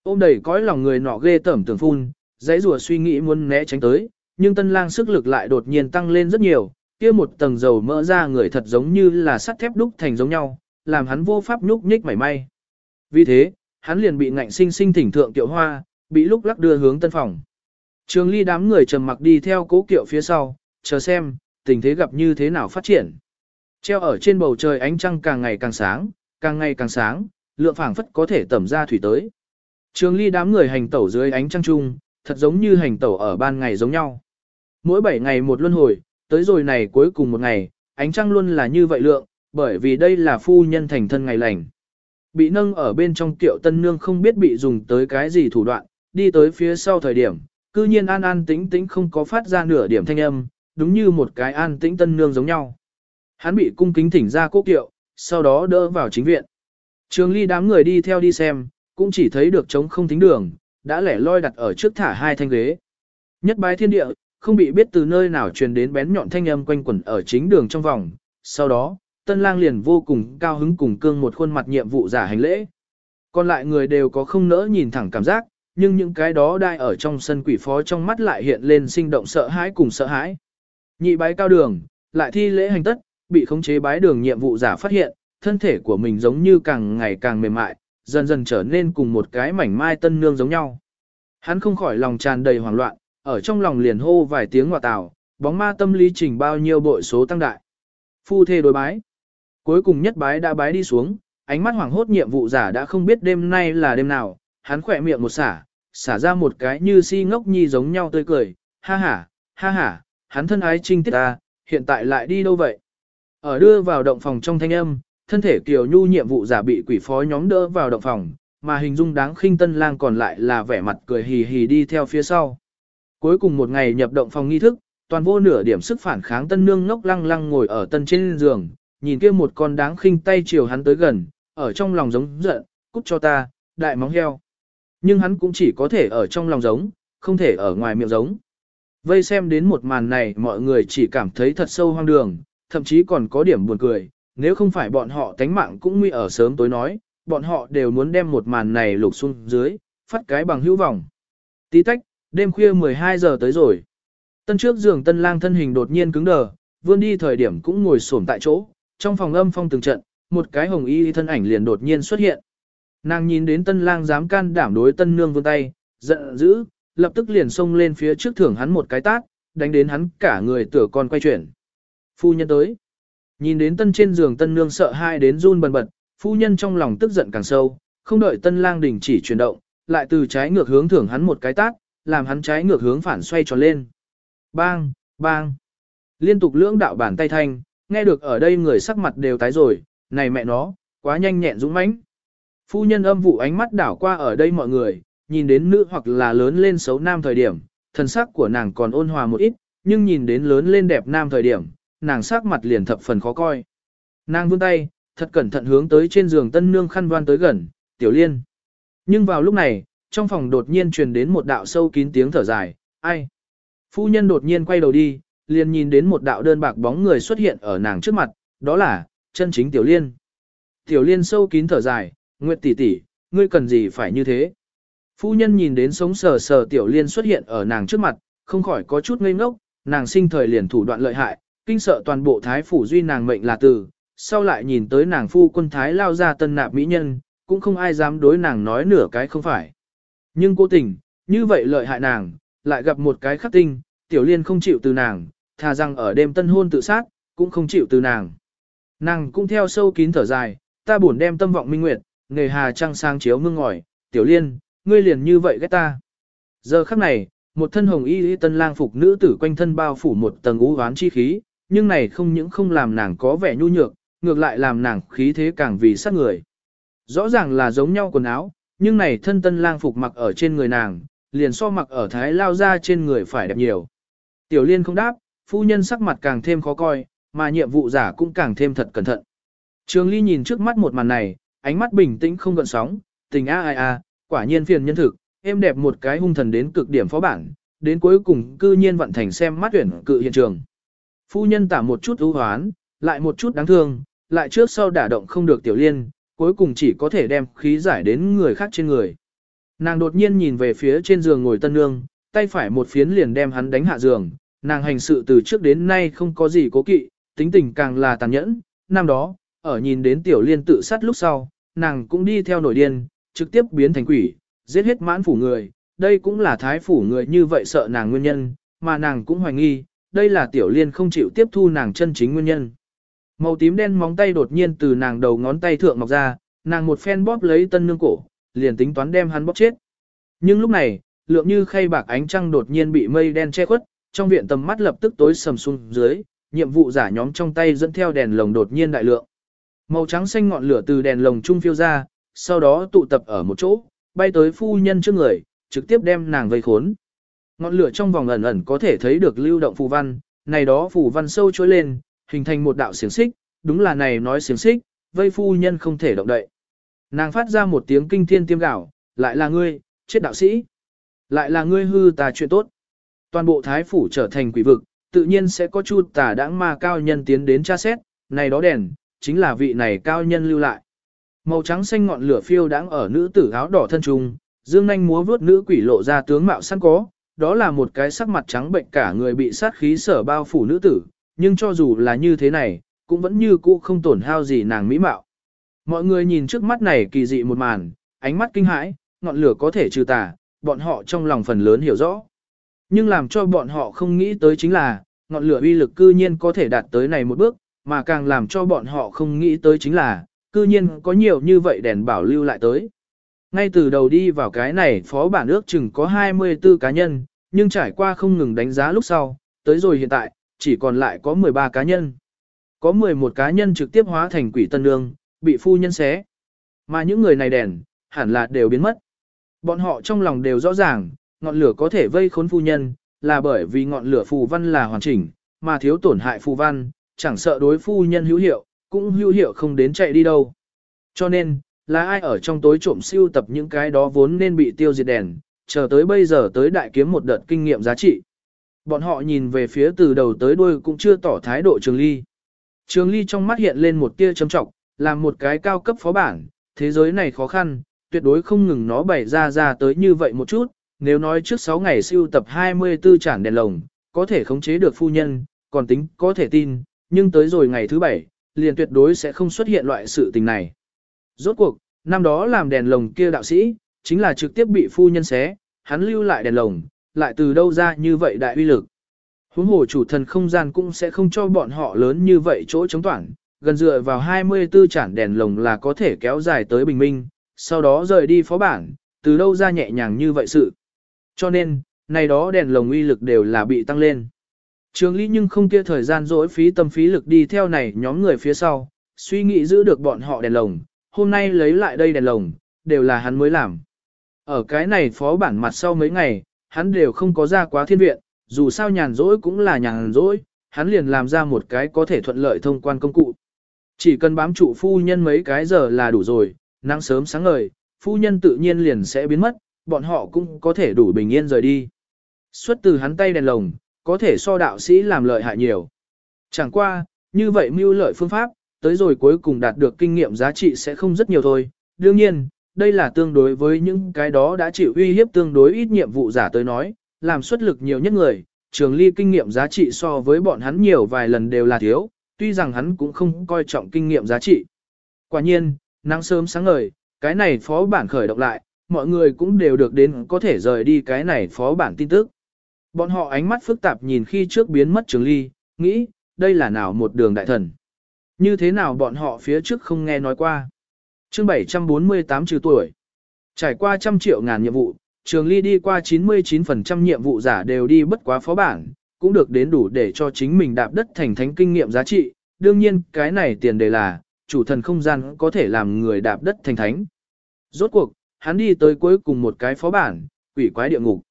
Ôm đầy cõi lòng người nọ ghê tởm tưởng phun, dãy rùa suy nghĩ muốn né tránh tới, nhưng tân lang sức lực lại đột nhiên tăng lên rất nhiều, kia một tầng dầu mỡ ra người thật giống như là sắt thép đúc thành giống nhau, làm hắn vô pháp nhúc nhích mảy may. Vì thế, hắn liền bị ngạnh sinh sinh thỉnh thượng tiểu hoa, bị lúc lắc đưa hướng tân phòng. Trường ly đám người trầm mặc đi theo cố kiệu phía sau, chờ xem, tình thế gặp như thế nào phát triển. Treo ở trên bầu trời ánh trăng càng ngày càng sáng, càng ngày càng sáng, lượng phảng phất có thể tẩm ra thủy tới. Trường ly đám người hành tẩu dưới ánh trăng trung, thật giống như hành tẩu ở ban ngày giống nhau. Mỗi 7 ngày một luân hồi, tới rồi này cuối cùng một ngày, ánh trăng luôn là như vậy lượng, bởi vì đây là phu nhân thành thân ngày lành. Bị nâng ở bên trong tiệu tân nương không biết bị dùng tới cái gì thủ đoạn, đi tới phía sau thời điểm, cư nhiên an an tĩnh tĩnh không có phát ra nửa điểm thanh âm, đúng như một cái an tĩnh tân nương giống nhau. Hắn bị cung kính thỉnh ra cố kiệu, sau đó đỡ vào chính viện. Trường ly đám người đi theo đi xem, cũng chỉ thấy được trống không tính đường, đã lẻ loi đặt ở trước thả hai thanh ghế. Nhất bái thiên địa, không bị biết từ nơi nào truyền đến bén nhọn thanh âm quanh quẩn ở chính đường trong vòng. Sau đó, tân lang liền vô cùng cao hứng cùng cương một khuôn mặt nhiệm vụ giả hành lễ. Còn lại người đều có không nỡ nhìn thẳng cảm giác, nhưng những cái đó đai ở trong sân quỷ phó trong mắt lại hiện lên sinh động sợ hãi cùng sợ hãi. Nhị bái cao đường, lại thi lễ hành tất, bị khống chế bái đường nhiệm vụ giả phát hiện, thân thể của mình giống như càng ngày càng mềm mại, dần dần trở nên cùng một cái mảnh mai tân nương giống nhau. Hắn không khỏi lòng tràn đầy hoảng loạn, ở trong lòng liền hô vài tiếng hòa tào, bóng ma tâm lý trình bao nhiêu bội số tăng đại. Phu thê đối bái. Cuối cùng nhất bái đã bái đi xuống, ánh mắt hoảng hốt nhiệm vụ giả đã không biết đêm nay là đêm nào, hắn khỏe miệng một xả, xả ra một cái như si ngốc nhi giống nhau tươi cười, ha ha, ha ha, hắn thân ái trinh tiết ta, hiện tại lại đi đâu vậy? Ở đưa vào động phòng trong thanh âm, thân thể kiều nhu nhiệm vụ giả bị quỷ phó nhóm đỡ vào động phòng, mà hình dung đáng khinh tân lang còn lại là vẻ mặt cười hì hì đi theo phía sau. Cuối cùng một ngày nhập động phòng nghi thức, toàn vô nửa điểm sức phản kháng tân nương ngốc lăng lăng ngồi ở tân trên giường, nhìn kia một con đáng khinh tay chiều hắn tới gần, ở trong lòng giống giận, cút cho ta, đại móng heo. Nhưng hắn cũng chỉ có thể ở trong lòng giống, không thể ở ngoài miệng giống. Vây xem đến một màn này mọi người chỉ cảm thấy thật sâu hoang đường, thậm chí còn có điểm buồn cười, nếu không phải bọn họ tánh mạng cũng nguy ở sớm tối nói, bọn họ đều muốn đem một màn này lục xuống dưới, phát cái bằng hữu vọng. Tí tách, đêm khuya 12 giờ tới rồi. Tân trước giường tân lang thân hình đột nhiên cứng đờ, vươn đi thời điểm cũng ngồi xổm tại chỗ, trong phòng âm phong từng trận, một cái hồng y thân ảnh liền đột nhiên xuất hiện. Nàng nhìn đến tân lang dám can đảm đối tân nương vươn tay, giận dữ, lập tức liền xông lên phía trước thưởng hắn một cái tát, đánh đến hắn cả người tựa con quay chuyển. Phu nhân tới. Nhìn đến tân trên giường tân nương sợ hai đến run bần bật, phu nhân trong lòng tức giận càng sâu, không đợi tân lang đình chỉ chuyển động, lại từ trái ngược hướng thưởng hắn một cái tát, làm hắn trái ngược hướng phản xoay tròn lên. Bang, bang. Liên tục lưỡng đạo bản tay thanh, nghe được ở đây người sắc mặt đều tái rồi, này mẹ nó, quá nhanh nhẹn dũng mãnh. Phu nhân âm vụ ánh mắt đảo qua ở đây mọi người, nhìn đến nữ hoặc là lớn lên xấu nam thời điểm, thần sắc của nàng còn ôn hòa một ít, nhưng nhìn đến lớn lên đẹp nam thời điểm, nàng sắc mặt liền thập phần khó coi. Nàng vươn tay, thật cẩn thận hướng tới trên giường tân nương khăn voan tới gần, tiểu liên. Nhưng vào lúc này, trong phòng đột nhiên truyền đến một đạo sâu kín tiếng thở dài, ai? Phu nhân đột nhiên quay đầu đi, liền nhìn đến một đạo đơn bạc bóng người xuất hiện ở nàng trước mặt, đó là, chân chính tiểu liên. Tiểu liên sâu kín thở dài, nguyệt tỷ tỷ, ngươi cần gì phải như thế? Phu nhân nhìn đến sống sờ sờ tiểu liên xuất hiện ở nàng trước mặt, không khỏi có chút ngây ngốc, nàng sinh thời liền thủ đoạn lợi hại, kinh sợ toàn bộ thái phủ duy nàng mệnh là tử, sau lại nhìn tới nàng phu quân thái lao ra tân nạp mỹ nhân, cũng không ai dám đối nàng nói nửa cái không phải. Nhưng cố tình, như vậy lợi hại nàng, lại gặp một cái khắc tinh, tiểu liên không chịu từ nàng, thà rằng ở đêm tân hôn tự sát, cũng không chịu từ nàng. Nàng cũng theo sâu kín thở dài, ta buồn đem tâm vọng minh nguyệt, nghề hà trăng sang chiếu mương ngỏi, tiểu liên, ngươi liền như vậy ghét ta. Giờ khắc này, một thân hồng y y tân lang phục nữ tử quanh thân bao phủ một tầng ú ván chi khí, nhưng này không những không làm nàng có vẻ nhu nhược, ngược lại làm nàng khí thế càng vì sát người. Rõ ràng là giống nhau quần áo, nhưng này thân tân lang phục mặc ở trên người nàng, liền so mặc ở thái lao ra trên người phải đẹp nhiều. Tiểu liên không đáp, phu nhân sắc mặt càng thêm khó coi, mà nhiệm vụ giả cũng càng thêm thật cẩn thận. Trường ly nhìn trước mắt một màn này, ánh mắt bình tĩnh không gợn sóng, tình a ai a, quả nhiên phiền nhân thực, em đẹp một cái hung thần đến cực điểm phó bản, đến cuối cùng cư nhiên vận thành xem mắt tuyển cự hiện trường. Phu nhân tả một chút ưu hoán, lại một chút đáng thương, lại trước sau đả động không được tiểu liên, cuối cùng chỉ có thể đem khí giải đến người khác trên người. Nàng đột nhiên nhìn về phía trên giường ngồi tân nương, tay phải một phiến liền đem hắn đánh hạ giường, nàng hành sự từ trước đến nay không có gì cố kỵ, tính tình càng là tàn nhẫn, năm đó, ở nhìn đến tiểu liên tự sát lúc sau, nàng cũng đi theo nổi điên, trực tiếp biến thành quỷ, giết hết mãn phủ người, đây cũng là thái phủ người như vậy sợ nàng nguyên nhân, mà nàng cũng hoài nghi, đây là tiểu liên không chịu tiếp thu nàng chân chính nguyên nhân. Màu tím đen móng tay đột nhiên từ nàng đầu ngón tay thượng mọc ra, nàng một phen bóp lấy tân nương cổ, liền tính toán đem hắn bóp chết. Nhưng lúc này, lượng như khay bạc ánh trăng đột nhiên bị mây đen che khuất, trong viện tầm mắt lập tức tối sầm xuống dưới, nhiệm vụ giả nhóm trong tay dẫn theo đèn lồng đột nhiên đại lượng. Màu trắng xanh ngọn lửa từ đèn lồng trung phiêu ra, sau đó tụ tập ở một chỗ, bay tới phu nhân trước người, trực tiếp đem nàng vây khốn. Ngọn lửa trong vòng ẩn ẩn có thể thấy được lưu động phù văn, này đó phù văn sâu trôi lên, hình thành một đạo xiềng xích, đúng là này nói xiềng xích, vây phu nhân không thể động đậy. Nàng phát ra một tiếng kinh thiên tiêm gạo, lại là ngươi, chết đạo sĩ. Lại là ngươi hư tà chuyện tốt. Toàn bộ thái phủ trở thành quỷ vực, tự nhiên sẽ có chu tà đãng ma cao nhân tiến đến tra xét, này đó đèn, chính là vị này cao nhân lưu lại. Màu trắng xanh ngọn lửa phiêu đãng ở nữ tử áo đỏ thân trung, dương nhanh múa vướt nữ quỷ lộ ra tướng mạo sẵn có, đó là một cái sắc mặt trắng bệnh cả người bị sát khí sở bao phủ nữ tử, nhưng cho dù là như thế này, cũng vẫn như cũ không tổn hao gì nàng mỹ mạo. Mọi người nhìn trước mắt này kỳ dị một màn, ánh mắt kinh hãi, ngọn lửa có thể trừ tà, bọn họ trong lòng phần lớn hiểu rõ. Nhưng làm cho bọn họ không nghĩ tới chính là, ngọn lửa uy lực cư nhiên có thể đạt tới này một bước, mà càng làm cho bọn họ không nghĩ tới chính là, cư nhiên có nhiều như vậy đèn bảo lưu lại tới. Ngay từ đầu đi vào cái này phó bản ước chừng có 24 cá nhân, nhưng trải qua không ngừng đánh giá lúc sau, tới rồi hiện tại, chỉ còn lại có 13 cá nhân. Có 11 cá nhân trực tiếp hóa thành quỷ tân nương, bị phu nhân xé. Mà những người này đèn, hẳn là đều biến mất. Bọn họ trong lòng đều rõ ràng, ngọn lửa có thể vây khốn phu nhân, là bởi vì ngọn lửa phù văn là hoàn chỉnh, mà thiếu tổn hại phù văn, chẳng sợ đối phu nhân hữu hiệu, cũng hữu hiệu không đến chạy đi đâu. Cho nên, là ai ở trong tối trộm siêu tập những cái đó vốn nên bị tiêu diệt đèn, chờ tới bây giờ tới đại kiếm một đợt kinh nghiệm giá trị. Bọn họ nhìn về phía từ đầu tới đuôi cũng chưa tỏ thái độ Trường Ly. Trường Ly trong mắt hiện lên một tia châm trọng, làm một cái cao cấp phó bản, thế giới này khó khăn, tuyệt đối không ngừng nó bày ra ra tới như vậy một chút, nếu nói trước 6 ngày siêu tập 24 chản đèn lồng, có thể khống chế được phu nhân, còn tính có thể tin, nhưng tới rồi ngày thứ bảy, liền tuyệt đối sẽ không xuất hiện loại sự tình này. Rốt cuộc, năm đó làm đèn lồng kia đạo sĩ, chính là trực tiếp bị phu nhân xé, hắn lưu lại đèn lồng, lại từ đâu ra như vậy đại uy lực. Huống hồ chủ thần không gian cũng sẽ không cho bọn họ lớn như vậy chỗ chống toản, gần dựa vào 24 chản đèn lồng là có thể kéo dài tới bình minh, sau đó rời đi phó bản, từ đâu ra nhẹ nhàng như vậy sự. Cho nên, này đó đèn lồng uy lực đều là bị tăng lên. Trường Lý nhưng không kia thời gian dỗi phí tâm phí lực đi theo này nhóm người phía sau, suy nghĩ giữ được bọn họ đèn lồng, hôm nay lấy lại đây đèn lồng, đều là hắn mới làm. Ở cái này phó bản mặt sau mấy ngày, hắn đều không có ra quá thiên viện, dù sao nhàn rỗi cũng là nhàn rỗi, hắn liền làm ra một cái có thể thuận lợi thông quan công cụ. Chỉ cần bám trụ phu nhân mấy cái giờ là đủ rồi, nắng sớm sáng ngời, phu nhân tự nhiên liền sẽ biến mất, bọn họ cũng có thể đủ bình yên rời đi. Xuất từ hắn tay đèn lồng, có thể so đạo sĩ làm lợi hại nhiều. Chẳng qua, như vậy mưu lợi phương pháp, tới rồi cuối cùng đạt được kinh nghiệm giá trị sẽ không rất nhiều thôi. Đương nhiên, đây là tương đối với những cái đó đã chịu uy hiếp tương đối ít nhiệm vụ giả tới nói, làm xuất lực nhiều nhất người, trường ly kinh nghiệm giá trị so với bọn hắn nhiều vài lần đều là thiếu, tuy rằng hắn cũng không coi trọng kinh nghiệm giá trị. Quả nhiên, nắng sớm sáng ngời, cái này phó bản khởi động lại, mọi người cũng đều được đến có thể rời đi cái này phó bản tin tức. Bọn họ ánh mắt phức tạp nhìn khi trước biến mất trường ly, nghĩ, đây là nào một đường đại thần. Như thế nào bọn họ phía trước không nghe nói qua. chương 748 trừ tuổi. Trải qua trăm triệu ngàn nhiệm vụ, trường ly đi qua 99% nhiệm vụ giả đều đi bất quá phó bản, cũng được đến đủ để cho chính mình đạp đất thành thánh kinh nghiệm giá trị. Đương nhiên, cái này tiền đề là, chủ thần không gian có thể làm người đạp đất thành thánh. Rốt cuộc, hắn đi tới cuối cùng một cái phó bản, quỷ quái địa ngục.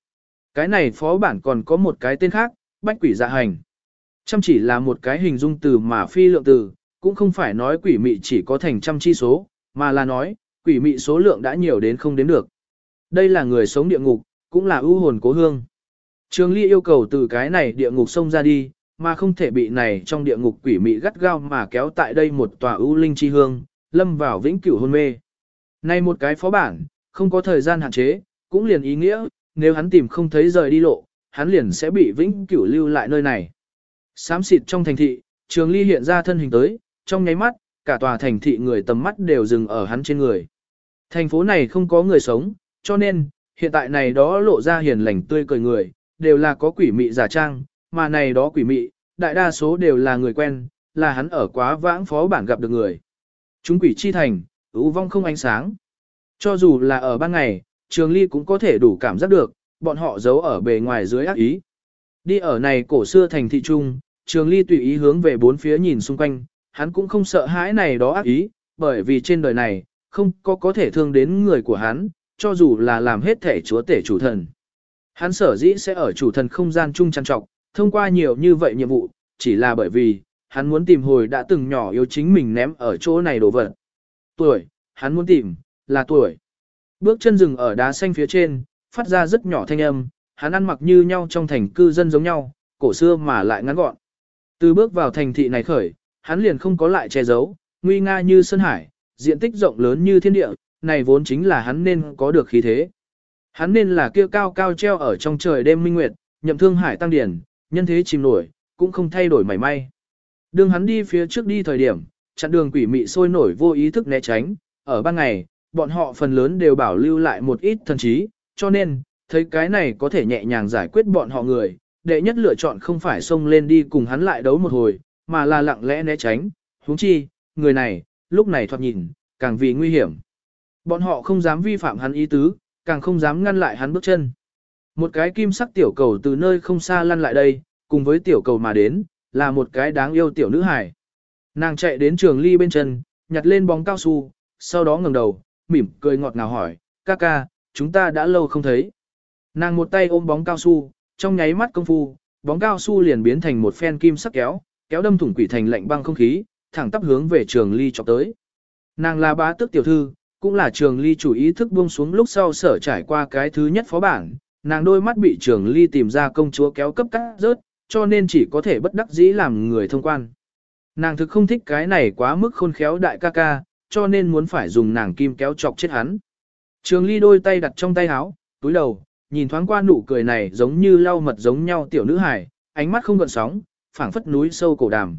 Cái này phó bản còn có một cái tên khác, bách quỷ dạ hành. Chăm chỉ là một cái hình dung từ mà phi lượng từ, cũng không phải nói quỷ mị chỉ có thành trăm chi số, mà là nói, quỷ mị số lượng đã nhiều đến không đến được. Đây là người sống địa ngục, cũng là ưu hồn cố hương. Trường Ly yêu cầu từ cái này địa ngục xông ra đi, mà không thể bị này trong địa ngục quỷ mị gắt gao mà kéo tại đây một tòa ưu linh chi hương, lâm vào vĩnh cửu hôn mê. Này một cái phó bản, không có thời gian hạn chế, cũng liền ý nghĩa, nếu hắn tìm không thấy rời đi lộ, hắn liền sẽ bị vĩnh cửu lưu lại nơi này. Xám xịt trong thành thị, Trường Ly hiện ra thân hình tới, trong nháy mắt, cả tòa thành thị người tầm mắt đều dừng ở hắn trên người. Thành phố này không có người sống, cho nên, hiện tại này đó lộ ra hiền lành tươi cười người, đều là có quỷ mị giả trang, mà này đó quỷ mị, đại đa số đều là người quen, là hắn ở quá vãng phó bản gặp được người. Chúng quỷ chi thành, ưu vong không ánh sáng. Cho dù là ở ban ngày, Trường Ly cũng có thể đủ cảm giác được, bọn họ giấu ở bề ngoài dưới ác ý. Đi ở này cổ xưa thành thị trung, Trường Ly tùy ý hướng về bốn phía nhìn xung quanh, hắn cũng không sợ hãi này đó ác ý, bởi vì trên đời này, không có có thể thương đến người của hắn, cho dù là làm hết thể chúa tể chủ thần. Hắn sở dĩ sẽ ở chủ thần không gian chung chăn trọc, thông qua nhiều như vậy nhiệm vụ, chỉ là bởi vì, hắn muốn tìm hồi đã từng nhỏ yếu chính mình ném ở chỗ này đồ vật. Tuổi, hắn muốn tìm, là tuổi. Bước chân rừng ở đá xanh phía trên, phát ra rất nhỏ thanh âm, hắn ăn mặc như nhau trong thành cư dân giống nhau, cổ xưa mà lại ngắn gọn. Từ bước vào thành thị này khởi, hắn liền không có lại che giấu, nguy nga như sơn hải, diện tích rộng lớn như thiên địa, này vốn chính là hắn nên có được khí thế. Hắn nên là kia cao cao treo ở trong trời đêm minh nguyệt, nhậm thương hải tăng điển, nhân thế chìm nổi, cũng không thay đổi mảy may. Đường hắn đi phía trước đi thời điểm, chặn đường quỷ mị sôi nổi vô ý thức né tránh, ở ban ngày, bọn họ phần lớn đều bảo lưu lại một ít thần trí, cho nên, thấy cái này có thể nhẹ nhàng giải quyết bọn họ người, đệ nhất lựa chọn không phải xông lên đi cùng hắn lại đấu một hồi, mà là lặng lẽ né tránh, huống chi, người này, lúc này thoạt nhìn, càng vì nguy hiểm. Bọn họ không dám vi phạm hắn ý tứ, càng không dám ngăn lại hắn bước chân. Một cái kim sắc tiểu cầu từ nơi không xa lăn lại đây, cùng với tiểu cầu mà đến, là một cái đáng yêu tiểu nữ hải. Nàng chạy đến trường ly bên chân, nhặt lên bóng cao su, sau đó ngẩng đầu, mỉm cười ngọt ngào hỏi, ca ca, chúng ta đã lâu không thấy. Nàng một tay ôm bóng cao su, trong nháy mắt công phu, bóng cao su liền biến thành một phen kim sắc kéo, kéo đâm thủng quỷ thành lạnh băng không khí, thẳng tắp hướng về trường ly chọc tới. Nàng là bá tước tiểu thư, cũng là trường ly chủ ý thức buông xuống lúc sau sở trải qua cái thứ nhất phó bản, nàng đôi mắt bị trường ly tìm ra công chúa kéo cấp cắt rớt, cho nên chỉ có thể bất đắc dĩ làm người thông quan. Nàng thực không thích cái này quá mức khôn khéo đại ca ca, cho nên muốn phải dùng nàng kim kéo chọc chết hắn. Trường ly đôi tay đặt trong tay áo, túi đầu, nhìn thoáng qua nụ cười này giống như lau mật giống nhau tiểu nữ hài, ánh mắt không gợn sóng, phảng phất núi sâu cổ đàm.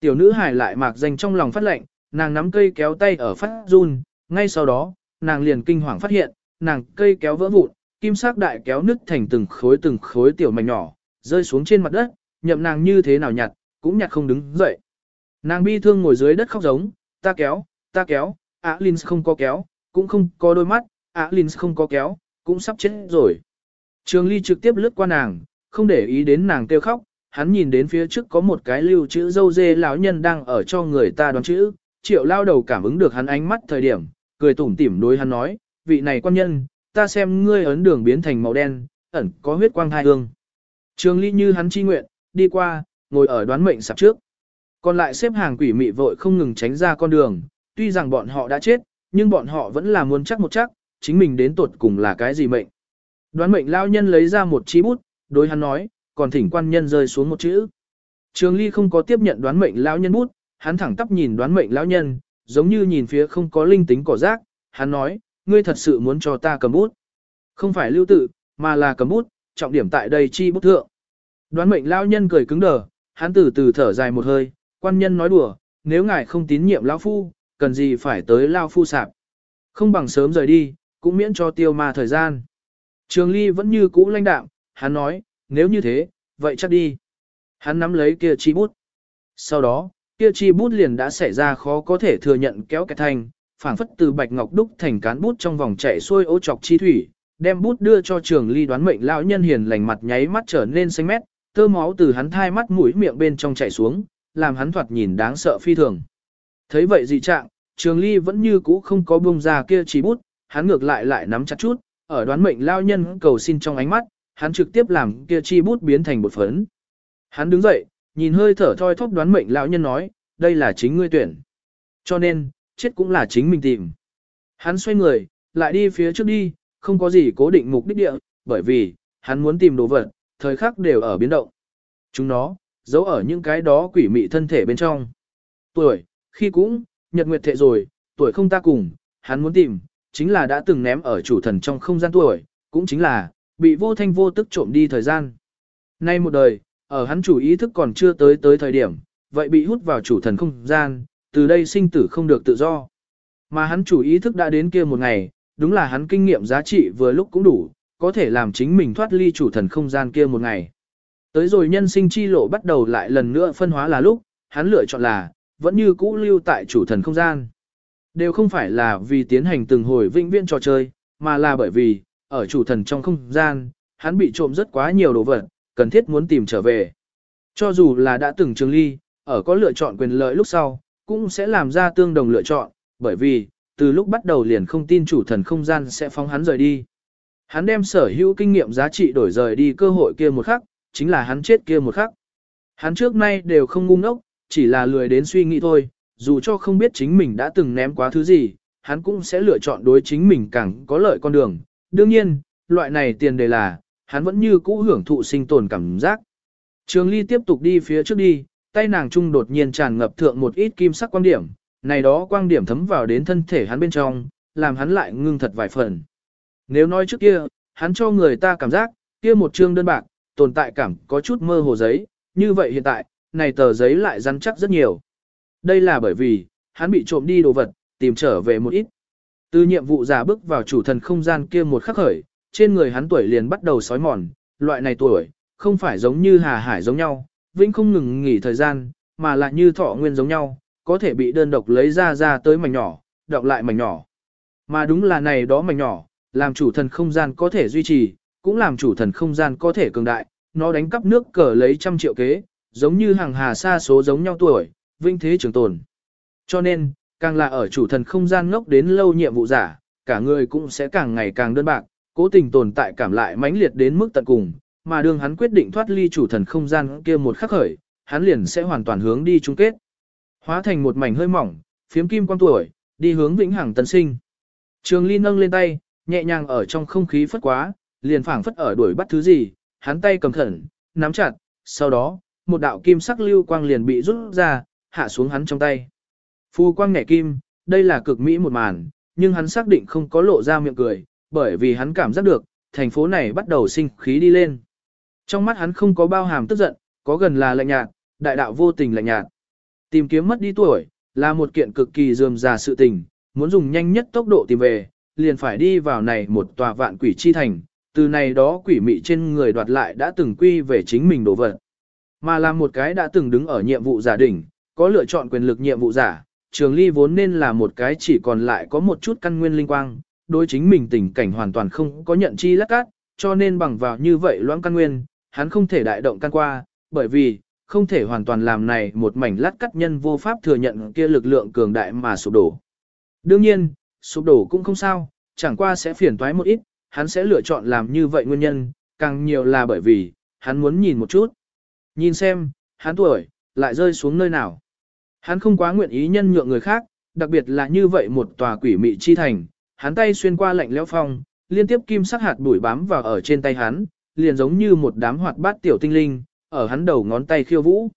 Tiểu nữ hài lại mạc danh trong lòng phát lệnh, nàng nắm cây kéo tay ở phát run, ngay sau đó, nàng liền kinh hoàng phát hiện, nàng cây kéo vỡ vụn, kim sắc đại kéo nứt thành từng khối từng khối tiểu mảnh nhỏ, rơi xuống trên mặt đất, nhậm nàng như thế nào nhặt, cũng nhặt không đứng dậy. Nàng bi thương ngồi dưới đất khóc giống, ta kéo, ta kéo, Á Linh không có kéo, cũng không có đôi mắt, Á Linh không có kéo, cũng sắp chết rồi. Trường Ly trực tiếp lướt qua nàng, không để ý đến nàng kêu khóc, hắn nhìn đến phía trước có một cái lưu chữ dâu dê lão nhân đang ở cho người ta đoán chữ, triệu lao đầu cảm ứng được hắn ánh mắt thời điểm, cười tủm tỉm đối hắn nói, vị này quan nhân, ta xem ngươi ấn đường biến thành màu đen, ẩn có huyết quang hai hương. Trường Ly như hắn chi nguyện, đi qua, ngồi ở đoán mệnh sạp trước. Còn lại xếp hàng quỷ mị vội không ngừng tránh ra con đường, tuy rằng bọn họ đã chết, nhưng bọn họ vẫn là muốn chắc một chắc, chính mình đến tuột cùng là cái gì mệnh. Đoán mệnh lao nhân lấy ra một chi bút, đối hắn nói, còn thỉnh quan nhân rơi xuống một chữ. Trường Ly không có tiếp nhận đoán mệnh lão nhân bút, hắn thẳng tắp nhìn đoán mệnh lão nhân, giống như nhìn phía không có linh tính cỏ rác, hắn nói, ngươi thật sự muốn cho ta cầm bút. Không phải lưu tự, mà là cầm bút, trọng điểm tại đây chi bút thượng. Đoán mệnh lão nhân cười cứng đờ, hắn từ từ thở dài một hơi, quan nhân nói đùa, nếu ngài không tín nhiệm lão phu, cần gì phải tới lão phu sạp. Không bằng sớm rời đi, cũng miễn cho tiêu ma thời gian. Trường Ly vẫn như cũ lãnh đạm, hắn nói, nếu như thế, vậy chắc đi. Hắn nắm lấy kia chi bút. Sau đó, kia chi bút liền đã xảy ra khó có thể thừa nhận kéo cái thành, phảng phất từ bạch ngọc đúc thành cán bút trong vòng chạy xuôi ô chọc chi thủy, đem bút đưa cho trường ly đoán mệnh lão nhân hiền lành mặt nháy mắt trở nên xanh mét, tơ máu từ hắn thai mắt mũi miệng bên trong chảy xuống, làm hắn thoạt nhìn đáng sợ phi thường. Thấy vậy dị trạng, trường ly vẫn như cũ không có buông ra kia chi bút, hắn ngược lại lại nắm chặt chút, ở đoán mệnh lão nhân cầu xin trong ánh mắt, hắn trực tiếp làm kia chi bút biến thành bột phấn. Hắn đứng dậy, nhìn hơi thở thoi thóp đoán mệnh lão nhân nói, đây là chính ngươi tuyển. Cho nên, chết cũng là chính mình tìm. Hắn xoay người, lại đi phía trước đi, không có gì cố định mục đích địa, bởi vì, hắn muốn tìm đồ vật, thời khắc đều ở biến động. Chúng nó, giấu ở những cái đó quỷ mị thân thể bên trong. Tuổi, khi cũng, nhật nguyệt thệ rồi, tuổi không ta cùng, hắn muốn tìm, chính là đã từng ném ở chủ thần trong không gian tuổi, cũng chính là, bị vô thanh vô tức trộm đi thời gian. Nay một đời, ở hắn chủ ý thức còn chưa tới tới thời điểm, vậy bị hút vào chủ thần không gian, từ đây sinh tử không được tự do. Mà hắn chủ ý thức đã đến kia một ngày, đúng là hắn kinh nghiệm giá trị vừa lúc cũng đủ, có thể làm chính mình thoát ly chủ thần không gian kia một ngày. Tới rồi nhân sinh chi lộ bắt đầu lại lần nữa phân hóa là lúc, hắn lựa chọn là, vẫn như cũ lưu tại chủ thần không gian. Đều không phải là vì tiến hành từng hồi vĩnh viễn trò chơi, mà là bởi vì, ở chủ thần trong không gian, hắn bị trộm rất quá nhiều đồ vật, cần thiết muốn tìm trở về. Cho dù là đã từng trường ly, ở có lựa chọn quyền lợi lúc sau, cũng sẽ làm ra tương đồng lựa chọn, bởi vì, từ lúc bắt đầu liền không tin chủ thần không gian sẽ phóng hắn rời đi. Hắn đem sở hữu kinh nghiệm giá trị đổi rời đi cơ hội kia một khắc, chính là hắn chết kia một khắc. Hắn trước nay đều không ngu ngốc, chỉ là lười đến suy nghĩ thôi, dù cho không biết chính mình đã từng ném quá thứ gì, hắn cũng sẽ lựa chọn đối chính mình càng có lợi con đường, đương nhiên, loại này tiền đề là, hắn vẫn như cũ hưởng thụ sinh tồn cảm giác. Trường Ly tiếp tục đi phía trước đi, tay nàng trung đột nhiên tràn ngập thượng một ít kim sắc quang điểm, này đó quang điểm thấm vào đến thân thể hắn bên trong, làm hắn lại ngưng thật vài phần. Nếu nói trước kia, hắn cho người ta cảm giác, kia một chương đơn bạc, tồn tại cảm có chút mơ hồ giấy, như vậy hiện tại, này tờ giấy lại rắn chắc rất nhiều. Đây là bởi vì, hắn bị trộm đi đồ vật, tìm trở về một ít. Từ nhiệm vụ giả bước vào chủ thần không gian kia một khắc khởi, trên người hắn tuổi liền bắt đầu sói mòn, loại này tuổi, không phải giống như hà hải giống nhau, vĩnh không ngừng nghỉ thời gian, mà là như thọ nguyên giống nhau, có thể bị đơn độc lấy ra ra tới mảnh nhỏ, đọc lại mảnh nhỏ. Mà đúng là này đó mảnh nhỏ, làm chủ thần không gian có thể duy trì, cũng làm chủ thần không gian có thể cường đại, nó đánh cắp nước cờ lấy trăm triệu kế, giống như hàng hà xa số giống nhau tuổi, vinh thế trường tồn. Cho nên, càng là ở chủ thần không gian ngốc đến lâu nhiệm vụ giả, cả người cũng sẽ càng ngày càng đơn bạc, cố tình tồn tại cảm lại mãnh liệt đến mức tận cùng, mà đương hắn quyết định thoát ly chủ thần không gian kia một khắc khởi, hắn liền sẽ hoàn toàn hướng đi chung kết. Hóa thành một mảnh hơi mỏng, phiếm kim quang tuổi, đi hướng vĩnh hằng tân sinh. Trường Ly nâng lên tay, nhẹ nhàng ở trong không khí phất quá, liền phảng phất ở đuổi bắt thứ gì, hắn tay cầm khẩn, nắm chặt, sau đó, một đạo kim sắc lưu quang liền bị rút ra, hạ xuống hắn trong tay. Phu quang nhẹ kim, đây là cực mỹ một màn, nhưng hắn xác định không có lộ ra miệng cười, bởi vì hắn cảm giác được, thành phố này bắt đầu sinh khí đi lên. Trong mắt hắn không có bao hàm tức giận, có gần là lạnh nhạt, đại đạo vô tình lạnh nhạt. Tìm kiếm mất đi tuổi, là một kiện cực kỳ dườm già sự tình, muốn dùng nhanh nhất tốc độ tìm về, liền phải đi vào này một tòa vạn quỷ chi thành, từ này đó quỷ mị trên người đoạt lại đã từng quy về chính mình đồ vật. Mà là một cái đã từng đứng ở nhiệm vụ giả đỉnh, có lựa chọn quyền lực nhiệm vụ giả, trường ly vốn nên là một cái chỉ còn lại có một chút căn nguyên linh quang, đối chính mình tình cảnh hoàn toàn không có nhận chi lắc cát, cho nên bằng vào như vậy loãng căn nguyên, hắn không thể đại động căn qua, bởi vì, không thể hoàn toàn làm này một mảnh lát cắt nhân vô pháp thừa nhận kia lực lượng cường đại mà sụp đổ. Đương nhiên, sụp đổ cũng không sao, chẳng qua sẽ phiền toái một ít, hắn sẽ lựa chọn làm như vậy nguyên nhân, càng nhiều là bởi vì, hắn muốn nhìn một chút. Nhìn xem, hắn tuổi, lại rơi xuống nơi nào. Hắn không quá nguyện ý nhân nhượng người khác, đặc biệt là như vậy một tòa quỷ mị chi thành, hắn tay xuyên qua lạnh lẽo phong, liên tiếp kim sắc hạt bụi bám vào ở trên tay hắn, liền giống như một đám hoạt bát tiểu tinh linh, ở hắn đầu ngón tay khiêu vũ.